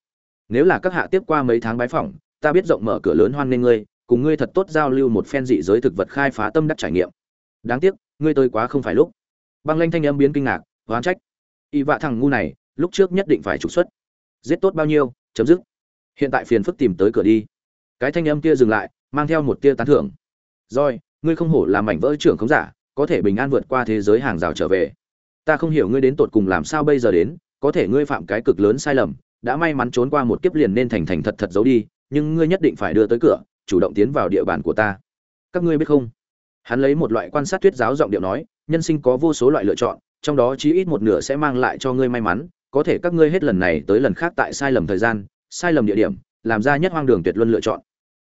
nếu là các hạ tiếp qua mấy tháng bái phỏng ta biết rộng mở cửa lớn hoan nghênh ngươi cùng ngươi thật tốt giao lưu một phen dị giới thực vật khai phá tâm đắc trải nghiệm. Đáng tiếc ngươi tới quá không phải lúc. Băng lanh thanh âm biến kinh ngạc oán trách. Y vạ thằng ngu này lúc trước nhất định phải trục xuất. Giết tốt bao nhiêu chấm dứt. Hiện tại phiền phức tìm tới cửa đi. Cái thanh âm kia dừng lại mang theo một tia tán thưởng. Rồi, ngươi không hổ làm mảnh vỡ trưởng khống giả có thể bình an vượt qua thế giới hàng rào trở về. Ta không hiểu ngươi đến tột cùng làm sao bây giờ đến có thể ngươi phạm cái cực lớn sai lầm đã may mắn trốn qua một kiếp liền nên thành thành thật thật giấu đi, nhưng ngươi nhất định phải đưa tới cửa, chủ động tiến vào địa bàn của ta. Các ngươi biết không? Hắn lấy một loại quan sát thuyết giáo giọng điệu nói, nhân sinh có vô số loại lựa chọn, trong đó chí ít một nửa sẽ mang lại cho ngươi may mắn, có thể các ngươi hết lần này tới lần khác tại sai lầm thời gian, sai lầm địa điểm, làm ra nhất hoang đường tuyệt luân lựa chọn.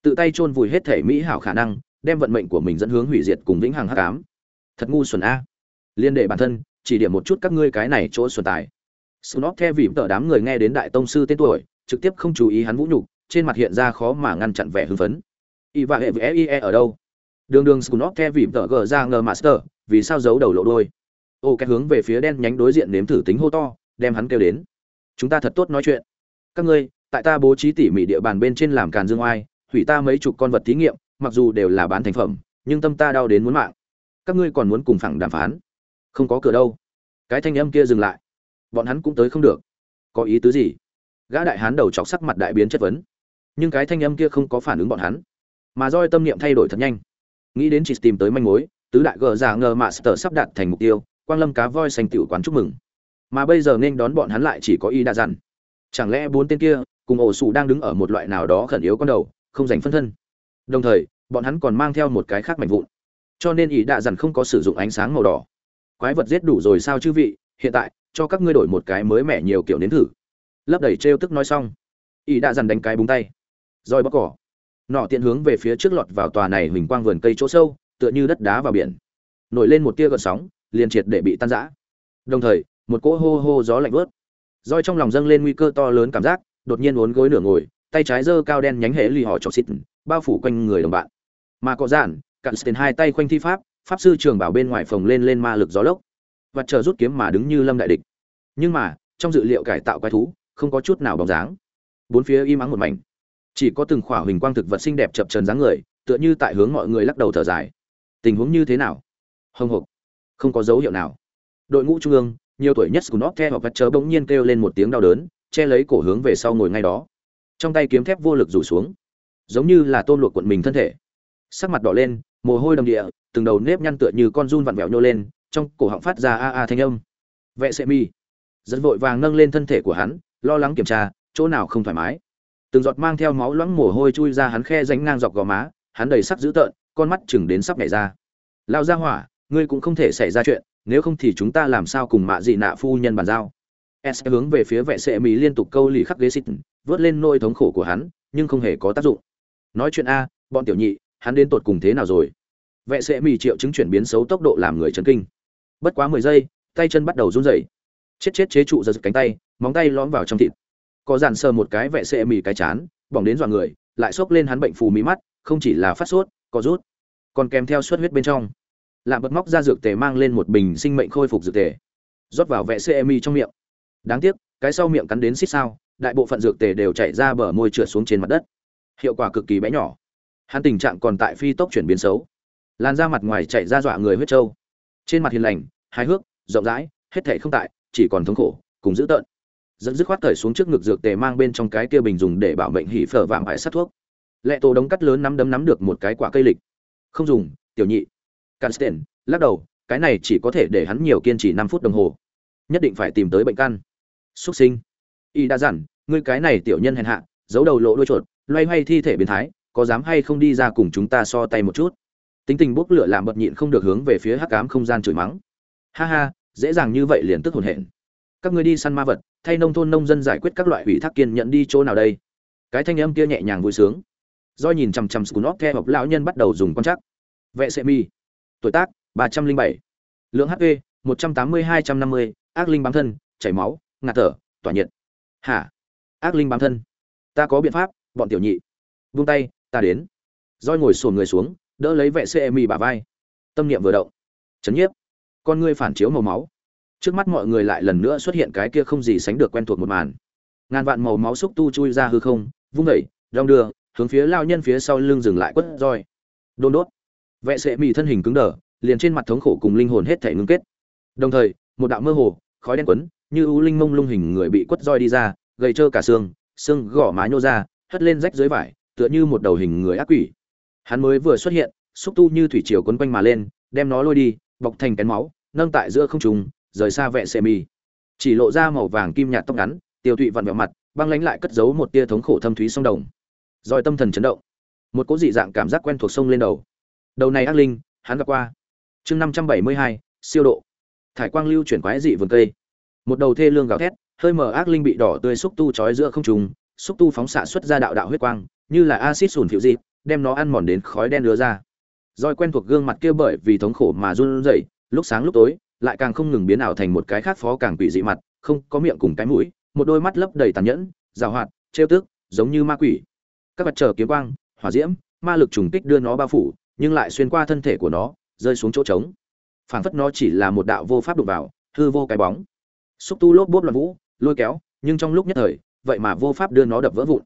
Tự tay chôn vùi hết thể mỹ hảo khả năng, đem vận mệnh của mình dẫn hướng hủy diệt cùng vĩnh hằng hắc ám. Thật ngu xuẩn a. Liên đệ bản thân, chỉ điểm một chút các ngươi cái này chỗ xuẩn tài. Snop theo vì tờ đám người nghe đến đại tông sư tên tuổi, trực tiếp không chú ý hắn vũ nhục, trên mặt hiện ra khó mà ngăn chặn vẻ hưng phấn. Y và hệ với e ở đâu? Đường đường Snop theo vì tờ gờ ra ngờ master, vì sao giấu đầu lộ đôi? Ô, cái hướng về phía đen nhánh đối diện nếm thử tính hô to, đem hắn kêu đến. Chúng ta thật tốt nói chuyện. Các ngươi, tại ta bố trí tỉ mỉ địa bàn bên trên làm càn dương oai, hủy ta mấy chục con vật thí nghiệm, mặc dù đều là bán thành phẩm, nhưng tâm ta đau đến muốn mạng. Các ngươi còn muốn cùng phẳng đàm phán? Không có cửa đâu. Cái thanh âm kia dừng lại bọn hắn cũng tới không được. Có ý tứ gì? Gã đại hán đầu chọc sắc mặt đại biến chất vấn. Nhưng cái thanh âm kia không có phản ứng bọn hắn, mà roi tâm niệm thay đổi thật nhanh. Nghĩ đến chỉ tìm tới manh mối, tứ đại gờ giả ngờ master sờ sắp đạt thành mục tiêu, quang lâm cá voi xanh tiểu quán chúc mừng. Mà bây giờ nên đón bọn hắn lại chỉ có y đa dặn. Chẳng lẽ bốn tên kia cùng ổ sủ đang đứng ở một loại nào đó khẩn yếu con đầu, không dành phân thân? Đồng thời, bọn hắn còn mang theo một cái khác mạnh vụn. Cho nên ý đạ dặn không có sử dụng ánh sáng màu đỏ. Quái vật giết đủ rồi sao chư vị, hiện tại cho các ngươi đổi một cái mới mẻ nhiều kiểu nếm thử. Lấp đầy trêu tức nói xong ý đã dằn đánh cái búng tay. Roi bóc cỏ. Nọ tiện hướng về phía trước lọt vào tòa này huỳnh quang vườn cây chỗ sâu, tựa như đất đá vào biển. Nổi lên một tia gợn sóng, liền triệt để bị tan rã. Đồng thời, một cỗ hô hô gió lạnh vớt. Roi trong lòng dâng lên nguy cơ to lớn cảm giác, đột nhiên uốn gối nửa ngồi, tay trái giơ cao đen nhánh hệ lì họ chọc xịt, bao phủ quanh người đồng bạn. Mà có giản cặn tiền hai tay quanh thi pháp pháp sư trường bảo bên ngoài phòng lên lên ma lực gió lốc và chờ rút kiếm mà đứng như lâm đại địch. Nhưng mà, trong dự liệu cải tạo quái thú, không có chút nào bóng dáng. Bốn phía im ắng một mảnh. Chỉ có từng khỏa huỳnh quang thực vật xinh đẹp chập trần dáng người, tựa như tại hướng mọi người lắc đầu thở dài. Tình huống như thế nào? Hồng hộc không có dấu hiệu nào. Đội ngũ trung ương, nhiều tuổi nhất của nó theo hoặc vật chớ bỗng nhiên kêu lên một tiếng đau đớn, che lấy cổ hướng về sau ngồi ngay đó. Trong tay kiếm thép vô lực rủ xuống. Giống như là tôn luộc quận mình thân thể. Sắc mặt đỏ lên, mồ hôi đầm địa, từng đầu nếp nhăn tựa như con run vặn vẹo nhô lên trong cổ họng phát ra a a thanh âm. Vệ sệ mi rất vội vàng nâng lên thân thể của hắn, lo lắng kiểm tra, chỗ nào không thoải mái. Từng giọt mang theo máu loãng mồ hôi chui ra hắn khe ránh ngang dọc gò má, hắn đầy sắc dữ tợn, con mắt chừng đến sắp nhảy ra. Lao ra hỏa, ngươi cũng không thể xảy ra chuyện, nếu không thì chúng ta làm sao cùng mạ dị nạ phu nhân bàn giao? S hướng về phía vệ sệ mỹ liên tục câu lì khắc ghế xịt, vớt lên nôi thống khổ của hắn, nhưng không hề có tác dụng. Nói chuyện a, bọn tiểu nhị, hắn đến tột cùng thế nào rồi? Vệ sệ mỹ triệu chứng chuyển biến xấu tốc độ làm người chấn kinh bất quá mười giây, tay chân bắt đầu run rẩy. Chết chết chế trụ giật cánh tay, móng tay lõm vào trong thịt. Có dàn sờ một cái vẹ xệ mì cái chán, bỏng đến dọa người, lại xốc lên hắn bệnh phù mí mắt, không chỉ là phát sốt có rút, còn kèm theo suất huyết bên trong. Lạ bật móc ra dược tề mang lên một bình sinh mệnh khôi phục dược tề, rót vào vẹ xệ mì trong miệng. Đáng tiếc, cái sau miệng cắn đến xích sao, đại bộ phận dược tề đều chảy ra bờ môi trượt xuống trên mặt đất. Hiệu quả cực kỳ bé nhỏ. Hắn tình trạng còn tại phi tốc chuyển biến xấu. Lan ra mặt ngoài chảy ra dọa người huyết trâu trên mặt hiền lành, hài hước, rộng rãi, hết thể không tại, chỉ còn thống khổ, cùng dữ tợn. Dẫn dứt khoát thời xuống trước ngực dược tề mang bên trong cái kia bình dùng để bảo mệnh hỉ phở vạm ải sát thuốc. Lệ tổ đống cắt lớn nắm đấm nắm được một cái quả cây lịch. Không dùng, tiểu nhị. Cansten lắc đầu, cái này chỉ có thể để hắn nhiều kiên trì năm phút đồng hồ. Nhất định phải tìm tới bệnh căn. Xuất sinh. Y đã dặn, ngươi cái này tiểu nhân hèn hạ, giấu đầu lộ đuôi chuột, loay hoay thi thể biến thái, có dám hay không đi ra cùng chúng ta so tay một chút? Tính tình bốc lửa làm bật nhịn không được hướng về phía hắc ám không gian chửi mắng. Ha ha, dễ dàng như vậy liền tức hồn hển. Các ngươi đi săn ma vật, thay nông thôn nông dân giải quyết các loại ủy thác kiên nhận đi chỗ nào đây? Cái thanh âm kia nhẹ nhàng vui sướng. Do nhìn chằm chằm scunop theo học lão nhân bắt đầu dùng con chắc vệ sệ mi. Tuổi tác, ba trăm linh bảy. Lượng hp một trăm tám mươi hai trăm năm mươi. Ác linh bám thân, chảy máu, ngạt thở, tỏa nhiệt. Hả? Ác linh bám thân. Ta có biện pháp, bọn tiểu nhị. Vung tay, ta đến. Roi ngồi sồn người xuống đỡ lấy vệ xe mi bà vai. Tâm niệm vừa động. Chấn nhiếp. Con ngươi phản chiếu màu máu. Trước mắt mọi người lại lần nữa xuất hiện cái kia không gì sánh được quen thuộc một màn. Ngàn vạn màu máu xúc tu chui ra hư không, vung đẩy đong đưa, hướng phía lao nhân phía sau lưng dừng lại quất roi. Đôn đốt. Vệ sệ mì thân hình cứng đờ, liền trên mặt thống khổ cùng linh hồn hết thể ngưng kết. Đồng thời, một đạo mơ hồ, khói đen quấn, như u linh mông lung hình người bị quất roi đi ra, gầy trơ cả xương xương gõ má nhô ra, hất lên rách dưới vải, tựa như một đầu hình người ác quỷ hắn mới vừa xuất hiện, xúc tu như thủy triều quấn quanh mà lên, đem nó lôi đi, bọc thành kén máu, nâng tại giữa không trùng rời xa vệ xe mi chỉ lộ ra màu vàng kim nhạt tóc ngắn, tiêu tụy vặn vẹo mặt, băng lánh lại cất giấu một tia thống khổ thâm thúy sông đồng. Rồi tâm thần chấn động. Một cỗ dị dạng cảm giác quen thuộc sông lên đầu. Đầu này ác linh, hắn gặp qua. Chương năm trăm bảy mươi hai, siêu độ. Thải quang lưu chuyển quái dị vườn cây. Một đầu thê lương gào thét, hơi mở ác linh bị đỏ tươi xúc tu trói giữa không trùng xúc tu phóng xạ xuất ra đạo đạo huyết quang, như là acid sùn phiệu dịp đem nó ăn mòn đến khói đen lứa ra. Roi quen thuộc gương mặt kia bởi vì thống khổ mà run rẩy, lúc sáng lúc tối, lại càng không ngừng biến ảo thành một cái khác phó càng quỷ dị mặt, không có miệng cùng cái mũi, một đôi mắt lấp đầy tàn nhẫn rào hoạt, trêu tức, giống như ma quỷ. Các vật trở kiếm quang, hỏa diễm, ma lực trùng kích đưa nó bao phủ, nhưng lại xuyên qua thân thể của nó, rơi xuống chỗ trống. Phảng phất nó chỉ là một đạo vô pháp đụng vào, hư vô cái bóng. Xúc tu lốp bốp loạn vũ, lôi kéo, nhưng trong lúc nhất thời, vậy mà vô pháp đưa nó đập vỡ vụn.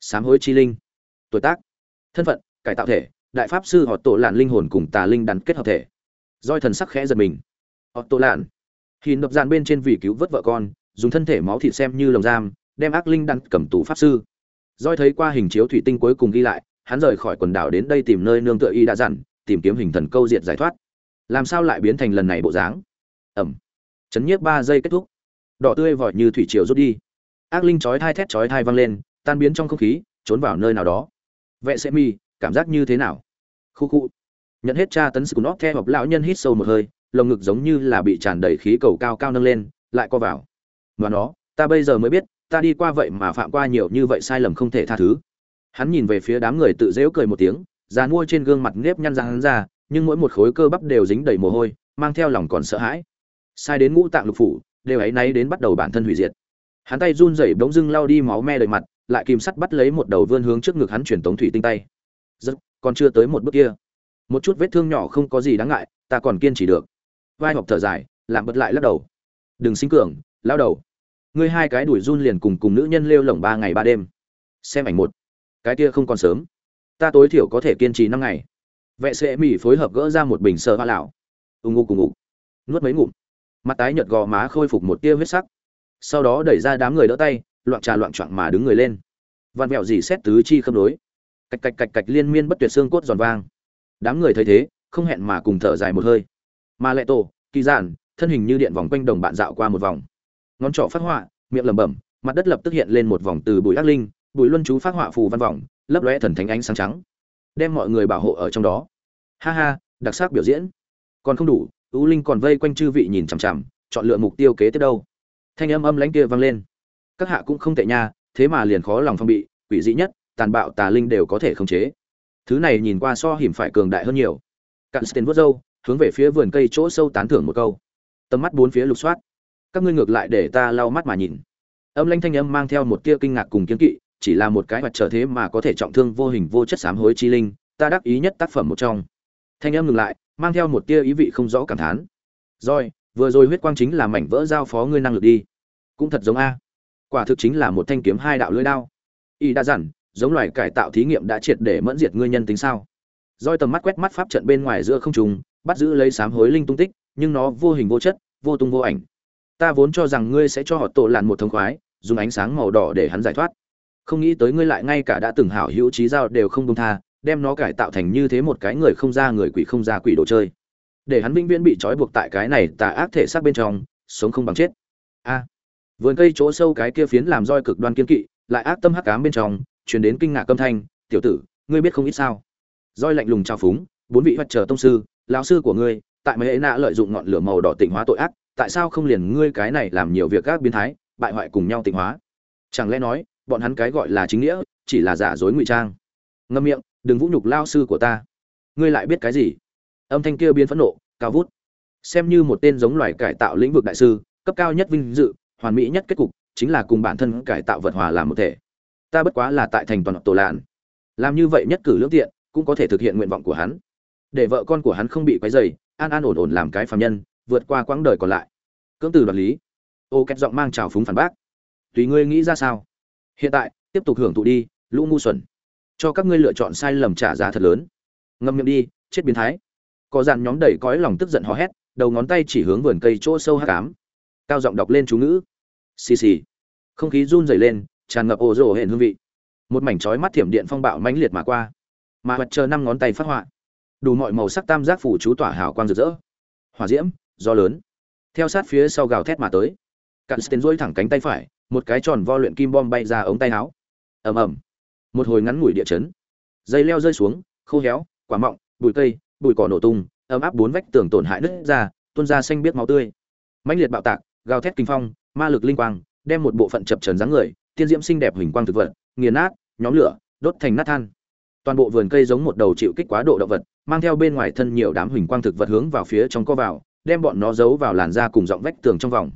Sám hối chi linh. Tuổi tác thân phận, cải tạo thể, đại pháp sư họ tổ lạn linh hồn cùng tà linh đắn kết hợp thể. Roi thần sắc khẽ giật mình. Họ tổ lạn. Hình đập dàn bên trên vì cứu vớt vợ con, dùng thân thể máu thịt xem như lồng giam, đem ác linh đắn cầm tù pháp sư. Roi thấy qua hình chiếu thủy tinh cuối cùng ghi lại, hắn rời khỏi quần đảo đến đây tìm nơi nương tựa y đã dặn, tìm kiếm hình thần câu diệt giải thoát. Làm sao lại biến thành lần này bộ dáng? Ẩm. Chấn nhiếp ba giây kết thúc. Đỏ tươi vòi như thủy triều rút đi. Ác linh chói thai thét chói thai văng lên, tan biến trong không khí, trốn vào nơi nào đó vệ sẽ mi, cảm giác như thế nào? Khu khu. Nhận hết tra tấn sự nóc theo hợp lão nhân hít sâu một hơi, lồng ngực giống như là bị tràn đầy khí cầu cao cao nâng lên, lại co vào. Và nó, ta bây giờ mới biết, ta đi qua vậy mà phạm qua nhiều như vậy sai lầm không thể tha thứ. Hắn nhìn về phía đám người tự dễu cười một tiếng, già nuôi trên gương mặt nếp nhăn ra hắn ra, nhưng mỗi một khối cơ bắp đều dính đầy mồ hôi, mang theo lòng còn sợ hãi. Sai đến ngũ tạng lục phủ, đều ấy náy đến bắt đầu bản thân hủy diệt. Hắn tay run rẩy bỗng dưng lao đi máu me đầy mặt lại kìm sắt bắt lấy một đầu vươn hướng trước ngực hắn truyền tống thủy tinh tay. Rất còn chưa tới một bước kia. Một chút vết thương nhỏ không có gì đáng ngại, ta còn kiên trì được. Vai học thở dài làm bật lại lắc đầu. Đừng sinh cường lao đầu. Ngươi hai cái đuổi run liền cùng cùng nữ nhân lêu lỏng ba ngày ba đêm. Xem ảnh một. Cái kia không còn sớm. Ta tối thiểu có thể kiên trì năm ngày. Vệ sĩ mỹ phối hợp gỡ ra một bình sơ hoa lão ù ngụ cùng ngụ nuốt mấy ngụm. Mặt tái nhợt gò má khôi phục một tia huyết sắc. Sau đó đẩy ra đám người đỡ tay loạn trà loạn choạng mà đứng người lên. Vạn vẹo gì xét tứ chi khâm đối cạch cạch cạch cạch liên miên bất tuyệt xương cốt giòn vang. Đám người thấy thế, không hẹn mà cùng thở dài một hơi. Mà lệ tổ, kỳ giản, thân hình như điện vòng quanh đồng bạn dạo qua một vòng. Ngón trỏ phát họa, miệng lẩm bẩm, mặt đất lập tức hiện lên một vòng từ bụi ác linh, bụi luân chú phát họa phù văn vòng, lấp lóe thần thánh ánh sáng trắng. Đem mọi người bảo hộ ở trong đó. Ha ha, đặc sắc biểu diễn. Còn không đủ, ưu linh còn vây quanh chư vị nhìn chằm chằm, chọn lựa mục tiêu kế tiếp đâu. Thanh âm âm lãnh kia vang lên các hạ cũng không tệ nha, thế mà liền khó lòng phong bị, quỷ dị nhất, tàn bạo tà linh đều có thể khống chế. Thứ này nhìn qua so hiểm phải cường đại hơn nhiều. Cạn sten vớt râu, hướng về phía vườn cây chỗ sâu tán thưởng một câu. Tầm mắt bốn phía lục soát. Các ngươi ngược lại để ta lau mắt mà nhìn. Âm lanh thanh âm mang theo một tia kinh ngạc cùng kiến kỵ, chỉ là một cái mặt trở thế mà có thể trọng thương vô hình vô chất sám hối chi linh, ta đắc ý nhất tác phẩm một trong. Thanh âm ngừng lại, mang theo một tia ý vị không rõ cảm thán. Rồi, vừa rồi huyết quang chính là mảnh vỡ giao phó ngươi năng lực đi. Cũng thật giống a quả thực chính là một thanh kiếm hai đạo lưỡi đao. Y đã dặn, giống loài cải tạo thí nghiệm đã triệt để mẫn diệt ngươi nhân tính sao? Roi tầm mắt quét mắt pháp trận bên ngoài giữa không trùng bắt giữ lấy sám hối linh tung tích, nhưng nó vô hình vô chất, vô tung vô ảnh. Ta vốn cho rằng ngươi sẽ cho họ tổ làn một thống khoái, dùng ánh sáng màu đỏ để hắn giải thoát. Không nghĩ tới ngươi lại ngay cả đã từng hảo hữu trí giao đều không công tha, đem nó cải tạo thành như thế một cái người không ra người quỷ không ra quỷ đồ chơi. Để hắn vĩnh viễn bị trói buộc tại cái này tà ác thể xác bên trong, sống không bằng chết. A vườn cây chỗ sâu cái kia phiến làm roi cực đoan kiên kỵ, lại ác tâm hắc cám bên trong, truyền đến kinh ngạc âm thanh, tiểu tử, ngươi biết không ít sao? Roi lạnh lùng trao phúng, bốn vị hoạt chờ tông sư, lão sư của ngươi, tại mấy ấy nạ lợi dụng ngọn lửa màu đỏ tịnh hóa tội ác, tại sao không liền ngươi cái này làm nhiều việc các biến thái, bại hoại cùng nhau tịnh hóa? Chẳng lẽ nói, bọn hắn cái gọi là chính nghĩa, chỉ là giả dối ngụy trang? Ngâm miệng, đừng vũ nhục lao sư của ta. Ngươi lại biết cái gì? Âm thanh kia biến phẫn nộ, cao vút. Xem như một tên giống loài cải tạo lĩnh vực đại sư, cấp cao nhất vinh dự hoàn mỹ nhất kết cục chính là cùng bản thân cải tạo vật hòa làm một thể. Ta bất quá là tại thành toàn tổ làn làm như vậy nhất cử lương tiện, cũng có thể thực hiện nguyện vọng của hắn. Để vợ con của hắn không bị quấy dày an an ổn ổn làm cái phàm nhân, vượt qua quãng đời còn lại. Cưỡng từ đoạt lý. Ô két giọng mang trào phúng phản bác. Tùy ngươi nghĩ ra sao? Hiện tại, tiếp tục hưởng thụ đi, lũ ngu xuẩn. Cho các ngươi lựa chọn sai lầm trả giá thật lớn. Ngâm miệng đi, chết biến thái. Có dàn nhóm đầy cõi lòng tức giận hò hét, đầu ngón tay chỉ hướng vườn cây chỗ sâu hát cám cao giọng đọc lên chú ngữ xì xì. Không khí run rẩy lên, tràn ngập ồ rồ hển hương vị. Một mảnh chói mắt thiểm điện phong bạo mãnh liệt mà qua. Mà mặt chờ năm ngón tay phát họa. Đủ mọi màu sắc tam giác phủ chú tỏa hào quang rực rỡ. Hỏa diễm do lớn. Theo sát phía sau gào thét mà tới. Cặn stên dỗi thẳng cánh tay phải, một cái tròn vo luyện kim bom bay ra ống tay áo. Ầm ầm. Một hồi ngắn ngủi địa chấn. Dây leo rơi xuống, khô héo, quả mọng, bụi cây, bụi cỏ nổ tung, ấm áp bốn vách tường tổn hại nứt ra, tuôn ra xanh biết máu tươi. Mãnh liệt bạo tạc, gào thét kinh phong ma lực linh quang, đem một bộ phận chập trần dáng người, tiên diễm xinh đẹp hình quang thực vật, nghiền nát, nhóm lửa, đốt thành nát than. Toàn bộ vườn cây giống một đầu chịu kích quá độ động vật, mang theo bên ngoài thân nhiều đám huỳnh quang thực vật hướng vào phía trong co vào, đem bọn nó giấu vào làn da cùng dọng vách tường trong vòng.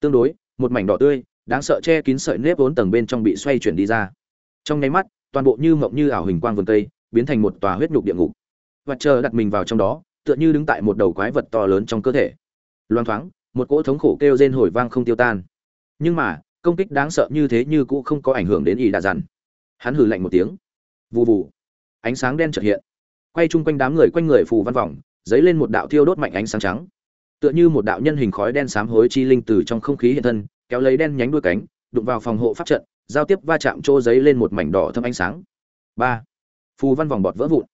Tương đối, một mảnh đỏ tươi, đáng sợ che kín sợi nếp vốn tầng bên trong bị xoay chuyển đi ra. Trong nháy mắt, toàn bộ như mộng như ảo hình quang vườn cây, biến thành một tòa huyết nhục địa ngục. Và chờ đặt mình vào trong đó, tựa như đứng tại một đầu quái vật to lớn trong cơ thể. Loang thoáng một cỗ thống khổ kêu rên hồi vang không tiêu tan. Nhưng mà, công kích đáng sợ như thế như cũ không có ảnh hưởng đến ý đa dằn. Hắn hừ lạnh một tiếng. Vù vù. Ánh sáng đen chợt hiện. Quay chung quanh đám người quanh người phù văn vòng, dấy lên một đạo thiêu đốt mạnh ánh sáng trắng. Tựa như một đạo nhân hình khói đen xám hối chi linh từ trong không khí hiện thân, kéo lấy đen nhánh đuôi cánh, đụng vào phòng hộ pháp trận, giao tiếp va chạm chỗ giấy lên một mảnh đỏ thâm ánh sáng. Ba. Phù văn vòng bọt vỡ vụn.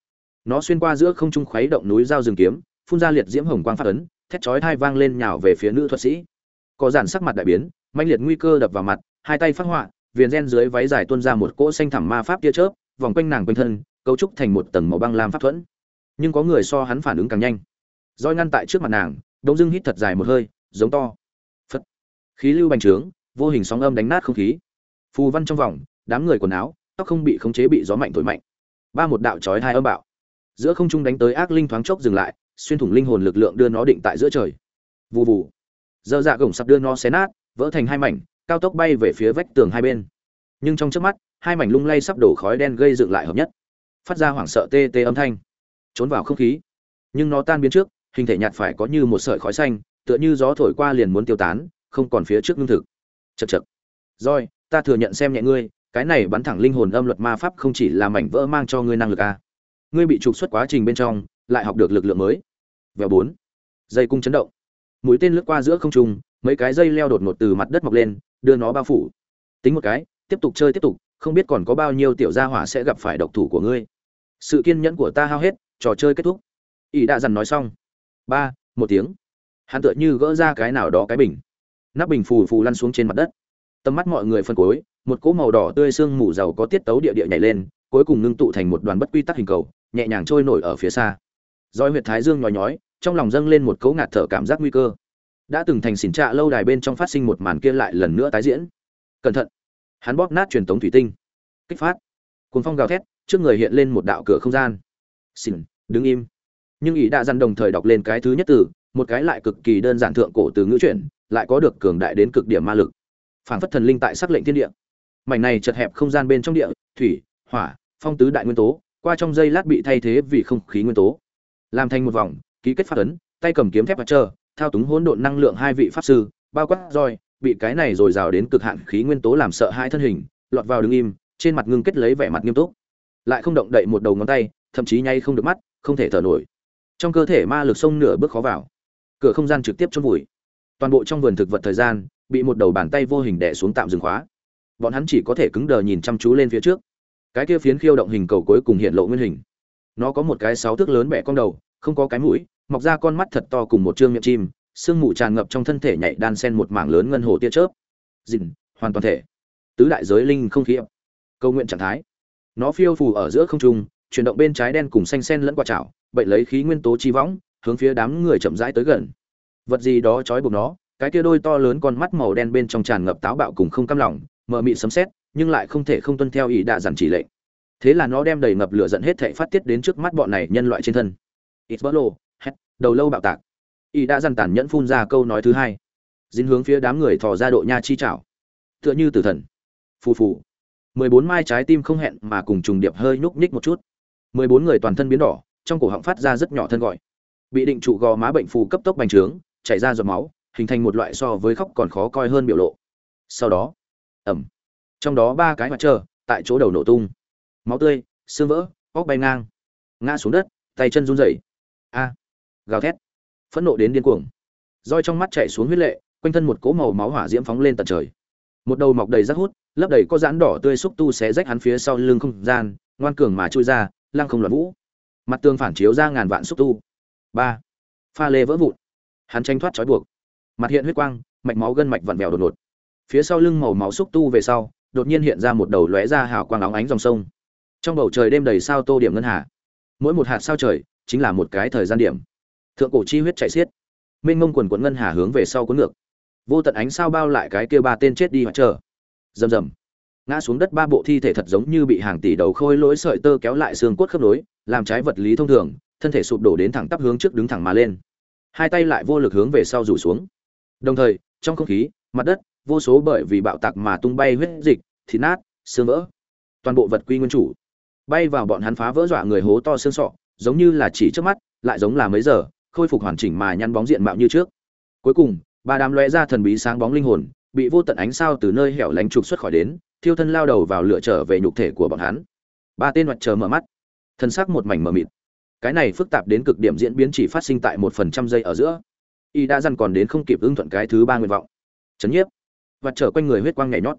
Nó xuyên qua giữa không trung khuấy động núi dao rừng kiếm, phun ra liệt diễm hồng quang phát ấn thét chói thai vang lên nhào về phía nữ thuật sĩ. Có giản sắc mặt đại biến, mãnh liệt nguy cơ đập vào mặt, hai tay phát họa, viền gen dưới váy dài tuôn ra một cỗ xanh thẳm ma pháp tia chớp, vòng quanh nàng quanh thân, cấu trúc thành một tầng màu băng lam pháp thuẫn. Nhưng có người so hắn phản ứng càng nhanh. Roi ngăn tại trước mặt nàng, đống dưng hít thật dài một hơi, giống to. Phất khí lưu bành trướng, vô hình sóng âm đánh nát không khí. Phù văn trong vòng, đám người quần áo, tóc không bị khống chế bị gió mạnh thổi mạnh. Ba một đạo chói hai âm bạo. Giữa không trung đánh tới ác linh thoáng chốc dừng lại xuyên thủng linh hồn lực lượng đưa nó định tại giữa trời. Vù vù. Dơ dạ gồng sắp đưa nó xé nát, vỡ thành hai mảnh, cao tốc bay về phía vách tường hai bên. Nhưng trong trước mắt, hai mảnh lung lay sắp đổ khói đen gây dựng lại hợp nhất. Phát ra hoảng sợ tê tê âm thanh. Trốn vào không khí. Nhưng nó tan biến trước, hình thể nhạt phải có như một sợi khói xanh, tựa như gió thổi qua liền muốn tiêu tán, không còn phía trước lương thực. Chật chật rồi, ta thừa nhận xem nhẹ ngươi, cái này bắn thẳng linh hồn âm luật ma pháp không chỉ là mảnh vỡ mang cho ngươi năng lực a à. ngươi bị trục xuất quá trình bên trong, lại học được lực lượng mới vèo bốn. Dây cung chấn động. Mũi tên lướt qua giữa không trung, mấy cái dây leo đột ngột từ mặt đất mọc lên, đưa nó bao phủ. Tính một cái, tiếp tục chơi tiếp tục, không biết còn có bao nhiêu tiểu gia hỏa sẽ gặp phải độc thủ của ngươi. Sự kiên nhẫn của ta hao hết, trò chơi kết thúc. Ỷ đã dằn nói xong. Ba, một tiếng. Hắn tựa như gỡ ra cái nào đó cái bình. Nắp bình phù phù lăn xuống trên mặt đất. Tầm mắt mọi người phân cối, một cỗ màu đỏ tươi sương mù dầu có tiết tấu địa địa nhảy lên, cuối cùng ngưng tụ thành một đoàn bất quy tắc hình cầu, nhẹ nhàng trôi nổi ở phía xa. Roi huyệt thái dương nhói nhói trong lòng dâng lên một cấu ngạt thở cảm giác nguy cơ. Đã từng thành xỉn trạ lâu đài bên trong phát sinh một màn kia lại lần nữa tái diễn. Cẩn thận. Hắn bóp nát truyền tống thủy tinh. Kích phát. Cuồng phong gào thét, trước người hiện lên một đạo cửa không gian. Xỉn, đứng im. Nhưng ý đã dằn đồng thời đọc lên cái thứ nhất từ, một cái lại cực kỳ đơn giản thượng cổ từ ngữ chuyển, lại có được cường đại đến cực điểm ma lực. Phảng phất thần linh tại sắc lệnh thiên địa. Mảnh này chật hẹp không gian bên trong địa, thủy, hỏa, phong tứ đại nguyên tố, qua trong giây lát bị thay thế vì không khí nguyên tố. Làm thành một vòng ký kết phát ấn, tay cầm kiếm thép và chờ thao túng hỗn độn năng lượng hai vị pháp sư, bao quát roi, bị cái này rồi rào đến cực hạn khí nguyên tố làm sợ hai thân hình, lọt vào đứng im, trên mặt ngưng kết lấy vẻ mặt nghiêm túc. Lại không động đậy một đầu ngón tay, thậm chí nhay không được mắt, không thể thở nổi. Trong cơ thể ma lực sông nửa bước khó vào. Cửa không gian trực tiếp chôn vùi. Toàn bộ trong vườn thực vật thời gian, bị một đầu bàn tay vô hình đè xuống tạm dừng khóa. Bọn hắn chỉ có thể cứng đờ nhìn chăm chú lên phía trước. Cái kia phiến khiêu động hình cầu cuối cùng hiện lộ nguyên hình. Nó có một cái sáu thước lớn bẻ cong đầu không có cái mũi, mọc ra con mắt thật to cùng một trương miệng chim, sương mù tràn ngập trong thân thể nhảy đan sen một mảng lớn ngân hồ tia chớp. Dìn hoàn toàn thể. Tứ đại giới linh không khí ập. Câu nguyện trạng thái. Nó phiêu phù ở giữa không trung, chuyển động bên trái đen cùng xanh sen lẫn qua chảo bệnh lấy khí nguyên tố chi võng, hướng phía đám người chậm rãi tới gần. Vật gì đó trói buộc nó, cái kia đôi to lớn con mắt màu đen bên trong tràn ngập táo bạo cùng không cam lòng, mờ mị sấm xét nhưng lại không thể không tuân theo ý đạ giản chỉ lệnh. Thế là nó đem đầy ngập lửa giận hết thảy phát tiết đến trước mắt bọn này nhân loại trên thân ít bỡ lô hét đầu lâu bạo tạc. Y đã dằn tàn nhẫn phun ra câu nói thứ hai. Dính hướng phía đám người thò ra độ nha chi chảo. Tựa như tử thần. Phù phù. Mười bốn mai trái tim không hẹn mà cùng trùng điệp hơi nhúc nhích một chút. Mười bốn người toàn thân biến đỏ, trong cổ họng phát ra rất nhỏ thân gọi. Bị định trụ gò má bệnh phù cấp tốc bành trướng, chảy ra giọt máu, hình thành một loại so với khóc còn khó coi hơn biểu lộ. Sau đó ẩm trong đó ba cái mặt trơ tại chỗ đầu nổ tung. Máu tươi, xương vỡ, óc bay ngang. Ngã xuống đất, tay chân run rẩy a. Gào thét. Phẫn nộ đến điên cuồng. Roi trong mắt chạy xuống huyết lệ, quanh thân một cỗ màu máu hỏa diễm phóng lên tận trời. Một đầu mọc đầy rác hút, lấp đầy có dán đỏ tươi xúc tu xé rách hắn phía sau lưng không gian, ngoan cường mà chui ra, lăng không loạn vũ. Mặt tường phản chiếu ra ngàn vạn xúc tu. Ba. Pha lê vỡ vụn. Hắn tranh thoát trói buộc. Mặt hiện huyết quang, mạch máu gân mạch vặn vẹo đột ngột. Phía sau lưng màu máu xúc tu về sau, đột nhiên hiện ra một đầu lóe ra hào quang óng ánh dòng sông. Trong bầu trời đêm đầy sao tô điểm ngân hà. Mỗi một hạt sao trời chính là một cái thời gian điểm. Thượng cổ chi huyết chạy xiết. Mênh mông quần quần ngân hà hướng về sau cuốn ngược. Vô tận ánh sao bao lại cái kia ba tên chết đi hoặc chờ. Rầm rầm. Ngã xuống đất ba bộ thi thể thật giống như bị hàng tỷ đầu khôi lỗi sợi tơ kéo lại xương cốt khớp nối, làm trái vật lý thông thường, thân thể sụp đổ đến thẳng tắp hướng trước đứng thẳng mà lên. Hai tay lại vô lực hướng về sau rủ xuống. Đồng thời, trong không khí, mặt đất, vô số bởi vì bạo tạc mà tung bay huyết dịch, thịt nát, xương vỡ. Toàn bộ vật quy nguyên chủ. Bay vào bọn hắn phá vỡ dọa người hố to xương sọ giống như là chỉ trước mắt, lại giống là mấy giờ, khôi phục hoàn chỉnh mà nhăn bóng diện mạo như trước. Cuối cùng, ba đám lóe ra thần bí sáng bóng linh hồn, bị vô tận ánh sao từ nơi hẻo lánh trục xuất khỏi đến, thiêu thân lao đầu vào lửa trở về nhục thể của bọn hắn. Ba tên mặt chờ mở mắt, thân xác một mảnh mờ mịt. Cái này phức tạp đến cực điểm diễn biến chỉ phát sinh tại một phần trăm giây ở giữa. Y đã dằn còn đến không kịp ưng thuận cái thứ ba nguyện vọng. Chấn nhiếp. Và trở quanh người huyết quang nhảy nhót.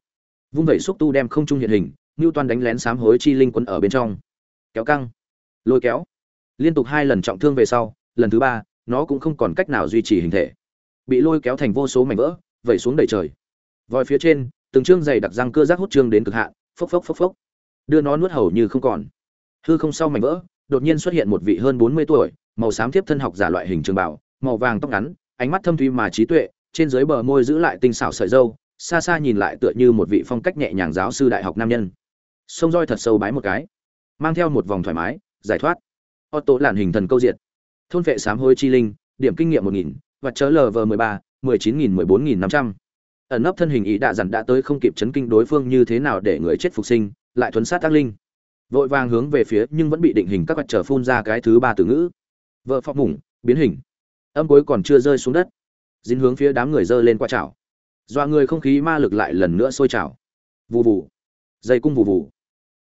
Vung vẩy xúc tu đem không trung hiện hình như toàn đánh lén sám hối chi linh quân ở bên trong. Kéo căng. Lôi kéo liên tục hai lần trọng thương về sau, lần thứ ba, nó cũng không còn cách nào duy trì hình thể. Bị lôi kéo thành vô số mảnh vỡ, vẩy xuống đầy trời. Vòi phía trên, từng chương dày đặc răng cơ giác hút trương đến cực hạn, phốc phốc phốc phốc. Đưa nó nuốt hầu như không còn. Hư không sau mảnh vỡ, đột nhiên xuất hiện một vị hơn bốn mươi tuổi, màu xám thiếp thân học giả loại hình trường bảo màu vàng tóc ngắn, ánh mắt thâm thuy mà trí tuệ, trên dưới bờ môi giữ lại tinh xảo sợi dâu xa xa nhìn lại tựa như một vị phong cách nhẹ nhàng giáo sư đại học nam nhân. Sông roi thật sâu bái một cái, mang theo một vòng thoải mái, giải thoát. Otto làn hình thần câu diệt. Thôn vệ sám hôi chi linh, điểm kinh nghiệm một nghìn, và chớ lv mười ba, mười chín nghìn, mười bốn nghìn năm trăm. Ẩn nấp thân hình ý đạ dặn đã tới không kịp chấn kinh đối phương như thế nào để người chết phục sinh, lại thuấn sát tác linh. Vội vàng hướng về phía nhưng vẫn bị định hình các vật trở phun ra cái thứ ba từ ngữ. Vợ phọc mủng, biến hình. Âm cuối còn chưa rơi xuống đất. Dính hướng phía đám người dơ lên qua chảo. Dọa người không khí ma lực lại lần nữa sôi trào. Vù vù. Dây cung vù vù.